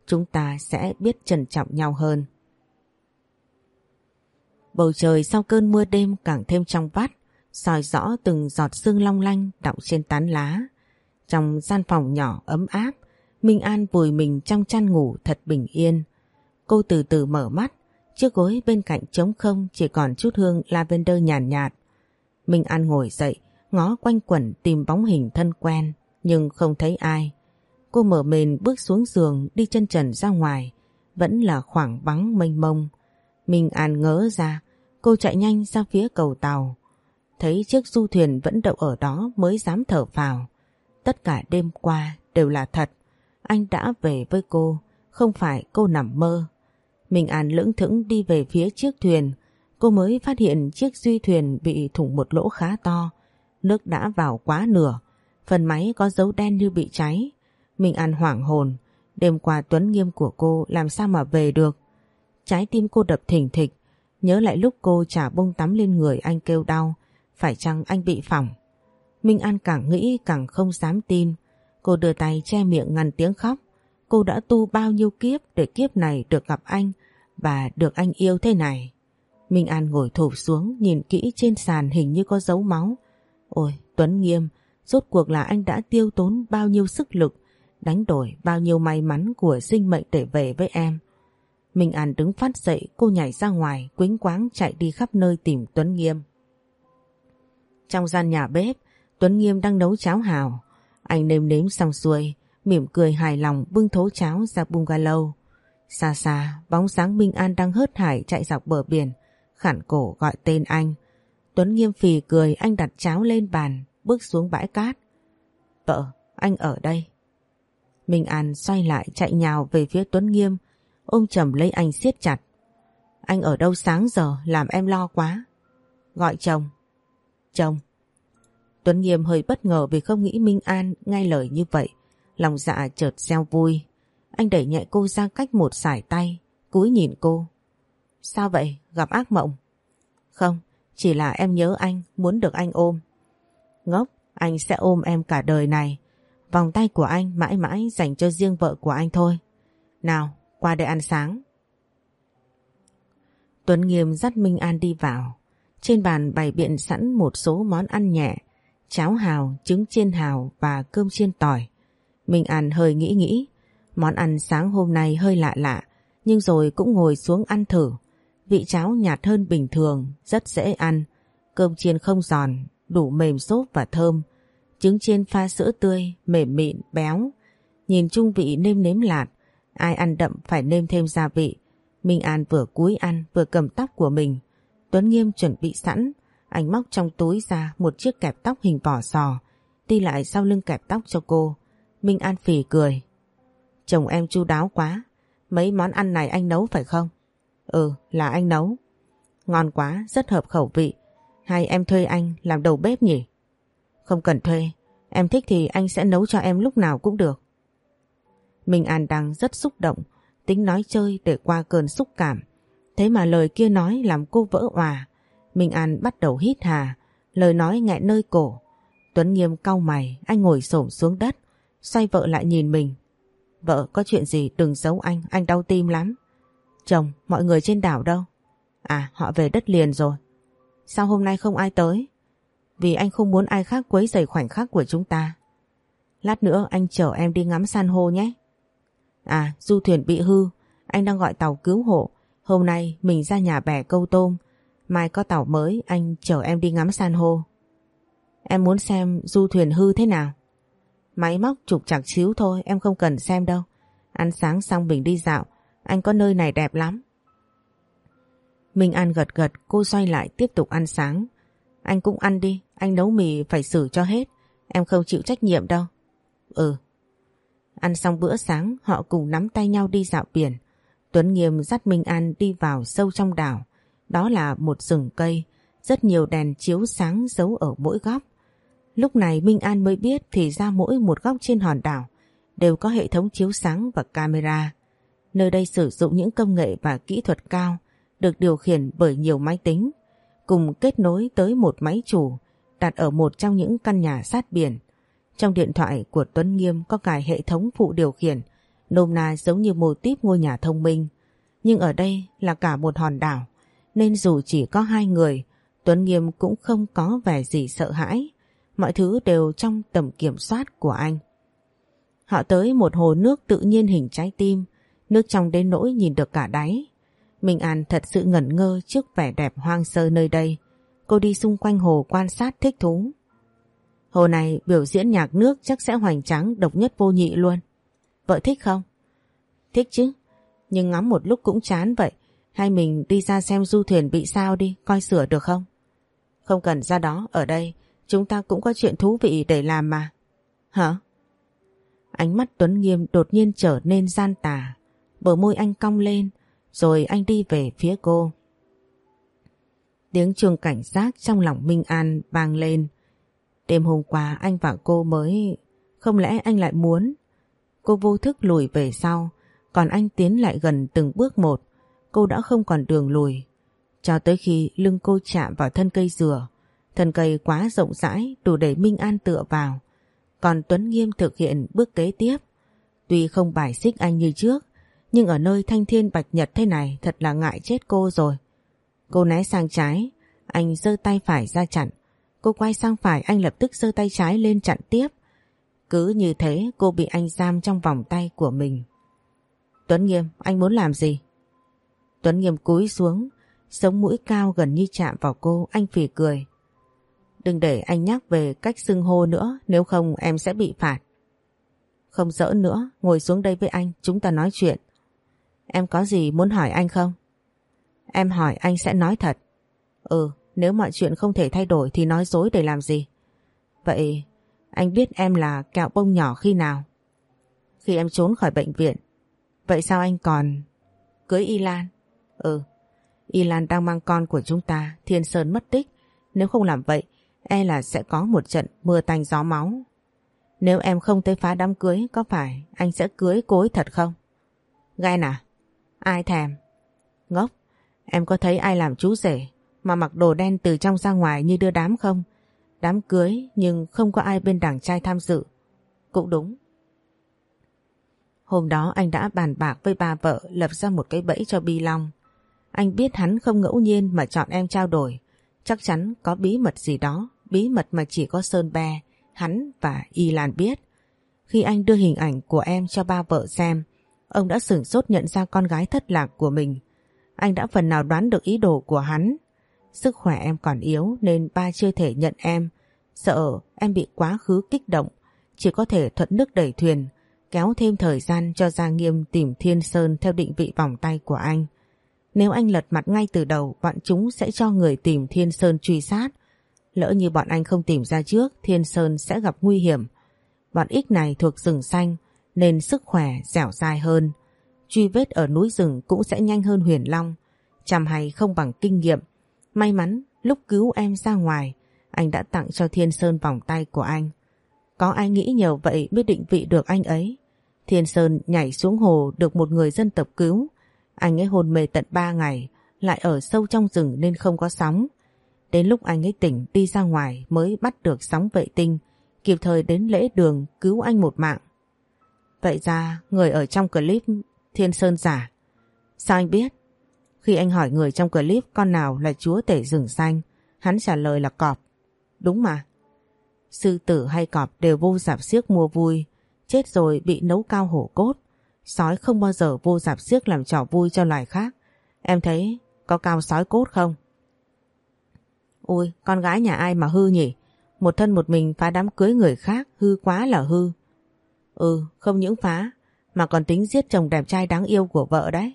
chúng ta sẽ biết trân trọng nhau hơn. Bầu trời sau cơn mưa đêm càng thêm trong vắt, soi rõ từng giọt sương long lanh đọng trên tán lá. Trong gian phòng nhỏ ấm áp, Minh An vùi mình trong chăn ngủ thật bình yên. Cô từ từ mở mắt, chiếc gối bên cạnh trống không chỉ còn chút hương lavender nhàn nhạt, nhạt. Minh An ngồi dậy, ngó quanh quẩn tìm bóng hình thân quen, nhưng không thấy ai. Cô mở mền bước xuống giường đi chân trần ra ngoài, vẫn là khoảng vắng mênh mông. Minh An ngỡ ra, cô chạy nhanh ra phía cầu tàu. Thấy chiếc du thuyền vẫn đậu ở đó mới dám thở vào. Tất cả đêm qua đều là thật. Anh đã về với cô, không phải cô nằm mơ. Minh An lững thững đi về phía chiếc thuyền. Cô mới phát hiện chiếc duy thuyền bị thủng một lỗ khá to. Nước đã vào quá nửa. Phần máy có dấu đen như bị cháy. Minh An hoảng hồn. Đêm qua Tuấn Nghiêm của cô làm sao mà về được. Trái tim cô đập thỉnh thịch. Nhớ lại lúc cô trả bông tắm lên người anh kêu đau. Phải chăng anh bị phỏng? Minh An càng nghĩ càng không dám tin. Cô đưa tay che miệng ngăn tiếng khóc. Cô đã tu bao nhiêu kiếp để kiếp này được gặp anh và được anh yêu thế này. Minh An ngồi thụp xuống nhìn kỹ trên sàn hình như có dấu máu. Ôi Tuấn Nghiêm, rốt cuộc là anh đã tiêu tốn bao nhiêu sức lực, đánh đổi bao nhiêu may mắn của sinh mệnh để về với em. Minh An đứng phát dậy cô nhảy ra ngoài quính quáng chạy đi khắp nơi tìm Tuấn Nghiêm. Trong gian nhà bếp, Tuấn Nghiêm đang nấu cháo hào. Anh nêm nếm xong xuôi, mỉm cười hài lòng bưng thố cháo ra bungalow. Xa xa, bóng sáng Minh An đang hớt hải chạy dọc bờ biển, khản cổ gọi tên anh. Tuấn Nghiêm phì cười anh đặt cháo lên bàn, bước xuống bãi cát. Vợ, anh ở đây. Minh An xoay lại chạy nhào về phía Tuấn Nghiêm, ôm chầm lấy anh siết chặt. Anh ở đâu sáng giờ làm em lo quá. Gọi chồng. Chồng. Tuấn Nghiêm hơi bất ngờ vì không nghĩ Minh An ngay lời như vậy. Lòng dạ chợt gieo vui. Anh đẩy nhẹ cô ra cách một sải tay, cúi nhìn cô. Sao vậy? Gặp ác mộng? Không, chỉ là em nhớ anh, muốn được anh ôm. Ngốc, anh sẽ ôm em cả đời này. Vòng tay của anh mãi mãi dành cho riêng vợ của anh thôi. Nào, qua đây ăn sáng. Tuấn Nghiêm dắt Minh An đi vào. Trên bàn bày biện sẵn một số món ăn nhẹ, cháo hào, trứng chiên hào và cơm chiên tỏi. Minh An hơi nghĩ nghĩ, món ăn sáng hôm nay hơi lạ lạ, nhưng rồi cũng ngồi xuống ăn thử. Vị cháo nhạt hơn bình thường, rất dễ ăn. Cơm chiên không giòn, đủ mềm xốp và thơm. Trứng chiên pha sữa tươi, mềm mịn, béo. Nhìn chung vị nêm nếm lạt, ai ăn đậm phải nêm thêm gia vị. Minh An vừa cúi ăn vừa cầm tóc của mình. Tuấn Nghiêm chuẩn bị sẵn, anh móc trong túi ra một chiếc kẹp tóc hình vỏ sò, đi lại sau lưng kẹp tóc cho cô. Minh An phì cười. Chồng em chu đáo quá, mấy món ăn này anh nấu phải không? Ừ, là anh nấu. Ngon quá, rất hợp khẩu vị. Hay em thuê anh làm đầu bếp nhỉ? Không cần thuê, em thích thì anh sẽ nấu cho em lúc nào cũng được. Minh An đang rất xúc động, tính nói chơi để qua cơn xúc cảm. Thế mà lời kia nói làm cô vỡ hòa. Minh An bắt đầu hít hà, lời nói nghẹn nơi cổ. Tuấn Nghiêm cau mày, anh ngồi xổm xuống đất, xoay vợ lại nhìn mình. Vợ có chuyện gì đừng giấu anh, anh đau tim lắm. Chồng, mọi người trên đảo đâu? À, họ về đất liền rồi. Sao hôm nay không ai tới? Vì anh không muốn ai khác quấy rầy khoảnh khắc của chúng ta. Lát nữa anh chở em đi ngắm san hô nhé. À, du thuyền bị hư, anh đang gọi tàu cứu hộ. Hôm nay mình ra nhà bè câu tôm, mai có tàu mới anh chở em đi ngắm san hô. Em muốn xem du thuyền hư thế nào? Máy móc trục chặt xíu thôi, em không cần xem đâu. Ăn sáng xong mình đi dạo, anh có nơi này đẹp lắm. Mình ăn gật gật, cô xoay lại tiếp tục ăn sáng. Anh cũng ăn đi, anh nấu mì phải xử cho hết, em không chịu trách nhiệm đâu. Ừ. Ăn xong bữa sáng họ cùng nắm tay nhau đi dạo biển. Tuấn Nghiêm dắt Minh An đi vào sâu trong đảo. Đó là một rừng cây, rất nhiều đèn chiếu sáng giấu ở mỗi góc. Lúc này Minh An mới biết thì ra mỗi một góc trên hòn đảo đều có hệ thống chiếu sáng và camera. Nơi đây sử dụng những công nghệ và kỹ thuật cao, được điều khiển bởi nhiều máy tính, cùng kết nối tới một máy chủ, đặt ở một trong những căn nhà sát biển. Trong điện thoại của Tuấn Nghiêm có cài hệ thống phụ điều khiển, nôm na giống như mô típ ngôi nhà thông minh. Nhưng ở đây là cả một hòn đảo, nên dù chỉ có hai người, Tuấn Nghiêm cũng không có vẻ gì sợ hãi. Mọi thứ đều trong tầm kiểm soát của anh. Họ tới một hồ nước tự nhiên hình trái tim, nước trong đến nỗi nhìn được cả đáy. Minh An thật sự ngẩn ngơ trước vẻ đẹp hoang sơ nơi đây. Cô đi xung quanh hồ quan sát thích thú. Hồ này biểu diễn nhạc nước chắc sẽ hoành tráng độc nhất vô nhị luôn. Vợ thích không? Thích chứ, nhưng ngắm một lúc cũng chán vậy. Hay mình đi ra xem du thuyền bị sao đi, coi sửa được không? Không cần ra đó, ở đây, chúng ta cũng có chuyện thú vị để làm mà. Hả? Ánh mắt Tuấn Nghiêm đột nhiên trở nên gian tà. Bờ môi anh cong lên, rồi anh đi về phía cô. Tiếng chuông cảnh giác trong lòng Minh An vang lên. Đêm hôm qua anh và cô mới... Không lẽ anh lại muốn? Cô vô thức lùi về sau, còn anh tiến lại gần từng bước một. Cô đã không còn đường lùi. Cho tới khi lưng cô chạm vào thân cây dừa. Thân cây quá rộng rãi đủ để Minh An tựa vào. Còn Tuấn Nghiêm thực hiện bước kế tiếp. Tuy không bài xích anh như trước, nhưng ở nơi thanh thiên bạch nhật thế này thật là ngại chết cô rồi. Cô né sang trái, anh giơ tay phải ra chặn. Cô quay sang phải anh lập tức giơ tay trái lên chặn tiếp. Cứ như thế cô bị anh giam trong vòng tay của mình. Tuấn Nghiêm, anh muốn làm gì? Tuấn Nghiêm cúi xuống, sống mũi cao gần như chạm vào cô, anh phỉ cười. Đừng để anh nhắc về cách xưng hô nữa, nếu không em sẽ bị phạt. Không dỡ nữa, ngồi xuống đây với anh, chúng ta nói chuyện. Em có gì muốn hỏi anh không? Em hỏi anh sẽ nói thật. Ừ, nếu mọi chuyện không thể thay đổi thì nói dối để làm gì? Vậy anh biết em là kẹo bông nhỏ khi nào? Khi em trốn khỏi bệnh viện. Vậy sao anh còn... Cưới Y Lan? Ừ, Y Lan đang mang con của chúng ta, Thiên Sơn mất tích. Nếu không làm vậy, e là sẽ có một trận mưa tanh gió máu. Nếu em không tới phá đám cưới, có phải anh sẽ cưới cối thật không? Ghen à? Ai thèm? Ngốc, em có thấy ai làm chú rể mà mặc đồ đen từ trong ra ngoài như đưa đám không? Đám cưới nhưng không có ai bên đảng trai tham dự. Cũng đúng. Hôm đó anh đã bàn bạc với ba vợ lập ra một cái bẫy cho Bi Long. Anh biết hắn không ngẫu nhiên mà chọn em trao đổi. Chắc chắn có bí mật gì đó, bí mật mà chỉ có Sơn Be, hắn và Y Lan biết. Khi anh đưa hình ảnh của em cho ba vợ xem, ông đã sửng sốt nhận ra con gái thất lạc của mình. Anh đã phần nào đoán được ý đồ của hắn. Sức khỏe em còn yếu nên ba chưa thể nhận em. Sợ em bị quá khứ kích động, chỉ có thể thuận nước đẩy thuyền, kéo thêm thời gian cho Gia Nghiêm tìm Thiên Sơn theo định vị vòng tay của anh. Nếu anh lật mặt ngay từ đầu, bọn chúng sẽ cho người tìm Thiên Sơn truy sát. Lỡ như bọn anh không tìm ra trước, Thiên Sơn sẽ gặp nguy hiểm. Bọn ích này thuộc rừng xanh, nên sức khỏe dẻo dai hơn. Truy vết ở núi rừng cũng sẽ nhanh hơn huyền long. Chằm hay không bằng kinh nghiệm. May mắn, lúc cứu em ra ngoài, anh đã tặng cho Thiên Sơn vòng tay của anh. Có ai nghĩ nhờ vậy mới định vị được anh ấy. Thiên Sơn nhảy xuống hồ được một người dân tộc cứu, anh ấy hôn mê tận 3 ngày, lại ở sâu trong rừng nên không có sóng. Đến lúc anh ấy tỉnh đi ra ngoài mới bắt được sóng vệ tinh, kịp thời đến lễ đường cứu anh một mạng. Vậy ra người ở trong clip Thiên Sơn giả. Sao anh biết? Khi anh hỏi người trong clip con nào là chúa tể rừng xanh, hắn trả lời là cọp. Đúng mà. Sư tử hay cọp đều vô giảm xiếc mua vui, chết rồi bị nấu cao hổ cốt. Sói không bao giờ vô dạp xiếc làm trò vui cho loài khác. Em thấy có cao sói cốt không? Ôi, con gái nhà ai mà hư nhỉ? Một thân một mình phá đám cưới người khác hư quá là hư. Ừ, không những phá, mà còn tính giết chồng đẹp trai đáng yêu của vợ đấy.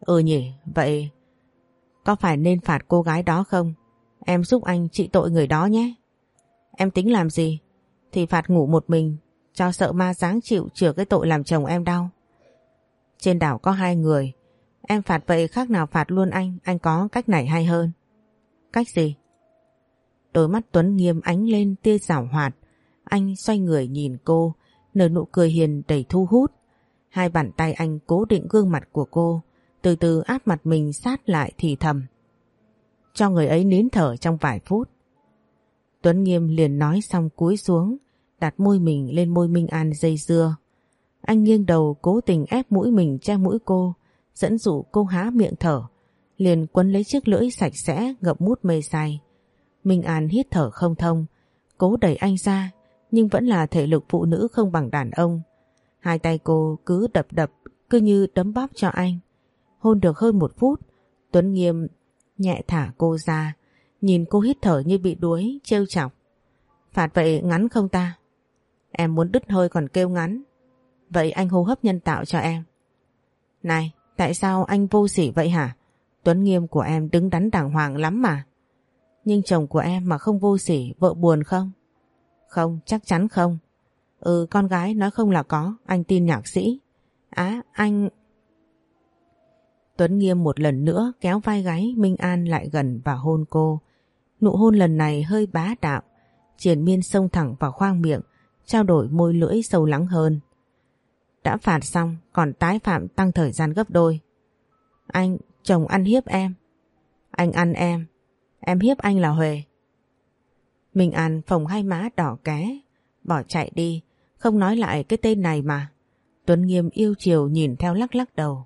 Ừ nhỉ, vậy có phải nên phạt cô gái đó không? Em giúp anh trị tội người đó nhé. Em tính làm gì? Thì phạt ngủ một mình cho sợ ma dáng chịu chừa cái tội làm chồng em đau. Trên đảo có hai người, em phạt vậy khác nào phạt luôn anh, anh có cách này hay hơn. Cách gì? Đôi mắt Tuấn nghiêm ánh lên tia rảo hoạt, anh xoay người nhìn cô, nở nụ cười hiền đầy thu hút. Hai bàn tay anh cố định gương mặt của cô, từ từ áp mặt mình sát lại thì thầm. Cho người ấy nín thở trong vài phút. Tuấn Nghiêm liền nói xong cúi xuống, đặt môi mình lên môi Minh An dây dưa. Anh nghiêng đầu cố tình ép mũi mình che mũi cô, dẫn dụ cô há miệng thở, liền quấn lấy chiếc lưỡi sạch sẽ ngậm mút mê say. Minh An hít thở không thông, cố đẩy anh ra, nhưng vẫn là thể lực phụ nữ không bằng đàn ông. Hai tay cô cứ đập đập, cứ như đấm bóp cho anh. Hôn được hơn một phút, Tuấn Nghiêm nhẹ thả cô ra, nhìn cô hít thở như bị đuối, trêu chọc. Phạt vậy ngắn không ta? Em muốn đứt hơi còn kêu ngắn. Vậy anh hô hấp nhân tạo cho em. Này, tại sao anh vô sỉ vậy hả? Tuấn Nghiêm của em đứng đắn đàng hoàng lắm mà. Nhưng chồng của em mà không vô sỉ, vợ buồn không? Không, chắc chắn không. Ừ, con gái nói không là có, anh tin nhạc sĩ. Á, anh... Tuấn Nghiêm một lần nữa kéo vai gáy Minh An lại gần và hôn cô. Nụ hôn lần này hơi bá đạo, triển miên sông thẳng vào khoang miệng, trao đổi môi lưỡi sâu lắng hơn. Đã phạt xong, còn tái phạm tăng thời gian gấp đôi. Anh, chồng ăn hiếp em. Anh ăn em, em hiếp anh là Huệ. Minh An phồng hai má đỏ ké, bỏ chạy đi, không nói lại cái tên này mà. Tuấn Nghiêm yêu chiều nhìn theo lắc lắc đầu.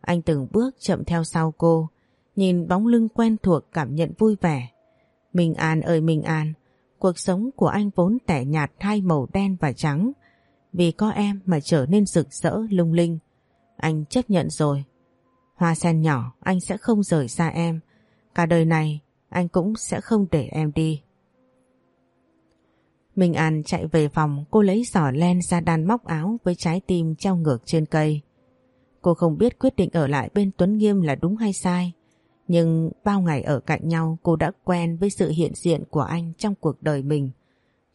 Anh từng bước chậm theo sau cô, nhìn bóng lưng quen thuộc cảm nhận vui vẻ. Minh An ơi Minh An, cuộc sống của anh vốn tẻ nhạt hai màu đen và trắng. Vì có em mà trở nên rực rỡ, lung linh. Anh chấp nhận rồi. Hoa sen nhỏ, anh sẽ không rời xa em. Cả đời này, anh cũng sẽ không để em đi. Minh An chạy về phòng, cô lấy giỏ len ra đan móc áo với trái tim treo ngược trên cây. Cô không biết quyết định ở lại bên Tuấn Nghiêm là đúng hay sai. Nhưng bao ngày ở cạnh nhau, cô đã quen với sự hiện diện của anh trong cuộc đời mình.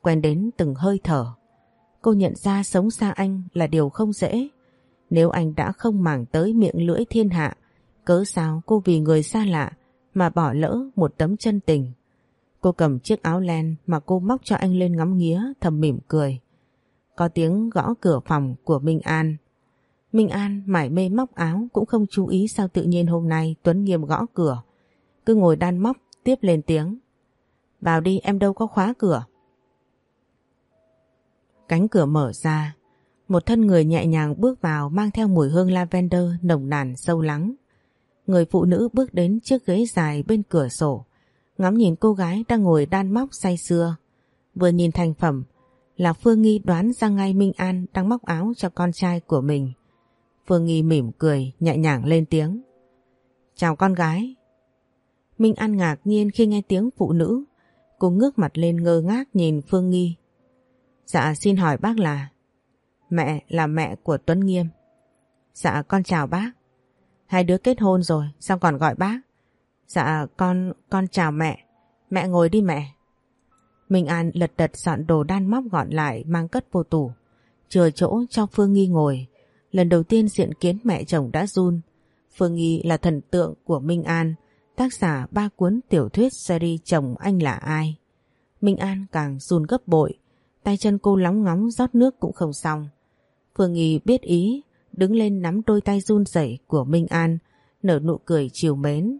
Quen đến từng hơi thở. Cô nhận ra sống xa anh là điều không dễ. Nếu anh đã không màng tới miệng lưỡi thiên hạ, cớ sao cô vì người xa lạ mà bỏ lỡ một tấm chân tình. Cô cầm chiếc áo len mà cô móc cho anh lên ngắm nghía thầm mỉm cười. Có tiếng gõ cửa phòng của Minh An. Minh An mải mê móc áo cũng không chú ý sao tự nhiên hôm nay Tuấn Nghiêm gõ cửa. Cứ ngồi đan móc tiếp lên tiếng. Vào đi em đâu có khóa cửa. Cánh cửa mở ra. Một thân người nhẹ nhàng bước vào mang theo mùi hương lavender nồng nàn sâu lắng. Người phụ nữ bước đến chiếc ghế dài bên cửa sổ. Ngắm nhìn cô gái đang ngồi đan móc say sưa. Vừa nhìn thành phẩm là Phương Nghi đoán ra ngay Minh An đang móc áo cho con trai của mình. Phương Nghi mỉm cười, nhẹ nhàng lên tiếng. Chào con gái. Minh An ngạc nhiên khi nghe tiếng phụ nữ. Cô ngước mặt lên ngơ ngác nhìn Phương Nghi. Dạ xin hỏi bác là... Mẹ là mẹ của Tuấn Nghiêm. Dạ con chào bác. Hai đứa kết hôn rồi, sao còn gọi bác? Dạ con, con chào mẹ. Mẹ ngồi đi mẹ. Minh An lật đật dọn đồ đan móc gọn lại mang cất vô tủ. Chừa chỗ cho Phương Nghi ngồi. Lần đầu tiên diện kiến mẹ chồng đã run. Phương Nghi là thần tượng của Minh An, tác giả ba cuốn tiểu thuyết series chồng anh là ai. Minh An càng run gấp bội, tay chân cô lóng ngóng rót nước cũng không xong. Phương Nghi biết ý, đứng lên nắm đôi tay run rẩy của Minh An, nở nụ cười chiều mến.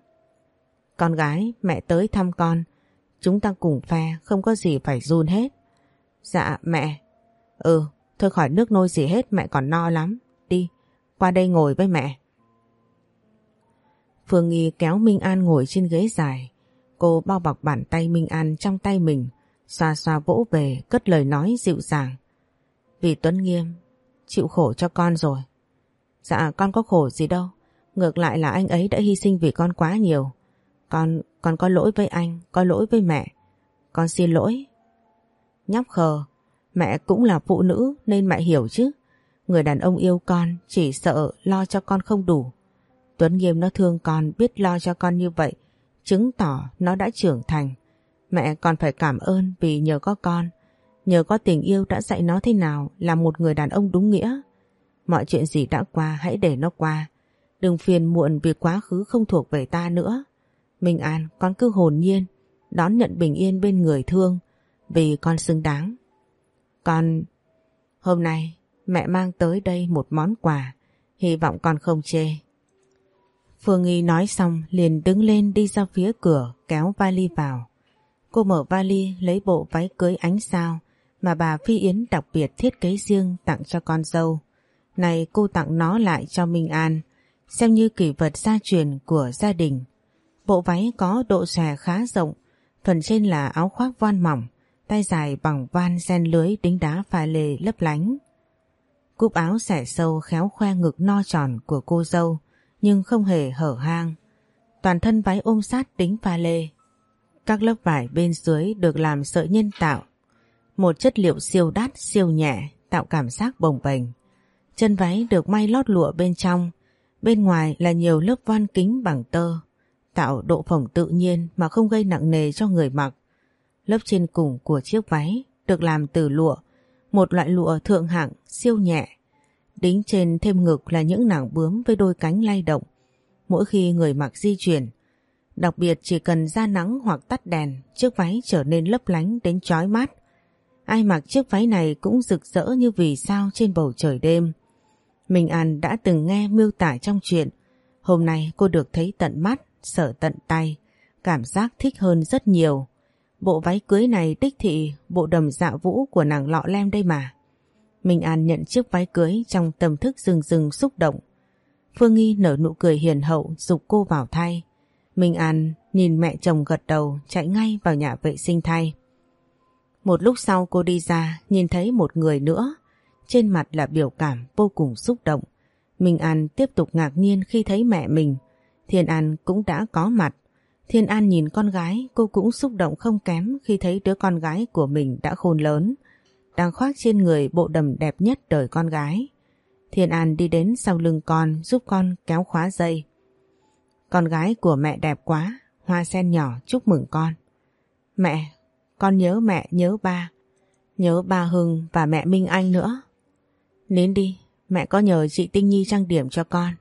Con gái, mẹ tới thăm con, chúng ta cùng phe, không có gì phải run hết. Dạ mẹ. Ừ, thôi khỏi nước nôi gì hết mẹ còn no lắm đi, qua đây ngồi với mẹ. Phương Nghi kéo Minh An ngồi trên ghế dài. Cô bao bọc bàn tay Minh An trong tay mình, xoa xoa vỗ về, cất lời nói dịu dàng. Vì Tuấn Nghiêm, chịu khổ cho con rồi. Dạ con có khổ gì đâu, ngược lại là anh ấy đã hy sinh vì con quá nhiều. Con, con có lỗi với anh, có lỗi với mẹ. Con xin lỗi. Nhóc khờ, mẹ cũng là phụ nữ nên mẹ hiểu chứ. Người đàn ông yêu con chỉ sợ lo cho con không đủ. Tuấn Nghiêm nó thương con biết lo cho con như vậy chứng tỏ nó đã trưởng thành. Mẹ còn phải cảm ơn vì nhờ có con Nhờ có tình yêu đã dạy nó thế nào là một người đàn ông đúng nghĩa. Mọi chuyện gì đã qua hãy để nó qua. Đừng phiền muộn vì quá khứ không thuộc về ta nữa. Minh An, con cứ hồn nhiên, đón nhận bình yên bên người thương, vì con xứng đáng. Con... Hôm nay, mẹ mang tới đây một món quà, hy vọng con không chê. Phương Nghi nói xong liền đứng lên đi ra phía cửa kéo vali vào. Cô mở vali lấy bộ váy cưới ánh sao mà bà Phi Yến đặc biệt thiết kế riêng tặng cho con dâu. Này cô tặng nó lại cho Minh An, xem như kỷ vật gia truyền của gia đình. Bộ váy có độ xòe khá rộng, phần trên là áo khoác voan mỏng, tay dài bằng van sen lưới đính đá pha lê lấp lánh. Cúp áo xẻ sâu khéo khoe ngực no tròn của cô dâu, nhưng không hề hở hang. Toàn thân váy ôm sát đính pha lê. Các lớp vải bên dưới được làm sợi nhân tạo. Một chất liệu siêu đắt, siêu nhẹ, tạo cảm giác bồng bềnh. Chân váy được may lót lụa bên trong, bên ngoài là nhiều lớp van kính bằng tơ, tạo độ phồng tự nhiên mà không gây nặng nề cho người mặc. Lớp trên cùng của chiếc váy được làm từ lụa, một loại lụa thượng hạng siêu nhẹ. Đính trên thêm ngực là những nàng bướm với đôi cánh lay động. Mỗi khi người mặc di chuyển, đặc biệt chỉ cần ra nắng hoặc tắt đèn, chiếc váy trở nên lấp lánh đến chói mắt. Ai mặc chiếc váy này cũng rực rỡ như vì sao trên bầu trời đêm. Minh An đã từng nghe miêu tả trong chuyện, hôm nay cô được thấy tận mắt, sở tận tay, cảm giác thích hơn rất nhiều. Bộ váy cưới này đích thị bộ đầm dạ vũ của nàng lọ lem đây mà. Minh An nhận chiếc váy cưới trong tâm thức rừng rừng xúc động. Phương Nghi nở nụ cười hiền hậu dục cô vào thay. Minh An nhìn mẹ chồng gật đầu, chạy ngay vào nhà vệ sinh thay. Một lúc sau cô đi ra, nhìn thấy một người nữa. Trên mặt là biểu cảm vô cùng xúc động. Minh An tiếp tục ngạc nhiên khi thấy mẹ mình. Thiên An cũng đã có mặt. Thiên An nhìn con gái, cô cũng xúc động không kém khi thấy đứa con gái của mình đã khôn lớn. Đang khoác trên người bộ đầm đẹp nhất đời con gái. Thiên An đi đến sau lưng con, giúp con kéo khóa dây. Con gái của mẹ đẹp quá, hoa sen nhỏ chúc mừng con. Mẹ, con nhớ mẹ nhớ ba, nhớ ba Hưng và mẹ Minh Anh nữa. Nín đi, mẹ có nhờ chị Tinh Nhi trang điểm cho con.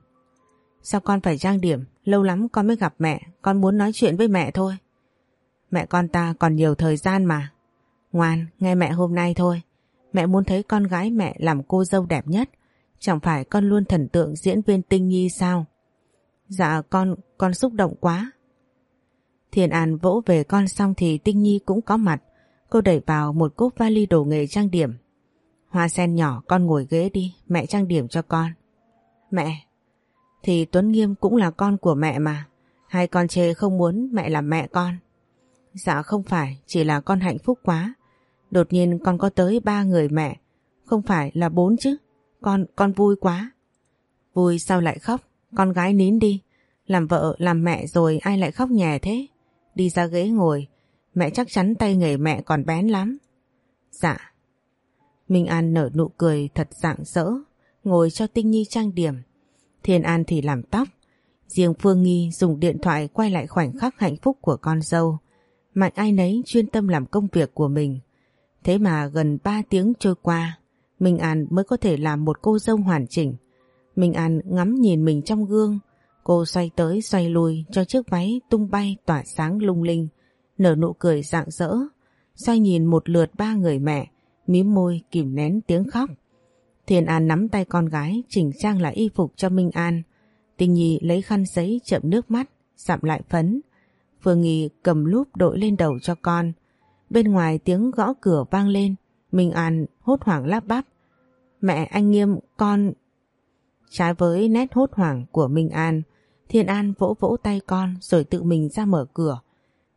Sao con phải trang điểm? Lâu lắm con mới gặp mẹ, con muốn nói chuyện với mẹ thôi. Mẹ con ta còn nhiều thời gian mà. Ngoan, nghe mẹ hôm nay thôi. Mẹ muốn thấy con gái mẹ làm cô dâu đẹp nhất. Chẳng phải con luôn thần tượng diễn viên Tinh Nhi sao? Dạ con, con xúc động quá. Thiền An vỗ về con xong thì Tinh Nhi cũng có mặt. Cô đẩy vào một cốp vali đồ nghề trang điểm. Hoa sen nhỏ con ngồi ghế đi, mẹ trang điểm cho con. Mẹ, thì Tuấn Nghiêm cũng là con của mẹ mà. Hai con chê không muốn mẹ làm mẹ con. Dạ không phải, chỉ là con hạnh phúc quá. Đột nhiên con có tới ba người mẹ, không phải là bốn chứ. Con, con vui quá. Vui sao lại khóc, con gái nín đi. Làm vợ, làm mẹ rồi ai lại khóc nhè thế? Đi ra ghế ngồi, mẹ chắc chắn tay nghề mẹ còn bén lắm. Dạ. Minh An nở nụ cười thật rạng rỡ, ngồi cho Tinh Nhi trang điểm. Thiên An thì làm tóc. Riêng Phương Nghi dùng điện thoại quay lại khoảnh khắc hạnh phúc của con dâu. Mạnh ai nấy chuyên tâm làm công việc của mình. Thế mà gần 3 tiếng trôi qua, Minh An mới có thể làm một cô dâu hoàn chỉnh. Minh An ngắm nhìn mình trong gương, cô xoay tới xoay lui cho chiếc váy tung bay tỏa sáng lung linh, nở nụ cười rạng rỡ, xoay nhìn một lượt ba người mẹ, mím môi kìm nén tiếng khóc. Thiên An nắm tay con gái chỉnh trang lại y phục cho Minh An. Tình Nhi lấy khăn giấy chậm nước mắt, sạm lại phấn. Phương Nghi cầm lúp đội lên đầu cho con. Bên ngoài tiếng gõ cửa vang lên, Minh An hốt hoảng lắp bắp. Mẹ anh nghiêm con... Trái với nét hốt hoảng của Minh An, Thiên An vỗ vỗ tay con rồi tự mình ra mở cửa.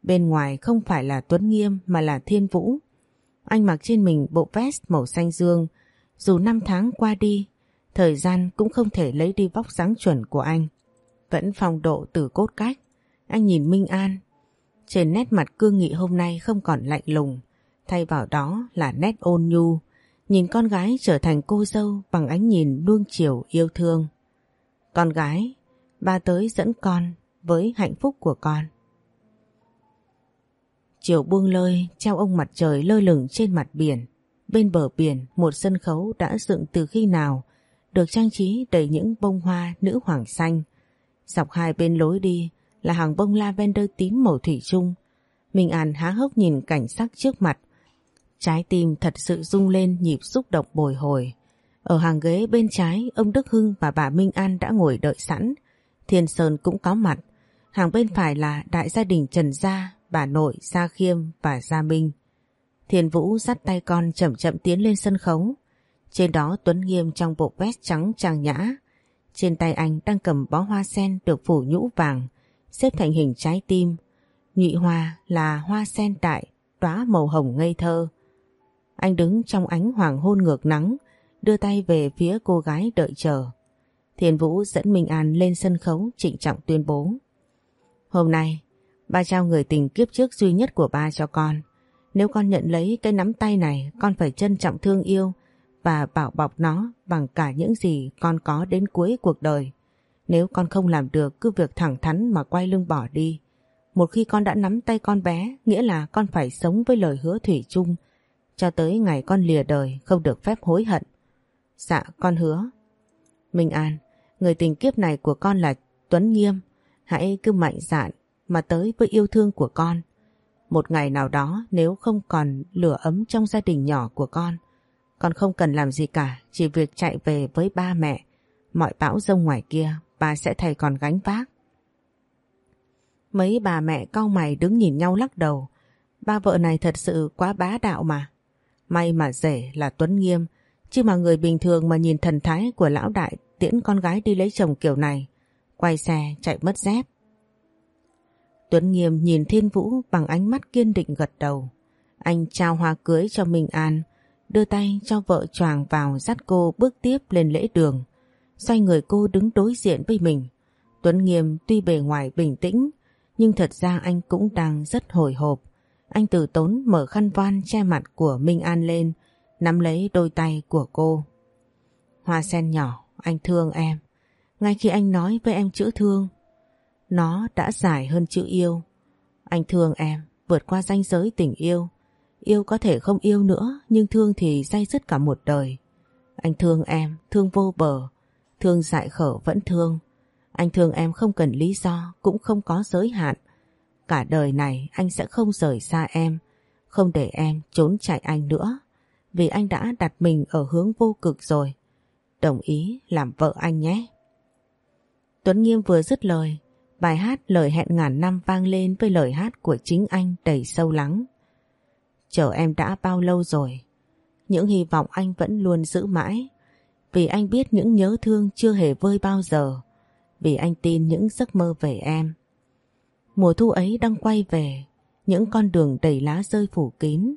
Bên ngoài không phải là Tuấn Nghiêm mà là Thiên Vũ. Anh mặc trên mình bộ vest màu xanh dương, dù năm tháng qua đi, thời gian cũng không thể lấy đi vóc dáng chuẩn của anh. Vẫn phong độ từ cốt cách. Anh nhìn Minh An. Trên nét mặt cương nghị hôm nay không còn lạnh lùng. Thay vào đó là nét ôn nhu. Nhìn con gái trở thành cô dâu bằng ánh nhìn nuông chiều yêu thương. Con gái, ba tới dẫn con với hạnh phúc của con. Chiều buông lơi, treo ông mặt trời lơ lửng trên mặt biển. bên bờ biển một sân khấu đã dựng từ khi nào, được trang trí đầy những bông hoa nữ hoàng xanh. Dọc hai bên lối đi là hàng bông lavender tím màu thủy chung. Minh An há hốc nhìn cảnh sắc trước mặt. Trái tim thật sự rung lên nhịp xúc động bồi hồi. Ở hàng ghế bên trái, ông Đức Hưng và bà Minh An đã ngồi đợi sẵn. Thiên Sơn cũng có mặt. Hàng bên phải là đại gia đình Trần Gia, bà nội Gia Khiêm và Gia Minh. Thiên Vũ dắt tay con chậm chậm tiến lên sân khấu. Trên đó Tuấn Nghiêm trong bộ vest trắng trang nhã. Trên tay anh đang cầm bó hoa sen được phủ nhũ vàng, xếp thành hình trái tim. Nhụy hoa là hoa sen đại, đóa màu hồng ngây thơ. Anh đứng trong ánh hoàng hôn ngược nắng, đưa tay về phía cô gái đợi chờ. Thiền Vũ dẫn Minh An lên sân khấu trịnh trọng tuyên bố. Hôm nay, ba trao người tình kiếp trước duy nhất của ba cho con. Nếu con nhận lấy cái nắm tay này, con phải trân trọng thương yêu và bảo bọc nó bằng cả những gì con có đến cuối cuộc đời. Nếu con không làm được cứ việc thẳng thắn mà quay lưng bỏ đi. Một khi con đã nắm tay con bé, nghĩa là con phải sống với lời hứa thủy chung, cho tới ngày con lìa đời không được phép hối hận. Dạ, con hứa. Minh An, người tình kiếp này của con là Tuấn Nghiêm. Hãy cứ mạnh dạn mà tới với yêu thương của con. Một ngày nào đó nếu không còn lửa ấm trong gia đình nhỏ của con, con không cần làm gì cả, chỉ việc chạy về với ba mẹ. Mọi bão rông ngoài kia, bà sẽ thầy còn gánh vác. Mấy bà mẹ cau mày đứng nhìn nhau lắc đầu. Ba vợ này thật sự quá bá đạo mà. May mà rể là Tuấn Nghiêm, chứ mà người bình thường mà nhìn thần thái của lão đại tiễn con gái đi lấy chồng kiểu này, quay xe chạy mất dép. Tuấn Nghiêm nhìn Thiên Vũ bằng ánh mắt kiên định gật đầu. Anh trao hoa cưới cho Minh An, đưa tay cho vợ choàng vào dắt cô bước tiếp lên lễ đường. Xoay người cô đứng đối diện với mình. Tuấn Nghiêm tuy bề ngoài bình tĩnh, nhưng thật ra anh cũng đang rất hồi hộp. Anh từ tốn mở khăn voan che mặt của Minh An lên, nắm lấy đôi tay của cô. Hoa sen nhỏ, anh thương em. Ngay khi anh nói với em chữ thương, nó đã dài hơn chữ yêu. Anh thương em, vượt qua ranh giới tình yêu. Yêu có thể không yêu nữa, nhưng thương thì dây dứt cả một đời. Anh thương em, thương vô bờ, thương dại khở vẫn thương. Anh thương em không cần lý do, cũng không có giới hạn. Cả đời này anh sẽ không rời xa em, không để em trốn chạy anh nữa. Vì anh đã đặt mình ở hướng vô cực rồi. Đồng ý làm vợ anh nhé. Tuấn Nghiêm vừa dứt lời, bài hát lời hẹn ngàn năm vang lên với lời hát của chính anh đầy sâu lắng. Chờ em đã bao lâu rồi? Những hy vọng anh vẫn luôn giữ mãi. Vì anh biết những nhớ thương chưa hề vơi bao giờ. Vì anh tin những giấc mơ về em. Mùa thu ấy đang quay về, những con đường đầy lá rơi phủ kín.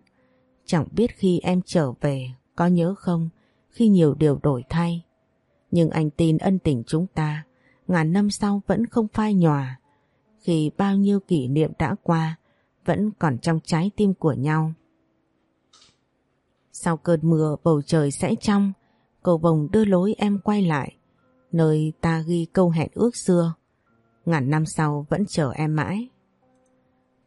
Chẳng biết khi em trở về, có nhớ không, khi nhiều điều đổi thay. Nhưng anh tin ân tình chúng ta, ngàn năm sau vẫn không phai nhòa. Khi bao nhiêu kỷ niệm đã qua, vẫn còn trong trái tim của nhau. Sau cơn mưa bầu trời sẽ trong, cầu vồng đưa lối em quay lại, nơi ta ghi câu hẹn ước xưa. Ngàn năm sau vẫn chờ em mãi.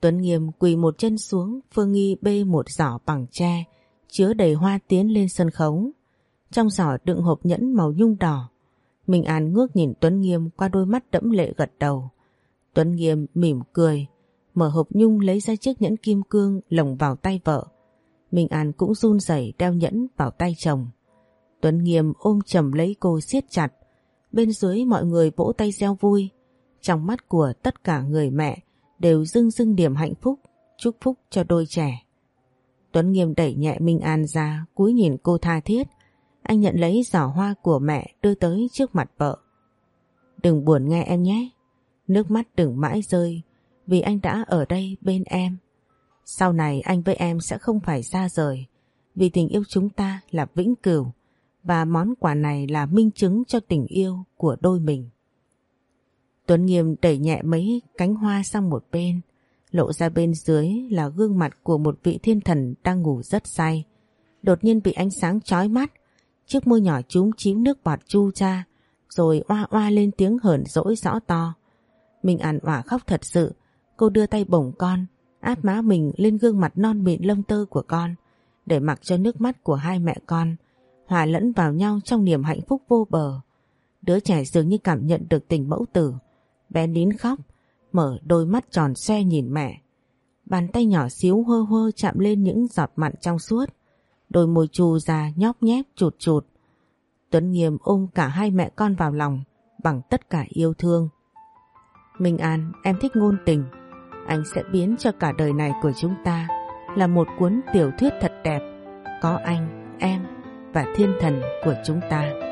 Tuấn Nghiêm quỳ một chân xuống, Phương Nghi bê một giỏ bằng tre, chứa đầy hoa tiến lên sân khấu. Trong giỏ đựng hộp nhẫn màu nhung đỏ. Minh An ngước nhìn Tuấn Nghiêm qua đôi mắt đẫm lệ gật đầu. Tuấn Nghiêm mỉm cười, mở hộp nhung lấy ra chiếc nhẫn kim cương lồng vào tay vợ. Minh An cũng run rẩy đeo nhẫn vào tay chồng. Tuấn Nghiêm ôm chầm lấy cô siết chặt. Bên dưới mọi người vỗ tay reo vui. Trong mắt của tất cả người mẹ đều dưng dưng điểm hạnh phúc, chúc phúc cho đôi trẻ. Tuấn Nghiêm đẩy nhẹ Minh An ra, cúi nhìn cô tha thiết. Anh nhận lấy giỏ hoa của mẹ đưa tới trước mặt vợ. Đừng buồn nghe em nhé. Nước mắt đừng mãi rơi vì anh đã ở đây bên em. Sau này anh với em sẽ không phải xa rời vì tình yêu chúng ta là vĩnh cửu và món quà này là minh chứng cho tình yêu của đôi mình. Tuấn Nghiêm đẩy nhẹ mấy cánh hoa sang một bên, lộ ra bên dưới là gương mặt của một vị thiên thần đang ngủ rất say. Đột nhiên bị ánh sáng chói mắt, chiếc môi nhỏ chúm chím nước bọt chu ra, rồi oa oa lên tiếng hờn dỗi rõ to. Mình ản ỏa khóc thật sự, cô đưa tay bổng con, áp má mình lên gương mặt non mịn lông tơ của con, để mặc cho nước mắt của hai mẹ con hòa lẫn vào nhau trong niềm hạnh phúc vô bờ. Đứa trẻ dường như cảm nhận được tình mẫu tử, bé nín khóc, mở đôi mắt tròn xe nhìn mẹ. Bàn tay nhỏ xíu hơ hơ chạm lên những giọt mặn trong suốt, đôi môi trù già nhóp nhép chụt chụt. Tuấn Nghiêm ôm cả hai mẹ con vào lòng bằng tất cả yêu thương. Minh An, em thích ngôn tình, anh sẽ biến cho cả đời này của chúng ta là một cuốn tiểu thuyết thật đẹp, có anh, em và thiên thần của chúng ta.